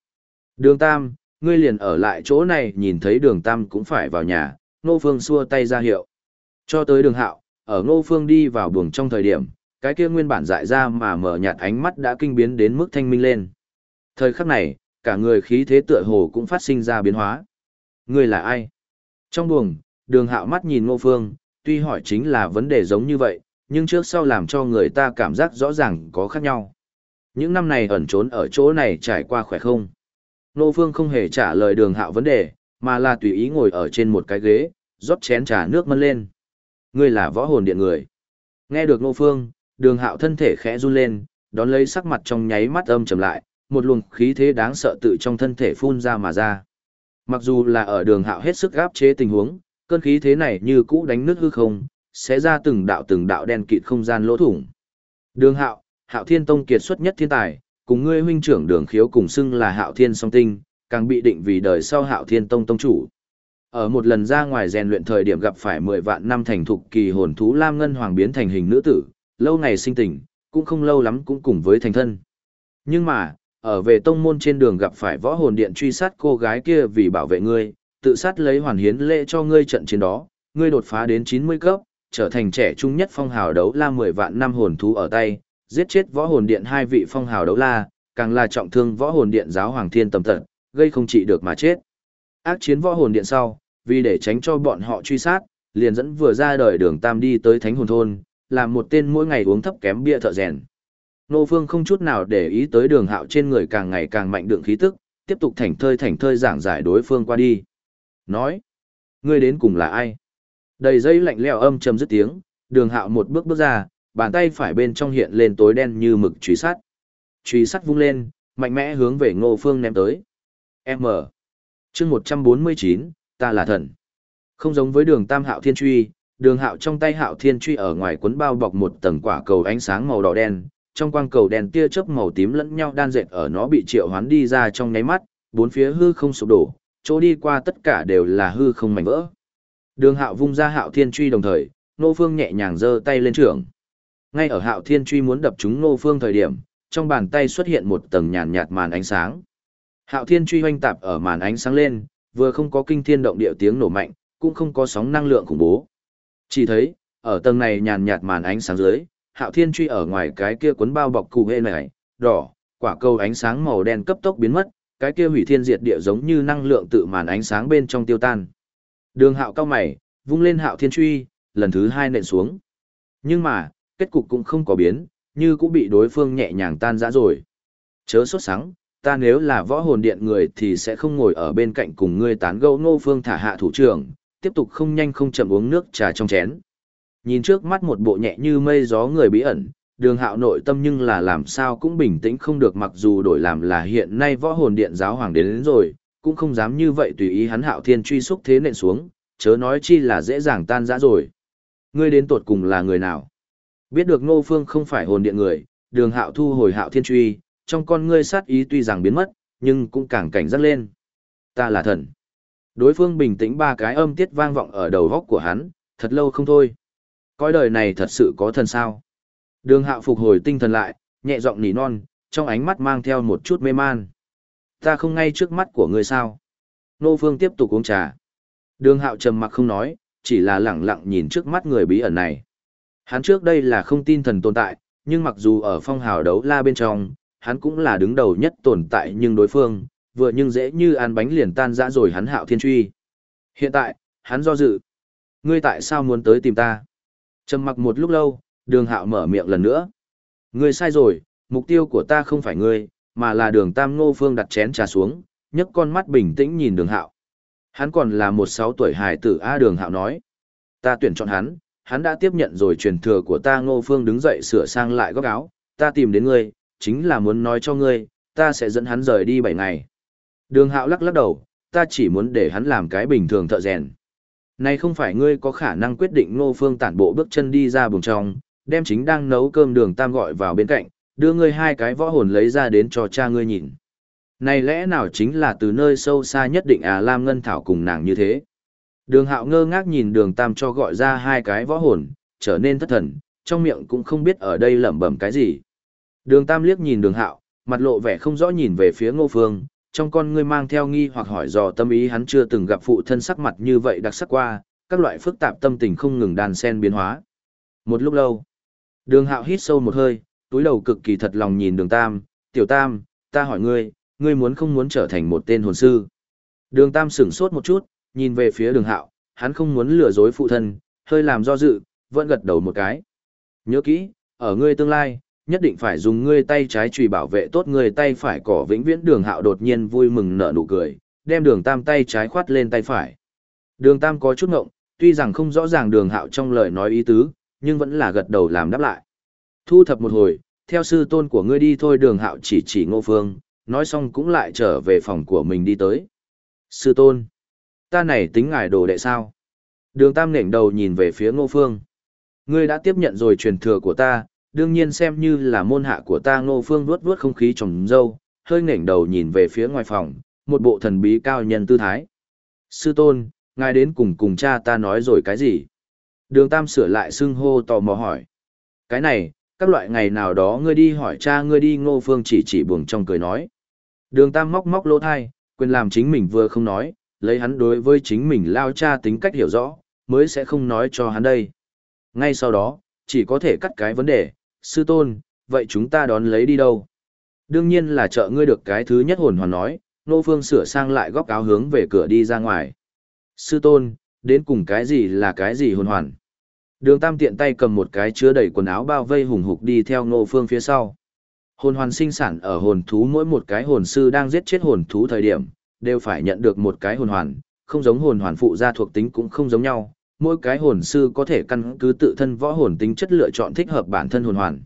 Đường Tam, ngươi liền ở lại chỗ này nhìn thấy đường Tam cũng phải vào nhà, Ngô Phương xua tay ra hiệu. Cho tới đường Hạo, ở Ngô Phương đi vào buồng trong thời điểm, cái kia nguyên bản dại ra mà mở nhạt ánh mắt đã kinh biến đến mức thanh minh lên. Thời khắc này, cả người khí thế tựa hồ cũng phát sinh ra biến hóa. người là ai? Trong buồng, đường hạo mắt nhìn ngô phương, tuy hỏi chính là vấn đề giống như vậy, nhưng trước sau làm cho người ta cảm giác rõ ràng có khác nhau. Những năm này ẩn trốn ở chỗ này trải qua khỏe không? Ngô phương không hề trả lời đường hạo vấn đề, mà là tùy ý ngồi ở trên một cái ghế, rót chén trà nước mân lên. Ngươi là võ hồn điện người. Nghe được ngô phương, đường hạo thân thể khẽ run lên, đón lấy sắc mặt trong nháy mắt âm trầm lại, một luồng khí thế đáng sợ tự trong thân thể phun ra mà ra. Mặc dù là ở đường hạo hết sức gáp chế tình huống, cơn khí thế này như cũ đánh nước hư không, sẽ ra từng đạo từng đạo đen kịt không gian lỗ thủng. Đường hạo, hạo thiên tông kiệt xuất nhất thiên tài, cùng ngươi huynh trưởng đường khiếu cùng xưng là hạo thiên song tinh, càng bị định vì đời sau hạo thiên tông tông chủ. Ở một lần ra ngoài rèn luyện thời điểm gặp phải 10 vạn năm thành thục kỳ hồn thú lam ngân hoàng biến thành hình nữ tử, lâu ngày sinh tình, cũng không lâu lắm cũng cùng với thành thân. Nhưng mà, ở về tông môn trên đường gặp phải võ hồn điện truy sát cô gái kia vì bảo vệ ngươi, tự sát lấy hoàn hiến lễ cho ngươi trận chiến đó, ngươi đột phá đến 90 cấp, trở thành trẻ trung nhất phong hào đấu la 10 vạn năm hồn thú ở tay, giết chết võ hồn điện hai vị phong hào đấu la, càng là trọng thương võ hồn điện giáo hoàng thiên tầm tận, gây không trị được mà chết. Ác chiến võ hồn điện sau, vì để tránh cho bọn họ truy sát, liền dẫn vừa ra đời đường tam đi tới thánh hồn thôn, làm một tên mỗi ngày uống thấp kém bia thợ rèn. Nô Phương không chút nào để ý tới đường hạo trên người càng ngày càng mạnh đựng khí tức, tiếp tục thảnh thơi thảnh thơi giảng giải đối phương qua đi. Nói, ngươi đến cùng là ai? Đầy dây lạnh lẽo âm trầm dứt tiếng, đường hạo một bước bước ra, bàn tay phải bên trong hiện lên tối đen như mực truy sát, Truy sát vung lên, mạnh mẽ hướng về ngô phương ném tới. M chương 149, ta là thần. Không giống với đường tam hạo thiên truy, đường hạo trong tay hạo thiên truy ở ngoài cuốn bao bọc một tầng quả cầu ánh sáng màu đỏ đen, trong quang cầu đèn tia chớp màu tím lẫn nhau đan dệt ở nó bị triệu hoán đi ra trong nháy mắt, bốn phía hư không sụp đổ, chỗ đi qua tất cả đều là hư không mảnh vỡ. Đường Hạo vung ra Hạo Thiên truy đồng thời, Nô Phương nhẹ nhàng giơ tay lên trưởng. Ngay ở Hạo Thiên truy muốn đập trúng Nô Phương thời điểm, trong bàn tay xuất hiện một tầng nhàn nhạt màn ánh sáng. Hạo Thiên truy hoành tạp ở màn ánh sáng lên, vừa không có kinh thiên động địa tiếng nổ mạnh, cũng không có sóng năng lượng khủng bố. Chỉ thấy, ở tầng này nhàn nhạt màn ánh sáng dưới, hạo thiên truy ở ngoài cái kia cuốn bao bọc cụ hệ này, đỏ, quả cầu ánh sáng màu đen cấp tốc biến mất, cái kia hủy thiên diệt địa giống như năng lượng tự màn ánh sáng bên trong tiêu tan. Đường hạo cao mày, vung lên hạo thiên truy, lần thứ hai nện xuống. Nhưng mà, kết cục cũng không có biến, như cũng bị đối phương nhẹ nhàng tan rã rồi. Chớ sốt sắng, ta nếu là võ hồn điện người thì sẽ không ngồi ở bên cạnh cùng ngươi tán gẫu ngô phương thả hạ thủ trưởng, tiếp tục không nhanh không chậm uống nước trà trong chén. Nhìn trước mắt một bộ nhẹ như mây gió người bí ẩn, đường hạo nội tâm nhưng là làm sao cũng bình tĩnh không được mặc dù đổi làm là hiện nay võ hồn điện giáo hoàng đến, đến rồi, cũng không dám như vậy tùy ý hắn hạo thiên truy xúc thế nện xuống, chớ nói chi là dễ dàng tan rã rồi. Ngươi đến tột cùng là người nào? Biết được ngô phương không phải hồn điện người, đường hạo thu hồi hạo thiên truy, trong con ngươi sát ý tuy rằng biến mất, nhưng cũng càng cảnh giác lên. Ta là thần. Đối phương bình tĩnh ba cái âm tiết vang vọng ở đầu góc của hắn, thật lâu không thôi. Coi đời này thật sự có thần sao. Đường hạo phục hồi tinh thần lại, nhẹ giọng nỉ non, trong ánh mắt mang theo một chút mê man. Ta không ngay trước mắt của ngươi sao. Nô Phương tiếp tục uống trà. Đường hạo trầm mặc không nói, chỉ là lẳng lặng nhìn trước mắt người bí ẩn này. Hắn trước đây là không tin thần tồn tại, nhưng mặc dù ở phong hào đấu la bên trong, hắn cũng là đứng đầu nhất tồn tại nhưng đối phương, vừa nhưng dễ như ăn bánh liền tan ra rồi hắn hạo thiên truy. Hiện tại, hắn do dự. Ngươi tại sao muốn tới tìm ta? Trầm mặc một lúc lâu, đường hạo mở miệng lần nữa. Ngươi sai rồi, mục tiêu của ta không phải ngươi, mà là đường tam ngô phương đặt chén trà xuống, nhấc con mắt bình tĩnh nhìn đường hạo. Hắn còn là một sáu tuổi hài tử A đường hạo nói. Ta tuyển chọn hắn, hắn đã tiếp nhận rồi truyền thừa của ta ngô phương đứng dậy sửa sang lại góc áo, ta tìm đến ngươi, chính là muốn nói cho ngươi, ta sẽ dẫn hắn rời đi 7 ngày. Đường hạo lắc lắc đầu, ta chỉ muốn để hắn làm cái bình thường thợ rèn. Này không phải ngươi có khả năng quyết định ngô phương tản bộ bước chân đi ra buồng trong, đem chính đang nấu cơm đường tam gọi vào bên cạnh, đưa ngươi hai cái võ hồn lấy ra đến cho cha ngươi nhìn. Này lẽ nào chính là từ nơi sâu xa nhất định à Lam Ngân Thảo cùng nàng như thế. Đường hạo ngơ ngác nhìn đường tam cho gọi ra hai cái võ hồn, trở nên thất thần, trong miệng cũng không biết ở đây lẩm bẩm cái gì. Đường tam liếc nhìn đường hạo, mặt lộ vẻ không rõ nhìn về phía ngô phương, trong con ngươi mang theo nghi hoặc hỏi dò tâm ý hắn chưa từng gặp phụ thân sắc mặt như vậy đặc sắc qua, các loại phức tạp tâm tình không ngừng đàn sen biến hóa. Một lúc lâu, đường hạo hít sâu một hơi, túi đầu cực kỳ thật lòng nhìn đường tam, tiểu tam, ta hỏi ngươi, ngươi muốn không muốn trở thành một tên hồn sư. Đường tam sửng sốt một chút, nhìn về phía đường hạo, hắn không muốn lừa dối phụ thân, hơi làm do dự, vẫn gật đầu một cái. Nhớ kỹ, ở ngươi tương lai, nhất định phải dùng ngươi tay trái chùy bảo vệ tốt ngươi tay phải cỏ vĩnh viễn đường hạo đột nhiên vui mừng nở nụ cười, đem đường tam tay trái khoát lên tay phải. Đường tam có chút ngộng, tuy rằng không rõ ràng đường hạo trong lời nói ý tứ, nhưng vẫn là gật đầu làm đáp lại. Thu thập một hồi, theo sư tôn của ngươi đi thôi đường hạo chỉ chỉ ngô phương, nói xong cũng lại trở về phòng của mình đi tới. Sư tôn, ta này tính ngài đồ đệ sao? Đường tam nghển đầu nhìn về phía ngô phương. Ngươi đã tiếp nhận rồi truyền thừa của ta, đương nhiên xem như là môn hạ của ta ngô phương vuốt vuốt không khí trồng dâu, hơi ngẩng đầu nhìn về phía ngoài phòng, một bộ thần bí cao nhân tư thái. Sư tôn, ngài đến cùng cùng cha ta nói rồi cái gì? Đường Tam sửa lại xưng hô tò mò hỏi. Cái này, các loại ngày nào đó ngươi đi hỏi cha ngươi đi ngô phương chỉ chỉ buồng trong cười nói. Đường Tam móc móc lỗ thai, quyền làm chính mình vừa không nói, lấy hắn đối với chính mình lao cha tính cách hiểu rõ, mới sẽ không nói cho hắn đây. Ngay sau đó, chỉ có thể cắt cái vấn đề, sư tôn, vậy chúng ta đón lấy đi đâu? Đương nhiên là chợ ngươi được cái thứ nhất hồn hoàn nói, nô phương sửa sang lại góc áo hướng về cửa đi ra ngoài. Sư tôn, đến cùng cái gì là cái gì hồn hoàn? Đường tam tiện tay cầm một cái chứa đầy quần áo bao vây hùng hục đi theo nô phương phía sau. Hồn hoàn sinh sản ở hồn thú mỗi một cái hồn sư đang giết chết hồn thú thời điểm, đều phải nhận được một cái hồn hoàn, không giống hồn hoàn phụ gia thuộc tính cũng không giống nhau, mỗi cái hồn sư có thể căn cứ tự thân võ hồn tính chất lựa chọn thích hợp bản thân hồn hoàn.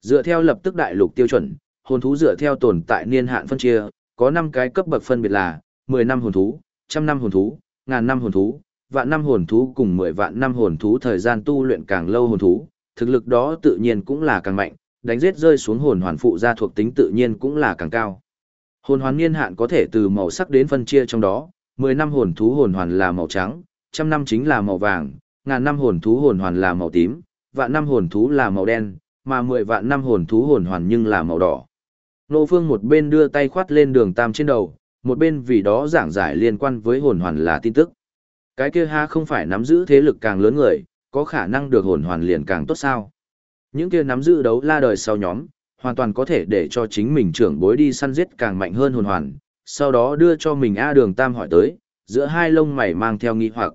Dựa theo lập tức đại lục tiêu chuẩn, hồn thú dựa theo tồn tại niên hạn phân chia, có 5 cái cấp bậc phân biệt là 10 năm hồn thú, trăm năm hồn thú, ngàn năm hồn thú, vạn năm hồn thú cùng 10 vạn năm hồn thú thời gian tu luyện càng lâu hồn thú, thực lực đó tự nhiên cũng là càng mạnh, đánh giết rơi xuống hồn hoàn phụ gia thuộc tính tự nhiên cũng là càng cao. Hồn hoàn niên hạn có thể từ màu sắc đến phân chia trong đó, 10 năm hồn thú hồn hoàn là màu trắng, trăm năm chính là màu vàng, ngàn năm hồn thú hồn hoàn là màu tím, vạn năm hồn thú là màu đen, mà mười vạn năm hồn thú hồn hoàn nhưng là màu đỏ. Nô Phương một bên đưa tay khoát lên đường tam trên đầu, một bên vì đó giảng giải liên quan với hồn hoàn là tin tức. Cái kia ha không phải nắm giữ thế lực càng lớn người, có khả năng được hồn hoàn liền càng tốt sao. Những kia nắm giữ đấu la đời sau nhóm, hoàn toàn có thể để cho chính mình trưởng bối đi săn giết càng mạnh hơn hồn hoàn, sau đó đưa cho mình A đường tam hỏi tới, giữa hai lông mày mang theo nghi hoặc.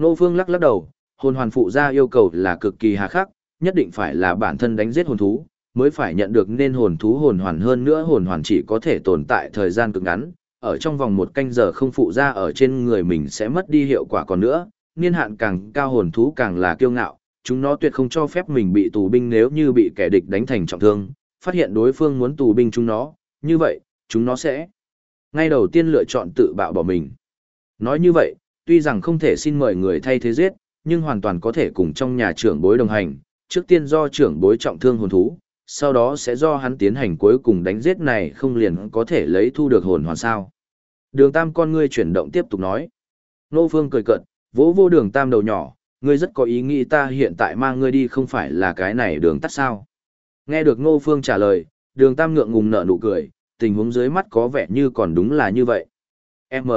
Nô Phương lắc lắc đầu, hồn hoàn phụ gia yêu cầu là cực kỳ hà khắc, nhất định phải là bản thân đánh giết hồn thú, mới phải nhận được nên hồn thú hồn hoàn hơn nữa hồn hoàn chỉ có thể tồn tại thời gian cực ngắn, ở trong vòng một canh giờ không phụ ra ở trên người mình sẽ mất đi hiệu quả còn nữa, niên hạn càng cao hồn thú càng là kiêu ngạo, chúng nó tuyệt không cho phép mình bị tù binh nếu như bị kẻ địch đánh thành trọng thương, phát hiện đối phương muốn tù binh chúng nó, như vậy, chúng nó sẽ ngay đầu tiên lựa chọn tự bạo bỏ mình. Nói như vậy, tuy rằng không thể xin mời người thay thế giết, nhưng hoàn toàn có thể cùng trong nhà trưởng bối đồng hành, trước tiên do trưởng bối trọng thương hồn thú, sau đó sẽ do hắn tiến hành cuối cùng đánh giết này không liền có thể lấy thu được hồn hoàn sao. Đường tam con ngươi chuyển động tiếp tục nói. Nô Phương cười cợt, vỗ vô đường tam đầu nhỏ, ngươi rất có ý nghĩ ta hiện tại mang ngươi đi không phải là cái này đường tắt sao. Nghe được Ngô Phương trả lời, đường tam ngượng ngùng nở nụ cười, tình huống dưới mắt có vẻ như còn đúng là như vậy. M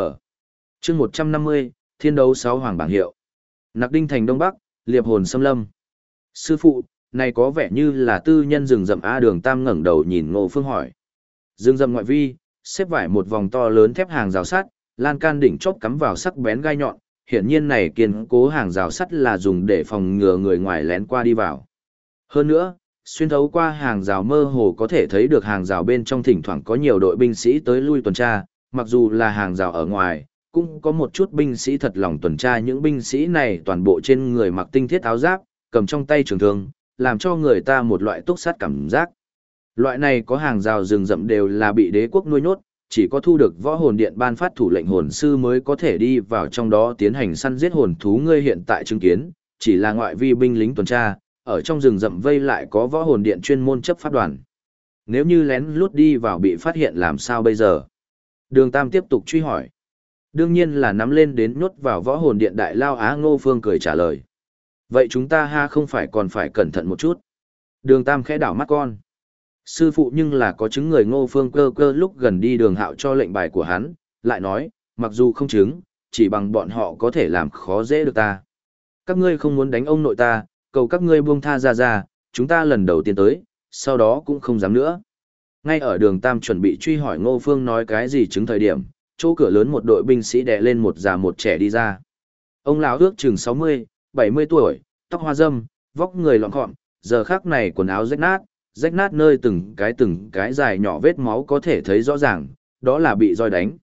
chương 150, Thiên đấu sáu hoàng bảng hiệu. Nặc đinh thành Đông Bắc, liệp hồn xâm lâm. Sư phụ, này có vẻ như là tư nhân rừng rậm A đường tam ngẩng đầu nhìn Ngô Phương hỏi. Rừng rậm ngoại vi, xếp vải một vòng to lớn thép hàng rào sắt, lan can đỉnh chóp cắm vào sắc bén gai nhọn, hiển nhiên này kiên cố hàng rào sắt là dùng để phòng ngừa người ngoài lén qua đi vào. Hơn nữa, xuyên thấu qua hàng rào mơ hồ có thể thấy được hàng rào bên trong thỉnh thoảng có nhiều đội binh sĩ tới lui tuần tra, mặc dù là hàng rào ở ngoài, cũng có một chút binh sĩ thật lòng tuần tra những binh sĩ này toàn bộ trên người mặc tinh thiết áo giáp, cầm trong tay trường thương, làm cho người ta một loại túc sát cảm giác. Loại này có hàng rào rừng rậm đều là bị đế quốc nuôi nhốt, chỉ có thu được võ hồn điện ban phát thủ lệnh hồn sư mới có thể đi vào trong đó tiến hành săn giết hồn thú ngươi hiện tại chứng kiến, chỉ là ngoại vi binh lính tuần tra, ở trong rừng rậm vây lại có võ hồn điện chuyên môn chấp pháp đoàn. Nếu như lén lút đi vào bị phát hiện làm sao bây giờ? Đường Tam tiếp tục truy hỏi. Đương nhiên là nắm lên đến nhốt vào võ hồn điện đại lao Á Ngô Phương cười trả lời. Vậy chúng ta ha không phải còn phải cẩn thận một chút. Đường Tam khẽ đảo mắt con. Sư phụ nhưng là có chứng người Ngô Phương cơ cơ lúc gần đi đường hạo cho lệnh bài của hắn, lại nói, mặc dù không chứng, chỉ bằng bọn họ có thể làm khó dễ được ta. Các ngươi không muốn đánh ông nội ta, cầu các ngươi buông tha ra ra, chúng ta lần đầu tiên tới, sau đó cũng không dám nữa. Ngay ở đường Tam chuẩn bị truy hỏi Ngô Phương nói cái gì chứng thời điểm, chỗ cửa lớn một đội binh sĩ đè lên một già một trẻ đi ra. Ông lão ước chừng 60, 70 tuổi, tóc hoa râm, vóc người lọn gọn, giờ khác này quần áo rách nát, rách nát nơi từng cái từng cái dài nhỏ vết máu có thể thấy rõ ràng, đó là bị roi đánh.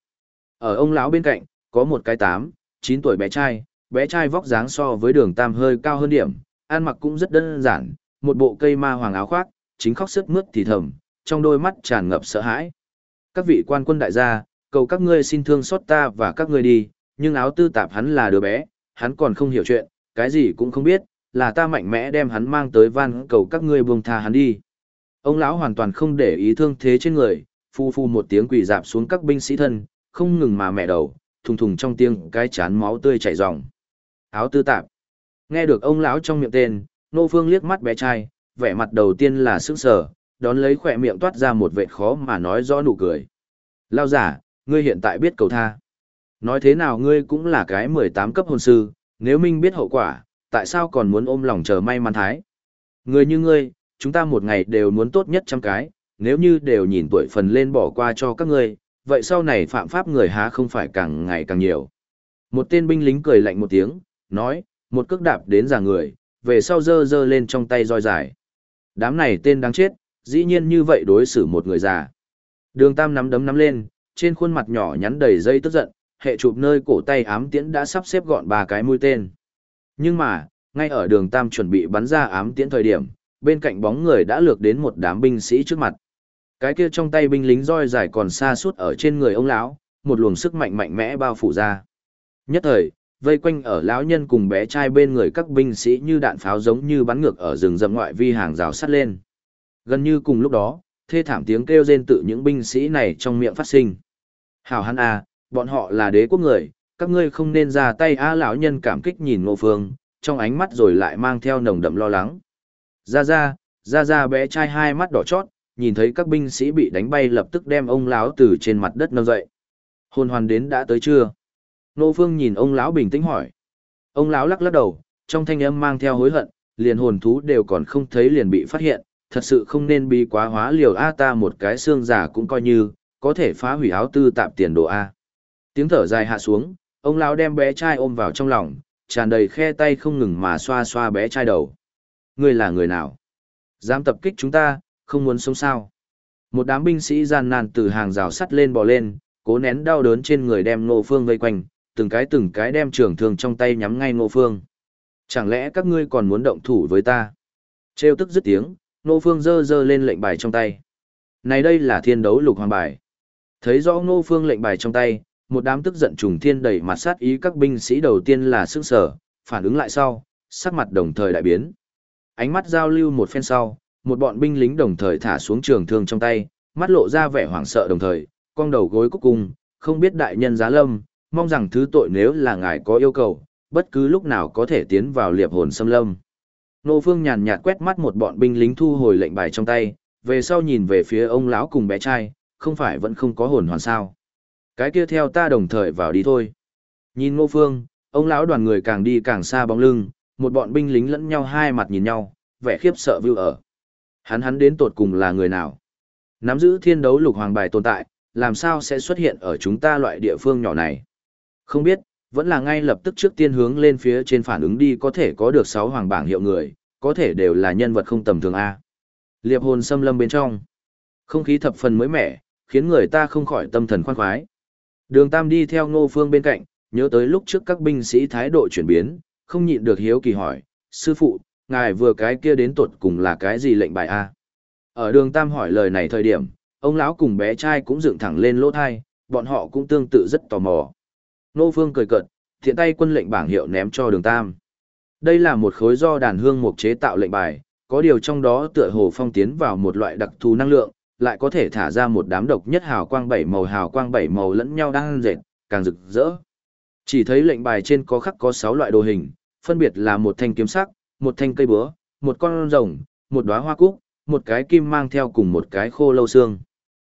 Ở ông lão bên cạnh, có một cái 8, 9 tuổi bé trai, bé trai vóc dáng so với đường tam hơi cao hơn điểm, ăn mặc cũng rất đơn giản, một bộ cây ma hoàng áo khoác, chính khóc sức mướt thì thầm, trong đôi mắt tràn ngập sợ hãi. Các vị quan quân đại gia, cầu các ngươi xin thương xót ta và các ngươi đi, nhưng áo tư tạp hắn là đứa bé, hắn còn không hiểu chuyện, cái gì cũng không biết, là ta mạnh mẽ đem hắn mang tới van cầu các ngươi buông tha hắn đi. Ông lão hoàn toàn không để ý thương thế trên người, phu phu một tiếng quỳ dạp xuống các binh sĩ thân, không ngừng mà mẹ đầu, thùng thùng trong tiếng cái chán máu tươi chảy ròng. Áo tư tạp. Nghe được ông lão trong miệng tên, Nô Phương liếc mắt bé trai, vẻ mặt đầu tiên là sững sờ, đón lấy khỏe miệng toát ra một vệt khó mà nói rõ nụ cười. Lao giả, ngươi hiện tại biết cầu tha. Nói thế nào ngươi cũng là cái 18 cấp hồn sư, nếu minh biết hậu quả, tại sao còn muốn ôm lòng chờ may mắn thái? Ngươi như ngươi, chúng ta một ngày đều muốn tốt nhất trăm cái, nếu như đều nhìn tuổi phần lên bỏ qua cho các ngươi, vậy sau này phạm pháp người há không phải càng ngày càng nhiều. Một tên binh lính cười lạnh một tiếng, nói, một cước đạp đến giả người, về sau dơ dơ lên trong tay roi dài. Đám này tên đáng chết, dĩ nhiên như vậy đối xử một người già. Đường Tam nắm đấm nắm lên, trên khuôn mặt nhỏ nhắn đầy dây tức giận, hệ chụp nơi cổ tay ám tiễn đã sắp xếp gọn ba cái mũi tên. Nhưng mà, ngay ở đường Tam chuẩn bị bắn ra ám tiễn thời điểm, bên cạnh bóng người đã lược đến một đám binh sĩ trước mặt. Cái kia trong tay binh lính roi dài còn xa suốt ở trên người ông lão, một luồng sức mạnh mạnh mẽ bao phủ ra. Nhất thời, vây quanh ở lão nhân cùng bé trai bên người các binh sĩ như đạn pháo giống như bắn ngược ở rừng rậm ngoại vi hàng rào sắt lên. Gần như cùng lúc đó, thê thảm tiếng kêu rên tự những binh sĩ này trong miệng phát sinh. Hảo hắn à, bọn họ là đế quốc người, các ngươi không nên ra tay a lão nhân cảm kích nhìn ngô phương, trong ánh mắt rồi lại mang theo nồng đậm lo lắng. Ra ra, ra ra bé trai hai mắt đỏ chót, nhìn thấy các binh sĩ bị đánh bay lập tức đem ông lão từ trên mặt đất nâng dậy. Hồn hoàn đến đã tới chưa? Ngô Phương nhìn ông lão bình tĩnh hỏi. Ông lão lắc lắc đầu, trong thanh âm mang theo hối hận, liền hồn thú đều còn không thấy liền bị phát hiện, thật sự không nên bi quá hóa liều A ta một cái xương giả cũng coi như, có thể phá hủy áo tư tạm tiền đồ A. Tiếng thở dài hạ xuống, ông lão đem bé trai ôm vào trong lòng, tràn đầy khe tay không ngừng mà xoa xoa bé trai đầu. Ngươi là người nào? Dám tập kích chúng ta, không muốn sống sao? Một đám binh sĩ gian nan từ hàng rào sắt lên bò lên, cố nén đau đớn trên người đem Ngô Phương vây quanh, từng cái từng cái đem trường thương trong tay nhắm ngay Ngô Phương. Chẳng lẽ các ngươi còn muốn động thủ với ta? Trêu tức dứt tiếng, Ngô Phương giơ giơ lên lệnh bài trong tay. Này đây là thiên đấu lục hoàng bài. Thấy rõ Ngô Phương lệnh bài trong tay, một đám tức giận trùng thiên đẩy mặt sát ý các binh sĩ đầu tiên là sức sở, phản ứng lại sau, sắc mặt đồng thời đại biến. Ánh mắt giao lưu một phen sau, một bọn binh lính đồng thời thả xuống trường thương trong tay, mắt lộ ra vẻ hoảng sợ đồng thời, cong đầu gối cúc cung, không biết đại nhân giá lâm, mong rằng thứ tội nếu là ngài có yêu cầu, bất cứ lúc nào có thể tiến vào liệp hồn xâm lâm. Nô Phương nhàn nhạt quét mắt một bọn binh lính thu hồi lệnh bài trong tay, về sau nhìn về phía ông lão cùng bé trai, không phải vẫn không có hồn hoàn sao. Cái kia theo ta đồng thời vào đi thôi. Nhìn Ngô Phương, ông lão đoàn người càng đi càng xa bóng lưng, một bọn binh lính lẫn nhau hai mặt nhìn nhau, vẻ khiếp sợ vưu ở. Hắn hắn đến tột cùng là người nào? Nắm giữ thiên đấu lục hoàng bài tồn tại, làm sao sẽ xuất hiện ở chúng ta loại địa phương nhỏ này? Không biết, vẫn là ngay lập tức trước tiên hướng lên phía trên phản ứng đi có thể có được 6 hoàng bảng hiệu người, có thể đều là nhân vật không tầm thường A. Liệp hồn xâm lâm bên trong. Không khí thập phần mới mẻ, khiến người ta không khỏi tâm thần khoan khoái. Đường Tam đi theo Ngô Phương bên cạnh, nhớ tới lúc trước các binh sĩ thái độ chuyển biến, không nhịn được hiếu kỳ hỏi, sư phụ, ngài vừa cái kia đến tột cùng là cái gì lệnh bài A? Ở đường Tam hỏi lời này thời điểm, ông lão cùng bé trai cũng dựng thẳng lên lỗ thai, bọn họ cũng tương tự rất tò mò. Ngô Phương cười cợt, thiện tay quân lệnh bảng hiệu ném cho đường Tam. Đây là một khối do đàn hương mục chế tạo lệnh bài, có điều trong đó tựa hồ phong tiến vào một loại đặc thù năng lượng, lại có thể thả ra một đám độc nhất hào quang bảy màu hào quang bảy màu lẫn nhau đang dệt, càng rực rỡ. Chỉ thấy lệnh bài trên có khắc có 6 loại đồ hình, phân biệt là một thanh kiếm sắc, một thanh cây búa, một con rồng, một đóa hoa cúc, một cái kim mang theo cùng một cái khô lâu xương.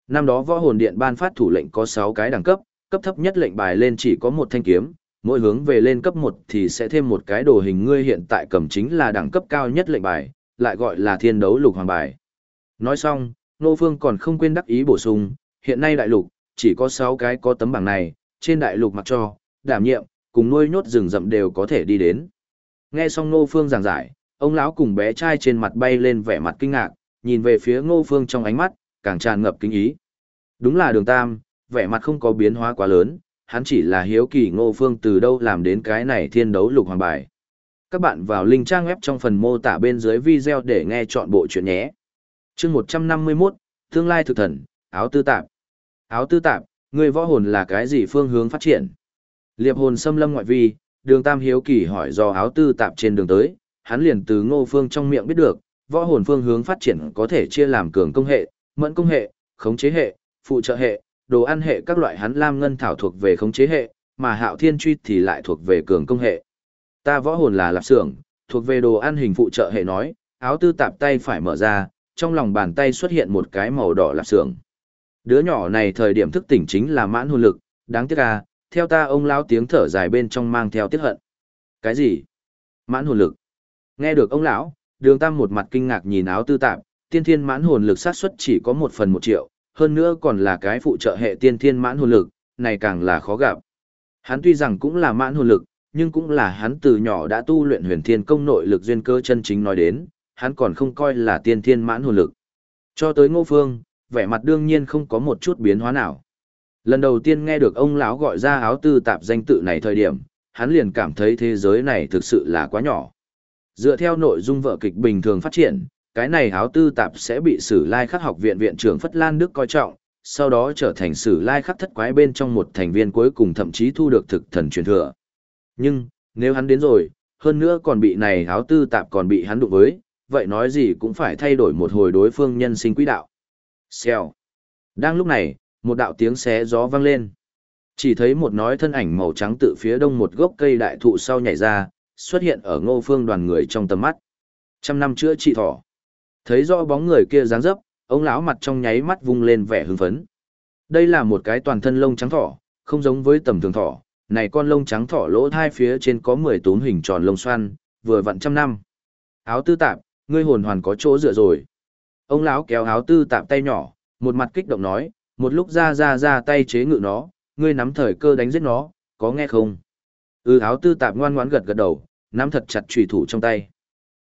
Năm đó võ hồn điện ban phát thủ lệnh có 6 cái đẳng cấp, cấp thấp nhất lệnh bài lên chỉ có một thanh kiếm, mỗi hướng về lên cấp 1 thì sẽ thêm một cái đồ hình ngươi hiện tại cầm chính là đẳng cấp cao nhất lệnh bài, lại gọi là thiên đấu lục hoàng bài. Nói xong, Nô Phương còn không quên đắc ý bổ sung, hiện nay đại lục, chỉ có 6 cái có tấm bảng này, trên đại lục mặc cho, đảm nhiệm, cùng nuôi nhốt rừng rậm đều có thể đi đến. Nghe xong Nô Phương giảng giải, ông lão cùng bé trai trên mặt bay lên vẻ mặt kinh ngạc, nhìn về phía Ngô Phương trong ánh mắt, càng tràn ngập kinh ý. Đúng là đường tam, vẻ mặt không có biến hóa quá lớn, hắn chỉ là hiếu kỳ Ngô Phương từ đâu làm đến cái này thiên đấu lục hoàng bài. Các bạn vào link trang web trong phần mô tả bên dưới video để nghe chọn bộ chuyện nhé chương 151, Tương lai thực thần, áo tư tạp. Áo tư tạp, người võ hồn là cái gì phương hướng phát triển? Liệp hồn xâm lâm ngoại vi, đường tam hiếu kỳ hỏi do áo tư tạp trên đường tới, hắn liền từ ngô phương trong miệng biết được, võ hồn phương hướng phát triển có thể chia làm cường công hệ, mẫn công hệ, khống chế hệ, phụ trợ hệ, đồ ăn hệ các loại hắn lam ngân thảo thuộc về khống chế hệ, mà hạo thiên truy thì lại thuộc về cường công hệ. Ta võ hồn là lạp xưởng, thuộc về đồ ăn hình phụ trợ hệ nói, áo tư tạp tay phải mở ra, trong lòng bàn tay xuất hiện một cái màu đỏ lạp xưởng. Đứa nhỏ này thời điểm thức tỉnh chính là mãn hồn lực, đáng tiếc à, theo ta ông lão tiếng thở dài bên trong mang theo tiết hận. Cái gì? Mãn hồn lực. Nghe được ông lão, đường tam một mặt kinh ngạc nhìn áo tư tạp, tiên thiên mãn hồn lực sát xuất chỉ có một phần một triệu, hơn nữa còn là cái phụ trợ hệ tiên thiên mãn hồn lực, này càng là khó gặp. Hắn tuy rằng cũng là mãn hồn lực, nhưng cũng là hắn từ nhỏ đã tu luyện huyền thiên công nội lực duyên cơ chân chính nói đến, hắn còn không coi là tiên thiên mãn hồn lực. Cho tới ngô phương, vẻ mặt đương nhiên không có một chút biến hóa nào. Lần đầu tiên nghe được ông lão gọi ra áo tư tạp danh tự này thời điểm, hắn liền cảm thấy thế giới này thực sự là quá nhỏ. Dựa theo nội dung vở kịch bình thường phát triển, cái này áo tư tạp sẽ bị sử lai khắc học viện viện trưởng Phất Lan Đức coi trọng, sau đó trở thành sử lai khắc thất quái bên trong một thành viên cuối cùng thậm chí thu được thực thần truyền thừa. Nhưng, nếu hắn đến rồi, hơn nữa còn bị này áo tư tạp còn bị hắn đụng với, vậy nói gì cũng phải thay đổi một hồi đối phương nhân sinh quỹ đạo. Xèo. Đang lúc này, một đạo tiếng xé gió vang lên. Chỉ thấy một nói thân ảnh màu trắng tự phía đông một gốc cây đại thụ sau nhảy ra, xuất hiện ở ngô phương đoàn người trong tầm mắt. Trăm năm chữa trị thỏ. Thấy rõ bóng người kia dáng dấp, ông lão mặt trong nháy mắt vung lên vẻ hưng phấn. Đây là một cái toàn thân lông trắng thỏ, không giống với tầm thường thỏ, này con lông trắng thỏ lỗ thai phía trên có 10 túm hình tròn lông xoăn, vừa vặn trăm năm. Áo tư tạp, ngươi hồn hoàn có chỗ dựa rồi. Ông lão kéo áo tư tạm tay nhỏ, một mặt kích động nói, một lúc ra ra ra tay chế ngự nó, ngươi nắm thời cơ đánh giết nó, có nghe không? Ừ áo tư tạm ngoan ngoãn gật gật đầu, nắm thật chặt chủy thủ trong tay.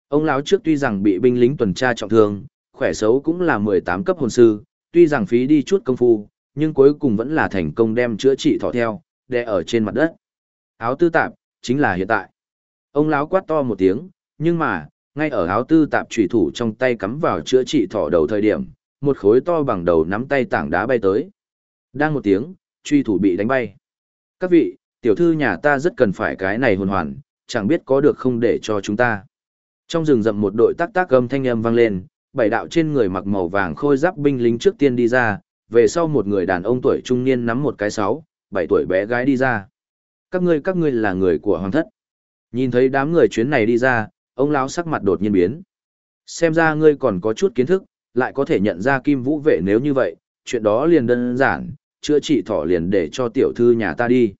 Ông lão trước tuy rằng bị binh lính tuần tra trọng thương, khỏe xấu cũng là 18 cấp hồn sư, tuy rằng phí đi chút công phu, nhưng cuối cùng vẫn là thành công đem chữa trị thỏ theo, đè ở trên mặt đất. Áo tư tạm chính là hiện tại. Ông lão quát to một tiếng, nhưng mà, ngay ở áo tư tạp trùy thủ trong tay cắm vào chữa trị thỏ đầu thời điểm, một khối to bằng đầu nắm tay tảng đá bay tới. Đang một tiếng, truy thủ bị đánh bay. Các vị, tiểu thư nhà ta rất cần phải cái này hồn hoàn, chẳng biết có được không để cho chúng ta. Trong rừng rậm một đội tác tác âm thanh âm vang lên, bảy đạo trên người mặc màu vàng khôi giáp binh lính trước tiên đi ra, về sau một người đàn ông tuổi trung niên nắm một cái sáu, bảy tuổi bé gái đi ra. Các ngươi các ngươi là người của hoàng thất. Nhìn thấy đám người chuyến này đi ra, ông lão sắc mặt đột nhiên biến. Xem ra ngươi còn có chút kiến thức, lại có thể nhận ra kim vũ vệ nếu như vậy, chuyện đó liền đơn giản, chữa trị thỏ liền để cho tiểu thư nhà ta đi.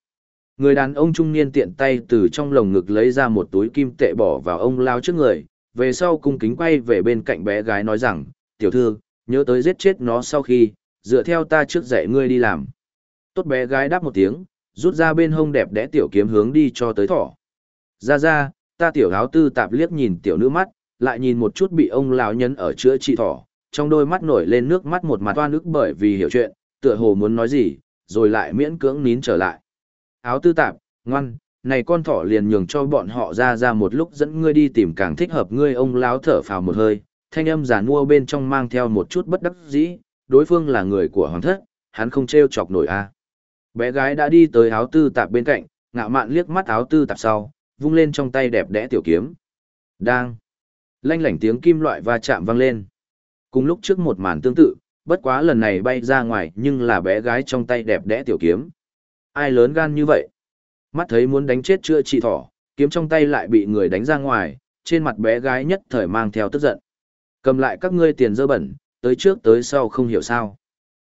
Người đàn ông trung niên tiện tay từ trong lồng ngực lấy ra một túi kim tệ bỏ vào ông lao trước người, về sau cung kính quay về bên cạnh bé gái nói rằng, tiểu thư, nhớ tới giết chết nó sau khi, dựa theo ta trước dạy ngươi đi làm. Tốt bé gái đáp một tiếng, rút ra bên hông đẹp đẽ tiểu kiếm hướng đi cho tới thỏ. Ra ra, ta tiểu áo tư tạp liếc nhìn tiểu nữ mắt, lại nhìn một chút bị ông lão nhân ở chữa trị thỏ, trong đôi mắt nổi lên nước mắt một mặt toan ức bởi vì hiểu chuyện, tựa hồ muốn nói gì, rồi lại miễn cưỡng nín trở lại. Áo tư tạp, ngoan, này con thỏ liền nhường cho bọn họ ra ra một lúc dẫn ngươi đi tìm càng thích hợp ngươi ông láo thở phào một hơi, thanh âm giả mua bên trong mang theo một chút bất đắc dĩ, đối phương là người của hoàng thất, hắn không treo chọc nổi a. Bé gái đã đi tới áo tư tạp bên cạnh, ngạo mạn liếc mắt áo tư tạp sau, vung lên trong tay đẹp đẽ tiểu kiếm. Đang. Lanh lảnh tiếng kim loại va chạm vang lên. Cùng lúc trước một màn tương tự, bất quá lần này bay ra ngoài nhưng là bé gái trong tay đẹp đẽ tiểu kiếm. Ai lớn gan như vậy? Mắt thấy muốn đánh chết chưa trị thỏ, kiếm trong tay lại bị người đánh ra ngoài, trên mặt bé gái nhất thời mang theo tức giận. Cầm lại các ngươi tiền dơ bẩn, tới trước tới sau không hiểu sao.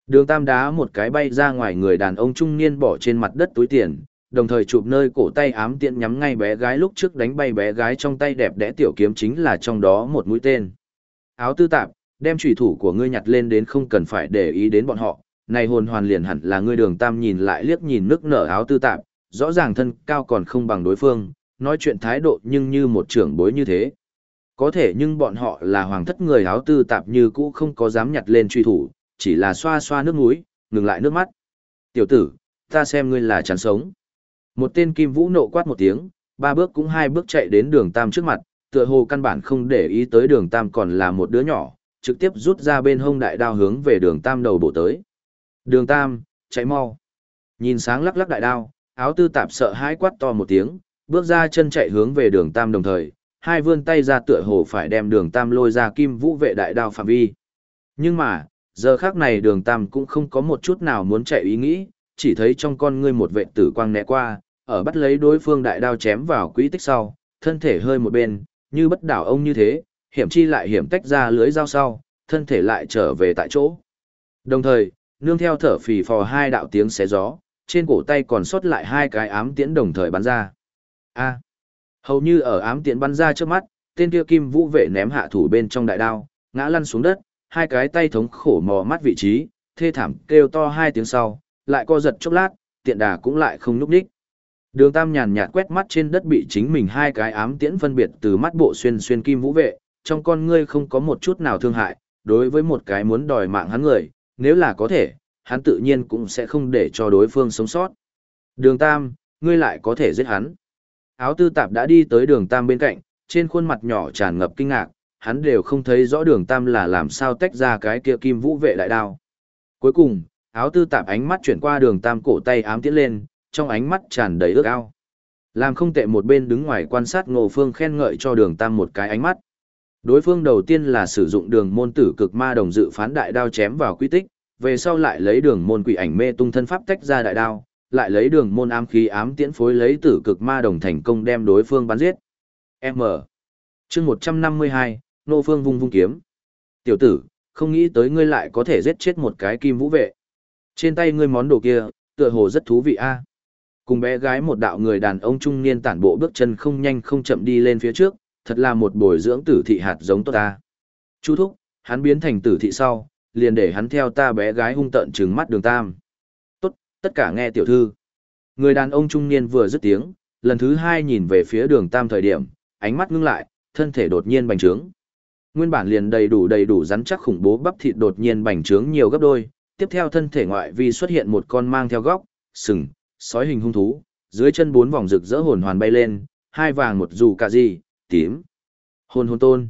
Đường tam đá một cái bay ra ngoài người đàn ông trung niên bỏ trên mặt đất túi tiền, đồng thời chụp nơi cổ tay ám tiện nhắm ngay bé gái lúc trước đánh bay bé gái trong tay đẹp đẽ tiểu kiếm chính là trong đó một mũi tên. Áo tư tạp, đem trùy thủ của ngươi nhặt lên đến không cần phải để ý đến bọn họ, này hồn hoàn liền hẳn là ngươi đường tam nhìn lại liếc nhìn nước nở áo tư tạp, rõ ràng thân cao còn không bằng đối phương, nói chuyện thái độ nhưng như một trưởng bối như thế. Có thể nhưng bọn họ là hoàng thất người áo tư tạp như cũ không có dám nhặt lên truy thủ, chỉ là xoa xoa nước mũi, ngừng lại nước mắt. Tiểu tử, ta xem ngươi là chán sống. Một tên kim vũ nộ quát một tiếng, ba bước cũng hai bước chạy đến đường tam trước mặt, tựa hồ căn bản không để ý tới đường tam còn là một đứa nhỏ, trực tiếp rút ra bên hông đại đao hướng về đường tam đầu bổ tới. Đường tam, chạy mau. Nhìn sáng lắc lắc đại đao, áo tư tạp sợ hãi quát to một tiếng, bước ra chân chạy hướng về đường tam đồng thời, hai vươn tay ra tựa hồ phải đem đường tam lôi ra kim vũ vệ đại đao phạm vi. Nhưng mà, giờ khác này đường tam cũng không có một chút nào muốn chạy ý nghĩ, chỉ thấy trong con ngươi một vệ tử quang né qua, ở bắt lấy đối phương đại đao chém vào quỹ tích sau, thân thể hơi một bên, như bất đảo ông như thế, hiểm chi lại hiểm tách ra lưới dao sau, thân thể lại trở về tại chỗ. Đồng thời, nương theo thở phì phò hai đạo tiếng xé gió, trên cổ tay còn sót lại hai cái ám tiễn đồng thời bắn ra. A. hầu như ở ám tiễn bắn ra trước mắt, tên kia kim vũ vệ ném hạ thủ bên trong đại đao, ngã lăn xuống đất, hai cái tay thống khổ mò mắt vị trí, thê thảm kêu to hai tiếng sau, lại co giật chốc lát, tiện đà cũng lại không núp đích. Đường Tam nhàn nhạt quét mắt trên đất bị chính mình hai cái ám tiễn phân biệt từ mắt bộ xuyên xuyên kim vũ vệ, trong con ngươi không có một chút nào thương hại, đối với một cái muốn đòi mạng hắn người, nếu là có thể, hắn tự nhiên cũng sẽ không để cho đối phương sống sót. Đường Tam, ngươi lại có thể giết hắn. Áo tư tạp đã đi tới đường Tam bên cạnh, trên khuôn mặt nhỏ tràn ngập kinh ngạc, hắn đều không thấy rõ đường Tam là làm sao tách ra cái kia kim vũ vệ đại đao. Cuối cùng, áo tư tạp ánh mắt chuyển qua đường Tam cổ tay ám tiễn lên, trong ánh mắt tràn đầy ước ao. Làm không tệ một bên đứng ngoài quan sát Ngô Phương khen ngợi cho đường Tam một cái ánh mắt. Đối phương đầu tiên là sử dụng đường môn tử cực ma đồng dự phán đại đao chém vào quy tích, về sau lại lấy đường môn quỷ ảnh mê tung thân pháp tách ra đại đao, lại lấy đường môn ám khí ám tiễn phối lấy tử cực ma đồng thành công đem đối phương bắn giết. M. chương 152, Nô Phương vung vung kiếm. Tiểu tử, không nghĩ tới ngươi lại có thể giết chết một cái kim vũ vệ. Trên tay ngươi món đồ kia, tựa hồ rất thú vị a. Cùng bé gái một đạo người đàn ông trung niên tản bộ bước chân không nhanh không chậm đi lên phía trước, thật là một bồi dưỡng tử thị hạt giống tốt ta. chú thúc, hắn biến thành tử thị sau, liền để hắn theo ta bé gái hung tận trừng mắt đường tam. Tốt, tất cả nghe tiểu thư. Người đàn ông trung niên vừa dứt tiếng, lần thứ hai nhìn về phía đường tam thời điểm, ánh mắt ngưng lại, thân thể đột nhiên bành trướng. Nguyên bản liền đầy đủ đầy đủ rắn chắc khủng bố bắp thịt đột nhiên bành trướng nhiều gấp đôi, tiếp theo thân thể ngoại vi xuất hiện một con mang theo góc, sừng, sói hình hung thú, dưới chân bốn vòng rực rỡ hồn hoàn bay lên, hai vàng một dù cả gì, tím. Hồn hồn tôn.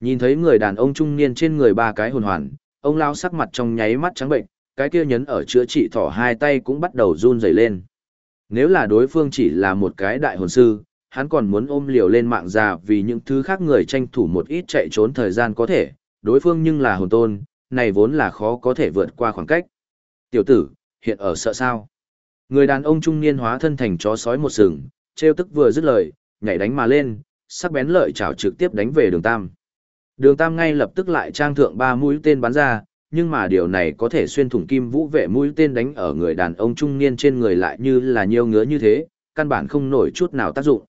Nhìn thấy người đàn ông trung niên trên người ba cái hồn hoàn, ông lao sắc mặt trong nháy mắt trắng bệnh, cái kia nhấn ở chữa trị thỏ hai tay cũng bắt đầu run rẩy lên. Nếu là đối phương chỉ là một cái đại hồn sư, hắn còn muốn ôm liều lên mạng già vì những thứ khác người tranh thủ một ít chạy trốn thời gian có thể, đối phương nhưng là hồn tôn, này vốn là khó có thể vượt qua khoảng cách. Tiểu tử, hiện ở sợ sao? Người đàn ông trung niên hóa thân thành chó sói một sừng, treo tức vừa dứt lời, nhảy đánh mà lên, sắc bén lợi chảo trực tiếp đánh về đường tam. Đường tam ngay lập tức lại trang thượng ba mũi tên bắn ra, nhưng mà điều này có thể xuyên thủng kim vũ vệ mũi tên đánh ở người đàn ông trung niên trên người lại như là nhiều ngứa như thế, căn bản không nổi chút nào tác dụng.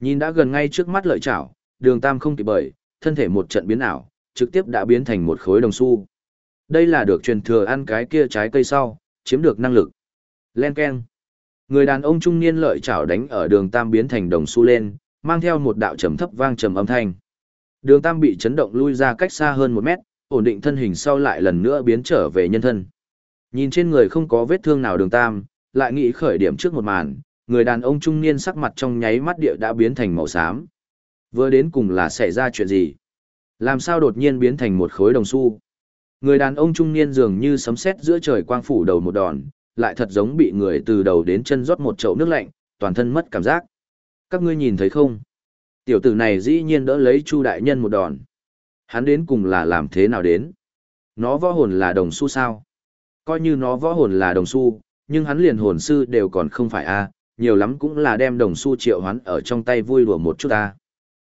Nhìn đã gần ngay trước mắt lợi chảo, đường tam không kịp bởi, thân thể một trận biến ảo, trực tiếp đã biến thành một khối đồng xu. Đây là được truyền thừa ăn cái kia trái cây sau, chiếm được năng lực. Len keng. Người đàn ông trung niên lợi chảo đánh ở đường tam biến thành đồng xu lên, mang theo một đạo trầm thấp vang trầm âm thanh. Đường tam bị chấn động lui ra cách xa hơn một mét, ổn định thân hình sau lại lần nữa biến trở về nhân thân. Nhìn trên người không có vết thương nào đường tam, lại nghĩ khởi điểm trước một màn, người đàn ông trung niên sắc mặt trong nháy mắt địa đã biến thành màu xám. Vừa đến cùng là xảy ra chuyện gì? Làm sao đột nhiên biến thành một khối đồng xu? Người đàn ông trung niên dường như sấm sét giữa trời quang phủ đầu một đòn, lại thật giống bị người từ đầu đến chân rót một chậu nước lạnh, toàn thân mất cảm giác. Các ngươi nhìn thấy không? Tiểu tử này dĩ nhiên đỡ lấy Chu đại nhân một đòn. Hắn đến cùng là làm thế nào đến? Nó võ hồn là đồng xu sao? Coi như nó võ hồn là đồng xu, nhưng hắn liền hồn sư đều còn không phải a, nhiều lắm cũng là đem đồng xu triệu hoán ở trong tay vui đùa một chút ta.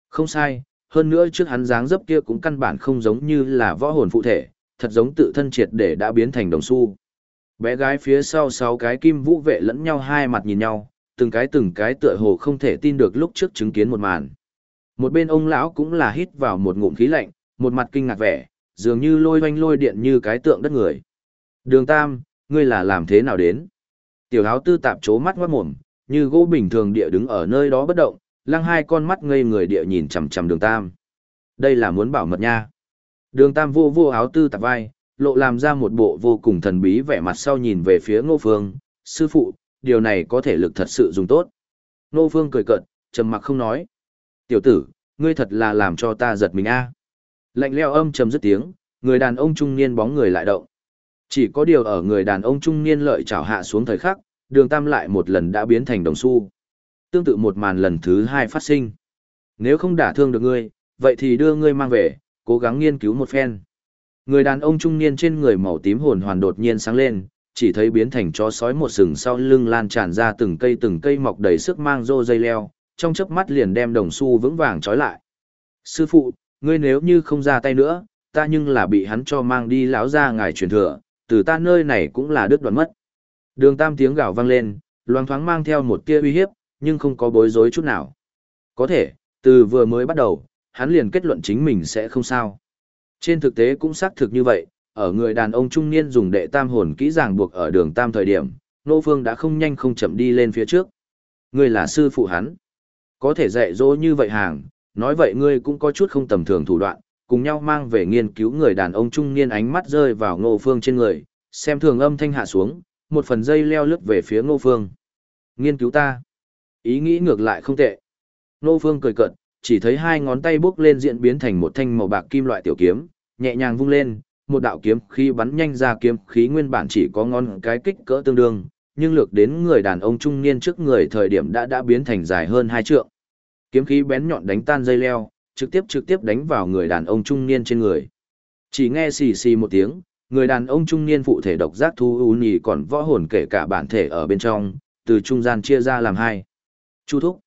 Không sai, hơn nữa trước hắn dáng dấp kia cũng căn bản không giống như là võ hồn phụ thể, thật giống tự thân triệt để đã biến thành đồng xu. Bé gái phía sau sáu cái kim vũ vệ lẫn nhau hai mặt nhìn nhau, từng cái từng cái tựa hồ không thể tin được lúc trước chứng kiến một màn. Một bên ông lão cũng là hít vào một ngụm khí lạnh, một mặt kinh ngạc vẻ, dường như lôi hoanh lôi điện như cái tượng đất người. Đường Tam, ngươi là làm thế nào đến? Tiểu áo tư tạp chố mắt ngoát mồm, như gỗ bình thường địa đứng ở nơi đó bất động, lăng hai con mắt ngây người địa nhìn chằm chằm đường Tam. Đây là muốn bảo mật nha. Đường Tam vô vô áo tư tạp vai, lộ làm ra một bộ vô cùng thần bí vẻ mặt sau nhìn về phía Ngô Phương. Sư phụ, điều này có thể lực thật sự dùng tốt. Ngô Phương cười cợt, trầm mặc không nói. Tiểu tử, ngươi thật là làm cho ta giật mình a. Lạnh leo âm trầm dứt tiếng, người đàn ông trung niên bóng người lại động. Chỉ có điều ở người đàn ông trung niên lợi chảo hạ xuống thời khắc, đường tam lại một lần đã biến thành đồng xu. Tương tự một màn lần thứ hai phát sinh. Nếu không đả thương được ngươi, vậy thì đưa ngươi mang về, cố gắng nghiên cứu một phen. Người đàn ông trung niên trên người màu tím hồn hoàn đột nhiên sáng lên, chỉ thấy biến thành chó sói một sừng sau lưng lan tràn ra từng cây từng cây mọc đầy sức mang rô dây leo, trong chớp mắt liền đem đồng xu vững vàng trói lại. Sư phụ, ngươi nếu như không ra tay nữa, ta nhưng là bị hắn cho mang đi lão ra ngài truyền thừa, từ ta nơi này cũng là đứt đoạn mất. Đường tam tiếng gào vang lên, loang thoáng mang theo một tia uy hiếp, nhưng không có bối rối chút nào. Có thể, từ vừa mới bắt đầu, hắn liền kết luận chính mình sẽ không sao. Trên thực tế cũng xác thực như vậy, ở người đàn ông trung niên dùng đệ tam hồn kỹ ràng buộc ở đường tam thời điểm, Nô Phương đã không nhanh không chậm đi lên phía trước. Ngươi là sư phụ hắn. Có thể dạy dỗ như vậy hàng, nói vậy ngươi cũng có chút không tầm thường thủ đoạn, cùng nhau mang về nghiên cứu người đàn ông trung niên ánh mắt rơi vào ngô phương trên người, xem thường âm thanh hạ xuống, một phần dây leo lướt về phía ngô phương. Nghiên cứu ta. Ý nghĩ ngược lại không tệ. Ngô phương cười cợt, chỉ thấy hai ngón tay bước lên diễn biến thành một thanh màu bạc kim loại tiểu kiếm, nhẹ nhàng vung lên, một đạo kiếm khí bắn nhanh ra kiếm khí nguyên bản chỉ có ngón cái kích cỡ tương đương, nhưng lược đến người đàn ông trung niên trước người thời điểm đã đã biến thành dài hơn hai trượng. Kiếm khí bén nhọn đánh tan dây leo, trực tiếp trực tiếp đánh vào người đàn ông trung niên trên người. Chỉ nghe xì xì một tiếng, người đàn ông trung niên phụ thể độc giác thu u nhì còn võ hồn kể cả bản thể ở bên trong, từ trung gian chia ra làm hai. Chu thúc.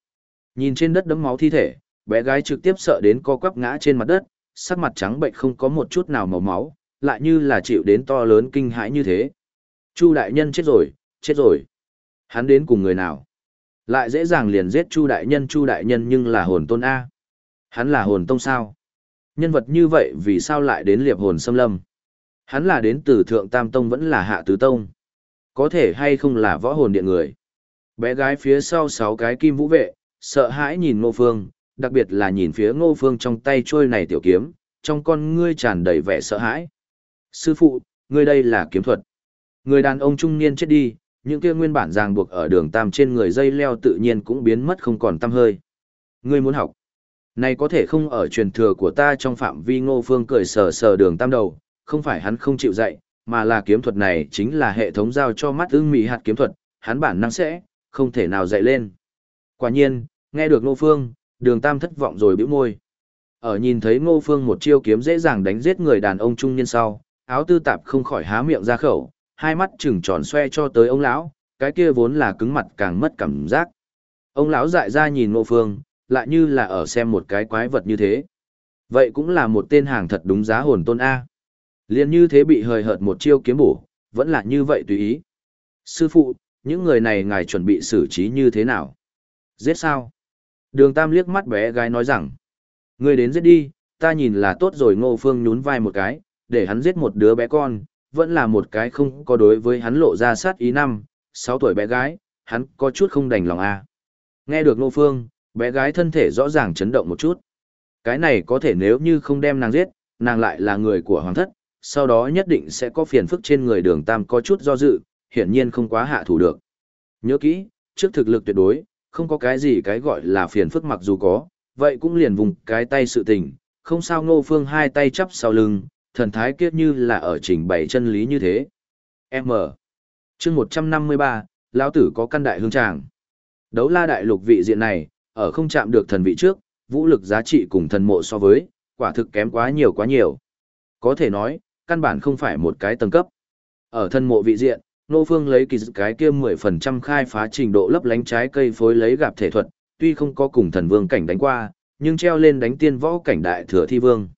Nhìn trên đất đấm máu thi thể, bé gái trực tiếp sợ đến co quắp ngã trên mặt đất, sắc mặt trắng bệnh không có một chút nào màu máu, lại như là chịu đến to lớn kinh hãi như thế. Chu đại nhân chết rồi, chết rồi. Hắn đến cùng người nào? Lại dễ dàng liền giết Chu đại nhân Chu đại nhân nhưng là hồn tôn A. Hắn là hồn tông sao? Nhân vật như vậy vì sao lại đến liệp hồn xâm lâm? Hắn là đến từ thượng tam tông vẫn là hạ tứ tông? Có thể hay không là võ hồn điện người? Bé gái phía sau sáu cái kim vũ vệ, sợ hãi nhìn ngô phương, đặc biệt là nhìn phía ngô phương trong tay trôi này tiểu kiếm, trong con ngươi tràn đầy vẻ sợ hãi. Sư phụ, ngươi đây là kiếm thuật. Người đàn ông trung niên chết đi, những kia nguyên bản ràng buộc ở đường tam trên người dây leo tự nhiên cũng biến mất không còn tăm hơi. Ngươi muốn học. Này có thể không ở truyền thừa của ta trong phạm vi ngô phương cười sờ sờ đường tam đầu, không phải hắn không chịu dạy, mà là kiếm thuật này chính là hệ thống giao cho mắt ưng mị hạt kiếm thuật, hắn bản năng sẽ, không thể nào dạy lên. Quả nhiên, nghe được ngô phương, đường tam thất vọng rồi bĩu môi. Ở nhìn thấy ngô phương một chiêu kiếm dễ dàng đánh giết người đàn ông trung niên sau, áo tư tạp không khỏi há miệng ra khẩu, hai mắt trừng tròn xoe cho tới ông lão, cái kia vốn là cứng mặt càng mất cảm giác. Ông lão dại ra nhìn ngô phương, lại như là ở xem một cái quái vật như thế. Vậy cũng là một tên hàng thật đúng giá hồn tôn A. Liên như thế bị hời hợt một chiêu kiếm bổ, vẫn là như vậy tùy ý. Sư phụ, những người này ngài chuẩn bị xử trí như thế nào? Giết sao? Đường Tam liếc mắt bé gái nói rằng, Ngươi đến giết đi, ta nhìn là tốt rồi ngô phương nhún vai một cái, để hắn giết một đứa bé con, vẫn là một cái không có đối với hắn lộ ra sát ý năm, 6 tuổi bé gái, hắn có chút không đành lòng a. Nghe được ngô phương, bé gái thân thể rõ ràng chấn động một chút. Cái này có thể nếu như không đem nàng giết, nàng lại là người của hoàng thất, sau đó nhất định sẽ có phiền phức trên người đường tam có chút do dự, hiển nhiên không quá hạ thủ được. Nhớ kỹ, trước thực lực tuyệt đối, không có cái gì cái gọi là phiền phức mặc dù có, vậy cũng liền vùng cái tay sự tình, không sao ngô phương hai tay chắp sau lưng, thần thái kiết như là ở trình bày chân lý như thế. M. chương 153, lão tử có căn đại hương tràng. Đấu la đại lục vị diện này, ở không chạm được thần vị trước, vũ lực giá trị cùng thần mộ so với, quả thực kém quá nhiều quá nhiều. Có thể nói, căn bản không phải một cái tầng cấp. Ở thần mộ vị diện, Nô Phương lấy kỳ cái kia 10% khai phá trình độ lấp lánh trái cây phối lấy gặp thể thuật, tuy không có cùng thần vương cảnh đánh qua, nhưng treo lên đánh tiên võ cảnh đại thừa thi vương.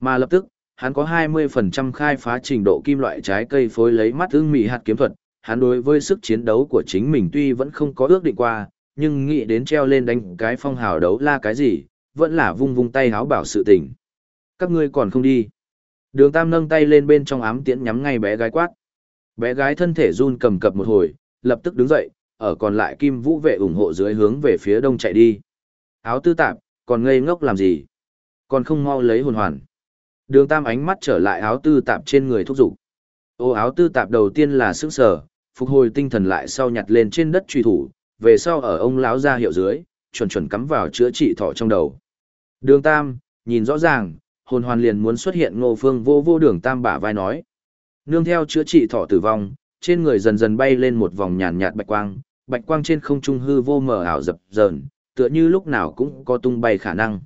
Mà lập tức, hắn có 20% khai phá trình độ kim loại trái cây phối lấy mắt ưng mị hạt kiếm thuật, hắn đối với sức chiến đấu của chính mình tuy vẫn không có ước định qua, nhưng nghĩ đến treo lên đánh cái phong hào đấu la cái gì, vẫn là vung vung tay háo bảo sự tình. Các ngươi còn không đi. Đường Tam nâng tay lên bên trong ám tiễn nhắm ngay bé gái quát. Bé gái thân thể run cầm cập một hồi, lập tức đứng dậy, ở còn lại kim vũ vệ ủng hộ dưới hướng về phía đông chạy đi. Áo tư tạp, còn ngây ngốc làm gì? Còn không mau lấy hồn hoàn. Đường Tam ánh mắt trở lại áo tư tạp trên người thúc giục. Ô áo tư tạp đầu tiên là sức sở, phục hồi tinh thần lại sau nhặt lên trên đất truy thủ, về sau ở ông lão ra hiệu dưới, chuẩn chuẩn cắm vào chữa trị thọ trong đầu. Đường Tam, nhìn rõ ràng, hồn hoàn liền muốn xuất hiện ngô phương vô vô đường Tam bả vai nói. Nương theo chữa trị thọ tử vong, trên người dần dần bay lên một vòng nhàn nhạt bạch quang, bạch quang trên không trung hư vô mờ ảo dập dờn, tựa như lúc nào cũng có tung bay khả năng.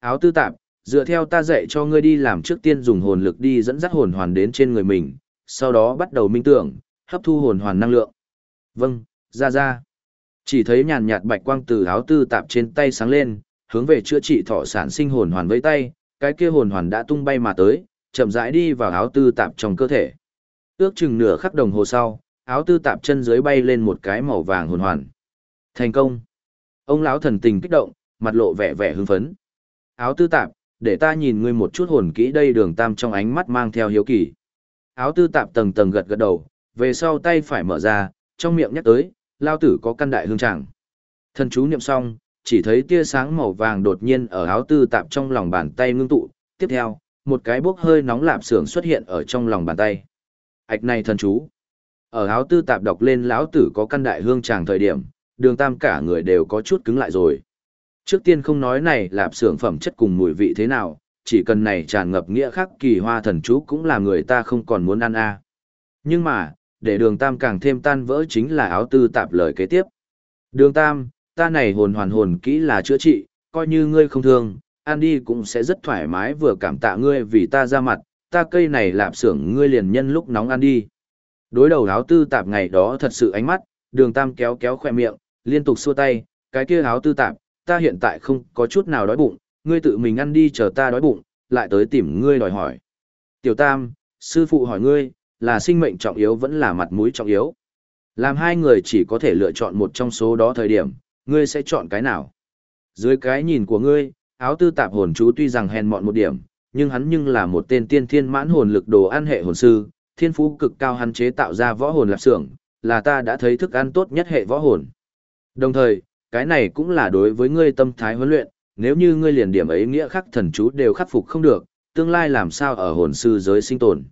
Áo tư tạp, dựa theo ta dạy cho ngươi đi làm trước tiên dùng hồn lực đi dẫn dắt hồn hoàn đến trên người mình, sau đó bắt đầu minh tưởng, hấp thu hồn hoàn năng lượng. Vâng, ra ra. Chỉ thấy nhàn nhạt bạch quang từ áo tư tạp trên tay sáng lên, hướng về chữa trị thọ sản sinh hồn hoàn với tay, cái kia hồn hoàn đã tung bay mà tới, chậm rãi đi vào áo tư tạp trong cơ thể. Ước chừng nửa khắc đồng hồ sau, áo tư tạp chân dưới bay lên một cái màu vàng hồn hoàn. Thành công. Ông lão thần tình kích động, mặt lộ vẻ vẻ hưng phấn. Áo tư tạp, để ta nhìn ngươi một chút hồn kỹ đây đường tam trong ánh mắt mang theo hiếu kỳ. Áo tư tạp tầng tầng gật gật đầu, về sau tay phải mở ra, trong miệng nhắc tới, lao tử có căn đại hương chẳng. Thần chú niệm xong, chỉ thấy tia sáng màu vàng đột nhiên ở áo tư tạp trong lòng bàn tay ngưng tụ, tiếp theo, một cái bốc hơi nóng lạp xưởng xuất hiện ở trong lòng bàn tay. Ảch này thần chú. Ở áo tư tạp đọc lên lão tử có căn đại hương tràng thời điểm, đường tam cả người đều có chút cứng lại rồi. Trước tiên không nói này lạp xưởng phẩm chất cùng mùi vị thế nào, chỉ cần này tràn ngập nghĩa khắc kỳ hoa thần chú cũng là người ta không còn muốn ăn a. Nhưng mà, để đường tam càng thêm tan vỡ chính là áo tư tạp lời kế tiếp. Đường tam, ta này hồn hoàn hồn kỹ là chữa trị, coi như ngươi không thương, Andy đi cũng sẽ rất thoải mái vừa cảm tạ ngươi vì ta ra mặt, ta cây này lạp xưởng ngươi liền nhân lúc nóng ăn đi. Đối đầu áo tư tạp ngày đó thật sự ánh mắt, đường tam kéo kéo khoe miệng, liên tục xua tay, cái kia áo tư tạp, ta hiện tại không có chút nào đói bụng, ngươi tự mình ăn đi chờ ta đói bụng, lại tới tìm ngươi đòi hỏi. Tiểu tam, sư phụ hỏi ngươi, là sinh mệnh trọng yếu vẫn là mặt mũi trọng yếu. Làm hai người chỉ có thể lựa chọn một trong số đó thời điểm, ngươi sẽ chọn cái nào? Dưới cái nhìn của ngươi, áo tư tạp hồn chú tuy rằng hèn mọn một điểm, nhưng hắn nhưng là một tên tiên thiên mãn hồn lực đồ ăn hệ hồn sư, thiên phú cực cao hắn chế tạo ra võ hồn lạp xưởng, là ta đã thấy thức ăn tốt nhất hệ võ hồn. Đồng thời, cái này cũng là đối với ngươi tâm thái huấn luyện, nếu như ngươi liền điểm ấy nghĩa khắc thần chú đều khắc phục không được, tương lai làm sao ở hồn sư giới sinh tồn.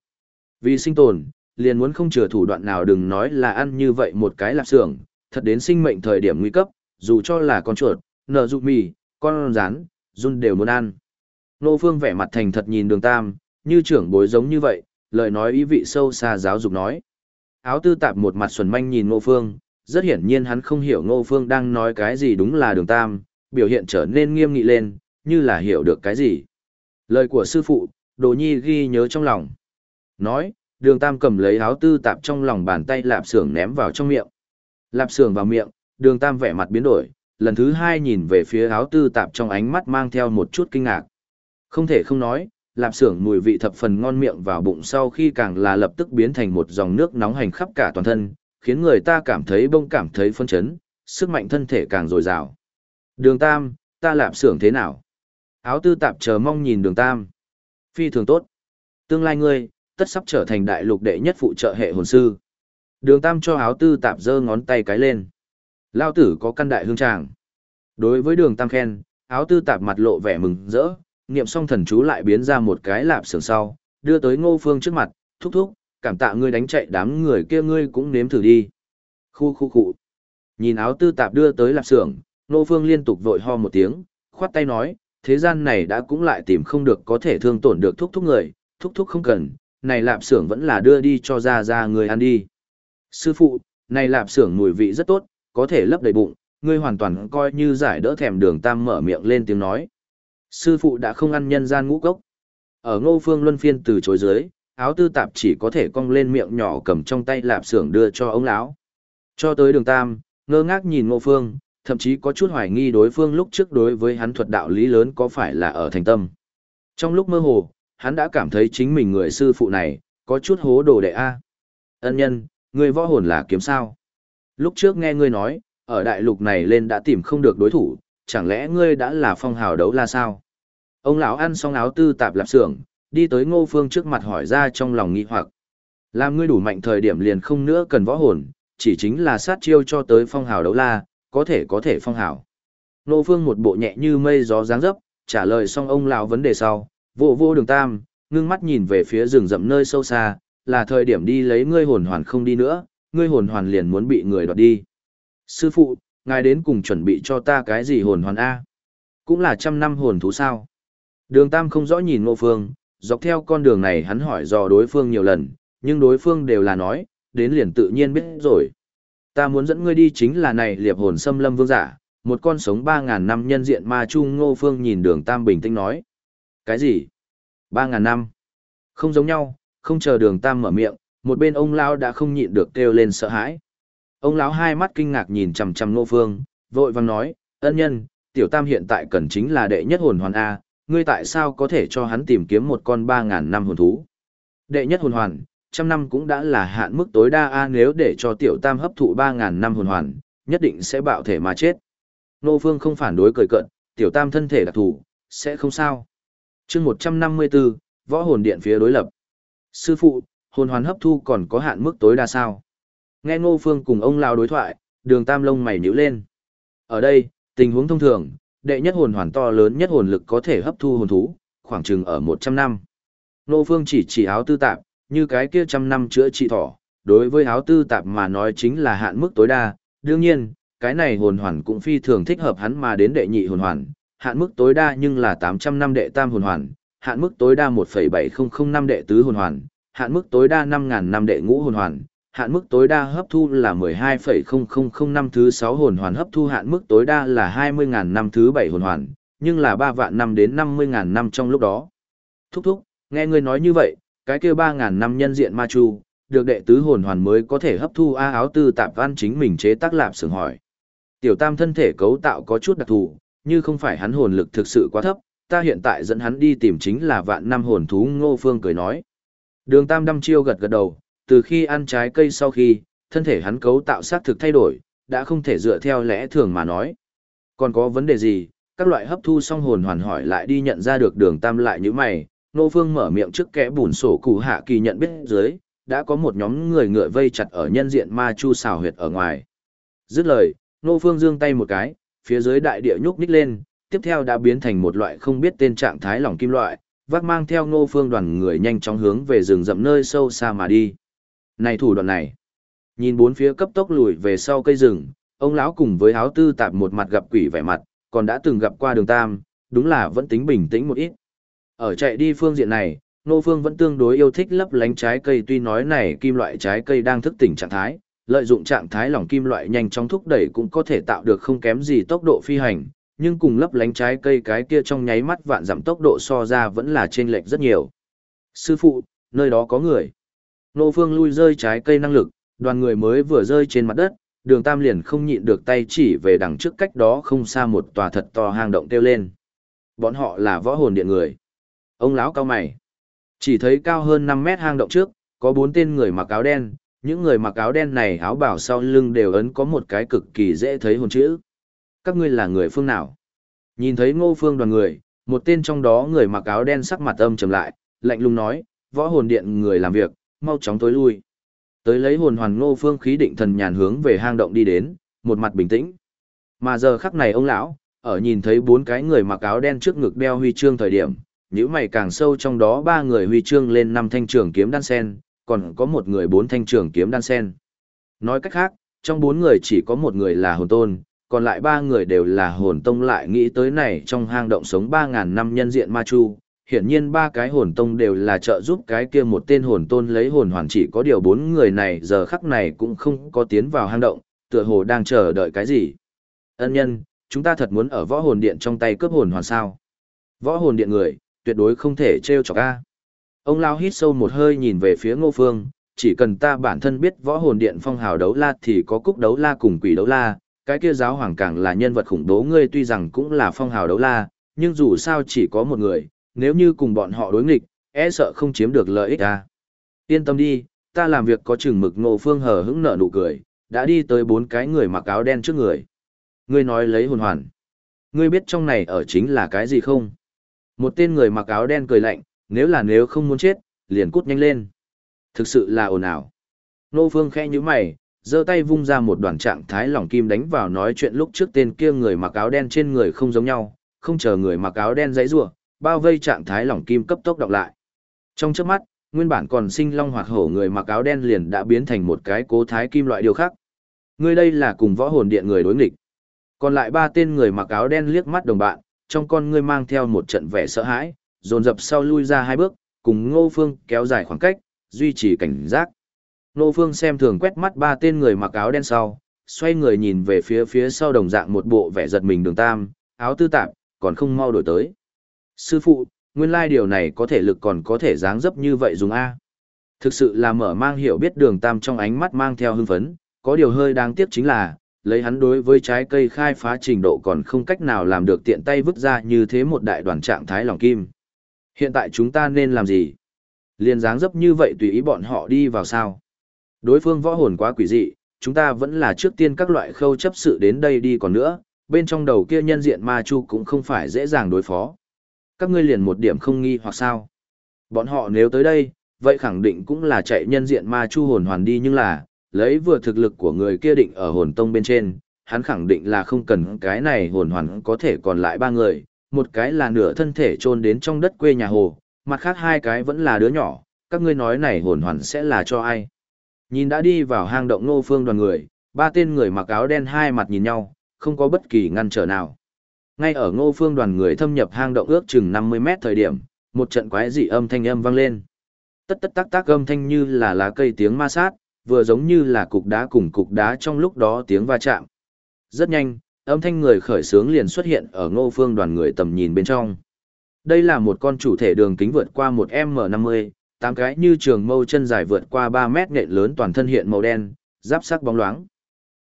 Vì sinh tồn, liền muốn không chừa thủ đoạn nào đừng nói là ăn như vậy một cái lạp xưởng, thật đến sinh mệnh thời điểm nguy cấp, dù cho là con chuột, nợ dụ mì, con rán, run đều muốn ăn. Nô Phương vẻ mặt thành thật nhìn đường tam, như trưởng bối giống như vậy, lời nói ý vị sâu xa giáo dục nói. Áo tư tạp một mặt xuẩn manh nhìn Nô Phương, rất hiển nhiên hắn không hiểu Nô Phương đang nói cái gì đúng là đường tam, biểu hiện trở nên nghiêm nghị lên, như là hiểu được cái gì. Lời của sư phụ, đồ nhi ghi nhớ trong lòng. Nói, đường tam cầm lấy áo tư tạp trong lòng bàn tay lạp xưởng ném vào trong miệng. Lạp xưởng vào miệng, đường tam vẻ mặt biến đổi, lần thứ hai nhìn về phía áo tư tạp trong ánh mắt mang theo một chút kinh ngạc. Không thể không nói, lạp xưởng mùi vị thập phần ngon miệng vào bụng sau khi càng là lập tức biến thành một dòng nước nóng hành khắp cả toàn thân, khiến người ta cảm thấy bông cảm thấy phân chấn, sức mạnh thân thể càng dồi dào. Đường Tam, ta lạp xưởng thế nào? Áo tư tạp chờ mong nhìn đường Tam. Phi thường tốt. Tương lai ngươi, tất sắp trở thành đại lục đệ nhất phụ trợ hệ hồn sư. Đường Tam cho áo tư tạp giơ ngón tay cái lên. Lao tử có căn đại hương tràng. Đối với đường Tam khen, áo tư tạp mặt lộ vẻ mừng rỡ, niệm xong thần chú lại biến ra một cái lạp sườn sau, đưa tới ngô phương trước mặt, thúc thúc, cảm tạ ngươi đánh chạy đám người kia ngươi cũng nếm thử đi. Khu khu khu. Nhìn áo tư tạp đưa tới lạp sưởng, ngô phương liên tục vội ho một tiếng, khoát tay nói, thế gian này đã cũng lại tìm không được có thể thương tổn được thúc thúc người, thúc thúc không cần, này lạp sưởng vẫn là đưa đi cho ra ra người ăn đi. Sư phụ, này lạp sưởng mùi vị rất tốt, có thể lấp đầy bụng, ngươi hoàn toàn coi như giải đỡ thèm đường tam mở miệng lên tiếng nói. Sư phụ đã không ăn nhân gian ngũ cốc. Ở ngô phương luân phiên từ chối dưới, áo tư tạp chỉ có thể cong lên miệng nhỏ cầm trong tay lạp xưởng đưa cho ông lão. Cho tới đường tam, ngơ ngác nhìn ngô phương, thậm chí có chút hoài nghi đối phương lúc trước đối với hắn thuật đạo lý lớn có phải là ở thành tâm. Trong lúc mơ hồ, hắn đã cảm thấy chính mình người sư phụ này, có chút hố đồ đệ A. Ân nhân, người võ hồn là kiếm sao? Lúc trước nghe ngươi nói, ở đại lục này lên đã tìm không được đối thủ, chẳng lẽ ngươi đã là phong hào đấu la sao? Ông lão ăn xong áo tư tạp lạp xưởng, đi tới ngô phương trước mặt hỏi ra trong lòng nghi hoặc. Làm ngươi đủ mạnh thời điểm liền không nữa cần võ hồn, chỉ chính là sát chiêu cho tới phong hào đấu la, có thể có thể phong hào. Ngô phương một bộ nhẹ như mây gió dáng dấp, trả lời xong ông lão vấn đề sau, vô vô đường tam, ngưng mắt nhìn về phía rừng rậm nơi sâu xa, là thời điểm đi lấy ngươi hồn hoàn không đi nữa, ngươi hồn hoàn liền muốn bị người đoạt đi. Sư phụ, ngài đến cùng chuẩn bị cho ta cái gì hồn hoàn A? Cũng là trăm năm hồn thú sao? Đường Tam không rõ nhìn Ngô Phương, dọc theo con đường này hắn hỏi dò đối phương nhiều lần, nhưng đối phương đều là nói, đến liền tự nhiên biết rồi. Ta muốn dẫn ngươi đi chính là này liệp hồn xâm lâm vương giả, một con sống 3.000 năm nhân diện ma chung Ngô Phương nhìn đường Tam bình tĩnh nói. Cái gì? 3.000 năm? Không giống nhau, không chờ đường Tam mở miệng, một bên ông lão đã không nhịn được kêu lên sợ hãi. Ông lão hai mắt kinh ngạc nhìn chằm chằm Ngô Phương, vội vàng nói, ân nhân, tiểu tam hiện tại cần chính là đệ nhất hồn hoàn A, ngươi tại sao có thể cho hắn tìm kiếm một con ba ngàn năm hồn thú? Đệ nhất hồn hoàn, trăm năm cũng đã là hạn mức tối đa A nếu để cho tiểu tam hấp thụ ba ngàn năm hồn hoàn, nhất định sẽ bạo thể mà chết. Ngô Phương không phản đối cười cợt, tiểu tam thân thể đặc thù, sẽ không sao. chương 154, võ hồn điện phía đối lập. Sư phụ, hồn hoàn hấp thu còn có hạn mức tối đa sao? Nghe Ngô Phương cùng ông lao đối thoại, đường tam lông mày nhíu lên. Ở đây, tình huống thông thường, đệ nhất hồn hoàn to lớn nhất hồn lực có thể hấp thu hồn thú, khoảng chừng ở 100 năm. Ngô Phương chỉ chỉ áo tư tạp, như cái kia trăm năm chữa trị thỏ, đối với áo tư tạp mà nói chính là hạn mức tối đa, đương nhiên, cái này hồn hoàn cũng phi thường thích hợp hắn mà đến đệ nhị hồn hoàn, hạn mức tối đa nhưng là 800 năm đệ tam hồn hoàn, hạn mức tối đa 1,7005 năm đệ tứ hồn hoàn, hạn mức tối đa 5.000 năm đệ ngũ hồn hoàn, hạn mức tối đa hấp thu là 12,000 năm thứ 6 hồn hoàn hấp thu hạn mức tối đa là 20.000 năm thứ 7 hồn hoàn, nhưng là 3 vạn năm đến 50.000 năm trong lúc đó. Thúc thúc, nghe ngươi nói như vậy, cái kia 3.000 năm nhân diện ma chu, được đệ tứ hồn hoàn mới có thể hấp thu A áo tư tạp văn chính mình chế tác lạp sừng hỏi. Tiểu tam thân thể cấu tạo có chút đặc thù, như không phải hắn hồn lực thực sự quá thấp, ta hiện tại dẫn hắn đi tìm chính là vạn năm hồn thú ngô phương cười nói. Đường tam đăm chiêu gật gật đầu, từ khi ăn trái cây sau khi, thân thể hắn cấu tạo xác thực thay đổi, đã không thể dựa theo lẽ thường mà nói. Còn có vấn đề gì, các loại hấp thu xong hồn hoàn hỏi lại đi nhận ra được đường tam lại như mày, nô phương mở miệng trước kẽ bùn sổ cụ hạ kỳ nhận biết dưới, đã có một nhóm người ngựa vây chặt ở nhân diện ma chu xào huyệt ở ngoài. Dứt lời, nô phương giương tay một cái, phía dưới đại địa nhúc nhích lên, tiếp theo đã biến thành một loại không biết tên trạng thái lỏng kim loại, vác mang theo nô phương đoàn người nhanh chóng hướng về rừng rậm nơi sâu xa mà đi. Này thủ đoạn này. Nhìn bốn phía cấp tốc lùi về sau cây rừng, ông lão cùng với áo tư tạp một mặt gặp quỷ vẻ mặt, còn đã từng gặp qua đường tam, đúng là vẫn tính bình tĩnh một ít. Ở chạy đi phương diện này, Nô Phương vẫn tương đối yêu thích lấp lánh trái cây tuy nói này kim loại trái cây đang thức tỉnh trạng thái, lợi dụng trạng thái lỏng kim loại nhanh chóng thúc đẩy cũng có thể tạo được không kém gì tốc độ phi hành, nhưng cùng lấp lánh trái cây cái kia trong nháy mắt vạn giảm tốc độ so ra vẫn là trên lệch rất nhiều. Sư phụ, nơi đó có người. Nô Phương lui rơi trái cây năng lực, đoàn người mới vừa rơi trên mặt đất, đường tam liền không nhịn được tay chỉ về đằng trước cách đó không xa một tòa thật to hang động kêu lên. Bọn họ là võ hồn điện người. Ông lão cao mày. Chỉ thấy cao hơn 5 mét hang động trước, có bốn tên người mặc áo đen, những người mặc áo đen này áo bảo sau lưng đều ấn có một cái cực kỳ dễ thấy hồn chữ. Các ngươi là người phương nào? Nhìn thấy ngô phương đoàn người, một tên trong đó người mặc áo đen sắc mặt âm trầm lại, lạnh lùng nói, võ hồn điện người làm việc, mau chóng tối lui. Tới lấy hồn hoàn ngô phương khí định thần nhàn hướng về hang động đi đến, một mặt bình tĩnh. Mà giờ khắc này ông lão, ở nhìn thấy bốn cái người mặc áo đen trước ngực đeo huy chương thời điểm, những mày càng sâu trong đó ba người huy chương lên năm thanh trường kiếm đan sen, còn có một người bốn thanh trường kiếm đan sen. Nói cách khác, trong bốn người chỉ có một người là hồn tôn, còn lại ba người đều là hồn tông lại nghĩ tới này trong hang động sống ba ngàn năm nhân diện ma chu. Hiển nhiên ba cái hồn tông đều là trợ giúp cái kia một tên hồn tôn lấy hồn hoàn chỉ có điều bốn người này giờ khắc này cũng không có tiến vào hang động, tựa hồ đang chờ đợi cái gì. Ân nhân, chúng ta thật muốn ở võ hồn điện trong tay cướp hồn hoàn sao. Võ hồn điện người, tuyệt đối không thể trêu chọc a. Ông lao hít sâu một hơi nhìn về phía ngô phương, chỉ cần ta bản thân biết võ hồn điện phong hào đấu la thì có cúc đấu la cùng quỷ đấu la, cái kia giáo hoàng càng là nhân vật khủng bố ngươi tuy rằng cũng là phong hào đấu la, nhưng dù sao chỉ có một người, nếu như cùng bọn họ đối nghịch, e sợ không chiếm được lợi ích à. Yên tâm đi, ta làm việc có chừng mực ngô phương hờ hững nở nụ cười, đã đi tới bốn cái người mặc áo đen trước người. Ngươi nói lấy hồn hoàn. Ngươi biết trong này ở chính là cái gì không? Một tên người mặc áo đen cười lạnh, nếu là nếu không muốn chết, liền cút nhanh lên. Thực sự là ồn ào. Nô Phương khẽ như mày, giơ tay vung ra một đoàn trạng thái lỏng kim đánh vào nói chuyện lúc trước tên kia người mặc áo đen trên người không giống nhau, không chờ người mặc áo đen giãy rủa, bao vây trạng thái lỏng kim cấp tốc đọc lại. Trong chớp mắt, nguyên bản còn sinh long hoạt hổ người mặc áo đen liền đã biến thành một cái cố thái kim loại điều khác. Người đây là cùng võ hồn điện người đối nghịch. Còn lại ba tên người mặc áo đen liếc mắt đồng bạn, trong con ngươi mang theo một trận vẻ sợ hãi, dồn dập sau lui ra hai bước, cùng Ngô Phương kéo dài khoảng cách, duy trì cảnh giác. Nô Phương xem thường quét mắt ba tên người mặc áo đen sau, xoay người nhìn về phía phía sau đồng dạng một bộ vẻ giật mình đường tam, áo tư tạp, còn không mau đổi tới. Sư phụ, nguyên lai điều này có thể lực còn có thể dáng dấp như vậy dùng A. Thực sự là mở mang hiểu biết đường tam trong ánh mắt mang theo hưng phấn, có điều hơi đáng tiếc chính là, lấy hắn đối với trái cây khai phá trình độ còn không cách nào làm được tiện tay vứt ra như thế một đại đoàn trạng thái lòng kim. Hiện tại chúng ta nên làm gì? Liên dáng dấp như vậy tùy ý bọn họ đi vào sao? Đối phương võ hồn quá quỷ dị, chúng ta vẫn là trước tiên các loại khâu chấp sự đến đây đi còn nữa, bên trong đầu kia nhân diện ma chu cũng không phải dễ dàng đối phó. Các ngươi liền một điểm không nghi hoặc sao? Bọn họ nếu tới đây, vậy khẳng định cũng là chạy nhân diện ma chu hồn hoàn đi nhưng là, lấy vừa thực lực của người kia định ở hồn tông bên trên, hắn khẳng định là không cần cái này hồn hoàn có thể còn lại ba người, một cái là nửa thân thể chôn đến trong đất quê nhà hồ, mặt khác hai cái vẫn là đứa nhỏ, các ngươi nói này hồn hoàn sẽ là cho ai. Nhìn đã đi vào hang động nô phương đoàn người, ba tên người mặc áo đen hai mặt nhìn nhau, không có bất kỳ ngăn trở nào. Ngay ở ngô phương đoàn người thâm nhập hang động ước chừng 50 mét thời điểm, một trận quái dị âm thanh âm vang lên. Tất tất tác tác âm thanh như là lá cây tiếng ma sát, vừa giống như là cục đá cùng cục đá trong lúc đó tiếng va chạm. Rất nhanh, âm thanh người khởi sướng liền xuất hiện ở ngô phương đoàn người tầm nhìn bên trong. Đây là một con chủ thể đường kính vượt qua một M50, tám cái như trường mâu chân dài vượt qua 3 mét nện lớn toàn thân hiện màu đen, giáp sắc bóng loáng.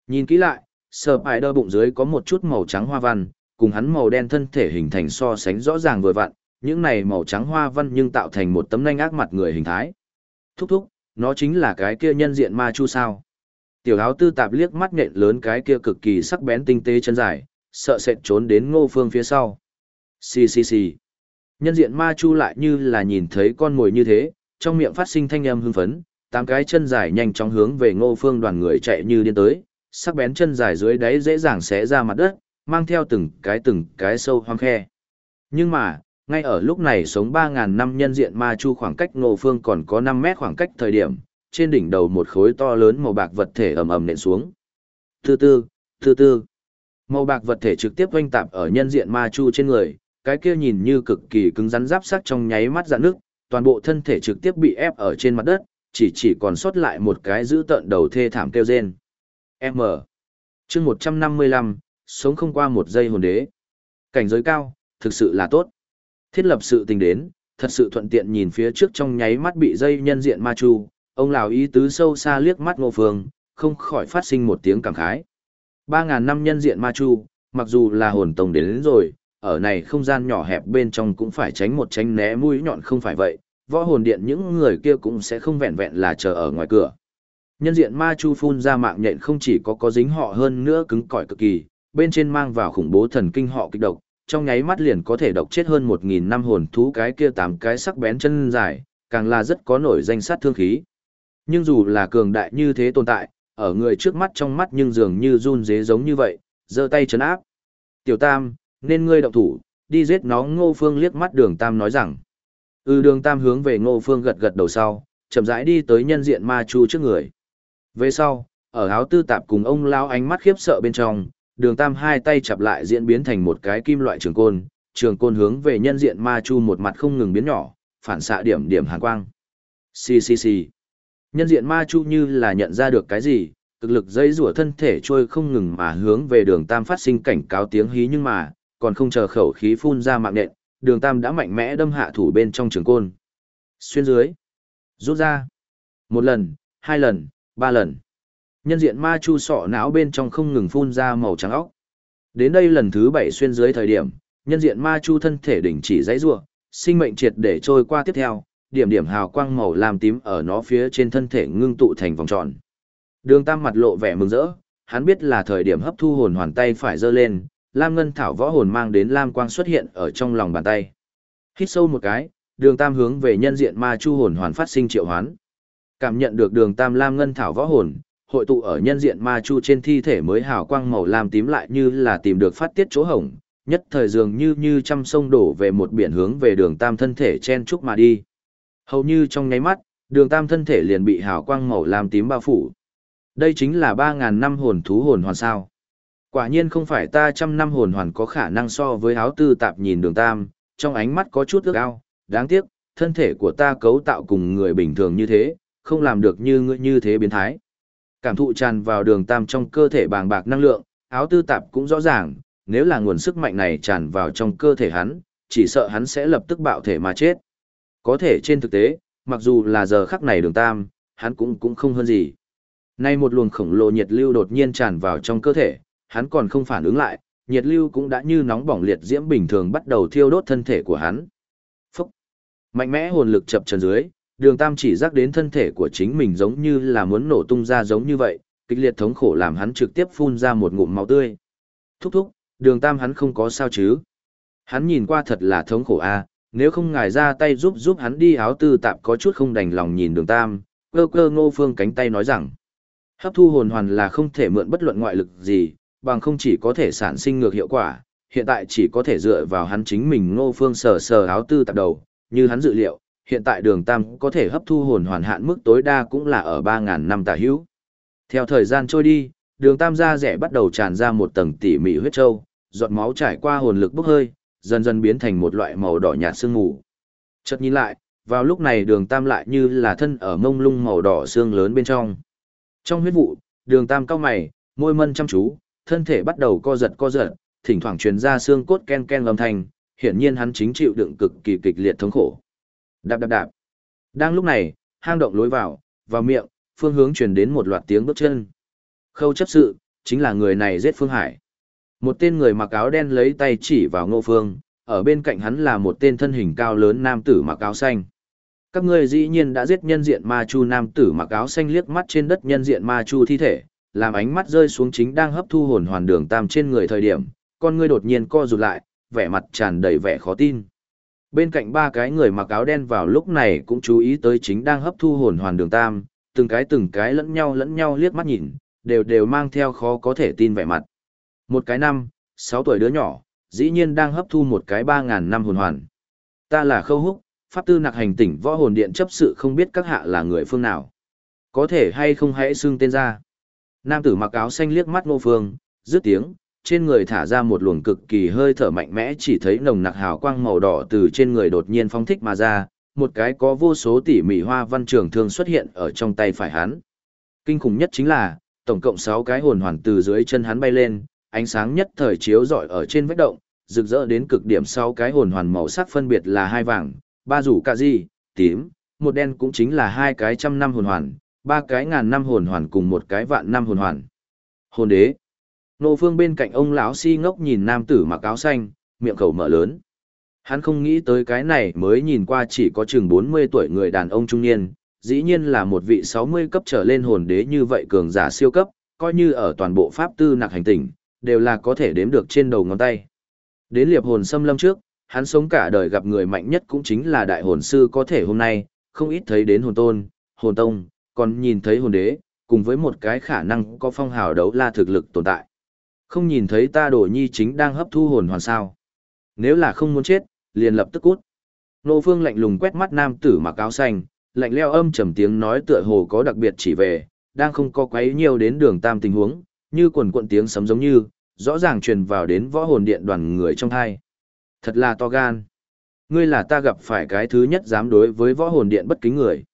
Nhìn kỹ lại, sờ ải đơ bụng dưới có một chút màu trắng hoa văn, cùng hắn màu đen thân thể hình thành so sánh rõ ràng vừa vặn, những này màu trắng hoa văn nhưng tạo thành một tấm nanh ác mặt người hình thái. Thúc thúc, nó chính là cái kia nhân diện ma chu sao. Tiểu áo tư tạp liếc mắt nhện lớn cái kia cực kỳ sắc bén tinh tế chân dài, sợ sệt trốn đến ngô phương phía sau. Xì xì xì. Nhân diện ma chu lại như là nhìn thấy con mồi như thế, trong miệng phát sinh thanh âm hưng phấn, tám cái chân dài nhanh chóng hướng về ngô phương đoàn người chạy như điên tới, sắc bén chân dài dưới đáy dễ dàng xé ra mặt đất, mang theo từng cái từng cái sâu hoang khe. Nhưng mà, ngay ở lúc này sống 3.000 năm nhân diện ma chu khoảng cách ngô phương còn có 5 mét khoảng cách thời điểm, trên đỉnh đầu một khối to lớn màu bạc vật thể ầm ầm nện xuống. Tư tư, tư tư. Màu bạc vật thể trực tiếp oanh tạp ở nhân diện ma chu trên người, cái kia nhìn như cực kỳ cứng rắn giáp sắc trong nháy mắt dạn nước, toàn bộ thân thể trực tiếp bị ép ở trên mặt đất, chỉ chỉ còn sót lại một cái giữ tận đầu thê thảm kêu rên. M. chương 155, sống không qua một giây hồn đế. Cảnh giới cao, thực sự là tốt. Thiết lập sự tình đến, thật sự thuận tiện nhìn phía trước trong nháy mắt bị dây nhân diện ma chu, ông lào ý tứ sâu xa liếc mắt ngô phương, không khỏi phát sinh một tiếng cảm khái. Ba ngàn năm nhân diện ma chu, mặc dù là hồn tông đến, đến rồi, ở này không gian nhỏ hẹp bên trong cũng phải tránh một tránh né mũi nhọn không phải vậy, võ hồn điện những người kia cũng sẽ không vẹn vẹn là chờ ở ngoài cửa. Nhân diện ma chu phun ra mạng nhện không chỉ có có dính họ hơn nữa cứng cỏi cực kỳ, bên trên mang vào khủng bố thần kinh họ kích độc, trong nháy mắt liền có thể độc chết hơn 1.000 năm hồn thú cái kia tám cái sắc bén chân dài, càng là rất có nổi danh sát thương khí. Nhưng dù là cường đại như thế tồn tại, ở người trước mắt trong mắt nhưng dường như run dế giống như vậy, giơ tay chấn áp. Tiểu Tam, nên ngươi động thủ, đi giết nó Ngô Phương liếc mắt đường Tam nói rằng. Ừ đường Tam hướng về Ngô Phương gật gật đầu sau, chậm rãi đi tới nhân diện ma chu trước người. Về sau, ở áo tư tạp cùng ông lao ánh mắt khiếp sợ bên trong, đường tam hai tay chặp lại diễn biến thành một cái kim loại trường côn, trường côn hướng về nhân diện ma chu một mặt không ngừng biến nhỏ, phản xạ điểm điểm hàn quang. Xì xì xì. Nhân diện ma chu như là nhận ra được cái gì, cực lực dây rủa thân thể trôi không ngừng mà hướng về đường tam phát sinh cảnh cáo tiếng hí nhưng mà, còn không chờ khẩu khí phun ra mạng nện, đường tam đã mạnh mẽ đâm hạ thủ bên trong trường côn. Xuyên dưới. Rút ra. Một lần, hai lần, ba lần. Nhân diện ma chu sọ não bên trong không ngừng phun ra màu trắng óc. Đến đây lần thứ bảy xuyên dưới thời điểm, nhân diện ma chu thân thể đỉnh chỉ dãy rua, sinh mệnh triệt để trôi qua tiếp theo, điểm điểm hào quang màu lam tím ở nó phía trên thân thể ngưng tụ thành vòng tròn. Đường Tam mặt lộ vẻ mừng rỡ, hắn biết là thời điểm hấp thu hồn hoàn tay phải giơ lên, Lam Ngân Thảo võ hồn mang đến Lam Quang xuất hiện ở trong lòng bàn tay. Hít sâu một cái, Đường Tam hướng về nhân diện ma chu hồn hoàn phát sinh triệu hoán. Cảm nhận được Đường Tam Lam Ngân Thảo võ hồn, hội tụ ở nhân diện ma chu trên thi thể mới hào quang màu lam tím lại như là tìm được phát tiết chỗ hổng, nhất thời dường như như trăm sông đổ về một biển hướng về Đường Tam thân thể chen trúc mà đi. Hầu như trong nháy mắt, Đường Tam thân thể liền bị hào quang màu lam tím bao phủ. Đây chính là ba ngàn năm hồn thú hồn hoàn sao. Quả nhiên không phải ta trăm năm hồn hoàn có khả năng so với áo tư tạp nhìn đường tam, trong ánh mắt có chút ước ao, đáng tiếc, thân thể của ta cấu tạo cùng người bình thường như thế, không làm được như ngươi như thế biến thái. Cảm thụ tràn vào đường tam trong cơ thể bàng bạc năng lượng, áo tư tạp cũng rõ ràng, nếu là nguồn sức mạnh này tràn vào trong cơ thể hắn, chỉ sợ hắn sẽ lập tức bạo thể mà chết. Có thể trên thực tế, mặc dù là giờ khắc này đường tam, hắn cũng cũng không hơn gì. Nay một luồng khổng lồ nhiệt lưu đột nhiên tràn vào trong cơ thể, hắn còn không phản ứng lại, nhiệt lưu cũng đã như nóng bỏng liệt diễm bình thường bắt đầu thiêu đốt thân thể của hắn. Phúc! Mạnh mẽ hồn lực chập trần dưới, đường tam chỉ rắc đến thân thể của chính mình giống như là muốn nổ tung ra giống như vậy, kịch liệt thống khổ làm hắn trực tiếp phun ra một ngụm máu tươi. Thúc thúc, đường tam hắn không có sao chứ. Hắn nhìn qua thật là thống khổ a nếu không ngài ra tay giúp giúp hắn đi áo tư tạm có chút không đành lòng nhìn đường tam, cơ cơ ngô phương cánh tay nói rằng. Hấp thu hồn hoàn là không thể mượn bất luận ngoại lực gì, bằng không chỉ có thể sản sinh ngược hiệu quả, hiện tại chỉ có thể dựa vào hắn chính mình ngô phương sờ sờ áo tư tạp đầu, như hắn dự liệu, hiện tại đường tam có thể hấp thu hồn hoàn hạn mức tối đa cũng là ở 3.000 năm tà hữu. Theo thời gian trôi đi, đường tam da rẻ bắt đầu tràn ra một tầng tỉ mỉ huyết trâu, giọt máu trải qua hồn lực bốc hơi, dần dần biến thành một loại màu đỏ nhạt sương mù. Chợt nhìn lại, vào lúc này đường tam lại như là thân ở mông lung màu đỏ xương lớn bên trong. Trong huyết vụ, đường tam cao mày, môi mân chăm chú, thân thể bắt đầu co giật co giật, thỉnh thoảng truyền ra xương cốt ken ken âm thanh, hiển nhiên hắn chính chịu đựng cực kỳ kịch liệt thống khổ. Đạp đạp đạp. Đang lúc này, hang động lối vào, vào miệng, phương hướng truyền đến một loạt tiếng bước chân. Khâu chấp sự, chính là người này giết Phương Hải. Một tên người mặc áo đen lấy tay chỉ vào Ngô Phương, ở bên cạnh hắn là một tên thân hình cao lớn nam tử mặc áo xanh các ngươi dĩ nhiên đã giết nhân diện ma chu nam tử mặc áo xanh liếc mắt trên đất nhân diện ma chu thi thể, làm ánh mắt rơi xuống chính đang hấp thu hồn hoàn đường tam trên người thời điểm, con ngươi đột nhiên co rụt lại, vẻ mặt tràn đầy vẻ khó tin. Bên cạnh ba cái người mặc áo đen vào lúc này cũng chú ý tới chính đang hấp thu hồn hoàn đường tam, từng cái từng cái lẫn nhau lẫn nhau liếc mắt nhìn, đều đều mang theo khó có thể tin vẻ mặt. Một cái năm, sáu tuổi đứa nhỏ, dĩ nhiên đang hấp thu một cái ba ngàn năm hồn hoàn. Ta là khâu húc, pháp tư nặc hành tỉnh võ hồn điện chấp sự không biết các hạ là người phương nào. Có thể hay không hãy xưng tên ra. Nam tử mặc áo xanh liếc mắt ngô phương, dứt tiếng, trên người thả ra một luồng cực kỳ hơi thở mạnh mẽ chỉ thấy nồng nặc hào quang màu đỏ từ trên người đột nhiên phóng thích mà ra, một cái có vô số tỉ mỉ hoa văn trường thương xuất hiện ở trong tay phải hắn. Kinh khủng nhất chính là, tổng cộng 6 cái hồn hoàn từ dưới chân hắn bay lên, ánh sáng nhất thời chiếu rọi ở trên vách động, rực rỡ đến cực điểm sau cái hồn hoàn màu sắc phân biệt là hai vàng, ba rủ cà gì, tím, một đen cũng chính là hai cái trăm năm hồn hoàn, ba cái ngàn năm hồn hoàn cùng một cái vạn năm hồn hoàn. Hồn đế. Nô phương bên cạnh ông lão si ngốc nhìn nam tử mặc áo xanh, miệng khẩu mở lớn. Hắn không nghĩ tới cái này mới nhìn qua chỉ có chừng 40 tuổi người đàn ông trung niên, dĩ nhiên là một vị 60 cấp trở lên hồn đế như vậy cường giả siêu cấp, coi như ở toàn bộ pháp tư nạc hành tinh, đều là có thể đếm được trên đầu ngón tay. Đến liệp hồn xâm lâm trước, hắn sống cả đời gặp người mạnh nhất cũng chính là đại hồn sư có thể hôm nay, không ít thấy đến hồn tôn, hồn tông, còn nhìn thấy hồn đế, cùng với một cái khả năng có phong hào đấu la thực lực tồn tại. Không nhìn thấy ta đổ nhi chính đang hấp thu hồn hoàn sao. Nếu là không muốn chết, liền lập tức cút. Nô phương lạnh lùng quét mắt nam tử mặc áo xanh, lạnh leo âm trầm tiếng nói tựa hồ có đặc biệt chỉ về, đang không có quấy nhiều đến đường tam tình huống, như quần cuộn tiếng sấm giống như, rõ ràng truyền vào đến võ hồn điện đoàn người trong thai. Thật là to gan. Ngươi là ta gặp phải cái thứ nhất dám đối với võ hồn điện bất kính người.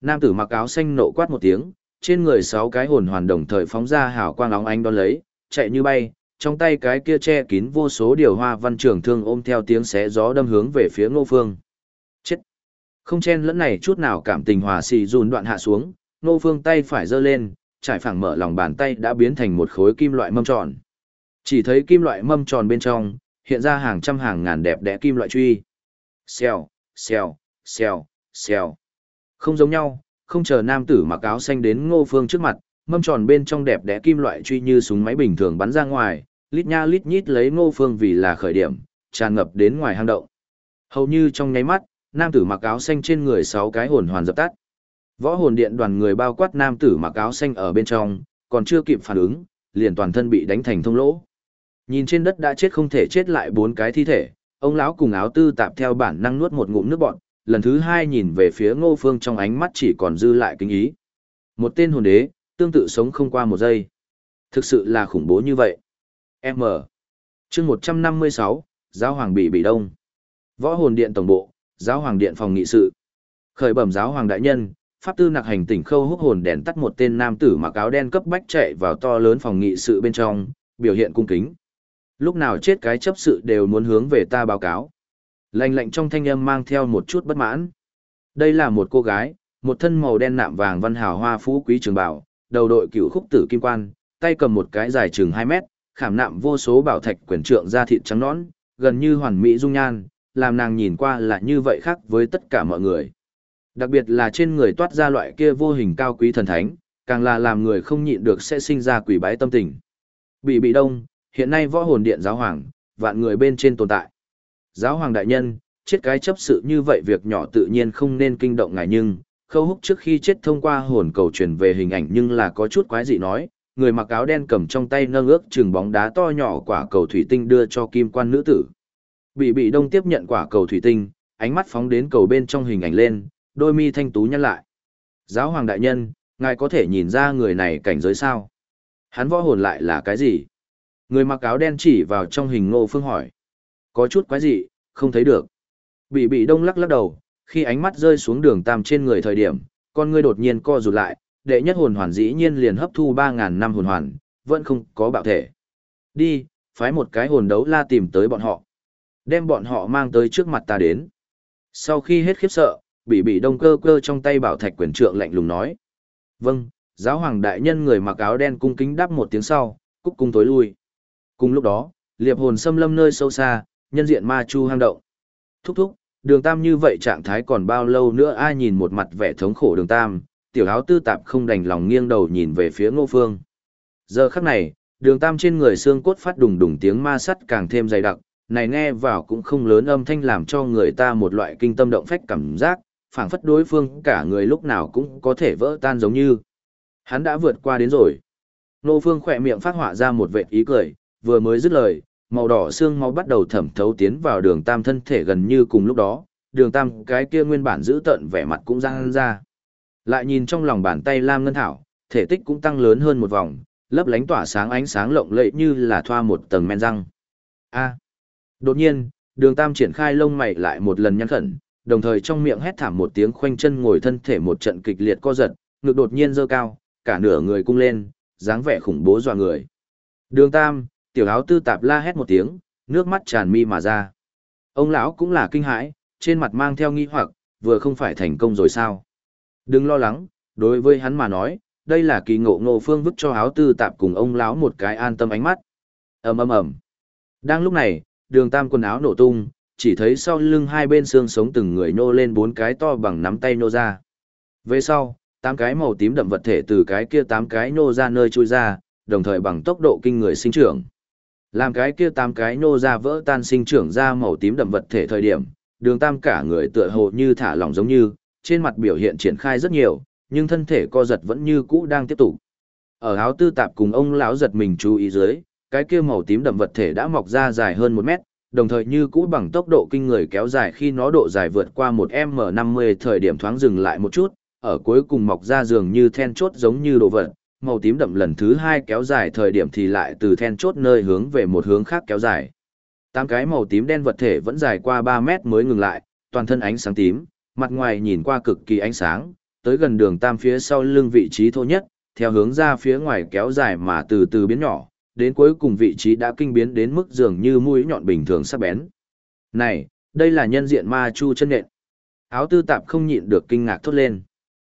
Nam tử mặc áo xanh nộ quát một tiếng, trên người sáu cái hồn hoàn đồng thời phóng ra hào quang óng ánh đón lấy, chạy như bay, trong tay cái kia che kín vô số điều hoa văn trường thương ôm theo tiếng xé gió đâm hướng về phía Ngô Phương. Chết! Không chen lẫn này chút nào cảm tình hòa xì dùn đoạn hạ xuống, Ngô Phương tay phải giơ lên, trải phẳng mở lòng bàn tay đã biến thành một khối kim loại mâm tròn. Chỉ thấy kim loại mâm tròn bên trong, hiện ra hàng trăm hàng ngàn đẹp đẽ kim loại truy. Xèo, xèo, xèo, xèo. Không giống nhau, không chờ nam tử mặc áo xanh đến ngô phương trước mặt, mâm tròn bên trong đẹp đẽ kim loại truy như súng máy bình thường bắn ra ngoài, lít nha lít nhít lấy ngô phương vì là khởi điểm, tràn ngập đến ngoài hang động. Hầu như trong nháy mắt, nam tử mặc áo xanh trên người sáu cái hồn hoàn dập tắt. Võ hồn điện đoàn người bao quát nam tử mặc áo xanh ở bên trong, còn chưa kịp phản ứng, liền toàn thân bị đánh thành thông lỗ. Nhìn trên đất đã chết không thể chết lại bốn cái thi thể, ông lão cùng áo tư tạp theo bản năng nuốt một ngụm nước bọt lần thứ hai nhìn về phía ngô phương trong ánh mắt chỉ còn dư lại kinh ý. Một tên hồn đế, tương tự sống không qua một giây. Thực sự là khủng bố như vậy. M. chương 156, Giáo Hoàng bị bị đông. Võ hồn điện tổng bộ, Giáo Hoàng điện phòng nghị sự. Khởi bẩm Giáo Hoàng đại nhân, Pháp tư nặc hành tỉnh khâu húc hồn đèn tắt một tên nam tử mặc áo đen cấp bách chạy vào to lớn phòng nghị sự bên trong, biểu hiện cung kính. Lúc nào chết cái chấp sự đều muốn hướng về ta báo cáo. Lạnh lạnh trong thanh âm mang theo một chút bất mãn. Đây là một cô gái, một thân màu đen nạm vàng văn hào hoa phú quý trường bảo, đầu đội cựu khúc tử kim quan, tay cầm một cái dài chừng 2 mét, khảm nạm vô số bảo thạch quyển trượng da thịt trắng nõn, gần như hoàn mỹ dung nhan, làm nàng nhìn qua là như vậy khác với tất cả mọi người. Đặc biệt là trên người toát ra loại kia vô hình cao quý thần thánh, càng là làm người không nhịn được sẽ sinh ra quỷ bái tâm tình. Bị bị đông, hiện nay võ hồn điện giáo hoàng, vạn người bên trên tồn tại. Giáo hoàng đại nhân, chết cái chấp sự như vậy việc nhỏ tự nhiên không nên kinh động ngài nhưng, khâu húc trước khi chết thông qua hồn cầu truyền về hình ảnh nhưng là có chút quái dị nói, người mặc áo đen cầm trong tay nâng ước chừng bóng đá to nhỏ quả cầu thủy tinh đưa cho kim quan nữ tử. Bị bị đông tiếp nhận quả cầu thủy tinh, ánh mắt phóng đến cầu bên trong hình ảnh lên, đôi mi thanh tú nhăn lại. Giáo hoàng đại nhân, ngài có thể nhìn ra người này cảnh giới sao? Hắn võ hồn lại là cái gì? Người mặc áo đen chỉ vào trong hình ngô phương hỏi. Có chút quái gì, không thấy được. Bị bị đông lắc lắc đầu, khi ánh mắt rơi xuống đường tam trên người thời điểm, con ngươi đột nhiên co rụt lại, đệ nhất hồn hoàn dĩ nhiên liền hấp thu 3.000 năm hồn hoàn, vẫn không có bạo thể. Đi, phái một cái hồn đấu la tìm tới bọn họ. Đem bọn họ mang tới trước mặt ta đến. Sau khi hết khiếp sợ, bị bị đông cơ cơ trong tay bảo thạch quyền trượng lạnh lùng nói. Vâng, giáo hoàng đại nhân người mặc áo đen cung kính đáp một tiếng sau, cúc cung tối lui. Cùng lúc đó, liệp hồn xâm lâm nơi sâu xa, nhân diện ma chu hang động. Thúc thúc, đường tam như vậy trạng thái còn bao lâu nữa ai nhìn một mặt vẻ thống khổ đường tam, tiểu áo tư tạp không đành lòng nghiêng đầu nhìn về phía ngô phương. Giờ khắc này, đường tam trên người xương cốt phát đùng đùng tiếng ma sắt càng thêm dày đặc, này nghe vào cũng không lớn âm thanh làm cho người ta một loại kinh tâm động phách cảm giác, phảng phất đối phương cả người lúc nào cũng có thể vỡ tan giống như. Hắn đã vượt qua đến rồi. Nô phương khỏe miệng phát họa ra một vệt ý cười, vừa mới dứt lời, màu đỏ xương máu bắt đầu thẩm thấu tiến vào đường tam thân thể gần như cùng lúc đó, đường tam cái kia nguyên bản giữ tận vẻ mặt cũng răng ra. Lại nhìn trong lòng bàn tay Lam Ngân Thảo, thể tích cũng tăng lớn hơn một vòng, lấp lánh tỏa sáng ánh sáng lộng lẫy như là thoa một tầng men răng. A. Đột nhiên, đường tam triển khai lông mày lại một lần nhăn khẩn, đồng thời trong miệng hét thảm một tiếng khoanh chân ngồi thân thể một trận kịch liệt co giật, ngực đột nhiên dơ cao, cả nửa người cung lên, dáng vẻ khủng bố dọa người. Đường tam, tiểu áo tư tạp la hét một tiếng, nước mắt tràn mi mà ra. Ông lão cũng là kinh hãi, trên mặt mang theo nghi hoặc, vừa không phải thành công rồi sao? Đừng lo lắng, đối với hắn mà nói, đây là kỳ ngộ ngộ phương vứt cho áo tư tạp cùng ông lão một cái an tâm ánh mắt. ầm ầm ầm. Đang lúc này, đường tam quần áo nổ tung, chỉ thấy sau lưng hai bên xương sống từng người nô lên bốn cái to bằng nắm tay nô ra. Về sau, tám cái màu tím đậm vật thể từ cái kia tám cái nô ra nơi chui ra, đồng thời bằng tốc độ kinh người sinh trưởng. Làm cái kia tám cái nô ra vỡ tan sinh trưởng ra màu tím đậm vật thể thời điểm, đường tam cả người tựa hồ như thả lỏng giống như, trên mặt biểu hiện triển khai rất nhiều, nhưng thân thể co giật vẫn như cũ đang tiếp tục. Ở áo tư tạp cùng ông lão giật mình chú ý dưới, cái kia màu tím đậm vật thể đã mọc ra dài hơn một mét, đồng thời như cũ bằng tốc độ kinh người kéo dài khi nó độ dài vượt qua một M50 thời điểm thoáng dừng lại một chút, ở cuối cùng mọc ra dường như then chốt giống như đồ vật, màu tím đậm lần thứ hai kéo dài thời điểm thì lại từ then chốt nơi hướng về một hướng khác kéo dài. Tám cái màu tím đen vật thể vẫn dài qua 3 mét mới ngừng lại, toàn thân ánh sáng tím, mặt ngoài nhìn qua cực kỳ ánh sáng, tới gần đường tam phía sau lưng vị trí thô nhất, theo hướng ra phía ngoài kéo dài mà từ từ biến nhỏ, đến cuối cùng vị trí đã kinh biến đến mức dường như mũi nhọn bình thường sắc bén. Này, đây là nhân diện ma chu chân nện. Áo tư tạp không nhịn được kinh ngạc thốt lên.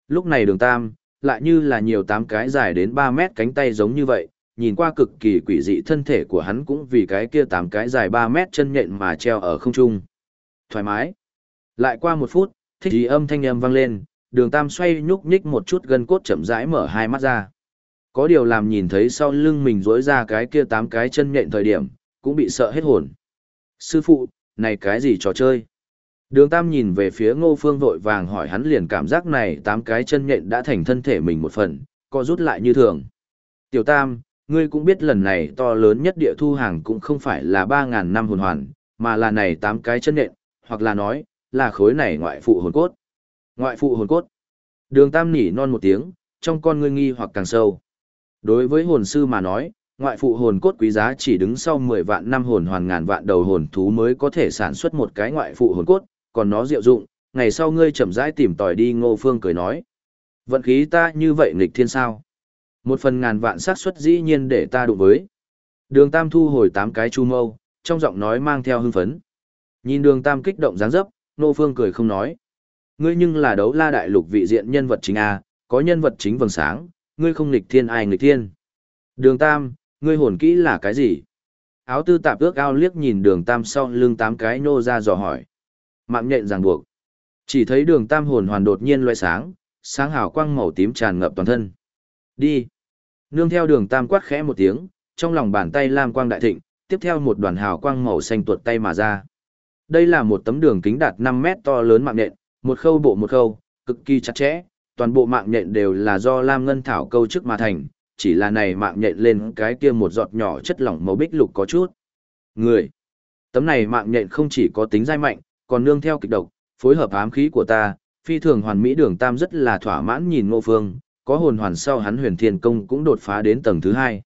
Lúc này đường tam, lại như là nhiều tám cái dài đến 3 mét cánh tay giống như vậy, nhìn qua cực kỳ quỷ dị thân thể của hắn cũng vì cái kia tám cái dài 3 mét chân nhện mà treo ở không trung. Thoải mái. Lại qua một phút, thích ý âm thanh âm vang lên, đường tam xoay nhúc nhích một chút gân cốt chậm rãi mở hai mắt ra. Có điều làm nhìn thấy sau lưng mình rỗi ra cái kia tám cái chân nhện thời điểm, cũng bị sợ hết hồn. Sư phụ, này cái gì trò chơi? Đường Tam nhìn về phía Ngô Phương vội vàng hỏi hắn liền cảm giác này tám cái chân nhện đã thành thân thể mình một phần, co rút lại như thường. Tiểu Tam, ngươi cũng biết lần này to lớn nhất địa thu hàng cũng không phải là 3.000 năm hồn hoàn, mà là này tám cái chân nhện, hoặc là nói, là khối này ngoại phụ hồn cốt. Ngoại phụ hồn cốt. Đường Tam nỉ non một tiếng, trong con ngươi nghi hoặc càng sâu. Đối với hồn sư mà nói, ngoại phụ hồn cốt quý giá chỉ đứng sau 10 vạn năm hồn hoàn ngàn vạn đầu hồn thú mới có thể sản xuất một cái ngoại phụ hồn cốt, còn nó diệu dụng, ngày sau ngươi chậm rãi tìm tòi đi Ngô Phương cười nói. Vận khí ta như vậy nghịch thiên sao? Một phần ngàn vạn xác suất dĩ nhiên để ta đụng với. Đường Tam thu hồi tám cái chu mâu, trong giọng nói mang theo hưng phấn. Nhìn đường Tam kích động dáng dấp, Ngô Phương cười không nói. Ngươi nhưng là đấu la đại lục vị diện nhân vật chính A, có nhân vật chính vầng sáng, ngươi không nghịch thiên ai nghịch thiên. Đường Tam, ngươi hồn kỹ là cái gì? Áo tư tạp ước ao liếc nhìn đường Tam sau lưng tám cái nô ra dò hỏi. Mạng nhện ràng buộc. Chỉ thấy đường Tam hồn hoàn đột nhiên loe sáng, sáng hào quang màu tím tràn ngập toàn thân. Đi. Nương theo đường Tam quát khẽ một tiếng, trong lòng bàn tay lam quang đại thịnh, tiếp theo một đoàn hào quang màu xanh tuột tay mà ra. Đây là một tấm đường kính đạt 5 mét to lớn mạng nhện, một khâu bộ một khâu, cực kỳ chặt chẽ, toàn bộ mạng nhện đều là do lam ngân thảo câu trước mà thành, chỉ là này mạng nhện lên cái kia một giọt nhỏ chất lỏng màu bích lục có chút. Người. Tấm này mạng nhện không chỉ có tính dai mạnh, còn nương theo kịch độc, phối hợp ám khí của ta, phi thường hoàn mỹ đường tam rất là thỏa mãn nhìn ngô phương, có hồn hoàn sau hắn huyền thiên công cũng đột phá đến tầng thứ hai.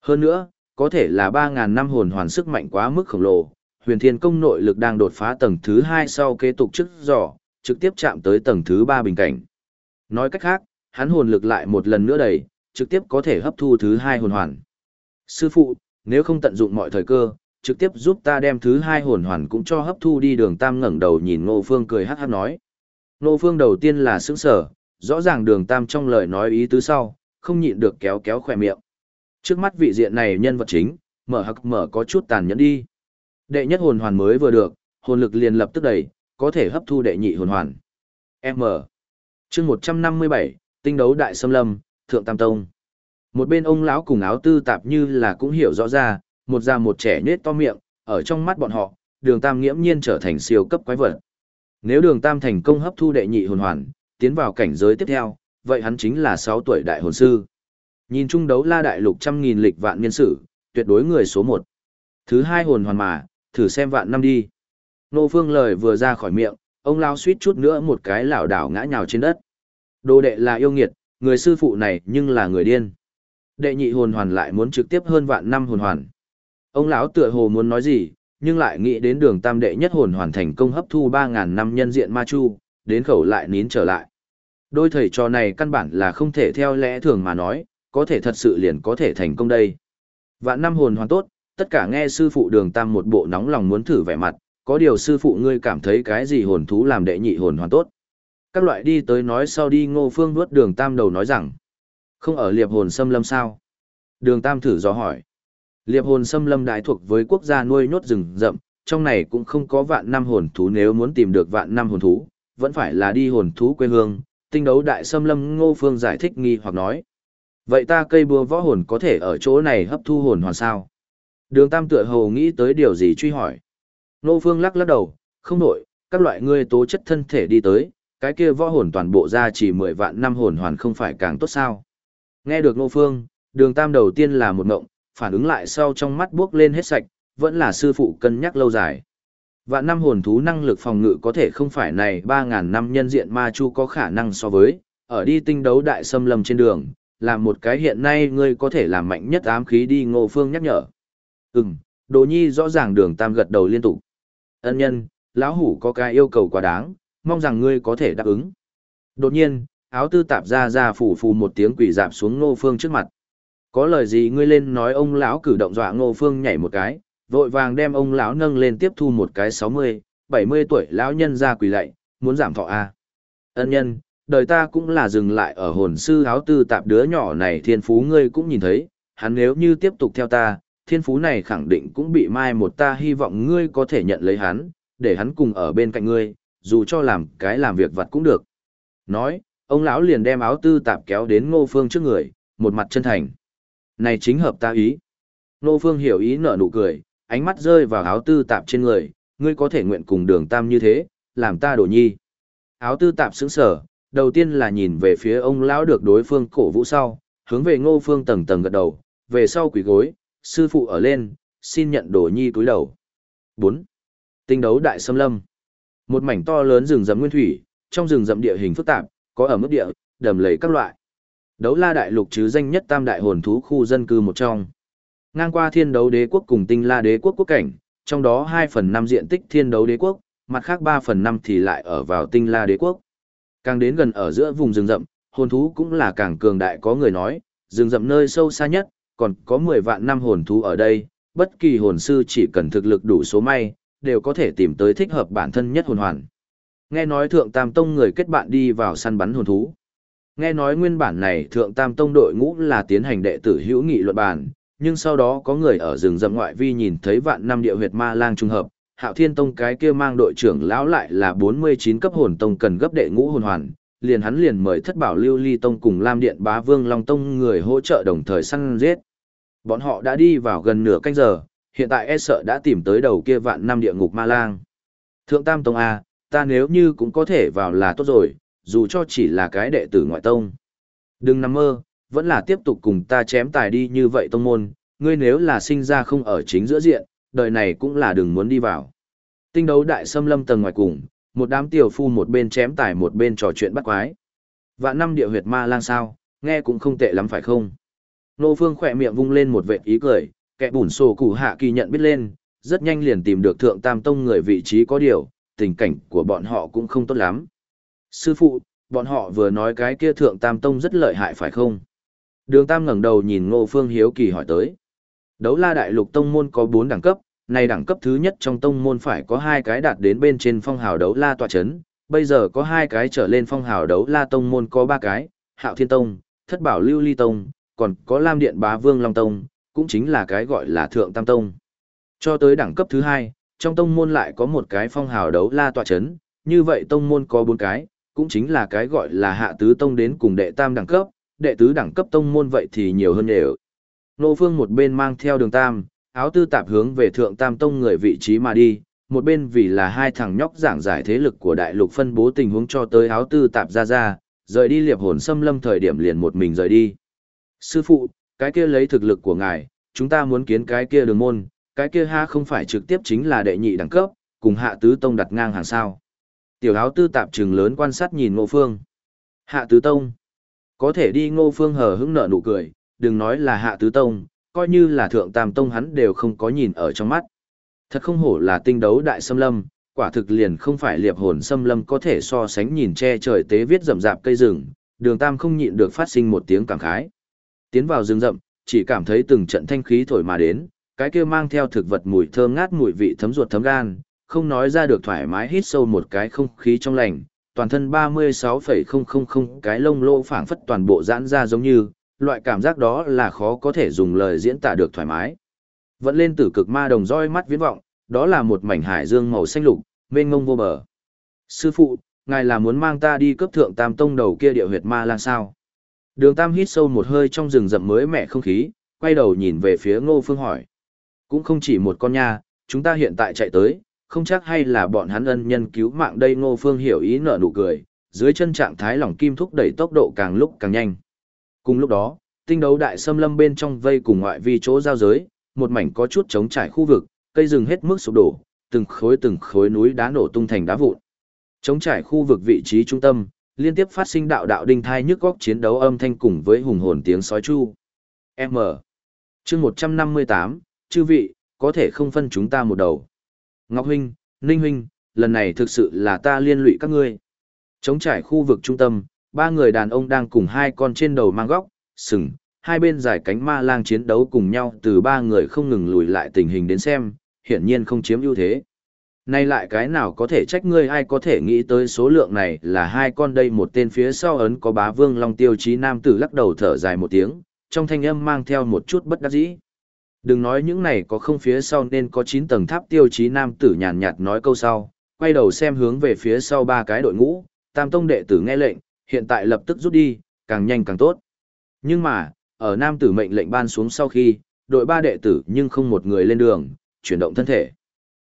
Hơn nữa, có thể là 3.000 năm hồn hoàn sức mạnh quá mức khổng lồ, huyền thiên công nội lực đang đột phá tầng thứ hai sau kế tục trước giỏ, trực tiếp chạm tới tầng thứ ba bình cảnh. Nói cách khác, hắn hồn lực lại một lần nữa đầy, trực tiếp có thể hấp thu thứ hai hồn hoàn. Sư phụ, nếu không tận dụng mọi thời cơ, trực tiếp giúp ta đem thứ hai hồn hoàn cũng cho hấp thu đi đường tam ngẩng đầu nhìn Ngô Phương cười hát hát nói. Ngô Phương đầu tiên là sững sở, rõ ràng đường tam trong lời nói ý tứ sau, không nhịn được kéo kéo khỏe miệng. Trước mắt vị diện này nhân vật chính, mở hắc mở có chút tàn nhẫn đi. Đệ nhất hồn hoàn mới vừa được, hồn lực liền lập tức đẩy, có thể hấp thu đệ nhị hồn hoàn. M. chương 157, tinh đấu đại xâm lâm, thượng tam tông. Một bên ông lão cùng áo tư tạp như là cũng hiểu rõ ra, một già một trẻ nết to miệng, ở trong mắt bọn họ, đường tam nghiễm nhiên trở thành siêu cấp quái vật. Nếu đường tam thành công hấp thu đệ nhị hồn hoàn, tiến vào cảnh giới tiếp theo, vậy hắn chính là 6 tuổi đại hồn sư. Nhìn chung đấu la đại lục trăm nghìn lịch vạn niên sử, tuyệt đối người số 1. Thứ hai hồn hoàn mà, thử xem vạn năm đi. Nô phương lời vừa ra khỏi miệng, ông lao suýt chút nữa một cái lảo đảo ngã nhào trên đất. Đồ đệ là yêu nghiệt, người sư phụ này nhưng là người điên. Đệ nhị hồn hoàn lại muốn trực tiếp hơn vạn năm hồn hoàn. Ông lão tựa hồ muốn nói gì, nhưng lại nghĩ đến đường tam đệ nhất hồn hoàn thành công hấp thu ba ngàn năm nhân diện ma chu, đến khẩu lại nín trở lại. Đôi thầy trò này căn bản là không thể theo lẽ thường mà nói, có thể thật sự liền có thể thành công đây. Vạn năm hồn hoàn tốt, tất cả nghe sư phụ đường tam một bộ nóng lòng muốn thử vẻ mặt, có điều sư phụ ngươi cảm thấy cái gì hồn thú làm đệ nhị hồn hoàn tốt. Các loại đi tới nói sau đi ngô phương vuốt đường tam đầu nói rằng, không ở liệp hồn xâm lâm sao? Đường tam thử do hỏi. Liệp hồn xâm lâm đại thuộc với quốc gia nuôi nhốt rừng rậm, trong này cũng không có vạn năm hồn thú nếu muốn tìm được vạn năm hồn thú, vẫn phải là đi hồn thú quê hương, tinh đấu đại xâm lâm ngô phương giải thích nghi hoặc nói. Vậy ta cây bùa võ hồn có thể ở chỗ này hấp thu hồn hoàn sao? Đường tam tựa hồ nghĩ tới điều gì truy hỏi. Ngô phương lắc lắc đầu, không nổi, các loại ngươi tố chất thân thể đi tới, cái kia võ hồn toàn bộ ra chỉ 10 vạn năm hồn hoàn không phải càng tốt sao? Nghe được Ngô phương, đường tam đầu tiên là một ngộng, phản ứng lại sau trong mắt buốc lên hết sạch, vẫn là sư phụ cân nhắc lâu dài. Vạn năm hồn thú năng lực phòng ngự có thể không phải này 3.000 năm nhân diện ma chu có khả năng so với, ở đi tinh đấu đại xâm lâm trên đường, làm một cái hiện nay ngươi có thể làm mạnh nhất ám khí đi ngô phương nhắc nhở. Ừm, đồ nhi rõ ràng đường tam gật đầu liên tục. Ân nhân, lão hủ có cái yêu cầu quá đáng, mong rằng ngươi có thể đáp ứng. Đột nhiên, áo tư tạp ra ra phủ phù một tiếng quỷ dạp xuống ngô phương trước mặt. Có lời gì ngươi lên nói ông lão cử động dọa ngô phương nhảy một cái, vội vàng đem ông lão nâng lên tiếp thu một cái 60, 70 tuổi lão nhân ra quỳ lạy, muốn giảm thọ a. Ân nhân, đời ta cũng là dừng lại ở hồn sư áo tư tạp đứa nhỏ này thiên phú ngươi cũng nhìn thấy, hắn nếu như tiếp tục theo ta, thiên phú này khẳng định cũng bị mai một ta hy vọng ngươi có thể nhận lấy hắn, để hắn cùng ở bên cạnh ngươi, dù cho làm cái làm việc vặt cũng được. Nói, ông lão liền đem áo tư tạp kéo đến ngô phương trước người, một mặt chân thành. Này chính hợp ta ý. Ngô phương hiểu ý nở nụ cười, ánh mắt rơi vào áo tư tạp trên người, ngươi có thể nguyện cùng đường tam như thế, làm ta đổ nhi. Áo tư tạp sững sở, đầu tiên là nhìn về phía ông lão được đối phương cổ vũ sau, hướng về ngô phương tầng tầng gật đầu, về sau quỷ gối, sư phụ ở lên, xin nhận đổ nhi túi đầu. 4. Tinh đấu đại xâm lâm. Một mảnh to lớn rừng rậm nguyên thủy, trong rừng rậm địa hình phức tạp, có ở mức địa, đầm lầy các loại. Đấu la đại lục chứ danh nhất tam đại hồn thú khu dân cư một trong. Ngang qua thiên đấu đế quốc cùng tinh la đế quốc quốc cảnh, trong đó 2 phần 5 diện tích thiên đấu đế quốc, mặt khác 3 phần 5 thì lại ở vào tinh la đế quốc. Càng đến gần ở giữa vùng rừng rậm, hồn thú cũng là càng cường đại có người nói, rừng rậm nơi sâu xa nhất, còn có 10 vạn năm hồn thú ở đây, bất kỳ hồn sư chỉ cần thực lực đủ số may, đều có thể tìm tới thích hợp bản thân nhất hồn hoàn. Nghe nói Thượng Tam Tông người kết bạn đi vào săn bắn hồn thú. Nghe nói nguyên bản này Thượng Tam Tông đội ngũ là tiến hành đệ tử hữu nghị luận bàn, nhưng sau đó có người ở rừng rậm ngoại vi nhìn thấy vạn năm địa huyệt ma lang trùng hợp, Hạo Thiên Tông cái kia mang đội trưởng lão lại là 49 cấp hồn tông cần gấp đệ ngũ hồn hoàn, liền hắn liền mời Thất Bảo Lưu Ly Tông cùng Lam Điện Bá Vương Long Tông người hỗ trợ đồng thời săn giết. Bọn họ đã đi vào gần nửa canh giờ, hiện tại e sợ đã tìm tới đầu kia vạn năm địa ngục ma lang. Thượng Tam Tông A, ta nếu như cũng có thể vào là tốt rồi, dù cho chỉ là cái đệ tử ngoại tông. Đừng nằm mơ, vẫn là tiếp tục cùng ta chém tài đi như vậy tông môn, ngươi nếu là sinh ra không ở chính giữa diện, đời này cũng là đừng muốn đi vào. Tinh đấu đại xâm lâm tầng ngoài cùng, một đám tiểu phu một bên chém tài một bên trò chuyện bắt quái. Vạn năm địa huyệt ma lang sao, nghe cũng không tệ lắm phải không? Nô Phương khỏe miệng vung lên một vệt ý cười, kẻ bùn sổ củ hạ kỳ nhận biết lên, rất nhanh liền tìm được thượng tam tông người vị trí có điều, tình cảnh của bọn họ cũng không tốt lắm. Sư phụ, bọn họ vừa nói cái kia thượng tam tông rất lợi hại phải không? Đường tam ngẩng đầu nhìn ngô phương hiếu kỳ hỏi tới. Đấu la đại lục tông môn có 4 đẳng cấp, này đẳng cấp thứ nhất trong tông môn phải có hai cái đạt đến bên trên phong hào đấu la tọa chấn, bây giờ có hai cái trở lên phong hào đấu la tông môn có ba cái, hạo thiên tông, thất bảo lưu ly tông, còn có lam điện bá vương long tông, cũng chính là cái gọi là thượng tam tông. Cho tới đẳng cấp thứ hai, trong tông môn lại có một cái phong hào đấu la tọa chấn, như vậy tông môn có bốn cái, cũng chính là cái gọi là hạ tứ tông đến cùng đệ tam đẳng cấp, đệ tứ đẳng cấp tông môn vậy thì nhiều hơn đều. Nô Phương một bên mang theo đường tam, áo tư tạp hướng về thượng tam tông người vị trí mà đi, một bên vì là hai thằng nhóc giảng giải thế lực của đại lục phân bố tình huống cho tới áo tư tạp ra ra, rời đi liệp hồn xâm lâm thời điểm liền một mình rời đi. Sư phụ, cái kia lấy thực lực của ngài, chúng ta muốn kiến cái kia đường môn, cái kia ha không phải trực tiếp chính là đệ nhị đẳng cấp, cùng hạ tứ tông đặt ngang hàng sao. Tiểu áo tư tạp trừng lớn quan sát nhìn ngô phương. Hạ tứ tông. Có thể đi ngô phương hờ hững nở nụ cười, đừng nói là hạ tứ tông, coi như là thượng tam tông hắn đều không có nhìn ở trong mắt. Thật không hổ là tinh đấu đại xâm lâm, quả thực liền không phải liệp hồn xâm lâm có thể so sánh nhìn che trời tế viết rậm rạp cây rừng, đường tam không nhịn được phát sinh một tiếng cảm khái. Tiến vào rừng rậm, chỉ cảm thấy từng trận thanh khí thổi mà đến, cái kia mang theo thực vật mùi thơm ngát mùi vị thấm ruột thấm gan, không nói ra được thoải mái hít sâu một cái không khí trong lành, toàn thân 36,000 cái lông lỗ phảng phất toàn bộ giãn ra giống như, loại cảm giác đó là khó có thể dùng lời diễn tả được thoải mái. Vẫn lên tử cực ma đồng roi mắt viễn vọng, đó là một mảnh hải dương màu xanh lục, mênh ngông vô bờ. Sư phụ, ngài là muốn mang ta đi cấp thượng tam tông đầu kia địa huyệt ma lang sao? Đường tam hít sâu một hơi trong rừng rậm mới mẻ không khí, quay đầu nhìn về phía ngô phương hỏi. Cũng không chỉ một con nha, chúng ta hiện tại chạy tới, không chắc hay là bọn hắn ân nhân cứu mạng đây ngô phương hiểu ý nở nụ cười, dưới chân trạng thái lỏng kim thúc đẩy tốc độ càng lúc càng nhanh. Cùng lúc đó, tinh đấu đại xâm lâm bên trong vây cùng ngoại vi chỗ giao giới, một mảnh có chút chống trải khu vực, cây rừng hết mức sụp đổ, từng khối từng khối núi đá nổ tung thành đá vụn. chống trải khu vực vị trí trung tâm, liên tiếp phát sinh đạo đạo đinh thai nhức góc chiến đấu âm thanh cùng với hùng hồn tiếng sói chu. M. chương 158, chư vị, có thể không phân chúng ta một đầu. Ngọc Huynh, Ninh Huynh, lần này thực sự là ta liên lụy các ngươi. Chống trải khu vực trung tâm, ba người đàn ông đang cùng hai con trên đầu mang góc, sừng, hai bên giải cánh ma lang chiến đấu cùng nhau từ ba người không ngừng lùi lại tình hình đến xem, hiển nhiên không chiếm ưu thế. Nay lại cái nào có thể trách ngươi ai có thể nghĩ tới số lượng này là hai con đây một tên phía sau ấn có bá vương long tiêu chí nam tử lắc đầu thở dài một tiếng, trong thanh âm mang theo một chút bất đắc dĩ. Đừng nói những này có không phía sau nên có 9 tầng tháp tiêu chí nam tử nhàn nhạt nói câu sau, quay đầu xem hướng về phía sau ba cái đội ngũ, tam tông đệ tử nghe lệnh, hiện tại lập tức rút đi, càng nhanh càng tốt. Nhưng mà, ở nam tử mệnh lệnh ban xuống sau khi, đội ba đệ tử nhưng không một người lên đường, chuyển động thân thể.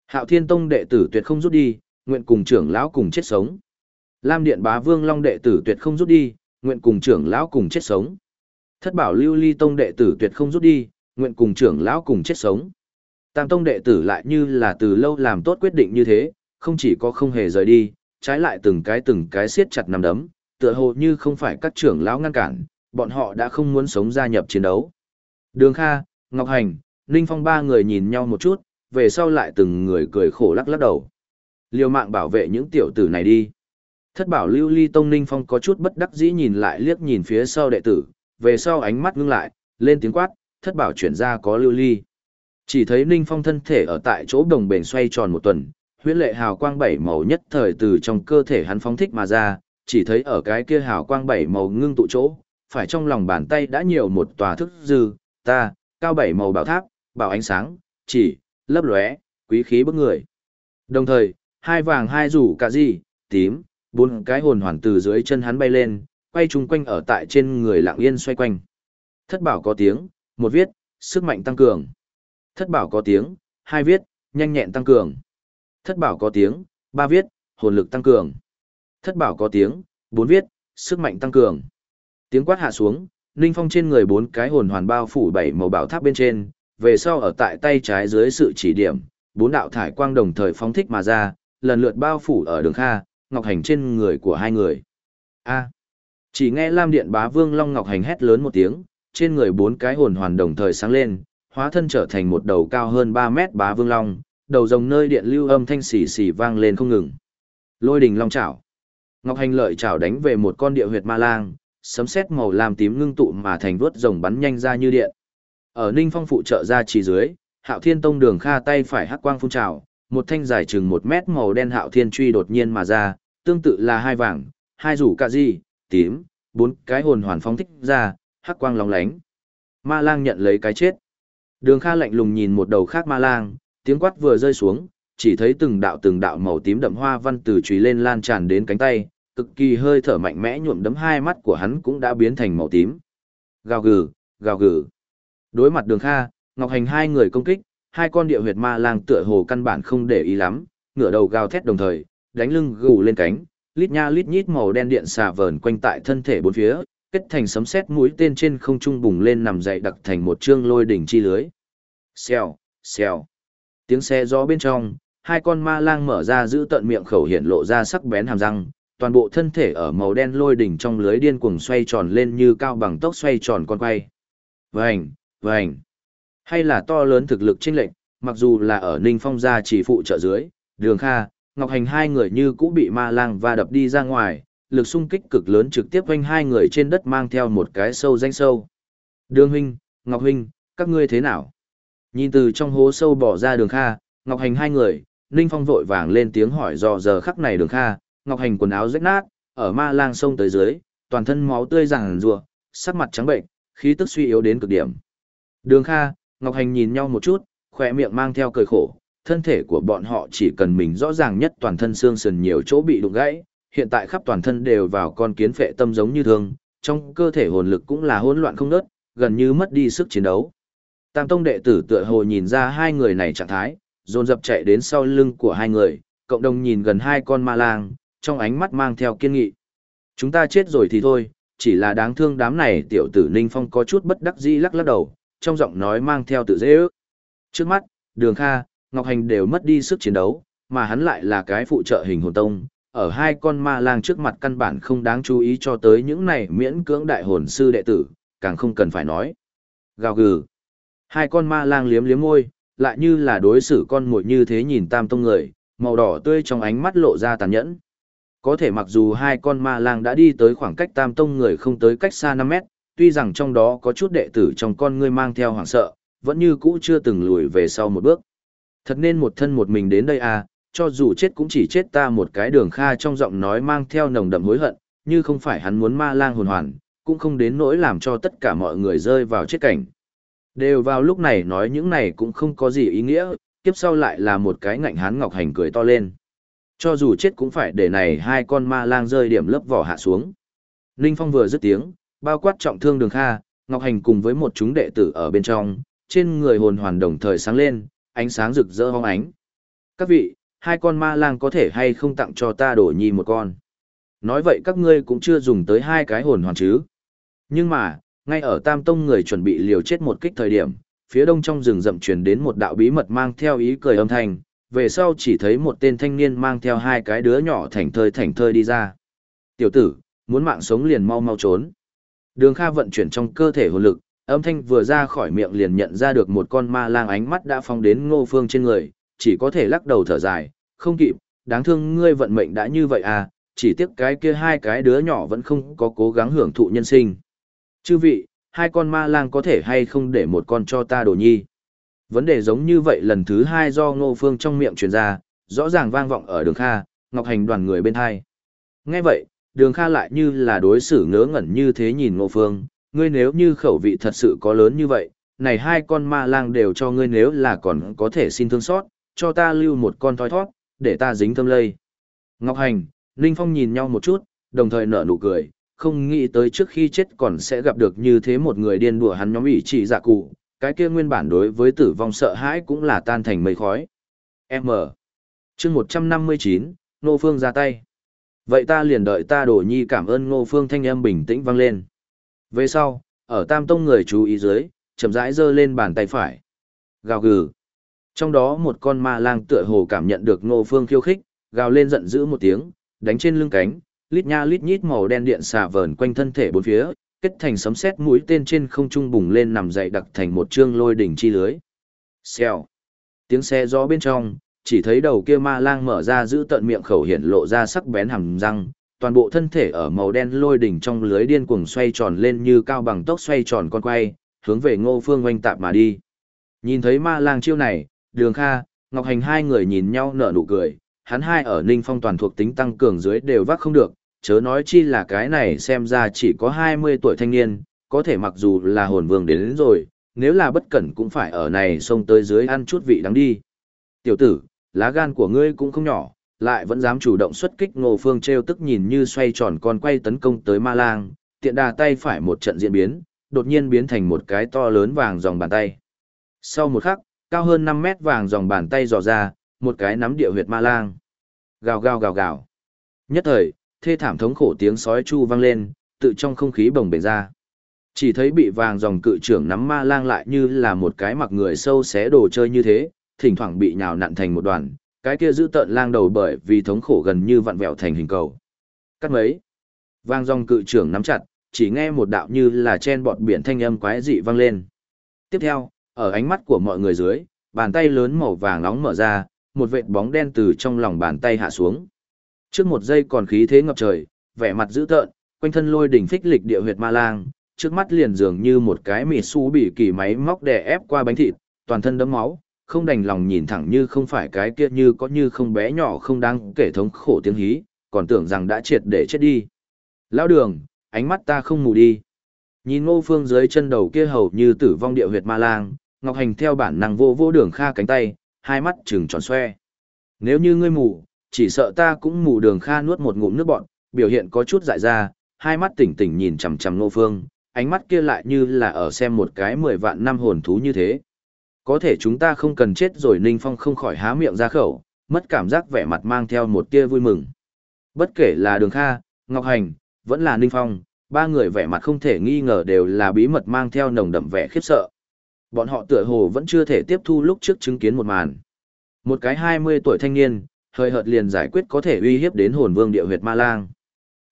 Hạo Thiên Tông đệ tử tuyệt không rút đi, nguyện cùng trưởng lão cùng chết sống. Lam Điện Bá Vương Long đệ tử tuyệt không rút đi, nguyện cùng trưởng lão cùng chết sống. Thất Bảo Lưu Ly Tông đệ tử tuyệt không rút đi, nguyện cùng trưởng lão cùng chết sống. Tam Tông đệ tử lại như là từ lâu làm tốt quyết định như thế, không chỉ có không hề rời đi, trái lại từng cái từng cái siết chặt nằm đấm, tựa hồ như không phải các trưởng lão ngăn cản, bọn họ đã không muốn sống gia nhập chiến đấu. Đường Kha, Ngọc Hành, Ninh Phong ba người nhìn nhau một chút, về sau lại từng người cười khổ lắc lắc đầu. Liều mạng bảo vệ những tiểu tử này đi. Thất bảo lưu ly tông Ninh Phong có chút bất đắc dĩ nhìn lại liếc nhìn phía sau đệ tử, về sau ánh mắt ngưng lại, lên tiếng quát, thất bảo chuyển ra có lưu ly. Chỉ thấy Ninh Phong thân thể ở tại chỗ đồng bền xoay tròn một tuần, huyễn lệ hào quang bảy màu nhất thời từ trong cơ thể hắn phóng thích mà ra, chỉ thấy ở cái kia hào quang bảy màu ngưng tụ chỗ, phải trong lòng bàn tay đã nhiều một tòa thức dư, ta, cao bảy màu bảo tháp, bảo ánh sáng, chỉ, lấp lóe, quý khí bức người. Đồng thời, hai vàng hai rủ cả gì, tím, bốn cái hồn hoàn từ dưới chân hắn bay lên, quay chung quanh ở tại trên người lặng yên xoay quanh. Thất bảo có tiếng, một viết, sức mạnh tăng cường. Thất bảo có tiếng, hai viết, nhanh nhẹn tăng cường. Thất bảo có tiếng, ba viết, hồn lực tăng cường. Thất bảo có tiếng, bốn viết, sức mạnh tăng cường. Tiếng quát hạ xuống, Ninh Phong trên người bốn cái hồn hoàn bao phủ bảy màu bảo tháp bên trên, về sau ở tại tay trái dưới sự chỉ điểm, bốn đạo thải quang đồng thời phóng thích mà ra, lần lượt bao phủ ở đường kha, ngọc hành trên người của hai người. A. chỉ nghe Lam Điện Bá Vương Long Ngọc Hành hét lớn một tiếng, trên người bốn cái hồn hoàn đồng thời sáng lên, hóa thân trở thành một đầu cao hơn 3 mét Bá Vương Long, đầu rồng nơi điện lưu âm thanh xì xì vang lên không ngừng. Lôi đình long chảo. Ngọc Hành lợi chảo đánh về một con địa huyệt ma lang, sấm sét màu lam tím ngưng tụ mà thành vuốt rồng bắn nhanh ra như điện. Ở Ninh Phong phụ trợ ra chỉ dưới, Hạo Thiên Tông Đường Kha tay phải hắc quang phun trào, một thanh dài chừng một mét màu đen Hạo Thiên truy đột nhiên mà ra, tương tự là hai vàng, hai rủ cà gì, tím, bốn cái hồn hoàn phóng thích ra, hắc quang lóng lánh. Ma Lang nhận lấy cái chết. Đường Kha lạnh lùng nhìn một đầu khác Ma Lang, tiếng quát vừa rơi xuống, chỉ thấy từng đạo từng đạo màu tím đậm hoa văn từ chùy lên lan tràn đến cánh tay, cực kỳ hơi thở mạnh mẽ nhuộm đấm hai mắt của hắn cũng đã biến thành màu tím. Gào gừ, gào gừ. Đối mặt đường kha, Ngọc Hành hai người công kích, hai con địa huyệt ma lang tựa hồ căn bản không để ý lắm, ngửa đầu gào thét đồng thời, đánh lưng gù lên cánh, lít nha lít nhít màu đen điện xà vờn quanh tại thân thể bốn phía, kết thành sấm sét mũi tên trên không trung bùng lên nằm dậy đặc thành một chương lôi đỉnh chi lưới. Xèo, xèo. Tiếng xe gió bên trong, hai con ma lang mở ra giữ tận miệng khẩu hiện lộ ra sắc bén hàm răng, toàn bộ thân thể ở màu đen lôi đỉnh trong lưới điên cuồng xoay tròn lên như cao bằng tốc xoay tròn con quay. Vành, vành. Hay là to lớn thực lực chênh lệnh, mặc dù là ở Ninh Phong gia chỉ phụ trợ dưới, Đường Kha, Ngọc Hành hai người như cũ bị ma lang và đập đi ra ngoài, lực xung kích cực lớn trực tiếp quanh hai người trên đất mang theo một cái sâu danh sâu. Đường huynh, Ngọc huynh, các ngươi thế nào? Nhìn từ trong hố sâu bỏ ra Đường Kha, Ngọc Hành hai người, Ninh Phong vội vàng lên tiếng hỏi dò giờ khắc này Đường Kha, Ngọc Hành quần áo rách nát, ở ma lang sông tới dưới, toàn thân máu tươi ràng rùa, sắc mặt trắng bệnh, khí tức suy yếu đến cực điểm. Đường Kha, Ngọc Hành nhìn nhau một chút, khỏe miệng mang theo cười khổ, thân thể của bọn họ chỉ cần mình rõ ràng nhất toàn thân xương sườn nhiều chỗ bị đụng gãy, hiện tại khắp toàn thân đều vào con kiến phệ tâm giống như thường, trong cơ thể hồn lực cũng là hỗn loạn không nớt, gần như mất đi sức chiến đấu. Tam tông đệ tử tựa hồ nhìn ra hai người này trạng thái, dồn dập chạy đến sau lưng của hai người, cộng đồng nhìn gần hai con ma lang, trong ánh mắt mang theo kiên nghị. Chúng ta chết rồi thì thôi, chỉ là đáng thương đám này tiểu tử Ninh Phong có chút bất đắc dĩ lắc lắc đầu, trong giọng nói mang theo tự dễ ước. Trước mắt, Đường Kha, Ngọc Hành đều mất đi sức chiến đấu, mà hắn lại là cái phụ trợ hình hồn tông, ở hai con ma lang trước mặt căn bản không đáng chú ý cho tới những này miễn cưỡng đại hồn sư đệ tử, càng không cần phải nói. Gào gừ. Hai con ma lang liếm liếm môi, lại như là đối xử con muội như thế nhìn tam tông người, màu đỏ tươi trong ánh mắt lộ ra tàn nhẫn. Có thể mặc dù hai con ma lang đã đi tới khoảng cách tam tông người không tới cách xa 5 mét, tuy rằng trong đó có chút đệ tử trong con ngươi mang theo hoảng sợ, vẫn như cũ chưa từng lùi về sau một bước. Thật nên một thân một mình đến đây à, cho dù chết cũng chỉ chết ta một cái đường kha trong giọng nói mang theo nồng đậm hối hận, như không phải hắn muốn ma lang hồn hoàn, cũng không đến nỗi làm cho tất cả mọi người rơi vào chết cảnh. Đều vào lúc này nói những này cũng không có gì ý nghĩa, tiếp sau lại là một cái ngạnh hán ngọc hành cười to lên. Cho dù chết cũng phải để này hai con ma lang rơi điểm lớp vỏ hạ xuống. Ninh Phong vừa dứt tiếng, bao quát trọng thương đường kha, ngọc hành cùng với một chúng đệ tử ở bên trong, trên người hồn hoàn đồng thời sáng lên, ánh sáng rực rỡ hóng ánh. Các vị, hai con ma lang có thể hay không tặng cho ta đổ nhi một con. Nói vậy các ngươi cũng chưa dùng tới hai cái hồn hoàn chứ. Nhưng mà, ngay ở Tam Tông người chuẩn bị liều chết một kích thời điểm, phía đông trong rừng rậm truyền đến một đạo bí mật mang theo ý cười âm thanh, về sau chỉ thấy một tên thanh niên mang theo hai cái đứa nhỏ thành thơi thành thơi đi ra. Tiểu tử, muốn mạng sống liền mau mau trốn. Đường Kha vận chuyển trong cơ thể hồn lực, âm thanh vừa ra khỏi miệng liền nhận ra được một con ma lang ánh mắt đã phong đến ngô phương trên người, chỉ có thể lắc đầu thở dài, không kịp, đáng thương ngươi vận mệnh đã như vậy à, chỉ tiếc cái kia hai cái đứa nhỏ vẫn không có cố gắng hưởng thụ nhân sinh. Chư vị, hai con ma lang có thể hay không để một con cho ta đồ nhi. Vấn đề giống như vậy lần thứ hai do ngô phương trong miệng truyền ra, rõ ràng vang vọng ở đường kha, ngọc hành đoàn người bên hai. Nghe vậy, đường kha lại như là đối xử ngớ ngẩn như thế nhìn ngô phương, ngươi nếu như khẩu vị thật sự có lớn như vậy, này hai con ma lang đều cho ngươi nếu là còn có thể xin thương xót, cho ta lưu một con thoi thoát, để ta dính thâm lây. Ngọc Hành, Ninh Phong nhìn nhau một chút, đồng thời nở nụ cười, không nghĩ tới trước khi chết còn sẽ gặp được như thế một người điên đùa hắn nhóm ủy chỉ giả cụ, cái kia nguyên bản đối với tử vong sợ hãi cũng là tan thành mây khói. M. chương 159, Nô Phương ra tay. Vậy ta liền đợi ta đổ nhi cảm ơn Ngô Phương thanh âm bình tĩnh vang lên. Về sau, ở Tam Tông người chú ý dưới, chậm rãi giơ lên bàn tay phải. Gào gừ. Trong đó một con ma lang tựa hồ cảm nhận được Ngô Phương khiêu khích, gào lên giận dữ một tiếng, đánh trên lưng cánh, lít nha lít nhít màu đen điện xà vờn quanh thân thể bốn phía, kết thành sấm sét mũi tên trên không trung bùng lên nằm dậy đặc thành một trương lôi đỉnh chi lưới. Xèo. Tiếng xe gió bên trong, chỉ thấy đầu kia ma lang mở ra giữ tận miệng khẩu hiện lộ ra sắc bén hàm răng, toàn bộ thân thể ở màu đen lôi đỉnh trong lưới điên cuồng xoay tròn lên như cao bằng tốc xoay tròn con quay, hướng về Ngô Phương oanh tạp mà đi. Nhìn thấy ma lang chiêu này, Đường Kha, Ngọc Hành hai người nhìn nhau nở nụ cười, hắn hai ở Ninh Phong toàn thuộc tính tăng cường dưới đều vác không được, chớ nói chi là cái này xem ra chỉ có 20 tuổi thanh niên, có thể mặc dù là hồn vương đến, đến rồi, nếu là bất cẩn cũng phải ở này xông tới dưới ăn chút vị đắng đi. Tiểu tử, lá gan của ngươi cũng không nhỏ, lại vẫn dám chủ động xuất kích ngô phương treo tức nhìn như xoay tròn con quay tấn công tới ma lang, tiện đà tay phải một trận diễn biến, đột nhiên biến thành một cái to lớn vàng dòng bàn tay. Sau một khắc, cao hơn 5 mét vàng dòng bàn tay dò ra, một cái nắm địa huyệt ma lang. Gào gào gào gào. Nhất thời, thê thảm thống khổ tiếng sói chu vang lên, tự trong không khí bồng bềnh ra. Chỉ thấy bị vàng dòng cự trưởng nắm ma lang lại như là một cái mặc người sâu xé đồ chơi như thế, thỉnh thoảng bị nhào nặn thành một đoàn, cái kia giữ tợn lang đầu bởi vì thống khổ gần như vặn vẹo thành hình cầu. Cắt mấy. Vàng dòng cự trưởng nắm chặt, chỉ nghe một đạo như là chen bọt biển thanh âm quái dị vang lên. Tiếp theo, ở ánh mắt của mọi người dưới, bàn tay lớn màu vàng nóng mở ra, một vệt bóng đen từ trong lòng bàn tay hạ xuống. Trước một giây còn khí thế ngập trời, vẻ mặt dữ tợn, quanh thân lôi đỉnh phích lịch địa huyệt ma lang, trước mắt liền dường như một cái mì su bị kỳ máy móc đè ép qua bánh thịt, toàn thân đấm máu, không đành lòng nhìn thẳng như không phải cái kia như có như không bé nhỏ không đáng kể thống khổ tiếng hí, còn tưởng rằng đã triệt để chết đi. Lão đường, ánh mắt ta không mù đi. Nhìn ngô phương dưới chân đầu kia hầu như tử vong địa huyệt ma lang, Ngọc Hành theo bản năng vô vô đường kha cánh tay, hai mắt trừng tròn xoe. Nếu như ngươi mù, chỉ sợ ta cũng mù đường kha nuốt một ngụm nước bọn, biểu hiện có chút dại ra, hai mắt tỉnh tỉnh nhìn chằm chằm Ngô Phương, ánh mắt kia lại như là ở xem một cái mười vạn năm hồn thú như thế. Có thể chúng ta không cần chết rồi Ninh Phong không khỏi há miệng ra khẩu, mất cảm giác vẻ mặt mang theo một tia vui mừng. Bất kể là Đường Kha, Ngọc Hành, vẫn là Ninh Phong, ba người vẻ mặt không thể nghi ngờ đều là bí mật mang theo nồng đậm vẻ khiếp sợ. Bọn họ tựa hồ vẫn chưa thể tiếp thu lúc trước chứng kiến một màn. Một cái 20 tuổi thanh niên, hơi hợt liền giải quyết có thể uy hiếp đến hồn vương địa huyệt ma lang.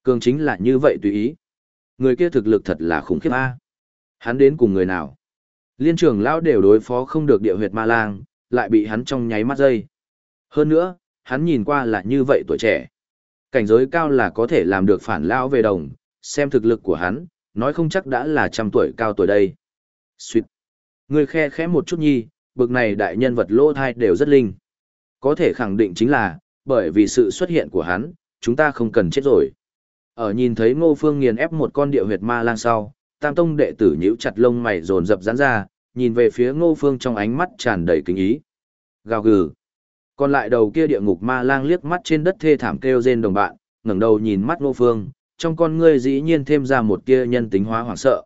Cường chính là như vậy tùy ý. Người kia thực lực thật là khủng khiếp a. Hắn đến cùng người nào? Liên trưởng lão đều đối phó không được địa huyệt ma lang, lại bị hắn trong nháy mắt dây. Hơn nữa, hắn nhìn qua là như vậy tuổi trẻ. Cảnh giới cao là có thể làm được phản lão về đồng, xem thực lực của hắn, nói không chắc đã là trăm tuổi cao tuổi đây. Xuyệt. Người khe khẽ một chút nhi, bực này đại nhân vật lỗ thai đều rất linh. Có thể khẳng định chính là, bởi vì sự xuất hiện của hắn, chúng ta không cần chết rồi. Ở nhìn thấy ngô phương nghiền ép một con địa huyệt ma lang sau, tam tông đệ tử nhíu chặt lông mày dồn dập giãn ra, nhìn về phía ngô phương trong ánh mắt tràn đầy kính ý. Gào gừ. Còn lại đầu kia địa ngục ma lang liếc mắt trên đất thê thảm kêu rên đồng bạn, ngẩng đầu nhìn mắt ngô phương, trong con ngươi dĩ nhiên thêm ra một tia nhân tính hóa hoảng sợ.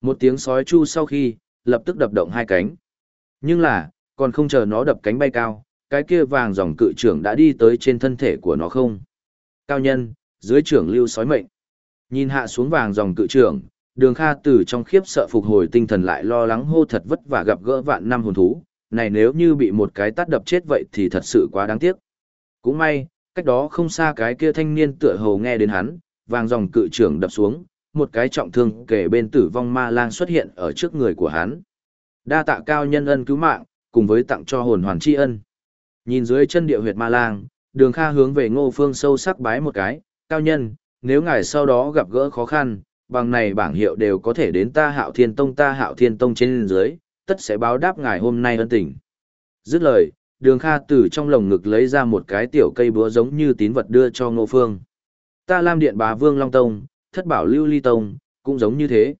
Một tiếng sói chu sau khi, lập tức đập động hai cánh. Nhưng là, còn không chờ nó đập cánh bay cao, cái kia vàng dòng cự trưởng đã đi tới trên thân thể của nó không. Cao nhân, dưới trưởng lưu sói mệnh. Nhìn hạ xuống vàng dòng cự trưởng, đường kha từ trong khiếp sợ phục hồi tinh thần lại lo lắng hô thật vất vả gặp gỡ vạn năm hồn thú, này nếu như bị một cái tát đập chết vậy thì thật sự quá đáng tiếc. Cũng may, cách đó không xa cái kia thanh niên tựa hồ nghe đến hắn, vàng dòng cự trưởng đập xuống, một cái trọng thương kể bên tử vong ma lang xuất hiện ở trước người của hắn. Đa tạ cao nhân ân cứu mạng, cùng với tặng cho hồn hoàn tri ân. Nhìn dưới chân địa huyệt ma lang, đường kha hướng về ngô phương sâu sắc bái một cái, cao nhân, nếu ngài sau đó gặp gỡ khó khăn, bằng này bảng hiệu đều có thể đến ta hạo thiên tông ta hạo thiên tông trên dưới, tất sẽ báo đáp ngài hôm nay ân tình. Dứt lời, đường kha từ trong lồng ngực lấy ra một cái tiểu cây búa giống như tín vật đưa cho ngô phương. Ta lam điện bá vương long tông, thất bảo lưu ly tông, cũng giống như thế.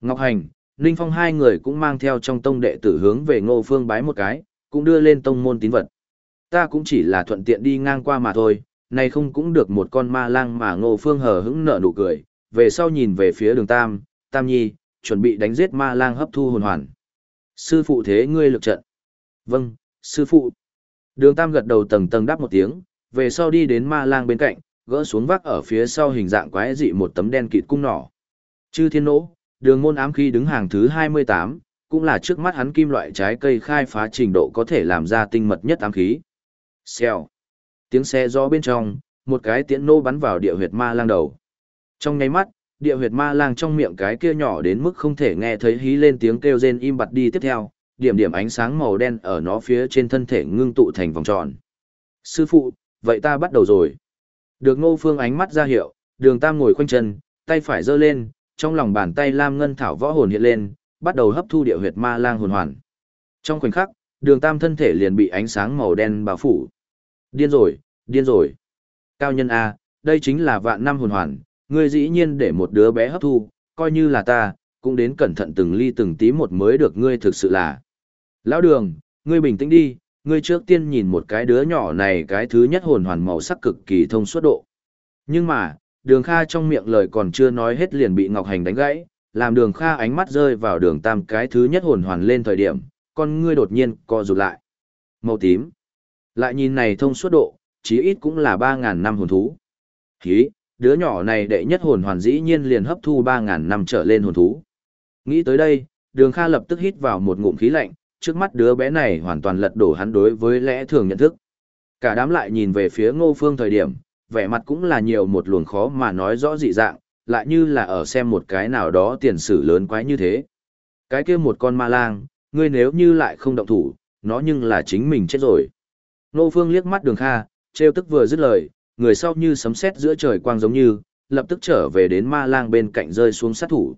Ngọc Hành, Ninh Phong hai người cũng mang theo trong tông đệ tử hướng về ngô phương bái một cái, cũng đưa lên tông môn tín vật. Ta cũng chỉ là thuận tiện đi ngang qua mà thôi, này không cũng được một con ma lang mà ngô phương hờ hững nở nụ cười, về sau nhìn về phía đường Tam, Tam Nhi, chuẩn bị đánh giết ma lang hấp thu hồn hoàn. Sư phụ thế ngươi lực trận. Vâng, sư phụ. Đường Tam gật đầu tầng tầng đáp một tiếng, về sau đi đến ma lang bên cạnh, gỡ xuống vác ở phía sau hình dạng quái dị một tấm đen kịt cung nỏ. Chư thiên nỗ, đường môn ám khí đứng hàng thứ 28, cũng là trước mắt hắn kim loại trái cây khai phá trình độ có thể làm ra tinh mật nhất ám khí. Xèo. Tiếng xe gió bên trong, một cái tiễn nô bắn vào địa huyệt ma lang đầu. Trong nháy mắt, địa huyệt ma lang trong miệng cái kia nhỏ đến mức không thể nghe thấy hí lên tiếng kêu rên im bặt đi tiếp theo, điểm điểm ánh sáng màu đen ở nó phía trên thân thể ngưng tụ thành vòng tròn. Sư phụ, vậy ta bắt đầu rồi. Được ngô phương ánh mắt ra hiệu, đường tam ngồi khoanh chân, tay phải giơ lên, trong lòng bàn tay lam ngân thảo võ hồn hiện lên, bắt đầu hấp thu địa huyệt ma lang hồn hoàn. Trong khoảnh khắc, đường tam thân thể liền bị ánh sáng màu đen bao phủ. Điên rồi, điên rồi. Cao nhân A, đây chính là vạn năm hồn hoàn, ngươi dĩ nhiên để một đứa bé hấp thu, coi như là ta, cũng đến cẩn thận từng ly từng tí một mới được ngươi thực sự là. Lão đường, ngươi bình tĩnh đi, ngươi trước tiên nhìn một cái đứa nhỏ này cái thứ nhất hồn hoàn màu sắc cực kỳ thông suốt độ. Nhưng mà, đường kha trong miệng lời còn chưa nói hết liền bị Ngọc Hành đánh gãy, làm đường kha ánh mắt rơi vào đường tam cái thứ nhất hồn hoàn lên thời điểm, con ngươi đột nhiên co rụt lại. Màu tím. Lại nhìn này thông suốt độ, chí ít cũng là 3.000 năm hồn thú. Hí, đứa nhỏ này đệ nhất hồn hoàn dĩ nhiên liền hấp thu 3.000 năm trở lên hồn thú. Nghĩ tới đây, đường kha lập tức hít vào một ngụm khí lạnh, trước mắt đứa bé này hoàn toàn lật đổ hắn đối với lẽ thường nhận thức. Cả đám lại nhìn về phía ngô phương thời điểm, vẻ mặt cũng là nhiều một luồng khó mà nói rõ dị dạng, lại như là ở xem một cái nào đó tiền sử lớn quái như thế. Cái kia một con ma lang, ngươi nếu như lại không động thủ, nó nhưng là chính mình chết rồi. Ngô phương liếc mắt đường kha, treo tức vừa dứt lời, người sau như sấm sét giữa trời quang giống như, lập tức trở về đến ma lang bên cạnh rơi xuống sát thủ.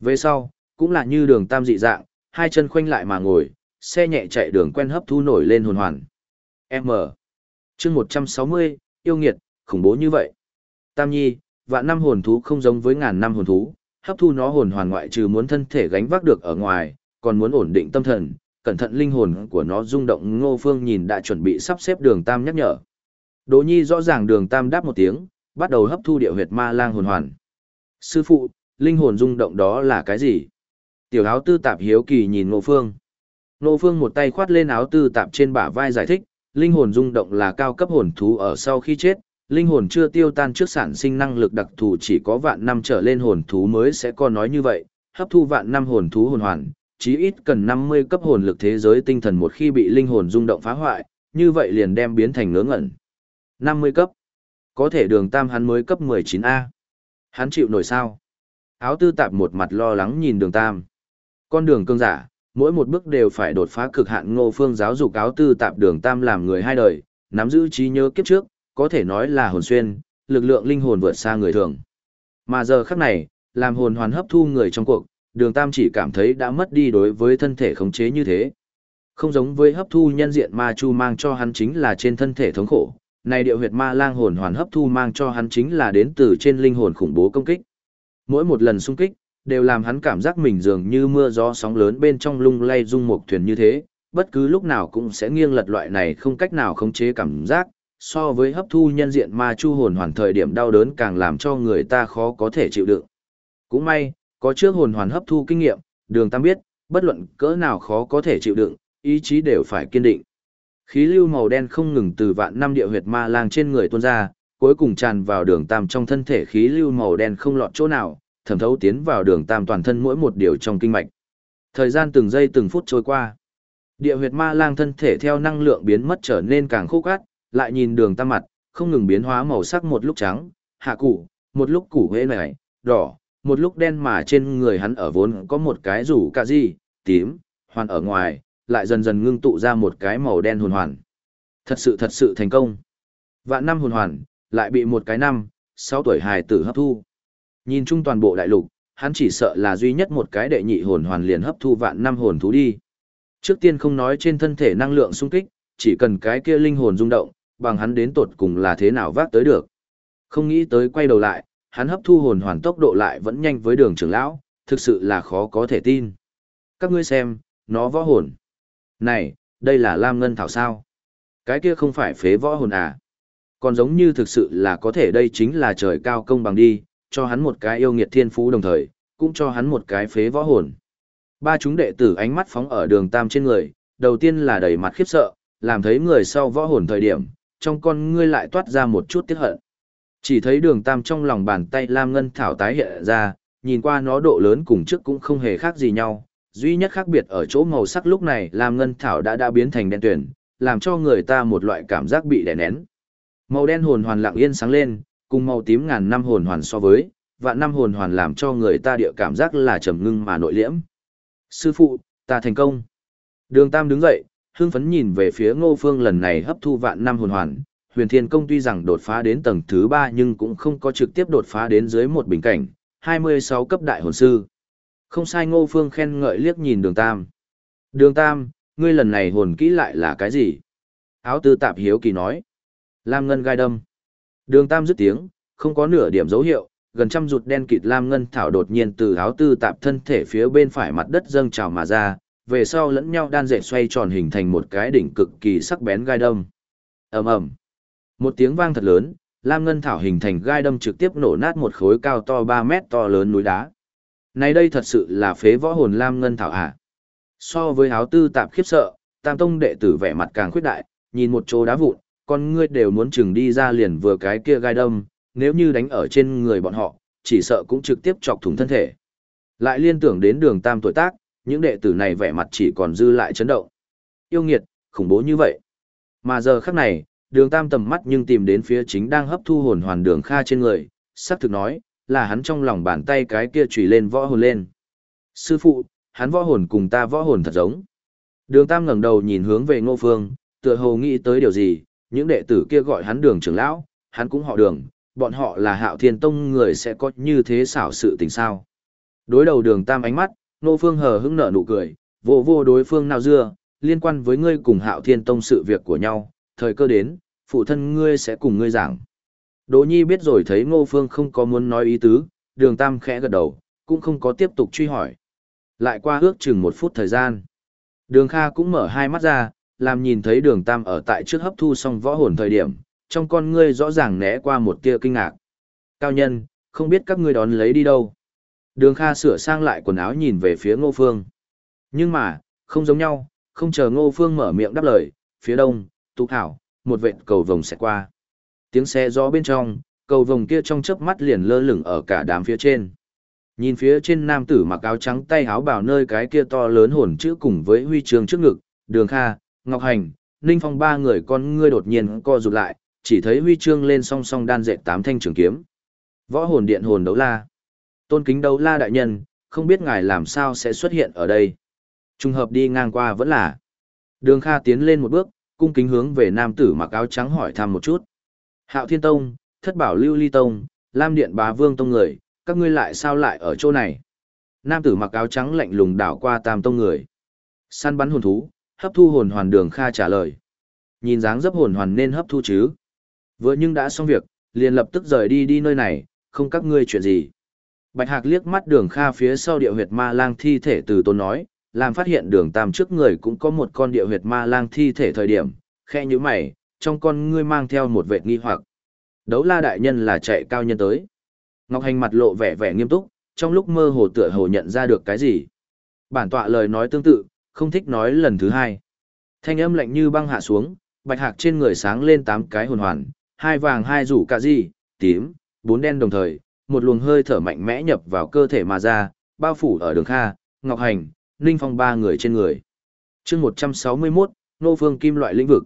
Về sau, cũng là như đường tam dị dạng, hai chân khoanh lại mà ngồi, xe nhẹ chạy đường quen hấp thu nổi lên hồn hoàn. M. chương 160, yêu nghiệt, khủng bố như vậy. Tam nhi, vạn năm hồn thú không giống với ngàn năm hồn thú, hấp thu nó hồn hoàn ngoại trừ muốn thân thể gánh vác được ở ngoài, còn muốn ổn định tâm thần, cẩn thận linh hồn của nó rung động ngô phương nhìn đã chuẩn bị sắp xếp đường tam nhắc nhở. Đỗ nhi rõ ràng đường tam đáp một tiếng, bắt đầu hấp thu địa huyệt ma lang hồn hoàn. Sư phụ, linh hồn rung động đó là cái gì? Tiểu áo tư tạp hiếu kỳ nhìn ngô phương. Ngô phương một tay khoát lên áo tư tạp trên bả vai giải thích, linh hồn rung động là cao cấp hồn thú ở sau khi chết, linh hồn chưa tiêu tan trước sản sinh năng lực đặc thù chỉ có vạn năm trở lên hồn thú mới sẽ có nói như vậy, hấp thu vạn năm hồn thú hồn hoàn, chí ít cần 50 cấp hồn lực thế giới tinh thần một khi bị linh hồn rung động phá hoại, như vậy liền đem biến thành ngớ ngẩn. 50 cấp. Có thể đường tam hắn mới cấp 19A. Hắn chịu nổi sao? Áo tư tạp một mặt lo lắng nhìn đường tam. Con đường cương giả, mỗi một bước đều phải đột phá cực hạn ngô phương giáo dục áo tư tạp đường tam làm người hai đời, nắm giữ trí nhớ kiếp trước, có thể nói là hồn xuyên, lực lượng linh hồn vượt xa người thường. Mà giờ khắc này, làm hồn hoàn hấp thu người trong cuộc, đường tam chỉ cảm thấy đã mất đi đối với thân thể khống chế như thế. Không giống với hấp thu nhân diện ma chu mang cho hắn chính là trên thân thể thống khổ, này điệu huyệt ma lang hồn hoàn hấp thu mang cho hắn chính là đến từ trên linh hồn khủng bố công kích. Mỗi một lần xung kích, đều làm hắn cảm giác mình dường như mưa gió sóng lớn bên trong lung lay rung một thuyền như thế, bất cứ lúc nào cũng sẽ nghiêng lật loại này không cách nào khống chế cảm giác, so với hấp thu nhân diện ma chu hồn hoàn thời điểm đau đớn càng làm cho người ta khó có thể chịu đựng. Cũng may, có trước hồn hoàn hấp thu kinh nghiệm, đường tam biết, bất luận cỡ nào khó có thể chịu đựng, ý chí đều phải kiên định. Khí lưu màu đen không ngừng từ vạn năm địa huyệt ma lang trên người tuôn ra, cuối cùng tràn vào đường tam trong thân thể khí lưu màu đen không lọt chỗ nào, thẩm thấu tiến vào đường tam toàn thân mỗi một điều trong kinh mạch. Thời gian từng giây từng phút trôi qua. Địa huyệt ma lang thân thể theo năng lượng biến mất trở nên càng khô cát, lại nhìn đường tam mặt, không ngừng biến hóa màu sắc một lúc trắng, hạ củ, một lúc củ hế này, đỏ, một lúc đen mà trên người hắn ở vốn có một cái rủ cà gì, tím, hoàn ở ngoài, lại dần dần ngưng tụ ra một cái màu đen hồn hoàn. Thật sự thật sự thành công. Vạn năm hồn hoàn, lại bị một cái năm, sáu tuổi hài tử hấp thu. Nhìn chung toàn bộ đại lục, hắn chỉ sợ là duy nhất một cái đệ nhị hồn hoàn liền hấp thu vạn năm hồn thú đi. Trước tiên không nói trên thân thể năng lượng sung kích, chỉ cần cái kia linh hồn rung động, bằng hắn đến tột cùng là thế nào vác tới được. Không nghĩ tới quay đầu lại, hắn hấp thu hồn hoàn tốc độ lại vẫn nhanh với đường trưởng lão, thực sự là khó có thể tin. Các ngươi xem, nó võ hồn. Này, đây là Lam Ngân Thảo sao? Cái kia không phải phế võ hồn à? Còn giống như thực sự là có thể đây chính là trời cao công bằng đi, cho hắn một cái yêu nghiệt thiên phú đồng thời, cũng cho hắn một cái phế võ hồn. Ba chúng đệ tử ánh mắt phóng ở đường tam trên người, đầu tiên là đầy mặt khiếp sợ, làm thấy người sau võ hồn thời điểm, trong con ngươi lại toát ra một chút tiếc hận. Chỉ thấy đường tam trong lòng bàn tay Lam Ngân Thảo tái hiện ra, nhìn qua nó độ lớn cùng trước cũng không hề khác gì nhau, duy nhất khác biệt ở chỗ màu sắc lúc này Lam Ngân Thảo đã đã biến thành đen tuyển, làm cho người ta một loại cảm giác bị đè nén. Màu đen hồn hoàn lặng yên sáng lên, cùng màu tím ngàn năm hồn hoàn so với, vạn năm hồn hoàn làm cho người ta địa cảm giác là trầm ngưng mà nội liễm. Sư phụ, ta thành công. Đường Tam đứng dậy, hưng phấn nhìn về phía Ngô Phương lần này hấp thu vạn năm hồn hoàn. Huyền Thiên Công tuy rằng đột phá đến tầng thứ 3 nhưng cũng không có trực tiếp đột phá đến dưới một bình cảnh, 26 cấp đại hồn sư. Không sai Ngô Phương khen ngợi liếc nhìn Đường Tam. Đường Tam, ngươi lần này hồn kỹ lại là cái gì? Áo tư tạp hiếu kỳ nói. Lam ngân gai đâm. Đường Tam dứt tiếng, không có nửa điểm dấu hiệu, gần trăm rụt đen kịt lam ngân thảo đột nhiên từ áo tư tạp thân thể phía bên phải mặt đất dâng trào mà ra, về sau lẫn nhau đan dệt xoay tròn hình thành một cái đỉnh cực kỳ sắc bén gai đâm. Ầm ầm. Một tiếng vang thật lớn, lam ngân thảo hình thành gai đâm trực tiếp nổ nát một khối cao to 3 mét to lớn núi đá. Này đây thật sự là phế võ hồn lam ngân thảo à? So với áo tư tạp khiếp sợ, tam tông đệ tử vẻ mặt càng khuyết đại, nhìn một chỗ đá vụn, con ngươi đều muốn chừng đi ra liền vừa cái kia gai đâm, nếu như đánh ở trên người bọn họ, chỉ sợ cũng trực tiếp chọc thủng thân thể. Lại liên tưởng đến đường tam tuổi tác, những đệ tử này vẻ mặt chỉ còn dư lại chấn động. Yêu nghiệt, khủng bố như vậy. Mà giờ khắc này, đường tam tầm mắt nhưng tìm đến phía chính đang hấp thu hồn hoàn đường kha trên người, sắc thực nói, là hắn trong lòng bàn tay cái kia chùy lên võ hồn lên. Sư phụ, hắn võ hồn cùng ta võ hồn thật giống. Đường tam ngẩng đầu nhìn hướng về ngô phương, tựa hồ nghĩ tới điều gì, những đệ tử kia gọi hắn đường trưởng lão, hắn cũng họ đường, bọn họ là hạo thiên tông người sẽ có như thế xảo sự tình sao. Đối đầu đường tam ánh mắt, nô phương hờ hững nở nụ cười, vô vô đối phương nào dưa, liên quan với ngươi cùng hạo thiên tông sự việc của nhau, thời cơ đến, phụ thân ngươi sẽ cùng ngươi giảng. Đỗ nhi biết rồi thấy ngô phương không có muốn nói ý tứ, đường tam khẽ gật đầu, cũng không có tiếp tục truy hỏi. Lại qua ước chừng một phút thời gian. Đường Kha cũng mở hai mắt ra, làm nhìn thấy đường tam ở tại trước hấp thu xong võ hồn thời điểm, trong con ngươi rõ ràng né qua một tia kinh ngạc. Cao nhân, không biết các ngươi đón lấy đi đâu. Đường Kha sửa sang lại quần áo nhìn về phía Ngô Phương. Nhưng mà, không giống nhau, không chờ Ngô Phương mở miệng đáp lời, phía đông, tụ thảo, một vệt cầu vồng sẽ qua. Tiếng xe gió bên trong, cầu vồng kia trong chớp mắt liền lơ lửng ở cả đám phía trên. Nhìn phía trên nam tử mặc áo trắng tay áo bảo nơi cái kia to lớn hồn chữ cùng với huy chương trước ngực, đường Kha, Ngọc Hành, Ninh Phong ba người con ngươi đột nhiên co rụt lại, chỉ thấy huy chương lên song song đan dệt tám thanh trường kiếm. Võ hồn điện hồn đấu la. Tôn kính đấu la đại nhân, không biết ngài làm sao sẽ xuất hiện ở đây. Trùng hợp đi ngang qua vẫn là. Đường Kha tiến lên một bước, cung kính hướng về nam tử mặc áo trắng hỏi thăm một chút. Hạo Thiên Tông, Thất Bảo Lưu Ly Tông, Lam Điện Bá Vương Tông người, các ngươi lại sao lại ở chỗ này? Nam tử mặc áo trắng lạnh lùng đảo qua tam tông người. Săn bắn hồn thú, hấp thu hồn hoàn đường Kha trả lời. Nhìn dáng dấp hồn hoàn nên hấp thu chứ. Vừa nhưng đã xong việc, liền lập tức rời đi đi nơi này, không các ngươi chuyện gì. Bạch Hạc liếc mắt đường Kha phía sau địa huyệt ma lang thi thể từ tôn nói, làm phát hiện đường tam trước người cũng có một con địa huyệt ma lang thi thể thời điểm, khe nhữ mày, trong con ngươi mang theo một vệt nghi hoặc. Đấu la đại nhân là chạy cao nhân tới. Ngọc Hành mặt lộ vẻ vẻ nghiêm túc, trong lúc mơ hồ tựa hồ nhận ra được cái gì. Bản tọa lời nói tương tự, không thích nói lần thứ hai. Thanh âm lạnh như băng hạ xuống, bạch hạc trên người sáng lên tám cái hồn hoàn, hai vàng hai rủ cả gì, tím, bốn đen đồng thời, một luồng hơi thở mạnh mẽ nhập vào cơ thể mà ra, bao phủ ở đường kha, ngọc hành, ninh phong ba người trên người. chương 161, nô phương kim loại lĩnh vực.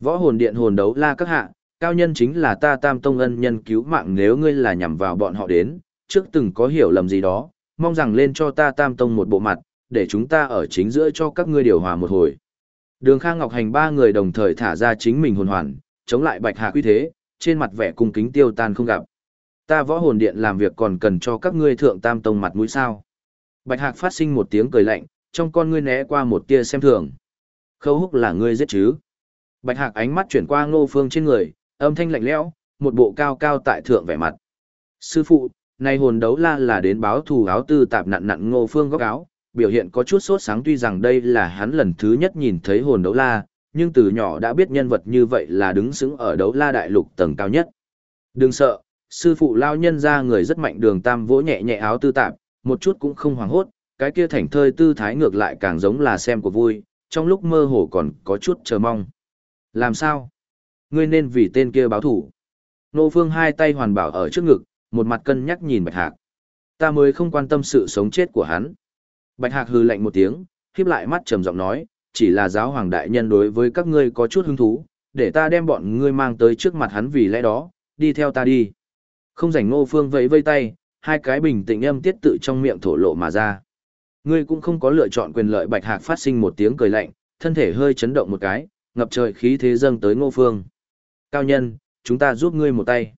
Võ hồn điện hồn đấu la các hạ, cao nhân chính là ta tam tông ân nhân cứu mạng nếu ngươi là nhằm vào bọn họ đến, trước từng có hiểu lầm gì đó, mong rằng lên cho ta tam tông một bộ mặt, để chúng ta ở chính giữa cho các ngươi điều hòa một hồi. Đường Khang Ngọc Hành ba người đồng thời thả ra chính mình hồn hoàn, chống lại Bạch Hạc quy thế, trên mặt vẻ cung kính tiêu tan không gặp. Ta võ hồn điện làm việc còn cần cho các ngươi thượng tam tông mặt mũi sao. Bạch Hạc phát sinh một tiếng cười lạnh, trong con ngươi né qua một tia xem thường. Khâu húc là ngươi giết chứ. Bạch Hạc ánh mắt chuyển qua ngô phương trên người, âm thanh lạnh lẽo, một bộ cao cao tại thượng vẻ mặt. Sư phụ, nay hồn đấu la là đến báo thù áo tư tạp nặn nặn ngô phương góc áo, biểu hiện có chút sốt sáng tuy rằng đây là hắn lần thứ nhất nhìn thấy hồn đấu la, nhưng từ nhỏ đã biết nhân vật như vậy là đứng xứng ở đấu la đại lục tầng cao nhất. Đừng sợ, sư phụ lao nhân ra người rất mạnh đường tam vỗ nhẹ nhẹ áo tư tạp, một chút cũng không hoảng hốt, cái kia thành thơi tư thái ngược lại càng giống là xem của vui, trong lúc mơ hồ còn có chút chờ mong. Làm sao? Ngươi nên vì tên kia báo thủ. Nô Phương hai tay hoàn bảo ở trước ngực, một mặt cân nhắc nhìn Bạch Hạc. Ta mới không quan tâm sự sống chết của hắn. Bạch Hạc hừ lạnh một tiếng, khiếp lại mắt trầm giọng nói, chỉ là giáo hoàng đại nhân đối với các ngươi có chút hứng thú, để ta đem bọn ngươi mang tới trước mặt hắn vì lẽ đó, đi theo ta đi. Không rảnh Ngô Phương vẫy vây tay, hai cái bình tĩnh âm tiết tự trong miệng thổ lộ mà ra. Ngươi cũng không có lựa chọn quyền lợi Bạch Hạc phát sinh một tiếng cười lạnh, thân thể hơi chấn động một cái, ngập trời khí thế dâng tới Ngô Phương. Cao nhân, chúng ta giúp ngươi một tay.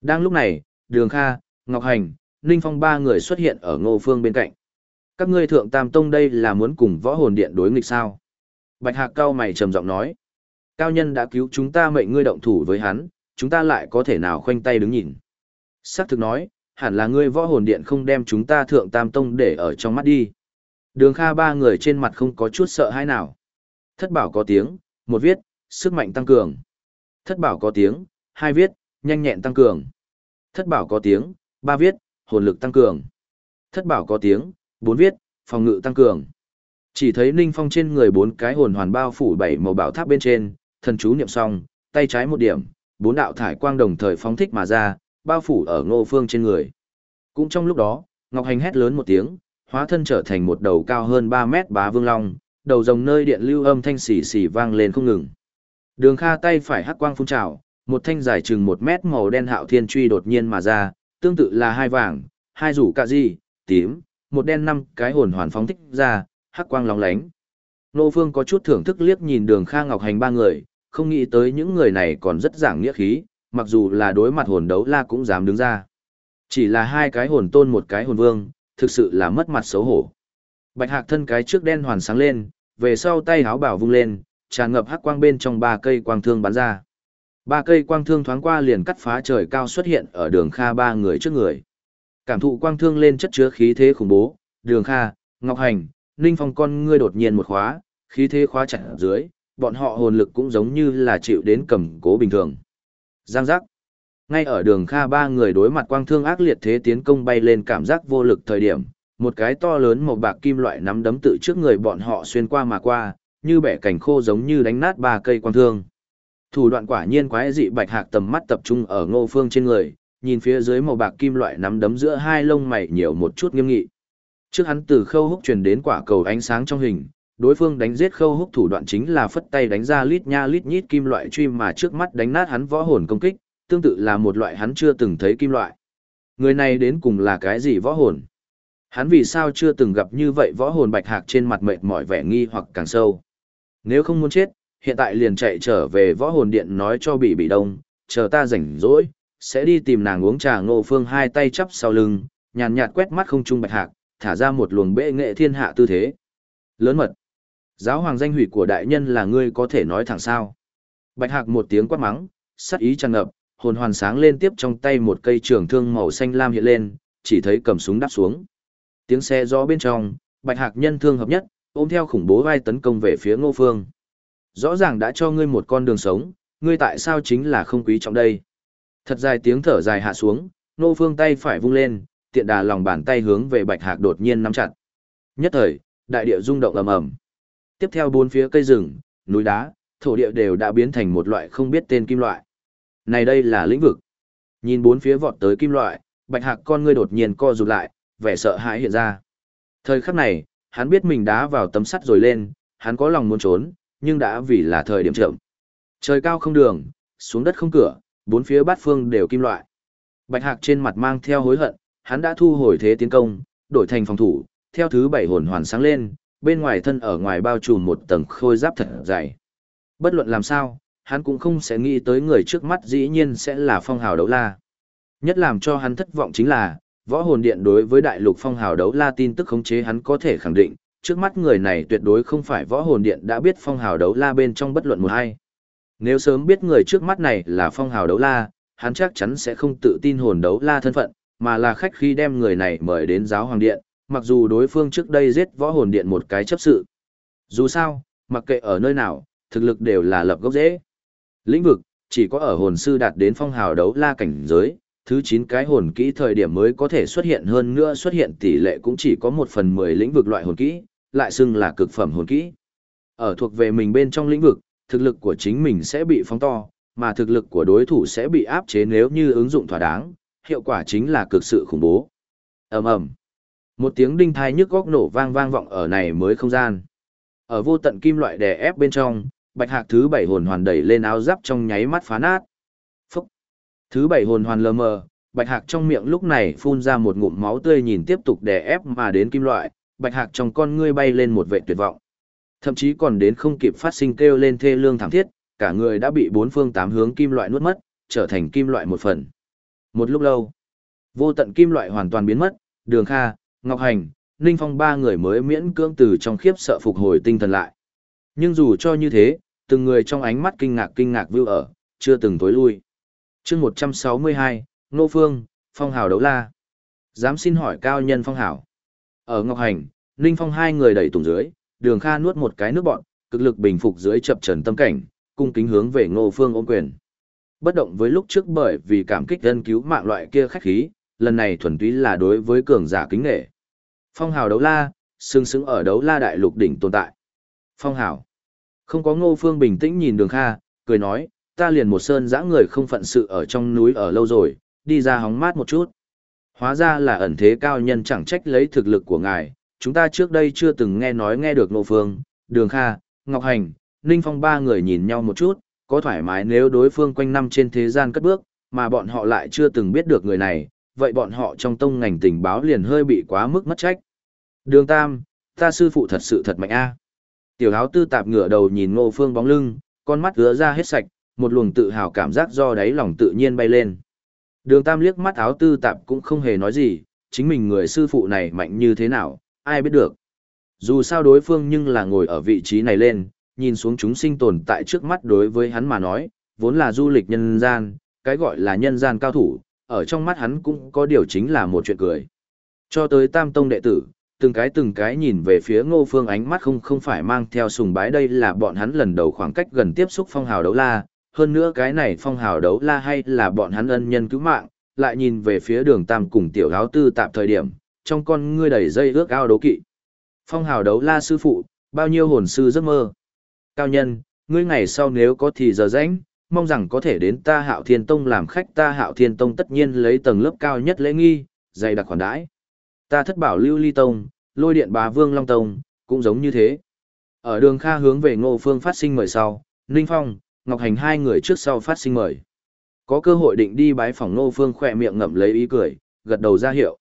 Đang lúc này, Đường Kha, Ngọc Hành, Ninh Phong ba người xuất hiện ở Ngô Phương bên cạnh. Các ngươi thượng tam tông đây là muốn cùng võ hồn điện đối nghịch sao? Bạch Hạc cao mày trầm giọng nói. Cao nhân đã cứu chúng ta mệnh ngươi động thủ với hắn, chúng ta lại có thể nào khoanh tay đứng nhìn. Sắc thực nói, hẳn là ngươi võ hồn điện không đem chúng ta thượng tam tông để ở trong mắt đi. Đường Kha ba người trên mặt không có chút sợ hãi nào. Thất bảo có tiếng, một viết, sức mạnh tăng cường. Thất bảo có tiếng, hai viết, nhanh nhẹn tăng cường. Thất bảo có tiếng, ba viết, hồn lực tăng cường. Thất bảo có tiếng, bốn viết, phòng ngự tăng cường. Chỉ thấy Ninh Phong trên người bốn cái hồn hoàn bao phủ bảy màu bảo tháp bên trên, thần chú niệm xong, tay trái một điểm, bốn đạo thải quang đồng thời phóng thích mà ra, bao phủ ở Ngô Phương trên người. Cũng trong lúc đó, Ngọc Hành hét lớn một tiếng, hóa thân trở thành một đầu cao hơn 3 mét bá vương long, đầu rồng nơi điện lưu âm thanh xì xì vang lên không ngừng. Đường Kha tay phải hắc quang phun trào, một thanh dài chừng một mét màu đen hạo thiên truy đột nhiên mà ra, tương tự là hai vàng, hai rủ cà di, tím, một đen năm cái hồn hoàn phóng thích ra, hắc quang lóng lánh. Nô Phương có chút thưởng thức liếc nhìn đường Kha Ngọc Hành ba người, không nghĩ tới những người này còn rất giảng nghĩa khí, mặc dù là đối mặt hồn đấu la cũng dám đứng ra. Chỉ là hai cái hồn tôn một cái hồn vương, thực sự là mất mặt xấu hổ. Bạch Hạc thân cái trước đen hoàn sáng lên, về sau tay háo bảo vung lên, tràn ngập hắc quang bên trong ba cây quang thương bắn ra. Ba cây quang thương thoáng qua liền cắt phá trời cao xuất hiện ở đường Kha ba người trước người. Cảm thụ quang thương lên chất chứa khí thế khủng bố, đường Kha, Ngọc Hành, Ninh Phong con ngươi đột nhiên một khóa, khí thế khóa chặt ở dưới, bọn họ hồn lực cũng giống như là chịu đến cầm cố bình thường. Giang giác. Ngay ở đường Kha ba người đối mặt quang thương ác liệt thế tiến công bay lên cảm giác vô lực thời điểm, một cái to lớn màu bạc kim loại nắm đấm tự trước người bọn họ xuyên qua mà qua, như bẻ cảnh khô giống như đánh nát ba cây quang thương. Thủ đoạn quả nhiên quái dị bạch hạc tầm mắt tập trung ở ngô phương trên người, nhìn phía dưới màu bạc kim loại nắm đấm giữa hai lông mày nhiều một chút nghiêm nghị. Trước hắn từ khâu húc truyền đến quả cầu ánh sáng trong hình, Đối phương đánh giết khâu húc thủ đoạn chính là phất tay đánh ra lít nha lít nhít kim loại truy mà trước mắt đánh nát hắn võ hồn công kích, tương tự là một loại hắn chưa từng thấy kim loại. Người này đến cùng là cái gì võ hồn? Hắn vì sao chưa từng gặp như vậy võ hồn bạch hạc trên mặt mệt mỏi vẻ nghi hoặc càng sâu. Nếu không muốn chết, hiện tại liền chạy trở về võ hồn điện nói cho bị bị đông, chờ ta rảnh rỗi, sẽ đi tìm nàng uống trà ngô phương hai tay chắp sau lưng, nhàn nhạt quét mắt không trung bạch hạc, thả ra một luồng bệ nghệ thiên hạ tư thế. Lớn mật. Giáo hoàng danh hủy của đại nhân là ngươi có thể nói thẳng sao. Bạch hạc một tiếng quát mắng, sắc ý tràn ngập, hồn hoàn sáng lên tiếp trong tay một cây trường thương màu xanh lam hiện lên, chỉ thấy cầm súng đáp xuống. Tiếng xe gió bên trong, bạch hạc nhân thương hợp nhất, ôm theo khủng bố vai tấn công về phía ngô phương. Rõ ràng đã cho ngươi một con đường sống, ngươi tại sao chính là không quý trọng đây? Thật dài tiếng thở dài hạ xuống, Nô phương tay phải vung lên, tiện đà lòng bàn tay hướng về bạch hạc đột nhiên nắm chặt. Nhất thời, đại địa rung động ầm ầm. Tiếp theo bốn phía cây rừng, núi đá, thổ địa đều đã biến thành một loại không biết tên kim loại. Này đây là lĩnh vực. Nhìn bốn phía vọt tới kim loại, bạch hạc con ngươi đột nhiên co rụt lại, vẻ sợ hãi hiện ra. Thời khắc này, hắn biết mình đã vào tấm sắt rồi lên, hắn có lòng muốn trốn, nhưng đã vì là thời điểm chậm. Trời cao không đường, xuống đất không cửa, bốn phía bát phương đều kim loại. Bạch hạc trên mặt mang theo hối hận, hắn đã thu hồi thế tiến công, đổi thành phòng thủ, theo thứ bảy hồn hoàn sáng lên, bên ngoài thân ở ngoài bao trùm một tầng khôi giáp thật dày. Bất luận làm sao, hắn cũng không sẽ nghĩ tới người trước mắt dĩ nhiên sẽ là phong hào đấu la. Nhất làm cho hắn thất vọng chính là, võ hồn điện đối với đại lục phong hào đấu la tin tức khống chế hắn có thể khẳng định, trước mắt người này tuyệt đối không phải võ hồn điện đã biết phong hào đấu la bên trong bất luận một hay. Nếu sớm biết người trước mắt này là phong hào đấu la, hắn chắc chắn sẽ không tự tin hồn đấu la thân phận, mà là khách khi đem người này mời đến giáo hoàng điện, mặc dù đối phương trước đây giết võ hồn điện một cái chấp sự. Dù sao, mặc kệ ở nơi nào, thực lực đều là lập gốc dễ. Lĩnh vực, chỉ có ở hồn sư đạt đến phong hào đấu la cảnh giới, thứ 9 cái hồn kỹ thời điểm mới có thể xuất hiện hơn nữa xuất hiện tỷ lệ cũng chỉ có 1 phần 10 lĩnh vực loại hồn kỹ, lại xưng là cực phẩm hồn kỹ. Ở thuộc về mình bên trong lĩnh vực, thực lực của chính mình sẽ bị phóng to, mà thực lực của đối thủ sẽ bị áp chế nếu như ứng dụng thỏa đáng, hiệu quả chính là cực sự khủng bố. ầm ầm, Một tiếng đinh thai nhức góc nổ vang vang vọng ở này mới không gian. Ở vô tận kim loại đè ép bên trong, bạch hạc thứ bảy hồn hoàn đẩy lên áo giáp trong nháy mắt phá nát. Phúc! Thứ bảy hồn hoàn lờ mờ, bạch hạc trong miệng lúc này phun ra một ngụm máu tươi nhìn tiếp tục đè ép mà đến kim loại, bạch hạc trong con ngươi bay lên một vệ tuyệt vọng. Thậm chí còn đến không kịp phát sinh kêu lên thê lương thảm thiết, cả người đã bị bốn phương tám hướng kim loại nuốt mất, trở thành kim loại một phần. Một lúc lâu, vô tận kim loại hoàn toàn biến mất, đường kha, ngọc hành, ninh phong ba người mới miễn cưỡng từ trong khiếp sợ phục hồi tinh thần lại. Nhưng dù cho như thế, từng người trong ánh mắt kinh ngạc kinh ngạc vưu ở, chưa từng tối lui. chương 162, Nô Phương, Phong Hào Đấu La. Dám xin hỏi cao nhân Phong Hảo. Ở Ngọc Hành, Ninh Phong hai người đẩy tùng dưới, đường kha nuốt một cái nước bọn, cực lực bình phục dưới chập trần tâm cảnh, cung kính hướng về Ngô Phương ôm quyền. Bất động với lúc trước bởi vì cảm kích dân cứu mạng loại kia khách khí, lần này thuần túy là đối với cường giả kính nghệ. Phong hào đấu la, sừng sững ở đấu la đại lục đỉnh tồn tại. Phong hảo. Không có ngô phương bình tĩnh nhìn đường kha, cười nói, ta liền một sơn dã người không phận sự ở trong núi ở lâu rồi, đi ra hóng mát một chút. Hóa ra là ẩn thế cao nhân chẳng trách lấy thực lực của ngài, chúng ta trước đây chưa từng nghe nói nghe được ngô phương, đường kha, ngọc hành, ninh phong ba người nhìn nhau một chút, có thoải mái nếu đối phương quanh năm trên thế gian cất bước, mà bọn họ lại chưa từng biết được người này, vậy bọn họ trong tông ngành tình báo liền hơi bị quá mức mất trách. Đường Tam, ta sư phụ thật sự thật mạnh a. Tiểu áo tư tạp ngửa đầu nhìn ngô phương bóng lưng, con mắt ứa ra hết sạch, một luồng tự hào cảm giác do đáy lòng tự nhiên bay lên. Đường tam liếc mắt áo tư tạp cũng không hề nói gì, chính mình người sư phụ này mạnh như thế nào, ai biết được. Dù sao đối phương nhưng là ngồi ở vị trí này lên, nhìn xuống chúng sinh tồn tại trước mắt đối với hắn mà nói, vốn là du lịch nhân gian, cái gọi là nhân gian cao thủ, ở trong mắt hắn cũng có điều chính là một chuyện cười. Cho tới tam tông đệ tử, từng cái từng cái nhìn về phía ngô phương ánh mắt không không phải mang theo sùng bái đây là bọn hắn lần đầu khoảng cách gần tiếp xúc phong hào đấu la, hơn nữa cái này phong hào đấu la hay là bọn hắn ân nhân cứu mạng, lại nhìn về phía đường tam cùng tiểu áo tư tạm thời điểm, trong con ngươi đầy dây ước ao đấu kỵ. Phong hào đấu la sư phụ, bao nhiêu hồn sư giấc mơ. Cao nhân, ngươi ngày sau nếu có thì giờ rảnh, mong rằng có thể đến ta hạo thiên tông làm khách ta hạo thiên tông tất nhiên lấy tầng lớp cao nhất lễ nghi, dày đặc khoản đãi. Ta thất bảo lưu ly tông, lôi điện bá vương long tông, cũng giống như thế. Ở đường Kha hướng về Ngô Phương phát sinh mời sau, Ninh Phong, Ngọc Hành hai người trước sau phát sinh mời. Có cơ hội định đi bái phòng Ngô Phương khỏe miệng ngậm lấy ý cười, gật đầu ra hiệu.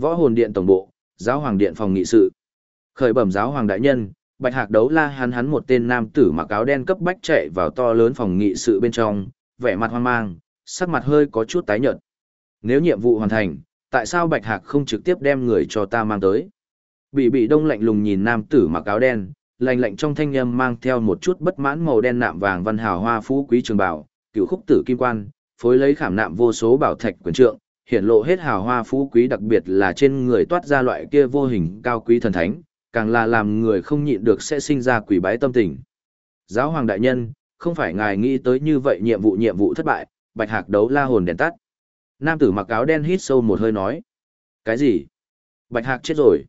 Võ hồn điện tổng bộ, giáo hoàng điện phòng nghị sự. Khởi bẩm giáo hoàng đại nhân, Bạch Hạc đấu la hắn hắn một tên nam tử mặc áo đen cấp bách chạy vào to lớn phòng nghị sự bên trong, vẻ mặt hoang mang, sắc mặt hơi có chút tái nhợt. Nếu nhiệm vụ hoàn thành, tại sao Bạch Hạc không trực tiếp đem người cho ta mang tới? Bị bị đông lạnh lùng nhìn nam tử mặc áo đen, lạnh lạnh trong thanh âm mang theo một chút bất mãn màu đen nạm vàng văn hào hoa phú quý trường bảo, cựu khúc tử kim quan, phối lấy khảm nạm vô số bảo thạch quyền trượng, hiện lộ hết hào hoa phú quý đặc biệt là trên người toát ra loại kia vô hình cao quý thần thánh, càng là làm người không nhịn được sẽ sinh ra quỷ bái tâm tình. Giáo hoàng đại nhân, không phải ngài nghĩ tới như vậy nhiệm vụ nhiệm vụ thất bại, bạch hạc đấu la hồn đèn tắt. Nam tử mặc áo đen hít sâu một hơi nói. Cái gì? Bạch hạc chết rồi.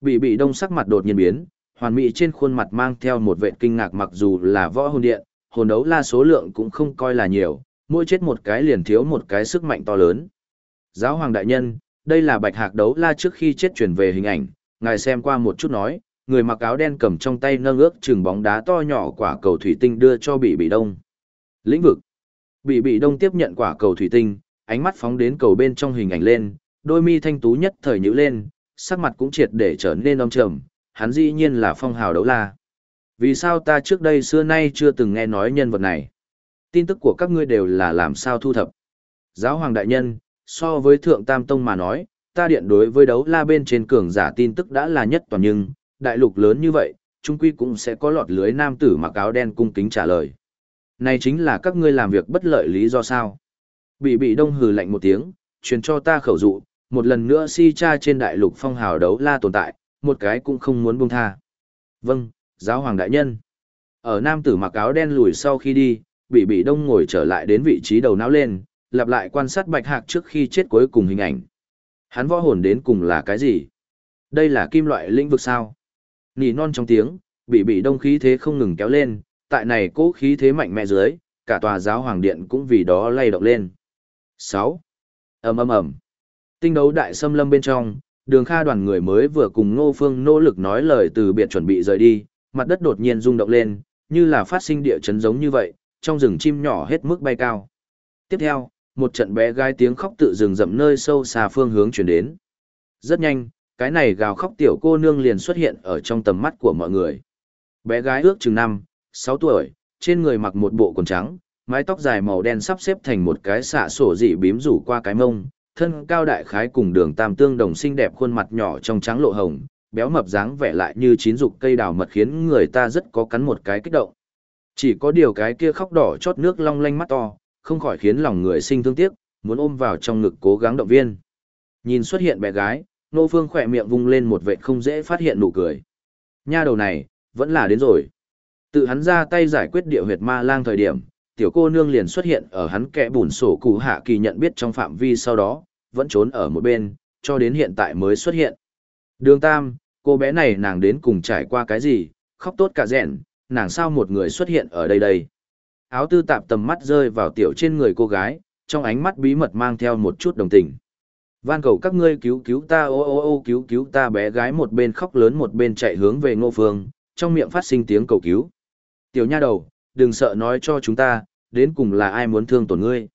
Bị bị đông sắc mặt đột nhiên biến, hoàn mỹ trên khuôn mặt mang theo một vệ kinh ngạc mặc dù là võ hồn điện, hồn đấu la số lượng cũng không coi là nhiều, mỗi chết một cái liền thiếu một cái sức mạnh to lớn. Giáo hoàng đại nhân, đây là bạch hạc đấu la trước khi chết chuyển về hình ảnh, ngài xem qua một chút nói, người mặc áo đen cầm trong tay nâng ước chừng bóng đá to nhỏ quả cầu thủy tinh đưa cho bị bị đông. Lĩnh vực. Bị bị đông tiếp nhận quả cầu thủy tinh, ánh mắt phóng đến cầu bên trong hình ảnh lên, đôi mi thanh tú nhất thời nhữ lên, sắc mặt cũng triệt để trở nên âm trầm, hắn dĩ nhiên là phong hào đấu la. Vì sao ta trước đây xưa nay chưa từng nghe nói nhân vật này? Tin tức của các ngươi đều là làm sao thu thập? Giáo hoàng đại nhân, so với thượng tam tông mà nói, ta điện đối với đấu la bên trên cường giả tin tức đã là nhất toàn nhưng, đại lục lớn như vậy, trung quy cũng sẽ có lọt lưới nam tử mặc áo đen cung kính trả lời. Này chính là các ngươi làm việc bất lợi lý do sao? Bị bị đông hừ lạnh một tiếng, truyền cho ta khẩu dụ, một lần nữa si cha trên đại lục phong hào đấu la tồn tại, một cái cũng không muốn buông tha. Vâng, giáo hoàng đại nhân. Ở nam tử mặc áo đen lùi sau khi đi, bị bị đông ngồi trở lại đến vị trí đầu não lên, lặp lại quan sát bạch hạc trước khi chết cuối cùng hình ảnh. Hắn võ hồn đến cùng là cái gì? Đây là kim loại lĩnh vực sao? Nỉ non trong tiếng, bị bị đông khí thế không ngừng kéo lên, tại này cố khí thế mạnh mẽ dưới, cả tòa giáo hoàng điện cũng vì đó lay động lên. 6. ầm ầm ầm. Tinh đấu đại xâm lâm bên trong, đường kha đoàn người mới vừa cùng ngô phương nỗ lực nói lời từ biệt chuẩn bị rời đi, mặt đất đột nhiên rung động lên, như là phát sinh địa chấn giống như vậy, trong rừng chim nhỏ hết mức bay cao. Tiếp theo, một trận bé gái tiếng khóc tự rừng rậm nơi sâu xa phương hướng chuyển đến. Rất nhanh, cái này gào khóc tiểu cô nương liền xuất hiện ở trong tầm mắt của mọi người. Bé gái ước chừng năm, sáu tuổi, trên người mặc một bộ quần trắng, mái tóc dài màu đen sắp xếp thành một cái xạ sổ dị bím rủ qua cái mông, thân cao đại khái cùng đường tam tương đồng xinh đẹp khuôn mặt nhỏ trong trắng lộ hồng, béo mập dáng vẻ lại như chín dục cây đào mật khiến người ta rất có cắn một cái kích động. Chỉ có điều cái kia khóc đỏ chót nước long lanh mắt to, không khỏi khiến lòng người sinh thương tiếc, muốn ôm vào trong ngực cố gắng động viên. Nhìn xuất hiện bé gái, Nô Phương khỏe miệng vung lên một vệ không dễ phát hiện nụ cười. Nha đầu này, vẫn là đến rồi. Tự hắn ra tay giải quyết địa huyệt ma lang thời điểm, tiểu cô nương liền xuất hiện ở hắn kẻ bùn sổ cụ hạ kỳ nhận biết trong phạm vi sau đó, vẫn trốn ở một bên, cho đến hiện tại mới xuất hiện. Đường Tam, cô bé này nàng đến cùng trải qua cái gì, khóc tốt cả rẹn, nàng sao một người xuất hiện ở đây đây. Áo tư tạp tầm mắt rơi vào tiểu trên người cô gái, trong ánh mắt bí mật mang theo một chút đồng tình. Van cầu các ngươi cứu cứu ta ô ô ô cứu cứu ta bé gái một bên khóc lớn một bên chạy hướng về ngô phương, trong miệng phát sinh tiếng cầu cứu. Tiểu nha đầu, đừng sợ nói cho chúng ta, đến cùng là ai muốn thương tổn ngươi.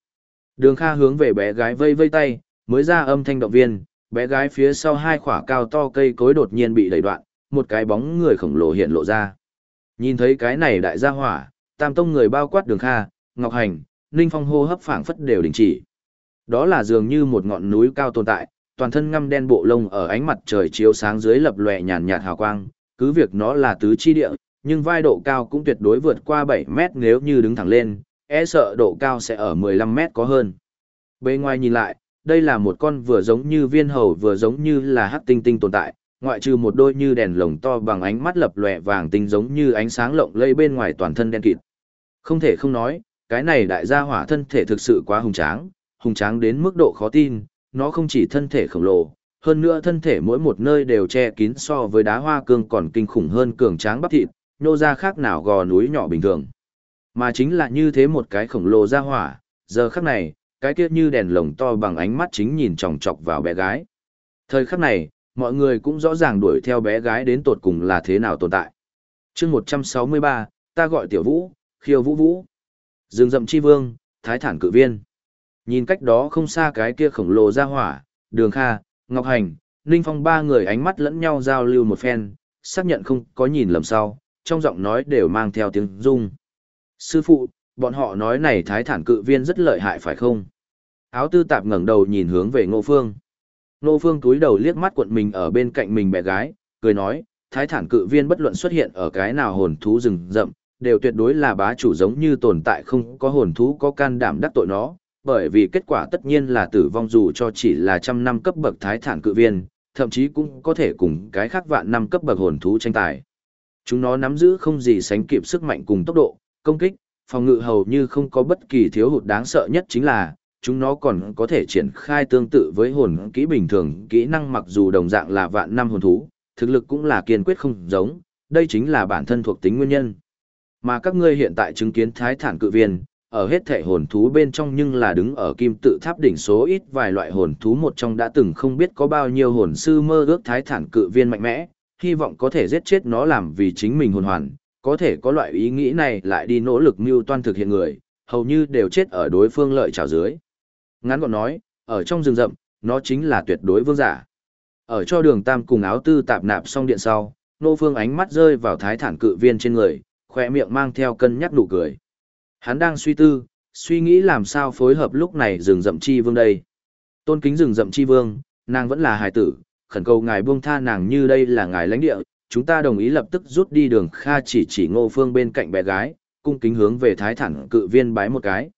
Đường Kha hướng về bé gái vây vây tay, mới ra âm thanh động viên, bé gái phía sau hai khỏa cao to cây cối đột nhiên bị đẩy đoạn, một cái bóng người khổng lồ hiện lộ ra. Nhìn thấy cái này đại gia hỏa, tam tông người bao quát đường Kha, Ngọc Hành, Ninh Phong hô hấp phảng phất đều đình chỉ. Đó là dường như một ngọn núi cao tồn tại, toàn thân ngăm đen bộ lông ở ánh mặt trời chiếu sáng dưới lập lòe nhàn nhạt hào quang, cứ việc nó là tứ chi địa, nhưng vai độ cao cũng tuyệt đối vượt qua 7 mét nếu như đứng thẳng lên, e sợ độ cao sẽ ở 15 mét có hơn. Bên ngoài nhìn lại, đây là một con vừa giống như viên hầu vừa giống như là hắc tinh tinh tồn tại, ngoại trừ một đôi như đèn lồng to bằng ánh mắt lập lòe vàng tinh giống như ánh sáng lộng lẫy bên ngoài toàn thân đen kịt. Không thể không nói, cái này đại gia hỏa thân thể thực sự quá hùng tráng, hùng tráng đến mức độ khó tin, nó không chỉ thân thể khổng lồ, hơn nữa thân thể mỗi một nơi đều che kín so với đá hoa cương còn kinh khủng hơn cường tráng bắp thịt, nô ra khác nào gò núi nhỏ bình thường. Mà chính là như thế một cái khổng lồ ra hỏa, giờ khắc này, cái kia như đèn lồng to bằng ánh mắt chính nhìn chòng chọc vào bé gái. Thời khắc này, mọi người cũng rõ ràng đuổi theo bé gái đến tột cùng là thế nào tồn tại. chương 163, ta gọi tiểu vũ, khiêu vũ vũ. Rừng rậm chi vương, thái thản cự viên. Nhìn cách đó không xa cái kia khổng lồ ra hỏa, đường kha, ngọc hành, ninh phong ba người ánh mắt lẫn nhau giao lưu một phen, xác nhận không có nhìn lầm sau, trong giọng nói đều mang theo tiếng rung. Sư phụ, bọn họ nói này thái thản cự viên rất lợi hại phải không? Áo tư tạp ngẩng đầu nhìn hướng về ngô phương. Ngô phương túi đầu liếc mắt cuộn mình ở bên cạnh mình bé gái, cười nói, thái thản cự viên bất luận xuất hiện ở cái nào hồn thú rừng rậm, đều tuyệt đối là bá chủ giống như tồn tại không có hồn thú có can đảm đắc tội nó, bởi vì kết quả tất nhiên là tử vong dù cho chỉ là trăm năm cấp bậc thái thản cự viên, thậm chí cũng có thể cùng cái khác vạn năm cấp bậc hồn thú tranh tài. Chúng nó nắm giữ không gì sánh kịp sức mạnh cùng tốc độ, công kích, phòng ngự hầu như không có bất kỳ thiếu hụt đáng sợ nhất chính là, chúng nó còn có thể triển khai tương tự với hồn kỹ bình thường, kỹ năng mặc dù đồng dạng là vạn năm hồn thú, thực lực cũng là kiên quyết không giống, đây chính là bản thân thuộc tính nguyên nhân. Mà các ngươi hiện tại chứng kiến thái thản cự viên, ở hết thể hồn thú bên trong nhưng là đứng ở kim tự tháp đỉnh số ít vài loại hồn thú một trong đã từng không biết có bao nhiêu hồn sư mơ ước thái thản cự viên mạnh mẽ, hy vọng có thể giết chết nó làm vì chính mình hồn hoàn, có thể có loại ý nghĩ này lại đi nỗ lực mưu toan thực hiện người, hầu như đều chết ở đối phương lợi trào dưới. Ngắn gọn nói, ở trong rừng rậm, nó chính là tuyệt đối vương giả. Ở cho đường tam cùng áo tư tạp nạp xong điện sau, nô phương ánh mắt rơi vào thái thản cự viên trên người, khỏe miệng mang theo cân nhắc nụ cười. Hắn đang suy tư, suy nghĩ làm sao phối hợp lúc này rừng rậm chi vương đây. Tôn kính rừng rậm chi vương, nàng vẫn là hài tử, khẩn cầu ngài buông tha nàng như đây là ngài lãnh địa, chúng ta đồng ý lập tức rút đi đường kha chỉ chỉ ngô phương bên cạnh bé gái, cung kính hướng về thái thẳng cự viên bái một cái.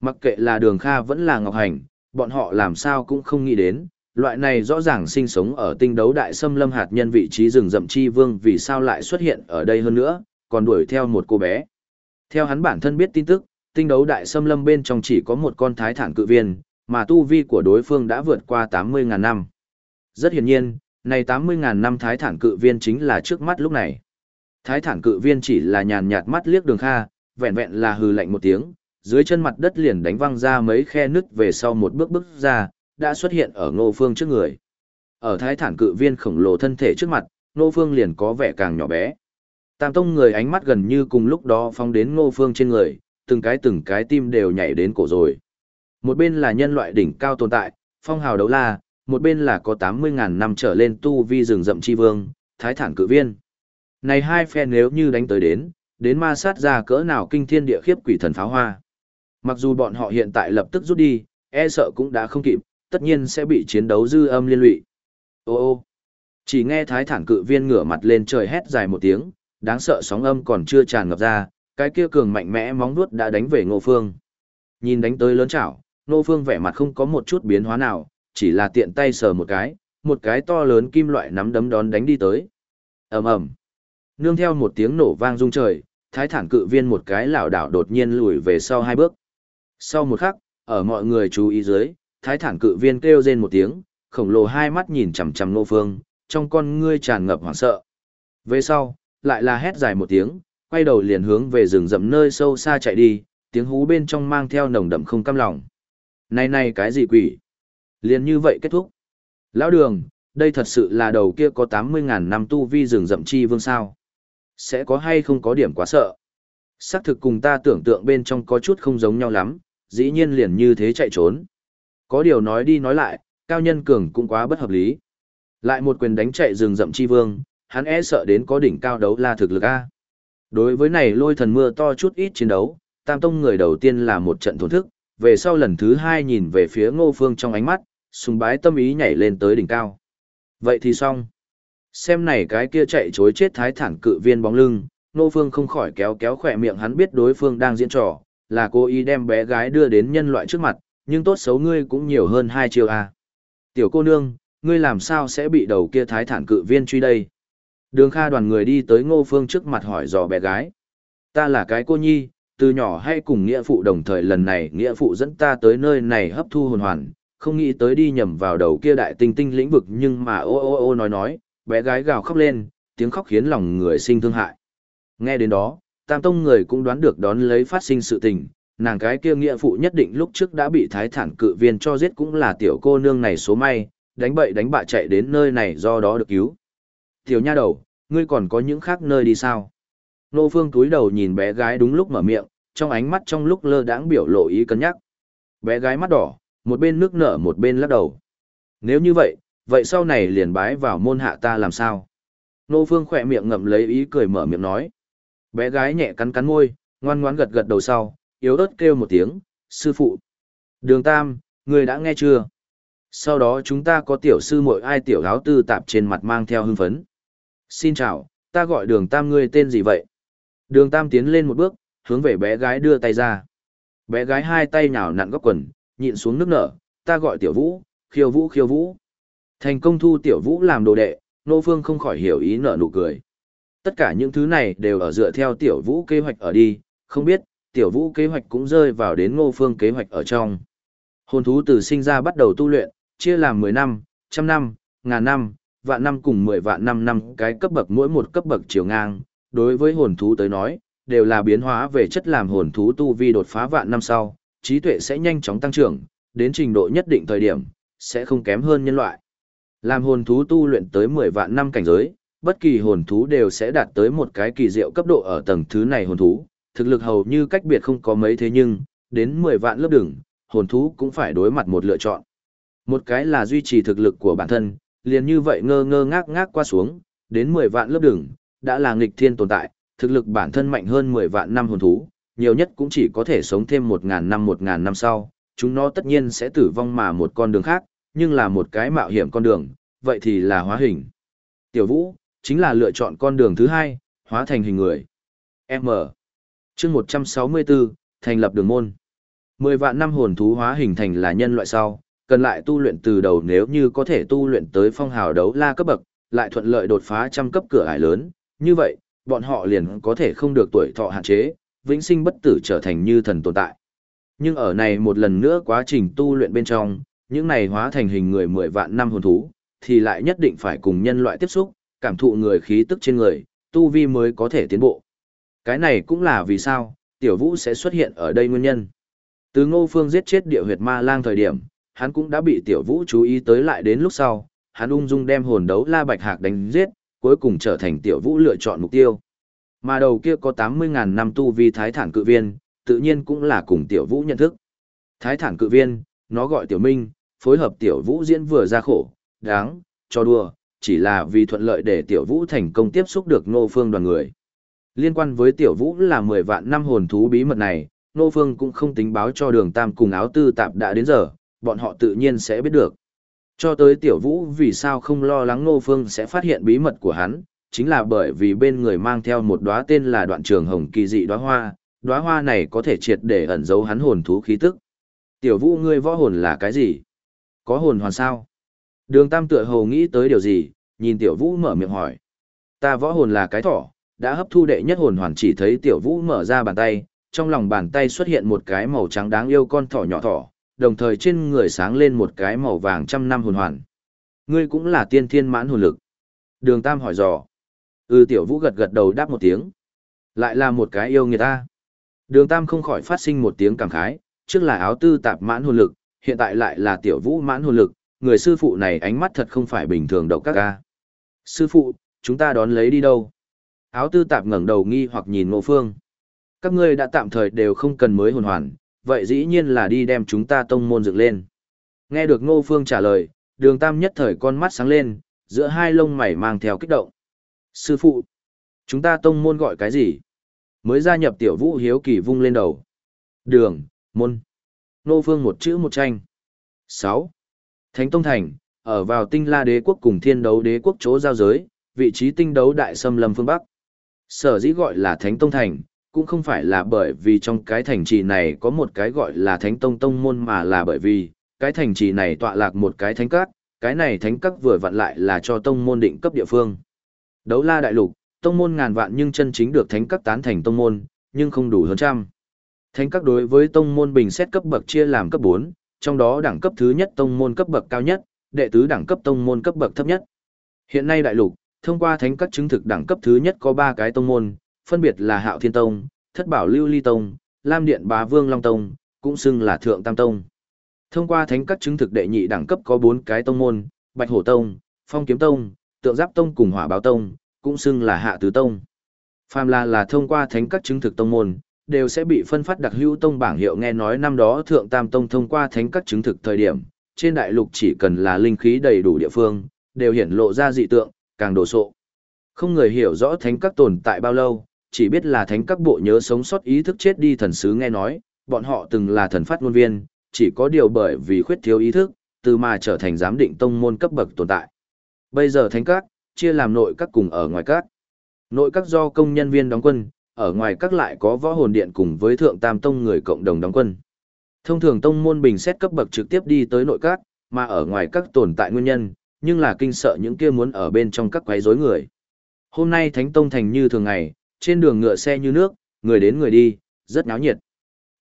Mặc kệ là đường kha vẫn là ngọc hành, bọn họ làm sao cũng không nghĩ đến, loại này rõ ràng sinh sống ở tinh đấu đại xâm lâm hạt nhân vị trí rừng rậm chi vương vì sao lại xuất hiện ở đây hơn nữa, còn đuổi theo một cô bé. Theo hắn bản thân biết tin tức, tinh đấu đại xâm lâm bên trong chỉ có một con thái thản cự viên, mà tu vi của đối phương đã vượt qua 80.000 năm. Rất hiển nhiên, này 80.000 năm thái thản cự viên chính là trước mắt lúc này. Thái thản cự viên chỉ là nhàn nhạt mắt liếc đường kha, vẹn vẹn là hừ lạnh một tiếng, dưới chân mặt đất liền đánh văng ra mấy khe nứt về sau một bước bước ra, đã xuất hiện ở ngô phương trước người. Ở thái thản cự viên khổng lồ thân thể trước mặt, ngô phương liền có vẻ càng nhỏ bé. Tam tông người ánh mắt gần như cùng lúc đó phong đến ngô phương trên người, từng cái từng cái tim đều nhảy đến cổ rồi. Một bên là nhân loại đỉnh cao tồn tại, phong hào đấu la, một bên là có 80.000 năm trở lên tu vi rừng rậm chi vương, thái thản cự viên. Này hai phe nếu như đánh tới đến, đến ma sát ra cỡ nào kinh thiên địa khiếp quỷ thần pháo hoa. Mặc dù bọn họ hiện tại lập tức rút đi, e sợ cũng đã không kịp, tất nhiên sẽ bị chiến đấu dư âm liên lụy. Ô ô, chỉ nghe thái thản cự viên ngửa mặt lên trời hét dài một tiếng, đáng sợ sóng âm còn chưa tràn ngập ra, cái kia cường mạnh mẽ móng vuốt đã đánh về Ngô Phương. Nhìn đánh tới lớn chảo, Ngô Phương vẻ mặt không có một chút biến hóa nào, chỉ là tiện tay sờ một cái, một cái to lớn kim loại nắm đấm đón đánh đi tới. Ầm ầm. Nương theo một tiếng nổ vang rung trời, Thái Thản cự viên một cái lảo đảo đột nhiên lùi về sau hai bước. Sau một khắc, ở mọi người chú ý dưới, Thái Thản cự viên kêu rên một tiếng, khổng lồ hai mắt nhìn chằm chằm Ngô Phương, trong con ngươi tràn ngập hoảng sợ. Về sau, lại là hét dài một tiếng, quay đầu liền hướng về rừng rậm nơi sâu xa chạy đi, tiếng hú bên trong mang theo nồng đậm không cam lòng. Này này cái gì quỷ? Liền như vậy kết thúc. Lão đường, đây thật sự là đầu kia có 80.000 năm tu vi rừng rậm chi vương sao. Sẽ có hay không có điểm quá sợ. Sắc thực cùng ta tưởng tượng bên trong có chút không giống nhau lắm, dĩ nhiên liền như thế chạy trốn. Có điều nói đi nói lại, cao nhân cường cũng quá bất hợp lý. Lại một quyền đánh chạy rừng rậm chi vương, hắn e sợ đến có đỉnh cao đấu la thực lực A. Đối với này lôi thần mưa to chút ít chiến đấu, tam tông người đầu tiên là một trận thổn thức, về sau lần thứ hai nhìn về phía ngô phương trong ánh mắt, sùng bái tâm ý nhảy lên tới đỉnh cao. Vậy thì xong. Xem này cái kia chạy chối chết thái thản cự viên bóng lưng, ngô phương không khỏi kéo kéo khỏe miệng hắn biết đối phương đang diễn trò, là cô ý đem bé gái đưa đến nhân loại trước mặt, nhưng tốt xấu ngươi cũng nhiều hơn hai chiều a. Tiểu cô nương, ngươi làm sao sẽ bị đầu kia thái thản cự viên truy đây? Đường Kha đoàn người đi tới Ngô Phương trước mặt hỏi dò bé gái. Ta là cái cô nhi, từ nhỏ hay cùng nghĩa phụ đồng thời lần này nghĩa phụ dẫn ta tới nơi này hấp thu hồn hoàn, không nghĩ tới đi nhầm vào đầu kia đại tinh tinh lĩnh vực nhưng mà ô ô ô nói nói, bé gái gào khóc lên, tiếng khóc khiến lòng người sinh thương hại. Nghe đến đó, Tam Tông người cũng đoán được đón lấy phát sinh sự tình, nàng cái kia nghĩa phụ nhất định lúc trước đã bị thái thản cự viên cho giết cũng là tiểu cô nương này số may, đánh bậy đánh bạ chạy đến nơi này do đó được cứu. Tiểu nha đầu, ngươi còn có những khác nơi đi sao? Nô Phương túi đầu nhìn bé gái đúng lúc mở miệng, trong ánh mắt trong lúc lơ đãng biểu lộ ý cân nhắc. Bé gái mắt đỏ, một bên nước nở một bên lắc đầu. Nếu như vậy, vậy sau này liền bái vào môn hạ ta làm sao? Nô Phương khỏe miệng ngậm lấy ý cười mở miệng nói. Bé gái nhẹ cắn cắn môi, ngoan ngoãn gật gật đầu sau, yếu ớt kêu một tiếng, sư phụ. Đường Tam, người đã nghe chưa? Sau đó chúng ta có tiểu sư muội ai tiểu áo tư tạp trên mặt mang theo hưng phấn. Xin chào, ta gọi đường Tam ngươi tên gì vậy? Đường Tam tiến lên một bước, hướng về bé gái đưa tay ra. Bé gái hai tay nhào nặn góc quần, nhịn xuống nước nở, ta gọi tiểu vũ, khiêu vũ khiêu vũ. Thành công thu tiểu vũ làm đồ đệ, nô phương không khỏi hiểu ý nở nụ cười. Tất cả những thứ này đều ở dựa theo tiểu vũ kế hoạch ở đi, không biết, tiểu vũ kế hoạch cũng rơi vào đến ngô phương kế hoạch ở trong. Hồn thú từ sinh ra bắt đầu tu luyện, chia làm 10 năm, trăm năm, ngàn năm, vạn năm cùng 10 vạn năm năm cái cấp bậc mỗi một cấp bậc chiều ngang, đối với hồn thú tới nói, đều là biến hóa về chất làm hồn thú tu vi đột phá vạn năm sau, trí tuệ sẽ nhanh chóng tăng trưởng, đến trình độ nhất định thời điểm, sẽ không kém hơn nhân loại. Làm hồn thú tu luyện tới 10 vạn năm cảnh giới, bất kỳ hồn thú đều sẽ đạt tới một cái kỳ diệu cấp độ ở tầng thứ này hồn thú, thực lực hầu như cách biệt không có mấy thế nhưng, đến 10 vạn lớp đường, hồn thú cũng phải đối mặt một lựa chọn. Một cái là duy trì thực lực của bản thân, liền như vậy ngơ ngơ ngác ngác qua xuống, đến 10 vạn lớp đường, đã là nghịch thiên tồn tại, thực lực bản thân mạnh hơn 10 vạn năm hồn thú, nhiều nhất cũng chỉ có thể sống thêm 1000 năm 1000 năm sau, chúng nó tất nhiên sẽ tử vong mà một con đường khác, nhưng là một cái mạo hiểm con đường, vậy thì là hóa hình. Tiểu Vũ, chính là lựa chọn con đường thứ hai, hóa thành hình người. M. chương 164, thành lập đường môn. 10 vạn năm hồn thú hóa hình thành là nhân loại sau, cần lại tu luyện từ đầu nếu như có thể tu luyện tới phong hào đấu la cấp bậc, lại thuận lợi đột phá trăm cấp cửa ải lớn, như vậy, bọn họ liền có thể không được tuổi thọ hạn chế, vĩnh sinh bất tử trở thành như thần tồn tại. Nhưng ở này một lần nữa quá trình tu luyện bên trong, những này hóa thành hình người 10 vạn năm hồn thú, thì lại nhất định phải cùng nhân loại tiếp xúc, cảm thụ người khí tức trên người, tu vi mới có thể tiến bộ. Cái này cũng là vì sao, tiểu vũ sẽ xuất hiện ở đây nguyên nhân. Từ ngô phương giết chết địa huyệt ma lang thời điểm, hắn cũng đã bị tiểu vũ chú ý tới lại đến lúc sau, hắn ung dung đem hồn đấu la bạch hạc đánh giết, cuối cùng trở thành tiểu vũ lựa chọn mục tiêu. Mà đầu kia có 80.000 năm tu vi thái thản cự viên, tự nhiên cũng là cùng tiểu vũ nhận thức. Thái thản cự viên, nó gọi tiểu minh, phối hợp tiểu vũ diễn vừa ra khổ, đáng, cho đùa, chỉ là vì thuận lợi để tiểu vũ thành công tiếp xúc được nô phương đoàn người. Liên quan với tiểu vũ là 10 vạn năm hồn thú bí mật này, nô phương cũng không tính báo cho đường tam cùng áo tư tạp đã đến giờ, bọn họ tự nhiên sẽ biết được. Cho tới tiểu vũ vì sao không lo lắng nô phương sẽ phát hiện bí mật của hắn, chính là bởi vì bên người mang theo một đóa tên là đoạn trường hồng kỳ dị đóa hoa, đóa hoa này có thể triệt để ẩn giấu hắn hồn thú khí tức. Tiểu vũ ngươi võ hồn là cái gì? Có hồn hoàn sao? Đường tam tựa hồ nghĩ tới điều gì, nhìn tiểu vũ mở miệng hỏi. Ta võ hồn là cái thỏ, đã hấp thu đệ nhất hồn hoàn chỉ thấy tiểu vũ mở ra bàn tay, trong lòng bàn tay xuất hiện một cái màu trắng đáng yêu con thỏ nhỏ thỏ, đồng thời trên người sáng lên một cái màu vàng trăm năm hồn hoàn. Ngươi cũng là tiên thiên mãn hồn lực. Đường Tam hỏi dò. Ừ tiểu vũ gật gật đầu đáp một tiếng. Lại là một cái yêu người ta. Đường Tam không khỏi phát sinh một tiếng cảm khái, trước là áo tư tạp mãn hồn lực, hiện tại lại là tiểu vũ mãn hồn lực, người sư phụ này ánh mắt thật không phải bình thường độc các ca. Sư phụ, chúng ta đón lấy đi đâu? Áo tư tạp ngẩng đầu nghi hoặc nhìn ngộ phương. Các ngươi đã tạm thời đều không cần mới hồn hoàn, vậy dĩ nhiên là đi đem chúng ta tông môn dựng lên. Nghe được ngô phương trả lời, đường tam nhất thời con mắt sáng lên, giữa hai lông mày mang theo kích động. Sư phụ, chúng ta tông môn gọi cái gì? Mới gia nhập tiểu vũ hiếu kỳ vung lên đầu. Đường, môn. Ngô phương một chữ một tranh. 6. Thánh Tông Thành, ở vào tinh la đế quốc cùng thiên đấu đế quốc chỗ giao giới, vị trí tinh đấu đại xâm lâm phương Bắc. Sở dĩ gọi là Thánh Tông Thành, cũng không phải là bởi vì trong cái thành trì này có một cái gọi là Thánh Tông Tông Môn mà là bởi vì, cái thành trì này tọa lạc một cái thánh các, cái này thánh các vừa vặn lại là cho tông môn định cấp địa phương. Đấu la đại lục, tông môn ngàn vạn nhưng chân chính được thánh các tán thành tông môn, nhưng không đủ hơn trăm. Thánh các đối với tông môn bình xét cấp bậc chia làm cấp 4, trong đó đẳng cấp thứ nhất tông môn cấp bậc cao nhất, đệ tứ đẳng cấp tông môn cấp bậc thấp nhất. Hiện nay đại lục, thông qua thánh các chứng thực đẳng cấp thứ nhất có 3 cái tông môn, phân biệt là Hạo Thiên Tông, Thất Bảo Lưu Ly Tông, Lam Điện Bá Vương Long Tông, cũng xưng là Thượng Tam Tông. Thông qua thánh các chứng thực đệ nhị đẳng cấp có 4 cái tông môn, Bạch Hổ Tông, Phong Kiếm Tông, Tượng Giáp Tông cùng Hỏa Báo Tông, cũng xưng là Hạ Tứ Tông. Phàm là là thông qua thánh các chứng thực tông môn, đều sẽ bị phân phát đặc hữu tông bảng hiệu nghe nói năm đó thượng tam tông thông qua thánh các chứng thực thời điểm, trên đại lục chỉ cần là linh khí đầy đủ địa phương, đều hiển lộ ra dị tượng, càng đồ sộ. Không người hiểu rõ thánh các tồn tại bao lâu, chỉ biết là thánh các bộ nhớ sống sót ý thức chết đi thần sứ nghe nói, bọn họ từng là thần phát ngôn viên, chỉ có điều bởi vì khuyết thiếu ý thức, từ mà trở thành giám định tông môn cấp bậc tồn tại. Bây giờ thánh các, chia làm nội các cùng ở ngoài các. Nội các do công nhân viên đóng quân, ở ngoài các lại có võ hồn điện cùng với thượng tam tông người cộng đồng đóng quân. Thông thường tông môn bình xét cấp bậc trực tiếp đi tới nội các, mà ở ngoài các tồn tại nguyên nhân, nhưng là kinh sợ những kia muốn ở bên trong các quái rối người. Hôm nay Thánh Tông thành như thường ngày, trên đường ngựa xe như nước, người đến người đi, rất náo nhiệt.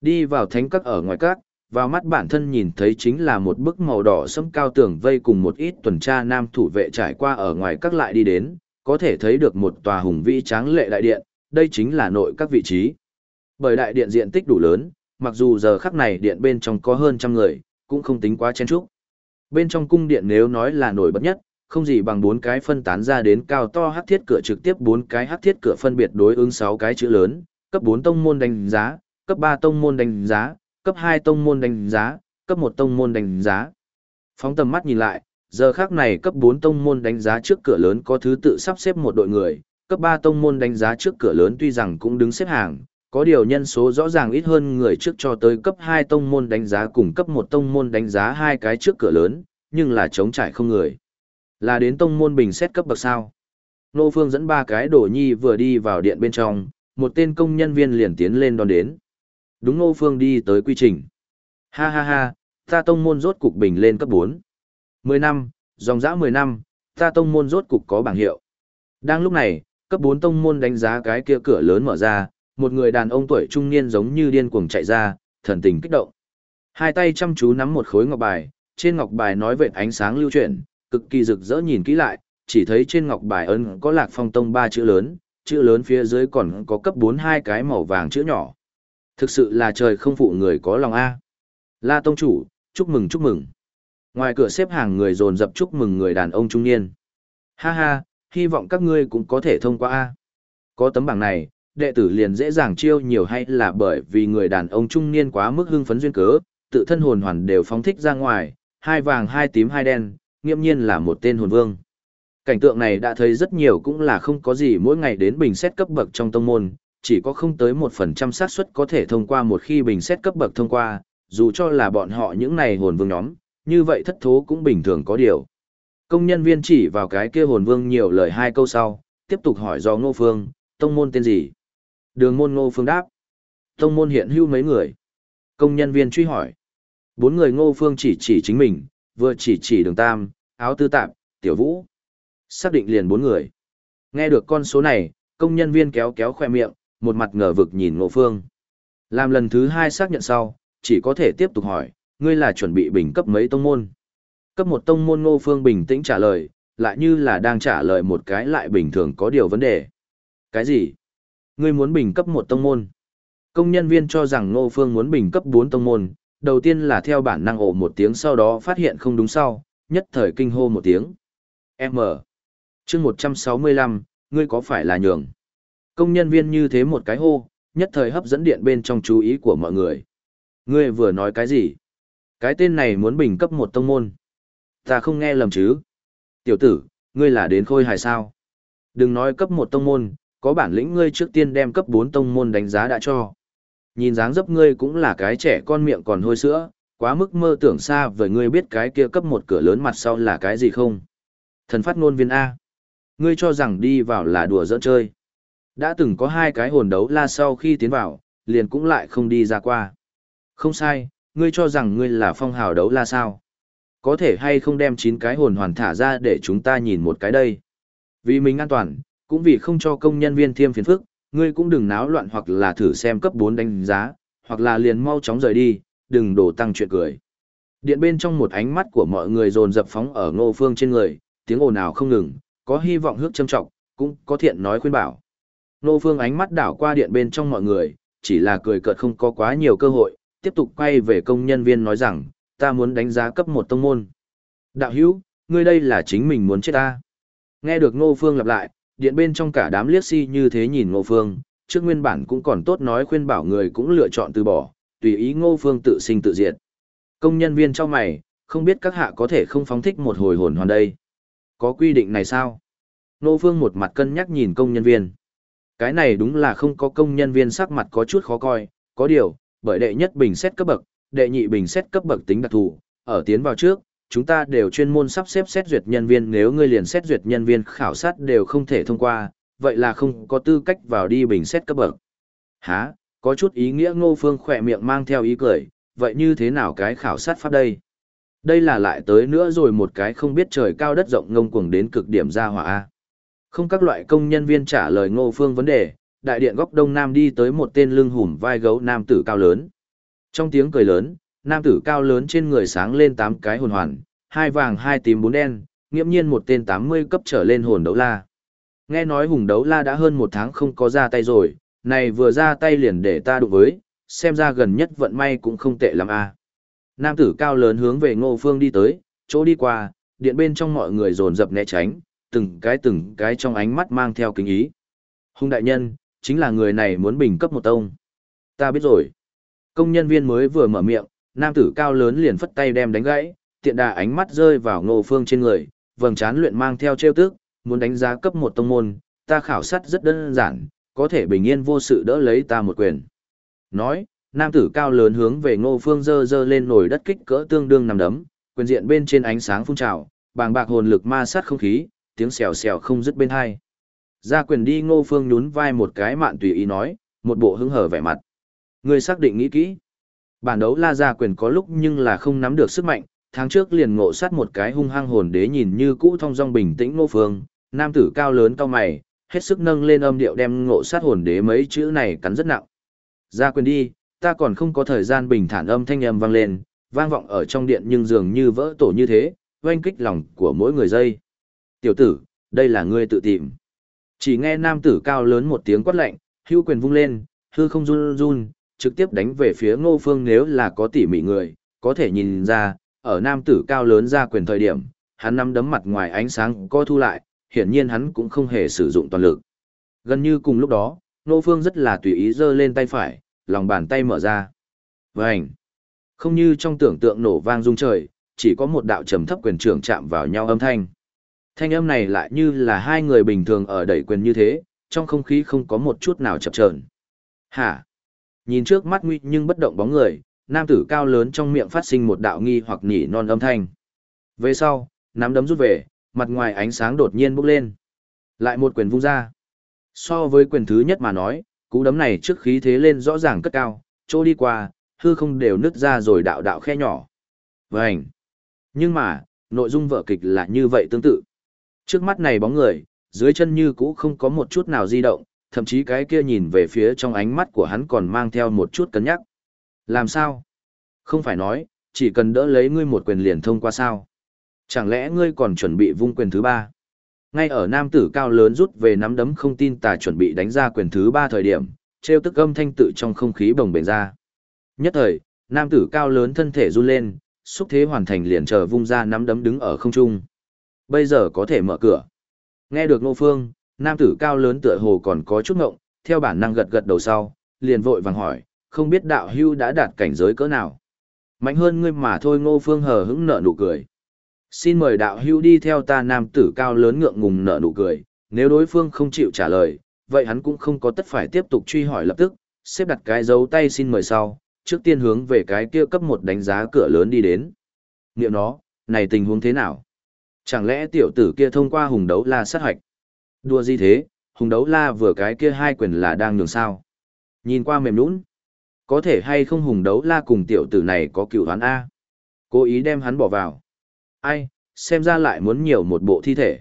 Đi vào thánh các ở ngoài các, vào mắt bản thân nhìn thấy chính là một bức màu đỏ sẫm cao tường vây cùng một ít tuần tra nam thủ vệ trải qua ở ngoài các lại đi đến, có thể thấy được một tòa hùng vĩ tráng lệ đại điện, đây chính là nội các vị trí. Bởi đại điện diện tích đủ lớn, mặc dù giờ khắc này điện bên trong có hơn trăm người, cũng không tính quá chen chúc. Bên trong cung điện nếu nói là nổi bật nhất, không gì bằng bốn cái phân tán ra đến cao to hắc thiết cửa trực tiếp bốn cái hắc thiết cửa phân biệt đối ứng sáu cái chữ lớn, cấp bốn tông môn đánh giá, cấp ba tông môn đánh giá, cấp hai tông môn đánh giá, cấp một tông môn đánh giá. Phóng tầm mắt nhìn lại, giờ khác này cấp bốn tông môn đánh giá trước cửa lớn có thứ tự sắp xếp một đội người, cấp ba tông môn đánh giá trước cửa lớn tuy rằng cũng đứng xếp hàng, có điều nhân số rõ ràng ít hơn người trước cho tới cấp hai tông môn đánh giá cùng cấp một tông môn đánh giá hai cái trước cửa lớn, nhưng là chống trải không người. Là đến tông môn bình xét cấp bậc sao. Nô Phương dẫn ba cái đổ nhi vừa đi vào điện bên trong, một tên công nhân viên liền tiến lên đón đến. Đúng Nô Phương đi tới quy trình. Ha ha ha, ta tông môn rốt cục bình lên cấp 4. 10 năm, dòng dã 10 năm, ta tông môn rốt cục có bảng hiệu. Đang lúc này, cấp 4 tông môn đánh giá cái kia cửa lớn mở ra, một người đàn ông tuổi trung niên giống như điên cuồng chạy ra, thần tình kích động. Hai tay chăm chú nắm một khối ngọc bài, trên ngọc bài nói về ánh sáng lưu chuyển, cực kỳ rực rỡ nhìn kỹ lại, chỉ thấy trên ngọc bài ấn có lạc phong tông ba chữ lớn, chữ lớn phía dưới còn có cấp 4 hai cái màu vàng chữ nhỏ. Thực sự là trời không phụ người có lòng A. La tông chủ, chúc mừng chúc mừng. Ngoài cửa xếp hàng người dồn dập chúc mừng người đàn ông trung niên. Ha ha, hy vọng các ngươi cũng có thể thông qua A. Có tấm bảng này, đệ tử liền dễ dàng chiêu nhiều hay là bởi vì người đàn ông trung niên quá mức hưng phấn duyên cớ, tự thân hồn hoàn đều phóng thích ra ngoài, hai vàng hai tím hai đen, nghiêm nhiên là một tên hồn vương. Cảnh tượng này đã thấy rất nhiều cũng là không có gì mỗi ngày đến bình xét cấp bậc trong tông môn, chỉ có không tới một phần trăm xác suất có thể thông qua một khi bình xét cấp bậc thông qua, dù cho là bọn họ những này hồn vương nhóm, như vậy thất thố cũng bình thường có điều. Công nhân viên chỉ vào cái kia hồn vương nhiều lời hai câu sau, tiếp tục hỏi do ngô phương, tông môn tên gì? Đường môn ngô phương đáp. Tông môn hiện hưu mấy người? Công nhân viên truy hỏi. Bốn người ngô phương chỉ chỉ chính mình, vừa chỉ chỉ đường tam, áo tư tạm, tiểu vũ. Xác định liền bốn người. Nghe được con số này, công nhân viên kéo kéo khoe miệng, một mặt ngờ vực nhìn ngô phương. Làm lần thứ hai xác nhận sau, chỉ có thể tiếp tục hỏi, ngươi là chuẩn bị bình cấp mấy tông môn? Cấp một tông môn ngô phương bình tĩnh trả lời, lại như là đang trả lời một cái lại bình thường có điều vấn đề. Cái gì? Ngươi muốn bình cấp một tông môn? Công nhân viên cho rằng ngô phương muốn bình cấp 4 tông môn, đầu tiên là theo bản năng ổ một tiếng sau đó phát hiện không đúng sau, nhất thời kinh hô một tiếng. M. chương 165, ngươi có phải là nhường? Công nhân viên như thế một cái hô, nhất thời hấp dẫn điện bên trong chú ý của mọi người. Ngươi vừa nói cái gì? Cái tên này muốn bình cấp một tông môn. Ta không nghe lầm chứ? Tiểu tử, ngươi là đến khôi hài sao? Đừng nói cấp một tông môn, có bản lĩnh ngươi trước tiên đem cấp 4 tông môn đánh giá đã cho. Nhìn dáng dấp ngươi cũng là cái trẻ con miệng còn hôi sữa, quá mức mơ tưởng xa với ngươi biết cái kia cấp một cửa lớn mặt sau là cái gì không? Thần phát ngôn viên A. Ngươi cho rằng đi vào là đùa giỡn chơi. Đã từng có hai cái hồn đấu la sau khi tiến vào, liền cũng lại không đi ra qua. Không sai, ngươi cho rằng ngươi là phong hào đấu la sao? Có thể hay không đem chín cái hồn hoàn thả ra để chúng ta nhìn một cái đây? Vì mình an toàn, cũng vì không cho công nhân viên thêm phiền phức, ngươi cũng đừng náo loạn hoặc là thử xem cấp 4 đánh giá, hoặc là liền mau chóng rời đi, đừng đổ tăng chuyện cười. Điện bên trong một ánh mắt của mọi người dồn dập phóng ở ngô phương trên người, tiếng ồn ào không ngừng, có hy vọng hước châm trọng, cũng có thiện nói khuyên bảo. Ngô phương ánh mắt đảo qua điện bên trong mọi người, chỉ là cười cợt không có quá nhiều cơ hội, tiếp tục quay về công nhân viên nói rằng, ta muốn đánh giá cấp một tông môn. Đạo hữu, ngươi đây là chính mình muốn chết ta. Nghe được ngô phương lặp lại, điện bên trong cả đám liếc si như thế nhìn ngô phương, trước nguyên bản cũng còn tốt nói khuyên bảo người cũng lựa chọn từ bỏ, tùy ý ngô phương tự sinh tự diệt. Công nhân viên trong mày, không biết các hạ có thể không phóng thích một hồi hồn hoàn đây. Có quy định này sao? Ngô phương một mặt cân nhắc nhìn công nhân viên. Cái này đúng là không có công nhân viên sắc mặt có chút khó coi, có điều, bởi đệ nhất bình xét cấp bậc, đệ nhị bình xét cấp bậc tính đặc thù, ở tiến vào trước, chúng ta đều chuyên môn sắp xếp xét duyệt nhân viên nếu ngươi liền xét duyệt nhân viên khảo sát đều không thể thông qua, vậy là không có tư cách vào đi bình xét cấp bậc. Hả, có chút ý nghĩa ngô phương khỏe miệng mang theo ý cười, vậy như thế nào cái khảo sát pháp đây? Đây là lại tới nữa rồi một cái không biết trời cao đất rộng ngông cuồng đến cực điểm ra hỏa A. Không các loại công nhân viên trả lời ngô phương vấn đề, đại điện góc đông nam đi tới một tên lưng hùm vai gấu nam tử cao lớn. Trong tiếng cười lớn, nam tử cao lớn trên người sáng lên tám cái hồn hoàn, hai vàng hai tím bốn đen, nghiễm nhiên một tên 80 cấp trở lên hồn đấu la. Nghe nói hùng đấu la đã hơn một tháng không có ra tay rồi, này vừa ra tay liền để ta đụng với, xem ra gần nhất vận may cũng không tệ lắm a. Nam tử cao lớn hướng về ngô phương đi tới, chỗ đi qua, điện bên trong mọi người dồn dập né tránh, từng cái từng cái trong ánh mắt mang theo kính ý. Hùng đại nhân, chính là người này muốn bình cấp một tông. Ta biết rồi. Công nhân viên mới vừa mở miệng, nam tử cao lớn liền phất tay đem đánh gãy, tiện đà ánh mắt rơi vào ngô phương trên người, vầng trán luyện mang theo trêu tức, muốn đánh giá cấp một tông môn, ta khảo sát rất đơn giản, có thể bình yên vô sự đỡ lấy ta một quyền. Nói, nam tử cao lớn hướng về ngô phương dơ dơ lên nổi đất kích cỡ tương đương nằm đấm, quyền diện bên trên ánh sáng phun trào, bàng bạc hồn lực ma sát không khí, tiếng xèo xèo không dứt bên hai. Ra quyền đi ngô phương nhún vai một cái mạn tùy ý nói, một bộ hứng hở vẻ mặt. Người xác định nghĩ kỹ. Bản đấu la ra quyền có lúc nhưng là không nắm được sức mạnh, tháng trước liền ngộ sát một cái hung hăng hồn đế nhìn như cũ thong dong bình tĩnh ngô phương, nam tử cao lớn cao mày, hết sức nâng lên âm điệu đem ngộ sát hồn đế mấy chữ này cắn rất nặng. Ra quyền đi, ta còn không có thời gian bình thản âm thanh âm vang lên, vang vọng ở trong điện nhưng dường như vỡ tổ như thế, oanh kích lòng của mỗi người dây. Tiểu tử, đây là ngươi tự tìm. Chỉ nghe nam tử cao lớn một tiếng quát lạnh, hưu quyền vung lên, hư không run run, trực tiếp đánh về phía ngô phương nếu là có tỉ mỉ người, có thể nhìn ra, ở nam tử cao lớn ra quyền thời điểm, hắn nắm đấm mặt ngoài ánh sáng co thu lại, hiển nhiên hắn cũng không hề sử dụng toàn lực. Gần như cùng lúc đó, ngô phương rất là tùy ý giơ lên tay phải, lòng bàn tay mở ra. Vành! Không như trong tưởng tượng nổ vang rung trời, chỉ có một đạo trầm thấp quyền trưởng chạm vào nhau âm thanh. Thanh âm này lại như là hai người bình thường ở đẩy quyền như thế, trong không khí không có một chút nào chập chờn. Hả? Nhìn trước mắt nguy nhưng bất động bóng người, nam tử cao lớn trong miệng phát sinh một đạo nghi hoặc nhỉ non âm thanh. Về sau, nắm đấm rút về, mặt ngoài ánh sáng đột nhiên bốc lên. Lại một quyền vung ra. So với quyền thứ nhất mà nói, cú đấm này trước khí thế lên rõ ràng cất cao, chỗ đi qua, hư không đều nứt ra rồi đạo đạo khe nhỏ. Vânh! Nhưng mà, nội dung vở kịch là như vậy tương tự. Trước mắt này bóng người, dưới chân như cũ không có một chút nào di động, thậm chí cái kia nhìn về phía trong ánh mắt của hắn còn mang theo một chút cân nhắc. Làm sao? Không phải nói, chỉ cần đỡ lấy ngươi một quyền liền thông qua sao? Chẳng lẽ ngươi còn chuẩn bị vung quyền thứ ba? Ngay ở nam tử cao lớn rút về nắm đấm không tin tà chuẩn bị đánh ra quyền thứ ba thời điểm, treo tức âm thanh tự trong không khí bồng bềnh ra. Nhất thời, nam tử cao lớn thân thể run lên, xúc thế hoàn thành liền chờ vung ra nắm đấm đứng ở không trung. Bây giờ có thể mở cửa. Nghe được Ngô Phương, nam tử cao lớn tựa hồ còn có chút ngộng, theo bản năng gật gật đầu sau, liền vội vàng hỏi, không biết đạo hưu đã đạt cảnh giới cỡ nào. Mạnh hơn ngươi mà thôi Ngô Phương hờ hững nở nụ cười. Xin mời đạo hưu đi theo ta nam tử cao lớn ngượng ngùng nở nụ cười, nếu đối phương không chịu trả lời, vậy hắn cũng không có tất phải tiếp tục truy hỏi lập tức, xếp đặt cái dấu tay xin mời sau, trước tiên hướng về cái kia cấp một đánh giá cửa lớn đi đến. Niệm nó, này tình huống thế nào? Chẳng lẽ tiểu tử kia thông qua hùng đấu la sát hoạch? Đùa gì thế, hùng đấu la vừa cái kia hai quyền là đang nhường sao? Nhìn qua mềm nũng. Có thể hay không hùng đấu la cùng tiểu tử này có cựu hắn A? Cố ý đem hắn bỏ vào. Ai, xem ra lại muốn nhiều một bộ thi thể.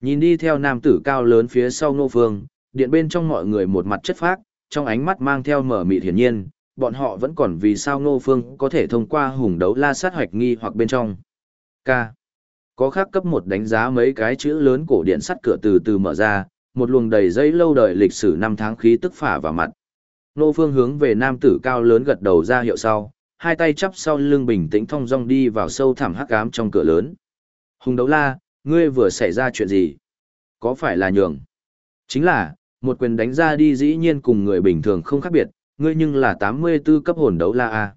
Nhìn đi theo nam tử cao lớn phía sau nô phương, điện bên trong mọi người một mặt chất phác, trong ánh mắt mang theo mở mịt hiển nhiên, bọn họ vẫn còn vì sao nô phương có thể thông qua hùng đấu la sát hoạch nghi hoặc bên trong. K. Có khác cấp một đánh giá mấy cái chữ lớn cổ điện sắt cửa từ từ mở ra, một luồng đầy dây lâu đời lịch sử năm tháng khí tức phả vào mặt. Nô phương hướng về nam tử cao lớn gật đầu ra hiệu sau, hai tay chắp sau lưng bình tĩnh thong dong đi vào sâu thẳm hắc ám trong cửa lớn. Hùng đấu la, ngươi vừa xảy ra chuyện gì? Có phải là nhường? Chính là, một quyền đánh ra đi dĩ nhiên cùng người bình thường không khác biệt, ngươi nhưng là 84 cấp hồn đấu la A.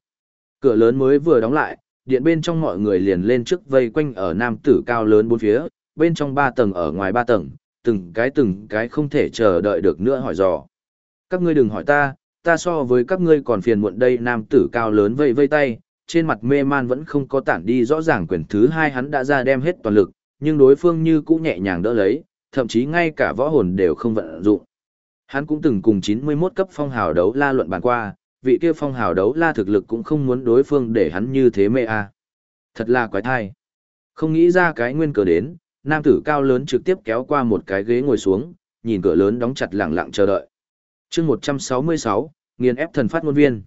Cửa lớn mới vừa đóng lại, điện bên trong mọi người liền lên trước vây quanh ở nam tử cao lớn bốn phía, bên trong ba tầng ở ngoài ba tầng, từng cái từng cái không thể chờ đợi được nữa hỏi dò. Các ngươi đừng hỏi ta, ta so với các ngươi còn phiền muộn đây nam tử cao lớn vây vây tay, trên mặt mê man vẫn không có tản đi rõ ràng quyền thứ hai hắn đã ra đem hết toàn lực, nhưng đối phương như cũ nhẹ nhàng đỡ lấy, thậm chí ngay cả võ hồn đều không vận dụng. Hắn cũng từng cùng 91 cấp phong hào đấu la luận bàn qua, vị kia phong hào đấu la thực lực cũng không muốn đối phương để hắn như thế mê a. Thật là quái thai. Không nghĩ ra cái nguyên cờ đến, nam tử cao lớn trực tiếp kéo qua một cái ghế ngồi xuống, nhìn cửa lớn đóng chặt lặng lặng chờ đợi. chương 166, nghiền ép thần phát ngôn viên.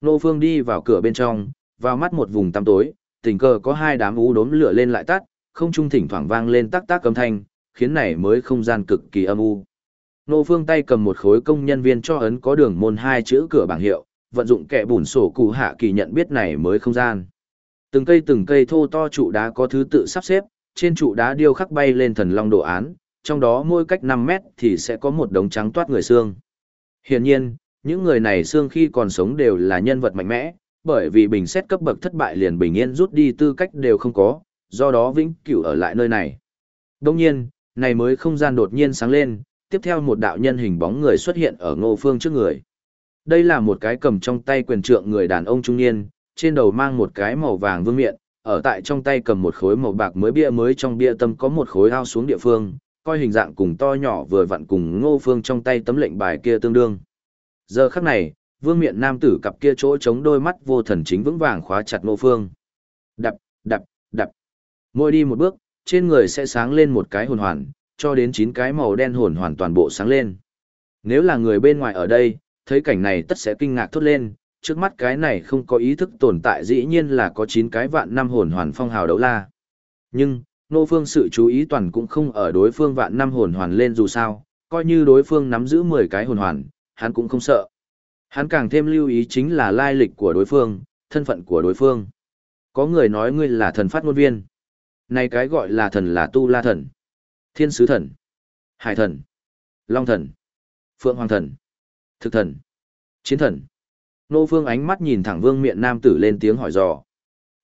Nô Phương đi vào cửa bên trong, vào mắt một vùng tăm tối, tình cờ có hai đám ú đốm lửa lên lại tắt, không trung thỉnh thoảng vang lên tác tác âm thanh, khiến này mới không gian cực kỳ âm u. Nô Phương tay cầm một khối công nhân viên cho ấn có đường môn hai chữ cửa bảng hiệu, vận dụng kẻ bùn sổ cụ hạ kỳ nhận biết này mới không gian. Từng cây từng cây thô to trụ đá có thứ tự sắp xếp, trên trụ đá điêu khắc bay lên thần long đồ án, trong đó mỗi cách 5 mét thì sẽ có một đống trắng toát người xương. Hiển nhiên, những người này xương khi còn sống đều là nhân vật mạnh mẽ, bởi vì bình xét cấp bậc thất bại liền bình yên rút đi tư cách đều không có, do đó vĩnh cửu ở lại nơi này. Đồng nhiên, này mới không gian đột nhiên sáng lên, tiếp theo một đạo nhân hình bóng người xuất hiện ở ngô phương trước người. Đây là một cái cầm trong tay quyền trượng người đàn ông trung niên, trên đầu mang một cái màu vàng vương miện, ở tại trong tay cầm một khối màu bạc mới bia mới trong bia tâm có một khối ao xuống địa phương, coi hình dạng cùng to nhỏ vừa vặn cùng ngô phương trong tay tấm lệnh bài kia tương đương. Giờ khắc này, vương miện nam tử cặp kia chỗ chống đôi mắt vô thần chính vững vàng khóa chặt ngô phương. Đập, đập, đập. Mỗi đi một bước, trên người sẽ sáng lên một cái hồn hoàn, cho đến chín cái màu đen hồn hoàn toàn bộ sáng lên. Nếu là người bên ngoài ở đây, thấy cảnh này tất sẽ kinh ngạc thốt lên, trước mắt cái này không có ý thức tồn tại dĩ nhiên là có chín cái vạn năm hồn hoàn phong hào đấu la. Nhưng, nô phương sự chú ý toàn cũng không ở đối phương vạn năm hồn hoàn lên dù sao, coi như đối phương nắm giữ 10 cái hồn hoàn, hắn cũng không sợ. Hắn càng thêm lưu ý chính là lai lịch của đối phương, thân phận của đối phương. Có người nói ngươi là thần phát ngôn viên. Này cái gọi là thần là tu la thần, thiên sứ thần, hải thần, long thần, phượng hoàng thần, thực thần, chiến thần. Nô Phương ánh mắt nhìn thẳng Vương Miện Nam tử lên tiếng hỏi dò.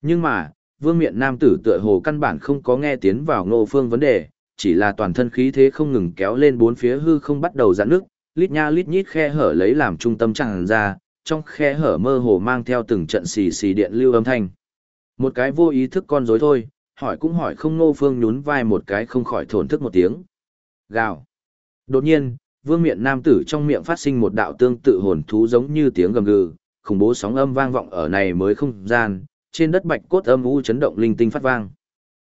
Nhưng mà, Vương Miện Nam tử tựa hồ căn bản không có nghe tiến vào Nô Phương vấn đề, chỉ là toàn thân khí thế không ngừng kéo lên bốn phía hư không bắt đầu giãn nước, lít nha lít nhít khe hở lấy làm trung tâm tràn ra, trong khe hở mơ hồ mang theo từng trận xì xì điện lưu âm thanh. Một cái vô ý thức con rối thôi, hỏi cũng hỏi không Nô Phương nhún vai một cái không khỏi thổn thức một tiếng. Gào. Đột nhiên, vương miện nam tử trong miệng phát sinh một đạo tương tự hồn thú giống như tiếng gầm gừ, khủng bố sóng âm vang vọng ở này mới không gian, trên đất bạch cốt âm u chấn động linh tinh phát vang.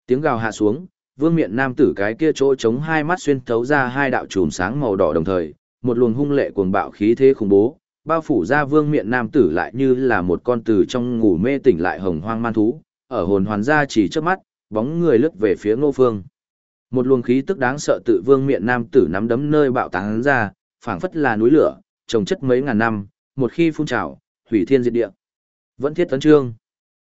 Tiếng gào hạ xuống, vương miện nam tử cái kia chỗ chống hai mắt xuyên thấu ra hai đạo chùm sáng màu đỏ đồng thời, một luồng hung lệ cuồng bạo khí thế khủng bố, bao phủ ra vương miện nam tử lại như là một con từ trong ngủ mê tỉnh lại hồng hoang man thú, ở hồn hoàn ra chỉ trước mắt, bóng người lướt về phía ngô phương. Một luồng khí tức đáng sợ tự vương miện nam tử nắm đấm nơi bạo tán ra, phảng phất là núi lửa, trồng chất mấy ngàn năm, một khi phun trào, hủy thiên diệt địa. Vẫn thiết tấn trương.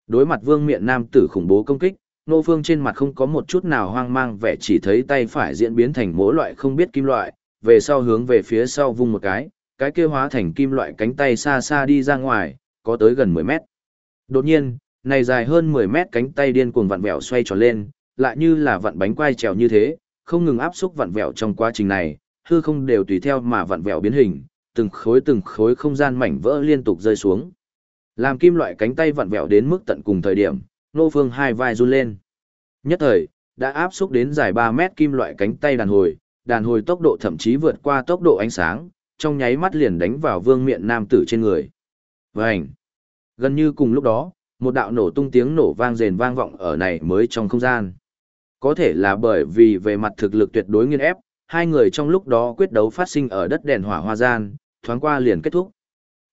Đối mặt vương miện nam tử khủng bố công kích, nô phương trên mặt không có một chút nào hoang mang vẻ chỉ thấy tay phải diễn biến thành mỗi loại không biết kim loại, về sau hướng về phía sau vung một cái, cái kia hóa thành kim loại cánh tay xa xa đi ra ngoài, có tới gần 10 mét. Đột nhiên, này dài hơn 10 mét cánh tay điên cuồng vặn vẹo xoay tròn lên, lại như là vặn bánh quai trèo như thế, không ngừng áp xúc vặn vẹo trong quá trình này, hư không đều tùy theo mà vặn vẹo biến hình, từng khối từng khối không gian mảnh vỡ liên tục rơi xuống. Làm kim loại cánh tay vặn vẹo đến mức tận cùng thời điểm, nô phương hai vai run lên. Nhất thời, đã áp xúc đến dài 3 mét kim loại cánh tay đàn hồi, đàn hồi tốc độ thậm chí vượt qua tốc độ ánh sáng, trong nháy mắt liền đánh vào vương miện nam tử trên người. Vành! Gần như cùng lúc đó, một đạo nổ tung tiếng nổ vang rền vang vọng ở này mới trong không gian. Có thể là bởi vì về mặt thực lực tuyệt đối nghiên ép, hai người trong lúc đó quyết đấu phát sinh ở đất đèn hỏa hoa gian, thoáng qua liền kết thúc.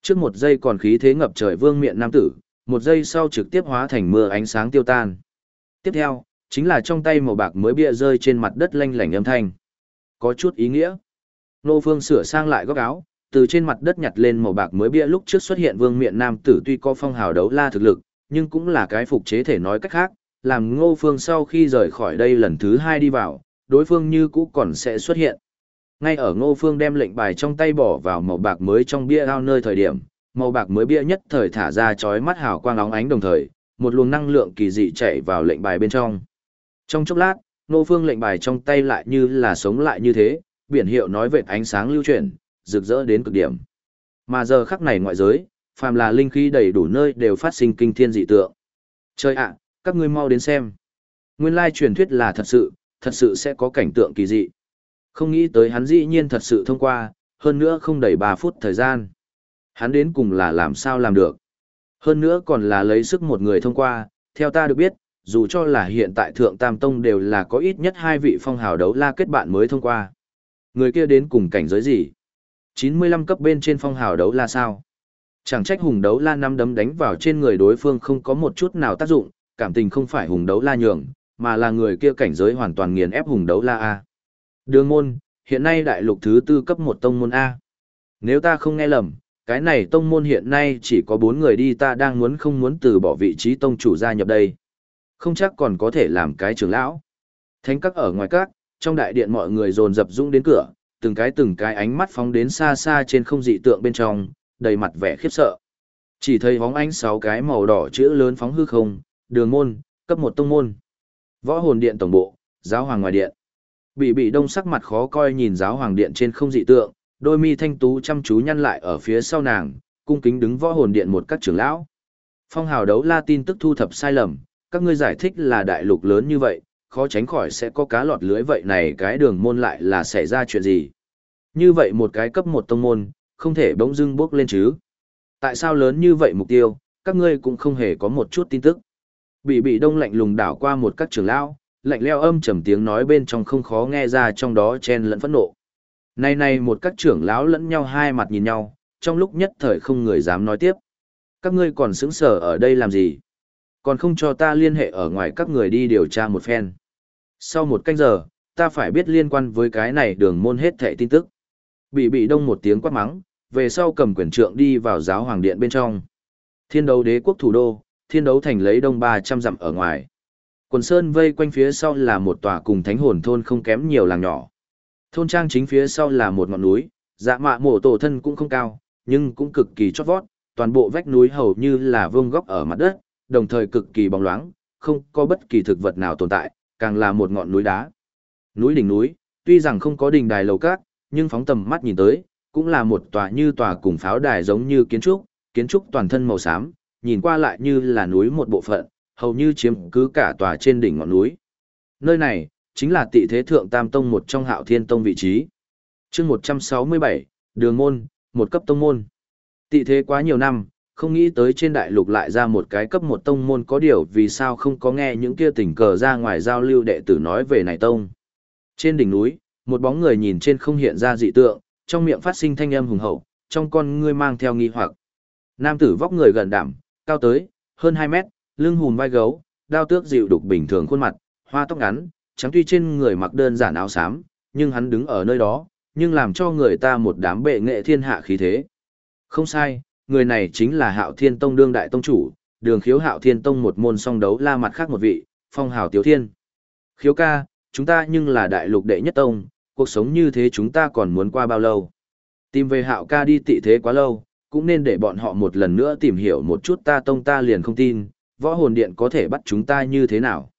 Trước một giây còn khí thế ngập trời vương miện nam tử, một giây sau trực tiếp hóa thành mưa ánh sáng tiêu tan. Tiếp theo, chính là trong tay màu bạc mới bịa rơi trên mặt đất lanh lảnh âm thanh. Có chút ý nghĩa. Nô Phương sửa sang lại góc áo, từ trên mặt đất nhặt lên màu bạc mới bịa lúc trước xuất hiện vương miện nam tử tuy có phong hào đấu la thực lực, nhưng cũng là cái phục chế thể nói cách khác, làm ngô phương sau khi rời khỏi đây lần thứ hai đi vào, đối phương như cũ còn sẽ xuất hiện. Ngay ở Ngô Phương đem lệnh bài trong tay bỏ vào màu bạc mới trong bia ao nơi thời điểm, màu bạc mới bia nhất thời thả ra chói mắt hào quang óng ánh đồng thời, một luồng năng lượng kỳ dị chạy vào lệnh bài bên trong. Trong chốc lát, Ngô Phương lệnh bài trong tay lại như là sống lại như thế, biển hiệu nói về ánh sáng lưu chuyển, rực rỡ đến cực điểm. Mà giờ khắc này ngoại giới, phàm là linh khí đầy đủ nơi đều phát sinh kinh thiên dị tượng. Trời ạ, các ngươi mau đến xem. Nguyên lai truyền thuyết là thật sự, thật sự sẽ có cảnh tượng kỳ dị. Không nghĩ tới hắn dĩ nhiên thật sự thông qua, hơn nữa không đầy 3 phút thời gian. Hắn đến cùng là làm sao làm được. Hơn nữa còn là lấy sức một người thông qua, theo ta được biết, dù cho là hiện tại Thượng Tam Tông đều là có ít nhất hai vị phong hào đấu la kết bạn mới thông qua. Người kia đến cùng cảnh giới gì? 95 cấp bên trên phong hào đấu la sao? Chẳng trách hùng đấu la năm đấm đánh vào trên người đối phương không có một chút nào tác dụng, cảm tình không phải hùng đấu la nhường, mà là người kia cảnh giới hoàn toàn nghiền ép hùng đấu la A. Đường môn, hiện nay đại lục thứ tư cấp một tông môn A. Nếu ta không nghe lầm, cái này tông môn hiện nay chỉ có bốn người đi ta đang muốn không muốn từ bỏ vị trí tông chủ gia nhập đây. Không chắc còn có thể làm cái trưởng lão. Thánh các ở ngoài các, trong đại điện mọi người dồn dập dũng đến cửa, từng cái từng cái ánh mắt phóng đến xa xa trên không dị tượng bên trong, đầy mặt vẻ khiếp sợ. Chỉ thấy bóng ánh sáu cái màu đỏ chữ lớn phóng hư không, đường môn, cấp một tông môn. Võ hồn điện tổng bộ, giáo hoàng ngoài điện. Bị bị đông sắc mặt khó coi nhìn giáo hoàng điện trên không dị tượng, đôi mi thanh tú chăm chú nhăn lại ở phía sau nàng, cung kính đứng võ hồn điện một các trưởng lão. Phong hào đấu la tin tức thu thập sai lầm, các ngươi giải thích là đại lục lớn như vậy, khó tránh khỏi sẽ có cá lọt lưới vậy này cái đường môn lại là xảy ra chuyện gì. Như vậy một cái cấp một tông môn, không thể bỗng dưng bước lên chứ. Tại sao lớn như vậy mục tiêu, các ngươi cũng không hề có một chút tin tức. Bị bị đông lạnh lùng đảo qua một các trưởng lão, lạnh leo âm trầm tiếng nói bên trong không khó nghe ra trong đó chen lẫn phẫn nộ. Này này một các trưởng lão lẫn nhau hai mặt nhìn nhau, trong lúc nhất thời không người dám nói tiếp. Các ngươi còn sững sờ ở đây làm gì? Còn không cho ta liên hệ ở ngoài các người đi điều tra một phen. Sau một canh giờ, ta phải biết liên quan với cái này đường môn hết thẻ tin tức. Bị bị đông một tiếng quát mắng, về sau cầm quyển trượng đi vào giáo hoàng điện bên trong. Thiên đấu đế quốc thủ đô, thiên đấu thành lấy đông 300 dặm ở ngoài. Quần sơn vây quanh phía sau là một tòa cùng thánh hồn thôn không kém nhiều làng nhỏ. Thôn trang chính phía sau là một ngọn núi, dạ mạ mổ tổ thân cũng không cao, nhưng cũng cực kỳ chót vót, toàn bộ vách núi hầu như là vương góc ở mặt đất, đồng thời cực kỳ bóng loáng, không có bất kỳ thực vật nào tồn tại, càng là một ngọn núi đá. Núi đỉnh núi, tuy rằng không có đình đài lầu cát, nhưng phóng tầm mắt nhìn tới, cũng là một tòa như tòa cùng pháo đài giống như kiến trúc, kiến trúc toàn thân màu xám, nhìn qua lại như là núi một bộ phận, hầu như chiếm cứ cả tòa trên đỉnh ngọn núi. Nơi này, chính là tị thế thượng tam tông một trong hạo thiên tông vị trí. chương 167, đường môn, một cấp tông môn. Tị thế quá nhiều năm, không nghĩ tới trên đại lục lại ra một cái cấp một tông môn có điều vì sao không có nghe những kia tình cờ ra ngoài giao lưu đệ tử nói về này tông. Trên đỉnh núi, một bóng người nhìn trên không hiện ra dị tượng, trong miệng phát sinh thanh âm hùng hậu, trong con ngươi mang theo nghi hoặc. Nam tử vóc người gần đảm, cao tới, hơn 2 mét, lưng hùn vai gấu, đao tước dịu đục bình thường khuôn mặt, hoa tóc ngắn, trắng tuy trên người mặc đơn giản áo xám, nhưng hắn đứng ở nơi đó, nhưng làm cho người ta một đám bệ nghệ thiên hạ khí thế. Không sai, người này chính là Hạo Thiên Tông đương đại tông chủ, đường khiếu Hạo Thiên Tông một môn song đấu la mặt khác một vị, phong hào tiếu thiên. Khiếu ca, chúng ta nhưng là đại lục đệ nhất tông, cuộc sống như thế chúng ta còn muốn qua bao lâu. Tìm về Hạo ca đi tị thế quá lâu, cũng nên để bọn họ một lần nữa tìm hiểu một chút ta tông ta liền không tin, võ hồn điện có thể bắt chúng ta như thế nào.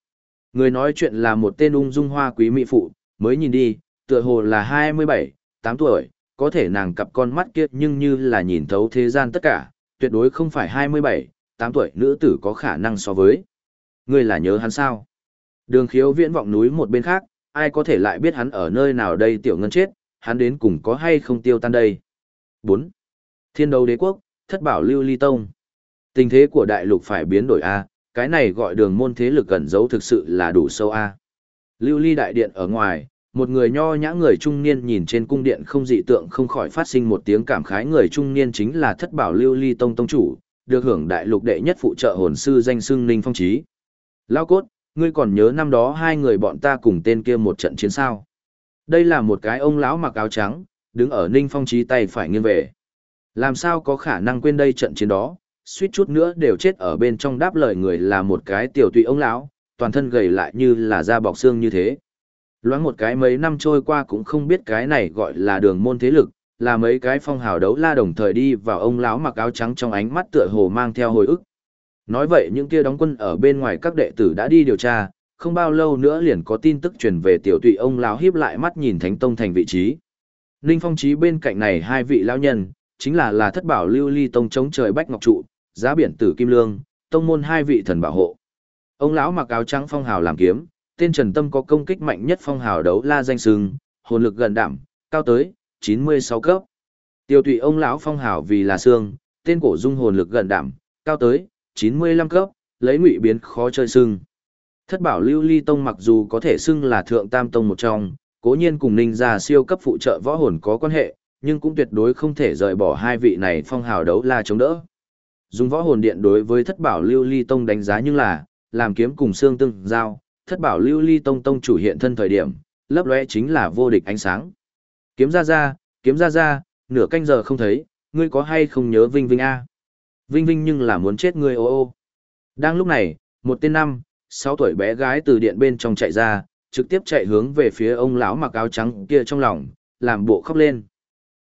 Người nói chuyện là một tên ung dung hoa quý mỹ phụ, mới nhìn đi, tựa hồ là 27, 8 tuổi, có thể nàng cặp con mắt kia nhưng như là nhìn thấu thế gian tất cả, tuyệt đối không phải 27, 8 tuổi nữ tử có khả năng so với. Người là nhớ hắn sao? Đường khiếu viễn vọng núi một bên khác, ai có thể lại biết hắn ở nơi nào đây tiểu ngân chết, hắn đến cùng có hay không tiêu tan đây. 4. Thiên đấu đế quốc, thất bảo lưu ly tông. Tình thế của đại lục phải biến đổi A, cái này gọi đường môn thế lực gần giấu thực sự là đủ sâu A. Lưu ly đại điện ở ngoài, một người nho nhã người trung niên nhìn trên cung điện không dị tượng không khỏi phát sinh một tiếng cảm khái người trung niên chính là thất bảo lưu ly tông tông chủ, được hưởng đại lục đệ nhất phụ trợ hồn sư danh xưng Ninh Phong Trí. Lao cốt, ngươi còn nhớ năm đó hai người bọn ta cùng tên kia một trận chiến sao? Đây là một cái ông lão mặc áo trắng, đứng ở Ninh Phong Trí tay phải nghiêng về. Làm sao có khả năng quên đây trận chiến đó, suýt chút nữa đều chết ở bên trong đáp lời người là một cái tiểu tụy ông lão, toàn thân gầy lại như là da bọc xương như thế. Loáng một cái mấy năm trôi qua cũng không biết cái này gọi là đường môn thế lực, là mấy cái phong hào đấu la đồng thời đi vào ông lão mặc áo trắng trong ánh mắt tựa hồ mang theo hồi ức. Nói vậy những kia đóng quân ở bên ngoài các đệ tử đã đi điều tra, không bao lâu nữa liền có tin tức truyền về tiểu tụy ông lão hiếp lại mắt nhìn Thánh Tông thành vị trí. Ninh Phong Chí bên cạnh này hai vị lão nhân, chính là là thất bảo lưu ly tông chống trời bách ngọc trụ, giá biển tử kim lương, tông môn hai vị thần bảo hộ. Ông lão mặc áo trắng phong hào làm kiếm, tên Trần Tâm có công kích mạnh nhất phong hào đấu la danh sừng, hồn lực gần đảm, cao tới 96 cấp. Tiêu tụy ông lão phong hào vì là xương, tên cổ dung hồn lực gần đảm, cao tới 95 cấp, lấy ngụy biến khó chơi xương. Thất bảo lưu ly tông mặc dù có thể xưng là thượng tam tông một trong, cố nhiên cùng ninh gia siêu cấp phụ trợ võ hồn có quan hệ, nhưng cũng tuyệt đối không thể rời bỏ hai vị này phong hào đấu la chống đỡ. Dùng võ hồn điện đối với thất bảo lưu ly tông đánh giá như là, làm kiếm cùng xương tương giao, thất bảo lưu ly tông tông chủ hiện thân thời điểm, lấp lóe chính là vô địch ánh sáng. Kiếm ra ra, kiếm ra ra, nửa canh giờ không thấy, ngươi có hay không nhớ Vinh Vinh a? Vinh Vinh nhưng là muốn chết ngươi ô ô. Đang lúc này, một tên năm, sáu tuổi bé gái từ điện bên trong chạy ra, trực tiếp chạy hướng về phía ông lão mặc áo trắng kia trong lòng, làm bộ khóc lên.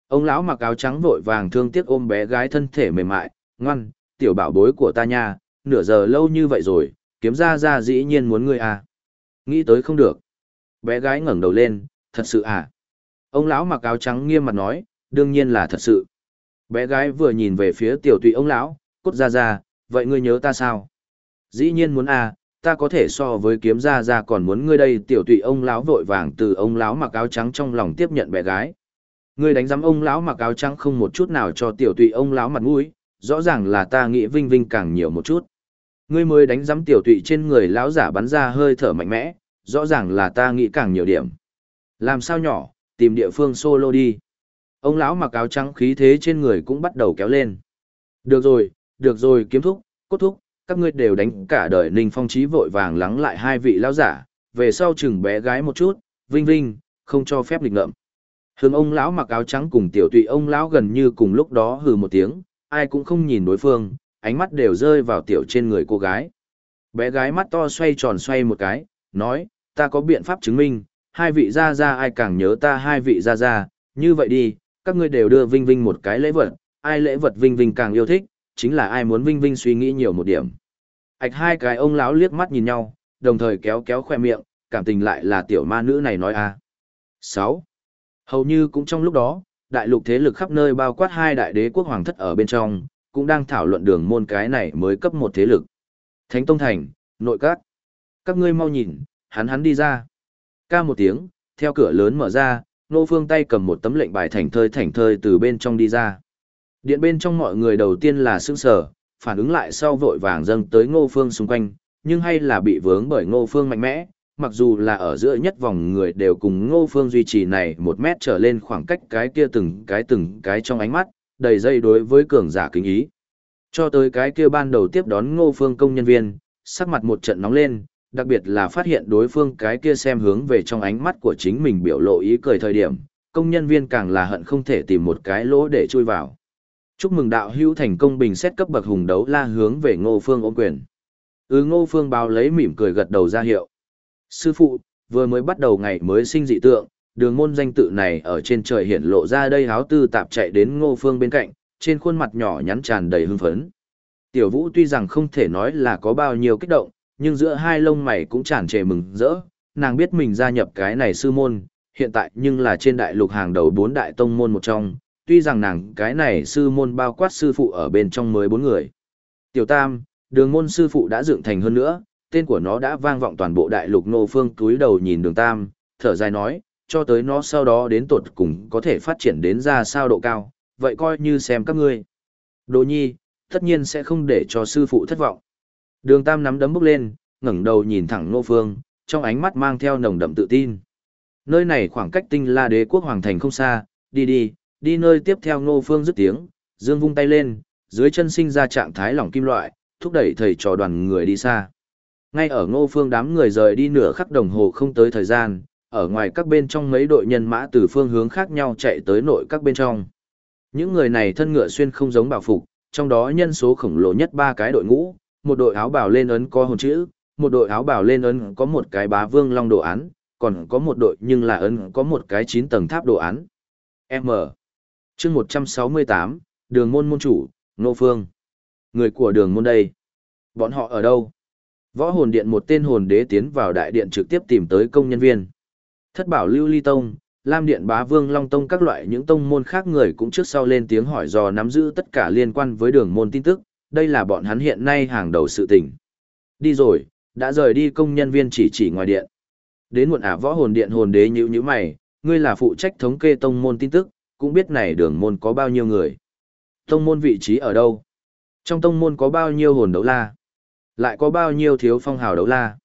Ông lão mặc áo trắng vội vàng thương tiếc ôm bé gái thân thể mềm mại, ngoan, tiểu bảo bối của ta nha, nửa giờ lâu như vậy rồi, kiếm ra ra dĩ nhiên muốn ngươi à. Nghĩ tới không được. Bé gái ngẩng đầu lên, thật sự à? Ông lão mặc áo trắng nghiêm mặt nói, đương nhiên là thật sự. Bé gái vừa nhìn về phía tiểu tụy ông lão, cốt ra ra, vậy ngươi nhớ ta sao? Dĩ nhiên muốn à, ta có thể so với kiếm ra ra còn muốn ngươi đây tiểu tụy ông lão vội vàng từ ông lão mặc áo trắng trong lòng tiếp nhận bé gái. Ngươi đánh giám ông lão mặc áo trắng không một chút nào cho tiểu tụy ông lão mặt mũi, rõ ràng là ta nghĩ vinh vinh càng nhiều một chút. Ngươi mới đánh giám tiểu tụy trên người lão giả bắn ra hơi thở mạnh mẽ, rõ ràng là ta nghĩ càng nhiều điểm. Làm sao nhỏ, tìm địa phương solo đi. Ông lão mặc áo trắng khí thế trên người cũng bắt đầu kéo lên. Được rồi, được rồi kiếm thúc, cốt thúc, các ngươi đều đánh cả đời Ninh Phong Chí vội vàng lắng lại hai vị lão giả, về sau chừng bé gái một chút, vinh vinh, không cho phép lịch ngợm. Hướng ông lão mặc áo trắng cùng tiểu tụy ông lão gần như cùng lúc đó hừ một tiếng, ai cũng không nhìn đối phương, ánh mắt đều rơi vào tiểu trên người cô gái. Bé gái mắt to xoay tròn xoay một cái, nói, ta có biện pháp chứng minh, hai vị gia gia ai càng nhớ ta hai vị gia gia, như vậy đi, các ngươi đều đưa Vinh Vinh một cái lễ vật, ai lễ vật Vinh Vinh càng yêu thích, chính là ai muốn Vinh Vinh suy nghĩ nhiều một điểm. Ảch hai cái ông lão liếc mắt nhìn nhau, đồng thời kéo kéo khoe miệng, cảm tình lại là tiểu ma nữ này nói a. À. 6. Hầu như cũng trong lúc đó, đại lục thế lực khắp nơi bao quát hai đại đế quốc hoàng thất ở bên trong, cũng đang thảo luận đường môn cái này mới cấp một thế lực. Thánh Tông Thành, nội các. Các ngươi mau nhìn, hắn hắn đi ra. Ca một tiếng, theo cửa lớn mở ra, nô phương tay cầm một tấm lệnh bài thành thơi thành thơi từ bên trong đi ra. Điện bên trong mọi người đầu tiên là sững sờ, phản ứng lại sau vội vàng dâng tới ngô phương xung quanh, nhưng hay là bị vướng bởi ngô phương mạnh mẽ, mặc dù là ở giữa nhất vòng người đều cùng ngô phương duy trì này một mét trở lên khoảng cách cái kia từng cái từng cái trong ánh mắt, đầy dây đối với cường giả kính ý. Cho tới cái kia ban đầu tiếp đón ngô phương công nhân viên, sắc mặt một trận nóng lên, đặc biệt là phát hiện đối phương cái kia xem hướng về trong ánh mắt của chính mình biểu lộ ý cười thời điểm, công nhân viên càng là hận không thể tìm một cái lỗ để chui vào. Chúc mừng đạo hữu thành công bình xét cấp bậc hùng đấu la hướng về ngô phương ôm quyền. Ừ ngô phương báo lấy mỉm cười gật đầu ra hiệu. Sư phụ, vừa mới bắt đầu ngày mới sinh dị tượng, đường môn danh tự này ở trên trời hiện lộ ra đây háo tư tạp chạy đến ngô phương bên cạnh, trên khuôn mặt nhỏ nhắn tràn đầy hưng phấn. Tiểu vũ tuy rằng không thể nói là có bao nhiêu kích động, nhưng giữa hai lông mày cũng tràn trề mừng rỡ, nàng biết mình gia nhập cái này sư môn, hiện tại nhưng là trên đại lục hàng đầu bốn đại tông môn một trong, tuy rằng nàng cái này sư môn bao quát sư phụ ở bên trong mới bốn người. Tiểu Tam, đường môn sư phụ đã dựng thành hơn nữa, tên của nó đã vang vọng toàn bộ đại lục nô phương túi đầu nhìn đường Tam, thở dài nói, cho tới nó sau đó đến tuột cùng có thể phát triển đến ra sao độ cao, vậy coi như xem các ngươi. Đồ nhi, tất nhiên sẽ không để cho sư phụ thất vọng. Đường Tam nắm đấm bước lên, ngẩng đầu nhìn thẳng Ngô Phương, trong ánh mắt mang theo nồng đậm tự tin. Nơi này khoảng cách tinh la đế quốc hoàng thành không xa, đi đi, đi nơi tiếp theo Ngô Phương dứt tiếng, dương vung tay lên, dưới chân sinh ra trạng thái lỏng kim loại, thúc đẩy thầy trò đoàn người đi xa. Ngay ở Ngô Phương đám người rời đi nửa khắc đồng hồ không tới thời gian, ở ngoài các bên trong mấy đội nhân mã từ phương hướng khác nhau chạy tới nội các bên trong. Những người này thân ngựa xuyên không giống bảo phục, trong đó nhân số khổng lồ nhất ba cái đội ngũ, một đội áo bào lên ấn có hồn chữ, một đội áo bào lên ấn có một cái bá vương long đồ án, còn có một đội nhưng là ấn có một cái 9 tầng tháp đồ án. M. chương 168, đường môn môn chủ, Nô Phương. Người của đường môn đây. Bọn họ ở đâu? Võ hồn điện một tên hồn đế tiến vào đại điện trực tiếp tìm tới công nhân viên. Thất bảo lưu ly tông, Lam Điện Bá Vương Long Tông các loại những tông môn khác người cũng trước sau lên tiếng hỏi dò nắm giữ tất cả liên quan với đường môn tin tức, đây là bọn hắn hiện nay hàng đầu sự tình. Đi rồi, đã rời đi công nhân viên chỉ chỉ ngoài điện. Đến muộn ả võ hồn điện hồn đế nhữ như mày, ngươi là phụ trách thống kê tông môn tin tức, cũng biết này đường môn có bao nhiêu người. Tông môn vị trí ở đâu? Trong tông môn có bao nhiêu hồn đấu la? Lại có bao nhiêu thiếu phong hào đấu la?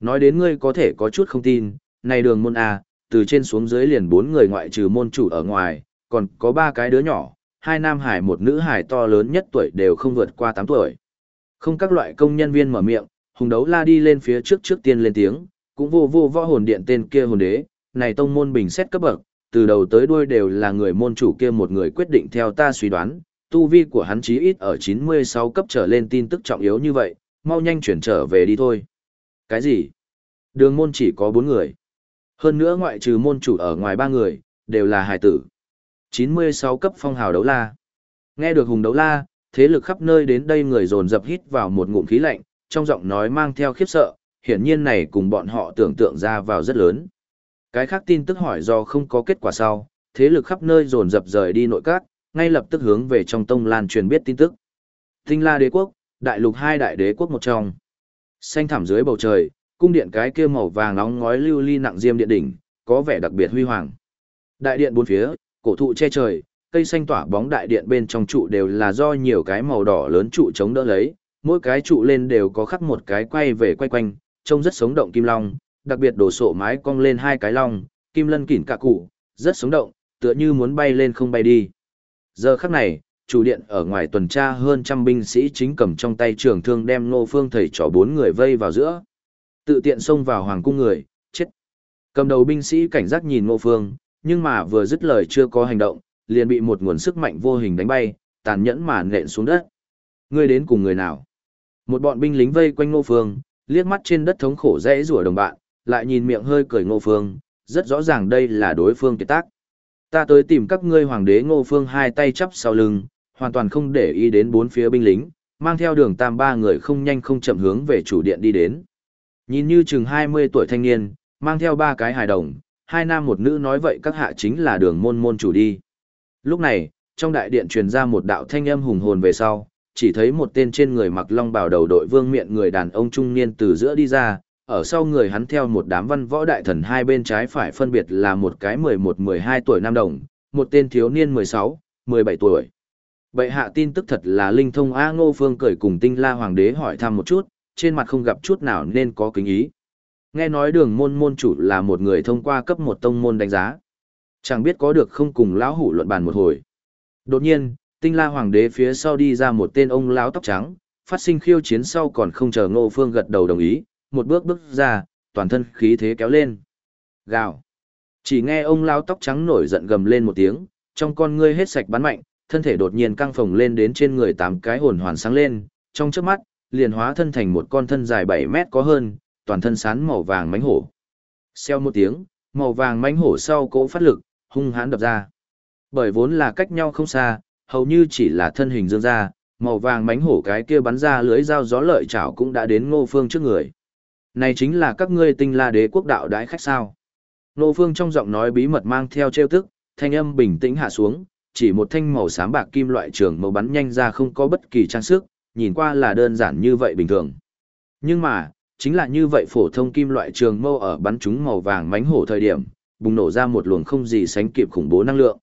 Nói đến ngươi có thể có chút không tin, này đường môn A, từ trên xuống dưới liền bốn người ngoại trừ môn chủ ở ngoài, còn có ba cái đứa nhỏ, hai nam hải một nữ hải to lớn nhất tuổi đều không vượt qua 8 tuổi. Không các loại công nhân viên mở miệng, hùng đấu la đi lên phía trước trước tiên lên tiếng, cũng vô vô võ hồn điện tên kia hồn đế, này tông môn bình xét cấp bậc, từ đầu tới đuôi đều là người môn chủ kia một người quyết định theo ta suy đoán, tu vi của hắn chí ít ở 96 cấp trở lên tin tức trọng yếu như vậy, mau nhanh chuyển trở về đi thôi. Cái gì? Đường môn chỉ có 4 người. Hơn nữa ngoại trừ môn chủ ở ngoài ba người, đều là hải tử. 96 cấp phong hào đấu la. Nghe được hùng đấu la, thế lực khắp nơi đến đây người dồn dập hít vào một ngụm khí lạnh, trong giọng nói mang theo khiếp sợ, hiển nhiên này cùng bọn họ tưởng tượng ra vào rất lớn. Cái khác tin tức hỏi do không có kết quả sau, thế lực khắp nơi dồn dập rời đi nội các, ngay lập tức hướng về trong tông lan truyền biết tin tức. Tinh La đế quốc, đại lục hai đại đế quốc một trong. Xanh thẳm dưới bầu trời, cung điện cái kia màu vàng nóng ngói lưu ly nặng diêm điện đỉnh, có vẻ đặc biệt huy hoàng. Đại điện bốn phía, cổ thụ che trời, cây xanh tỏa bóng đại điện bên trong trụ đều là do nhiều cái màu đỏ lớn trụ chống đỡ lấy, mỗi cái trụ lên đều có khắc một cái quay về quay quanh, trông rất sống động kim long, đặc biệt đổ sộ mái cong lên hai cái long, kim lân kỉn cả cụ, rất sống động, tựa như muốn bay lên không bay đi. Giờ khắc này, chủ điện ở ngoài tuần tra hơn trăm binh sĩ chính cầm trong tay trường thương đem Ngô Phương thầy trò bốn người vây vào giữa. Tự tiện xông vào hoàng cung người, chết. Cầm đầu binh sĩ cảnh giác nhìn Ngô Phương, nhưng mà vừa dứt lời chưa có hành động, liền bị một nguồn sức mạnh vô hình đánh bay, tàn nhẫn mà nện xuống đất. Ngươi đến cùng người nào? Một bọn binh lính vây quanh Ngô Phương, liếc mắt trên đất thống khổ rẽ rủa đồng bạn, lại nhìn miệng hơi cười Ngô Phương, rất rõ ràng đây là đối phương kiệt tác. Ta tới tìm các ngươi hoàng đế Ngô Phương hai tay chắp sau lưng, hoàn toàn không để ý đến bốn phía binh lính, mang theo đường tam ba người không nhanh không chậm hướng về chủ điện đi đến. Nhìn như chừng 20 tuổi thanh niên, mang theo ba cái hài đồng, hai nam một nữ nói vậy các hạ chính là đường môn môn chủ đi. Lúc này, trong đại điện truyền ra một đạo thanh âm hùng hồn về sau, chỉ thấy một tên trên người mặc long bào đầu đội vương miện người đàn ông trung niên từ giữa đi ra, ở sau người hắn theo một đám văn võ đại thần hai bên trái phải phân biệt là một cái 11-12 tuổi nam đồng, một tên thiếu niên 16, 17 tuổi. Bệ hạ tin tức thật là linh thông A Ngô Phương cởi cùng tinh la hoàng đế hỏi thăm một chút, trên mặt không gặp chút nào nên có kính ý. Nghe nói đường môn môn chủ là một người thông qua cấp một tông môn đánh giá. Chẳng biết có được không cùng lão hủ luận bàn một hồi. Đột nhiên, tinh la hoàng đế phía sau đi ra một tên ông lão tóc trắng, phát sinh khiêu chiến sau còn không chờ ngô phương gật đầu đồng ý, một bước bước ra, toàn thân khí thế kéo lên. Gào. Chỉ nghe ông lão tóc trắng nổi giận gầm lên một tiếng, trong con ngươi hết sạch bắn mạnh, thân thể đột nhiên căng phồng lên đến trên người tám cái hồn hoàn sáng lên, trong trước mắt, liền hóa thân thành một con thân dài 7 mét có hơn, toàn thân sán màu vàng mánh hổ. Xeo một tiếng, màu vàng mánh hổ sau cỗ phát lực, hung hãn đập ra. Bởi vốn là cách nhau không xa, hầu như chỉ là thân hình dương ra, màu vàng mánh hổ cái kia bắn ra lưới dao gió lợi chảo cũng đã đến ngô phương trước người. Này chính là các ngươi tinh la đế quốc đạo đái khách sao. Ngô phương trong giọng nói bí mật mang theo trêu tức, thanh âm bình tĩnh hạ xuống, chỉ một thanh màu xám bạc kim loại trường màu bắn nhanh ra không có bất kỳ trang sức, nhìn qua là đơn giản như vậy bình thường. Nhưng mà, chính là như vậy phổ thông kim loại trường mâu ở bắn chúng màu vàng mánh hổ thời điểm, bùng nổ ra một luồng không gì sánh kịp khủng bố năng lượng.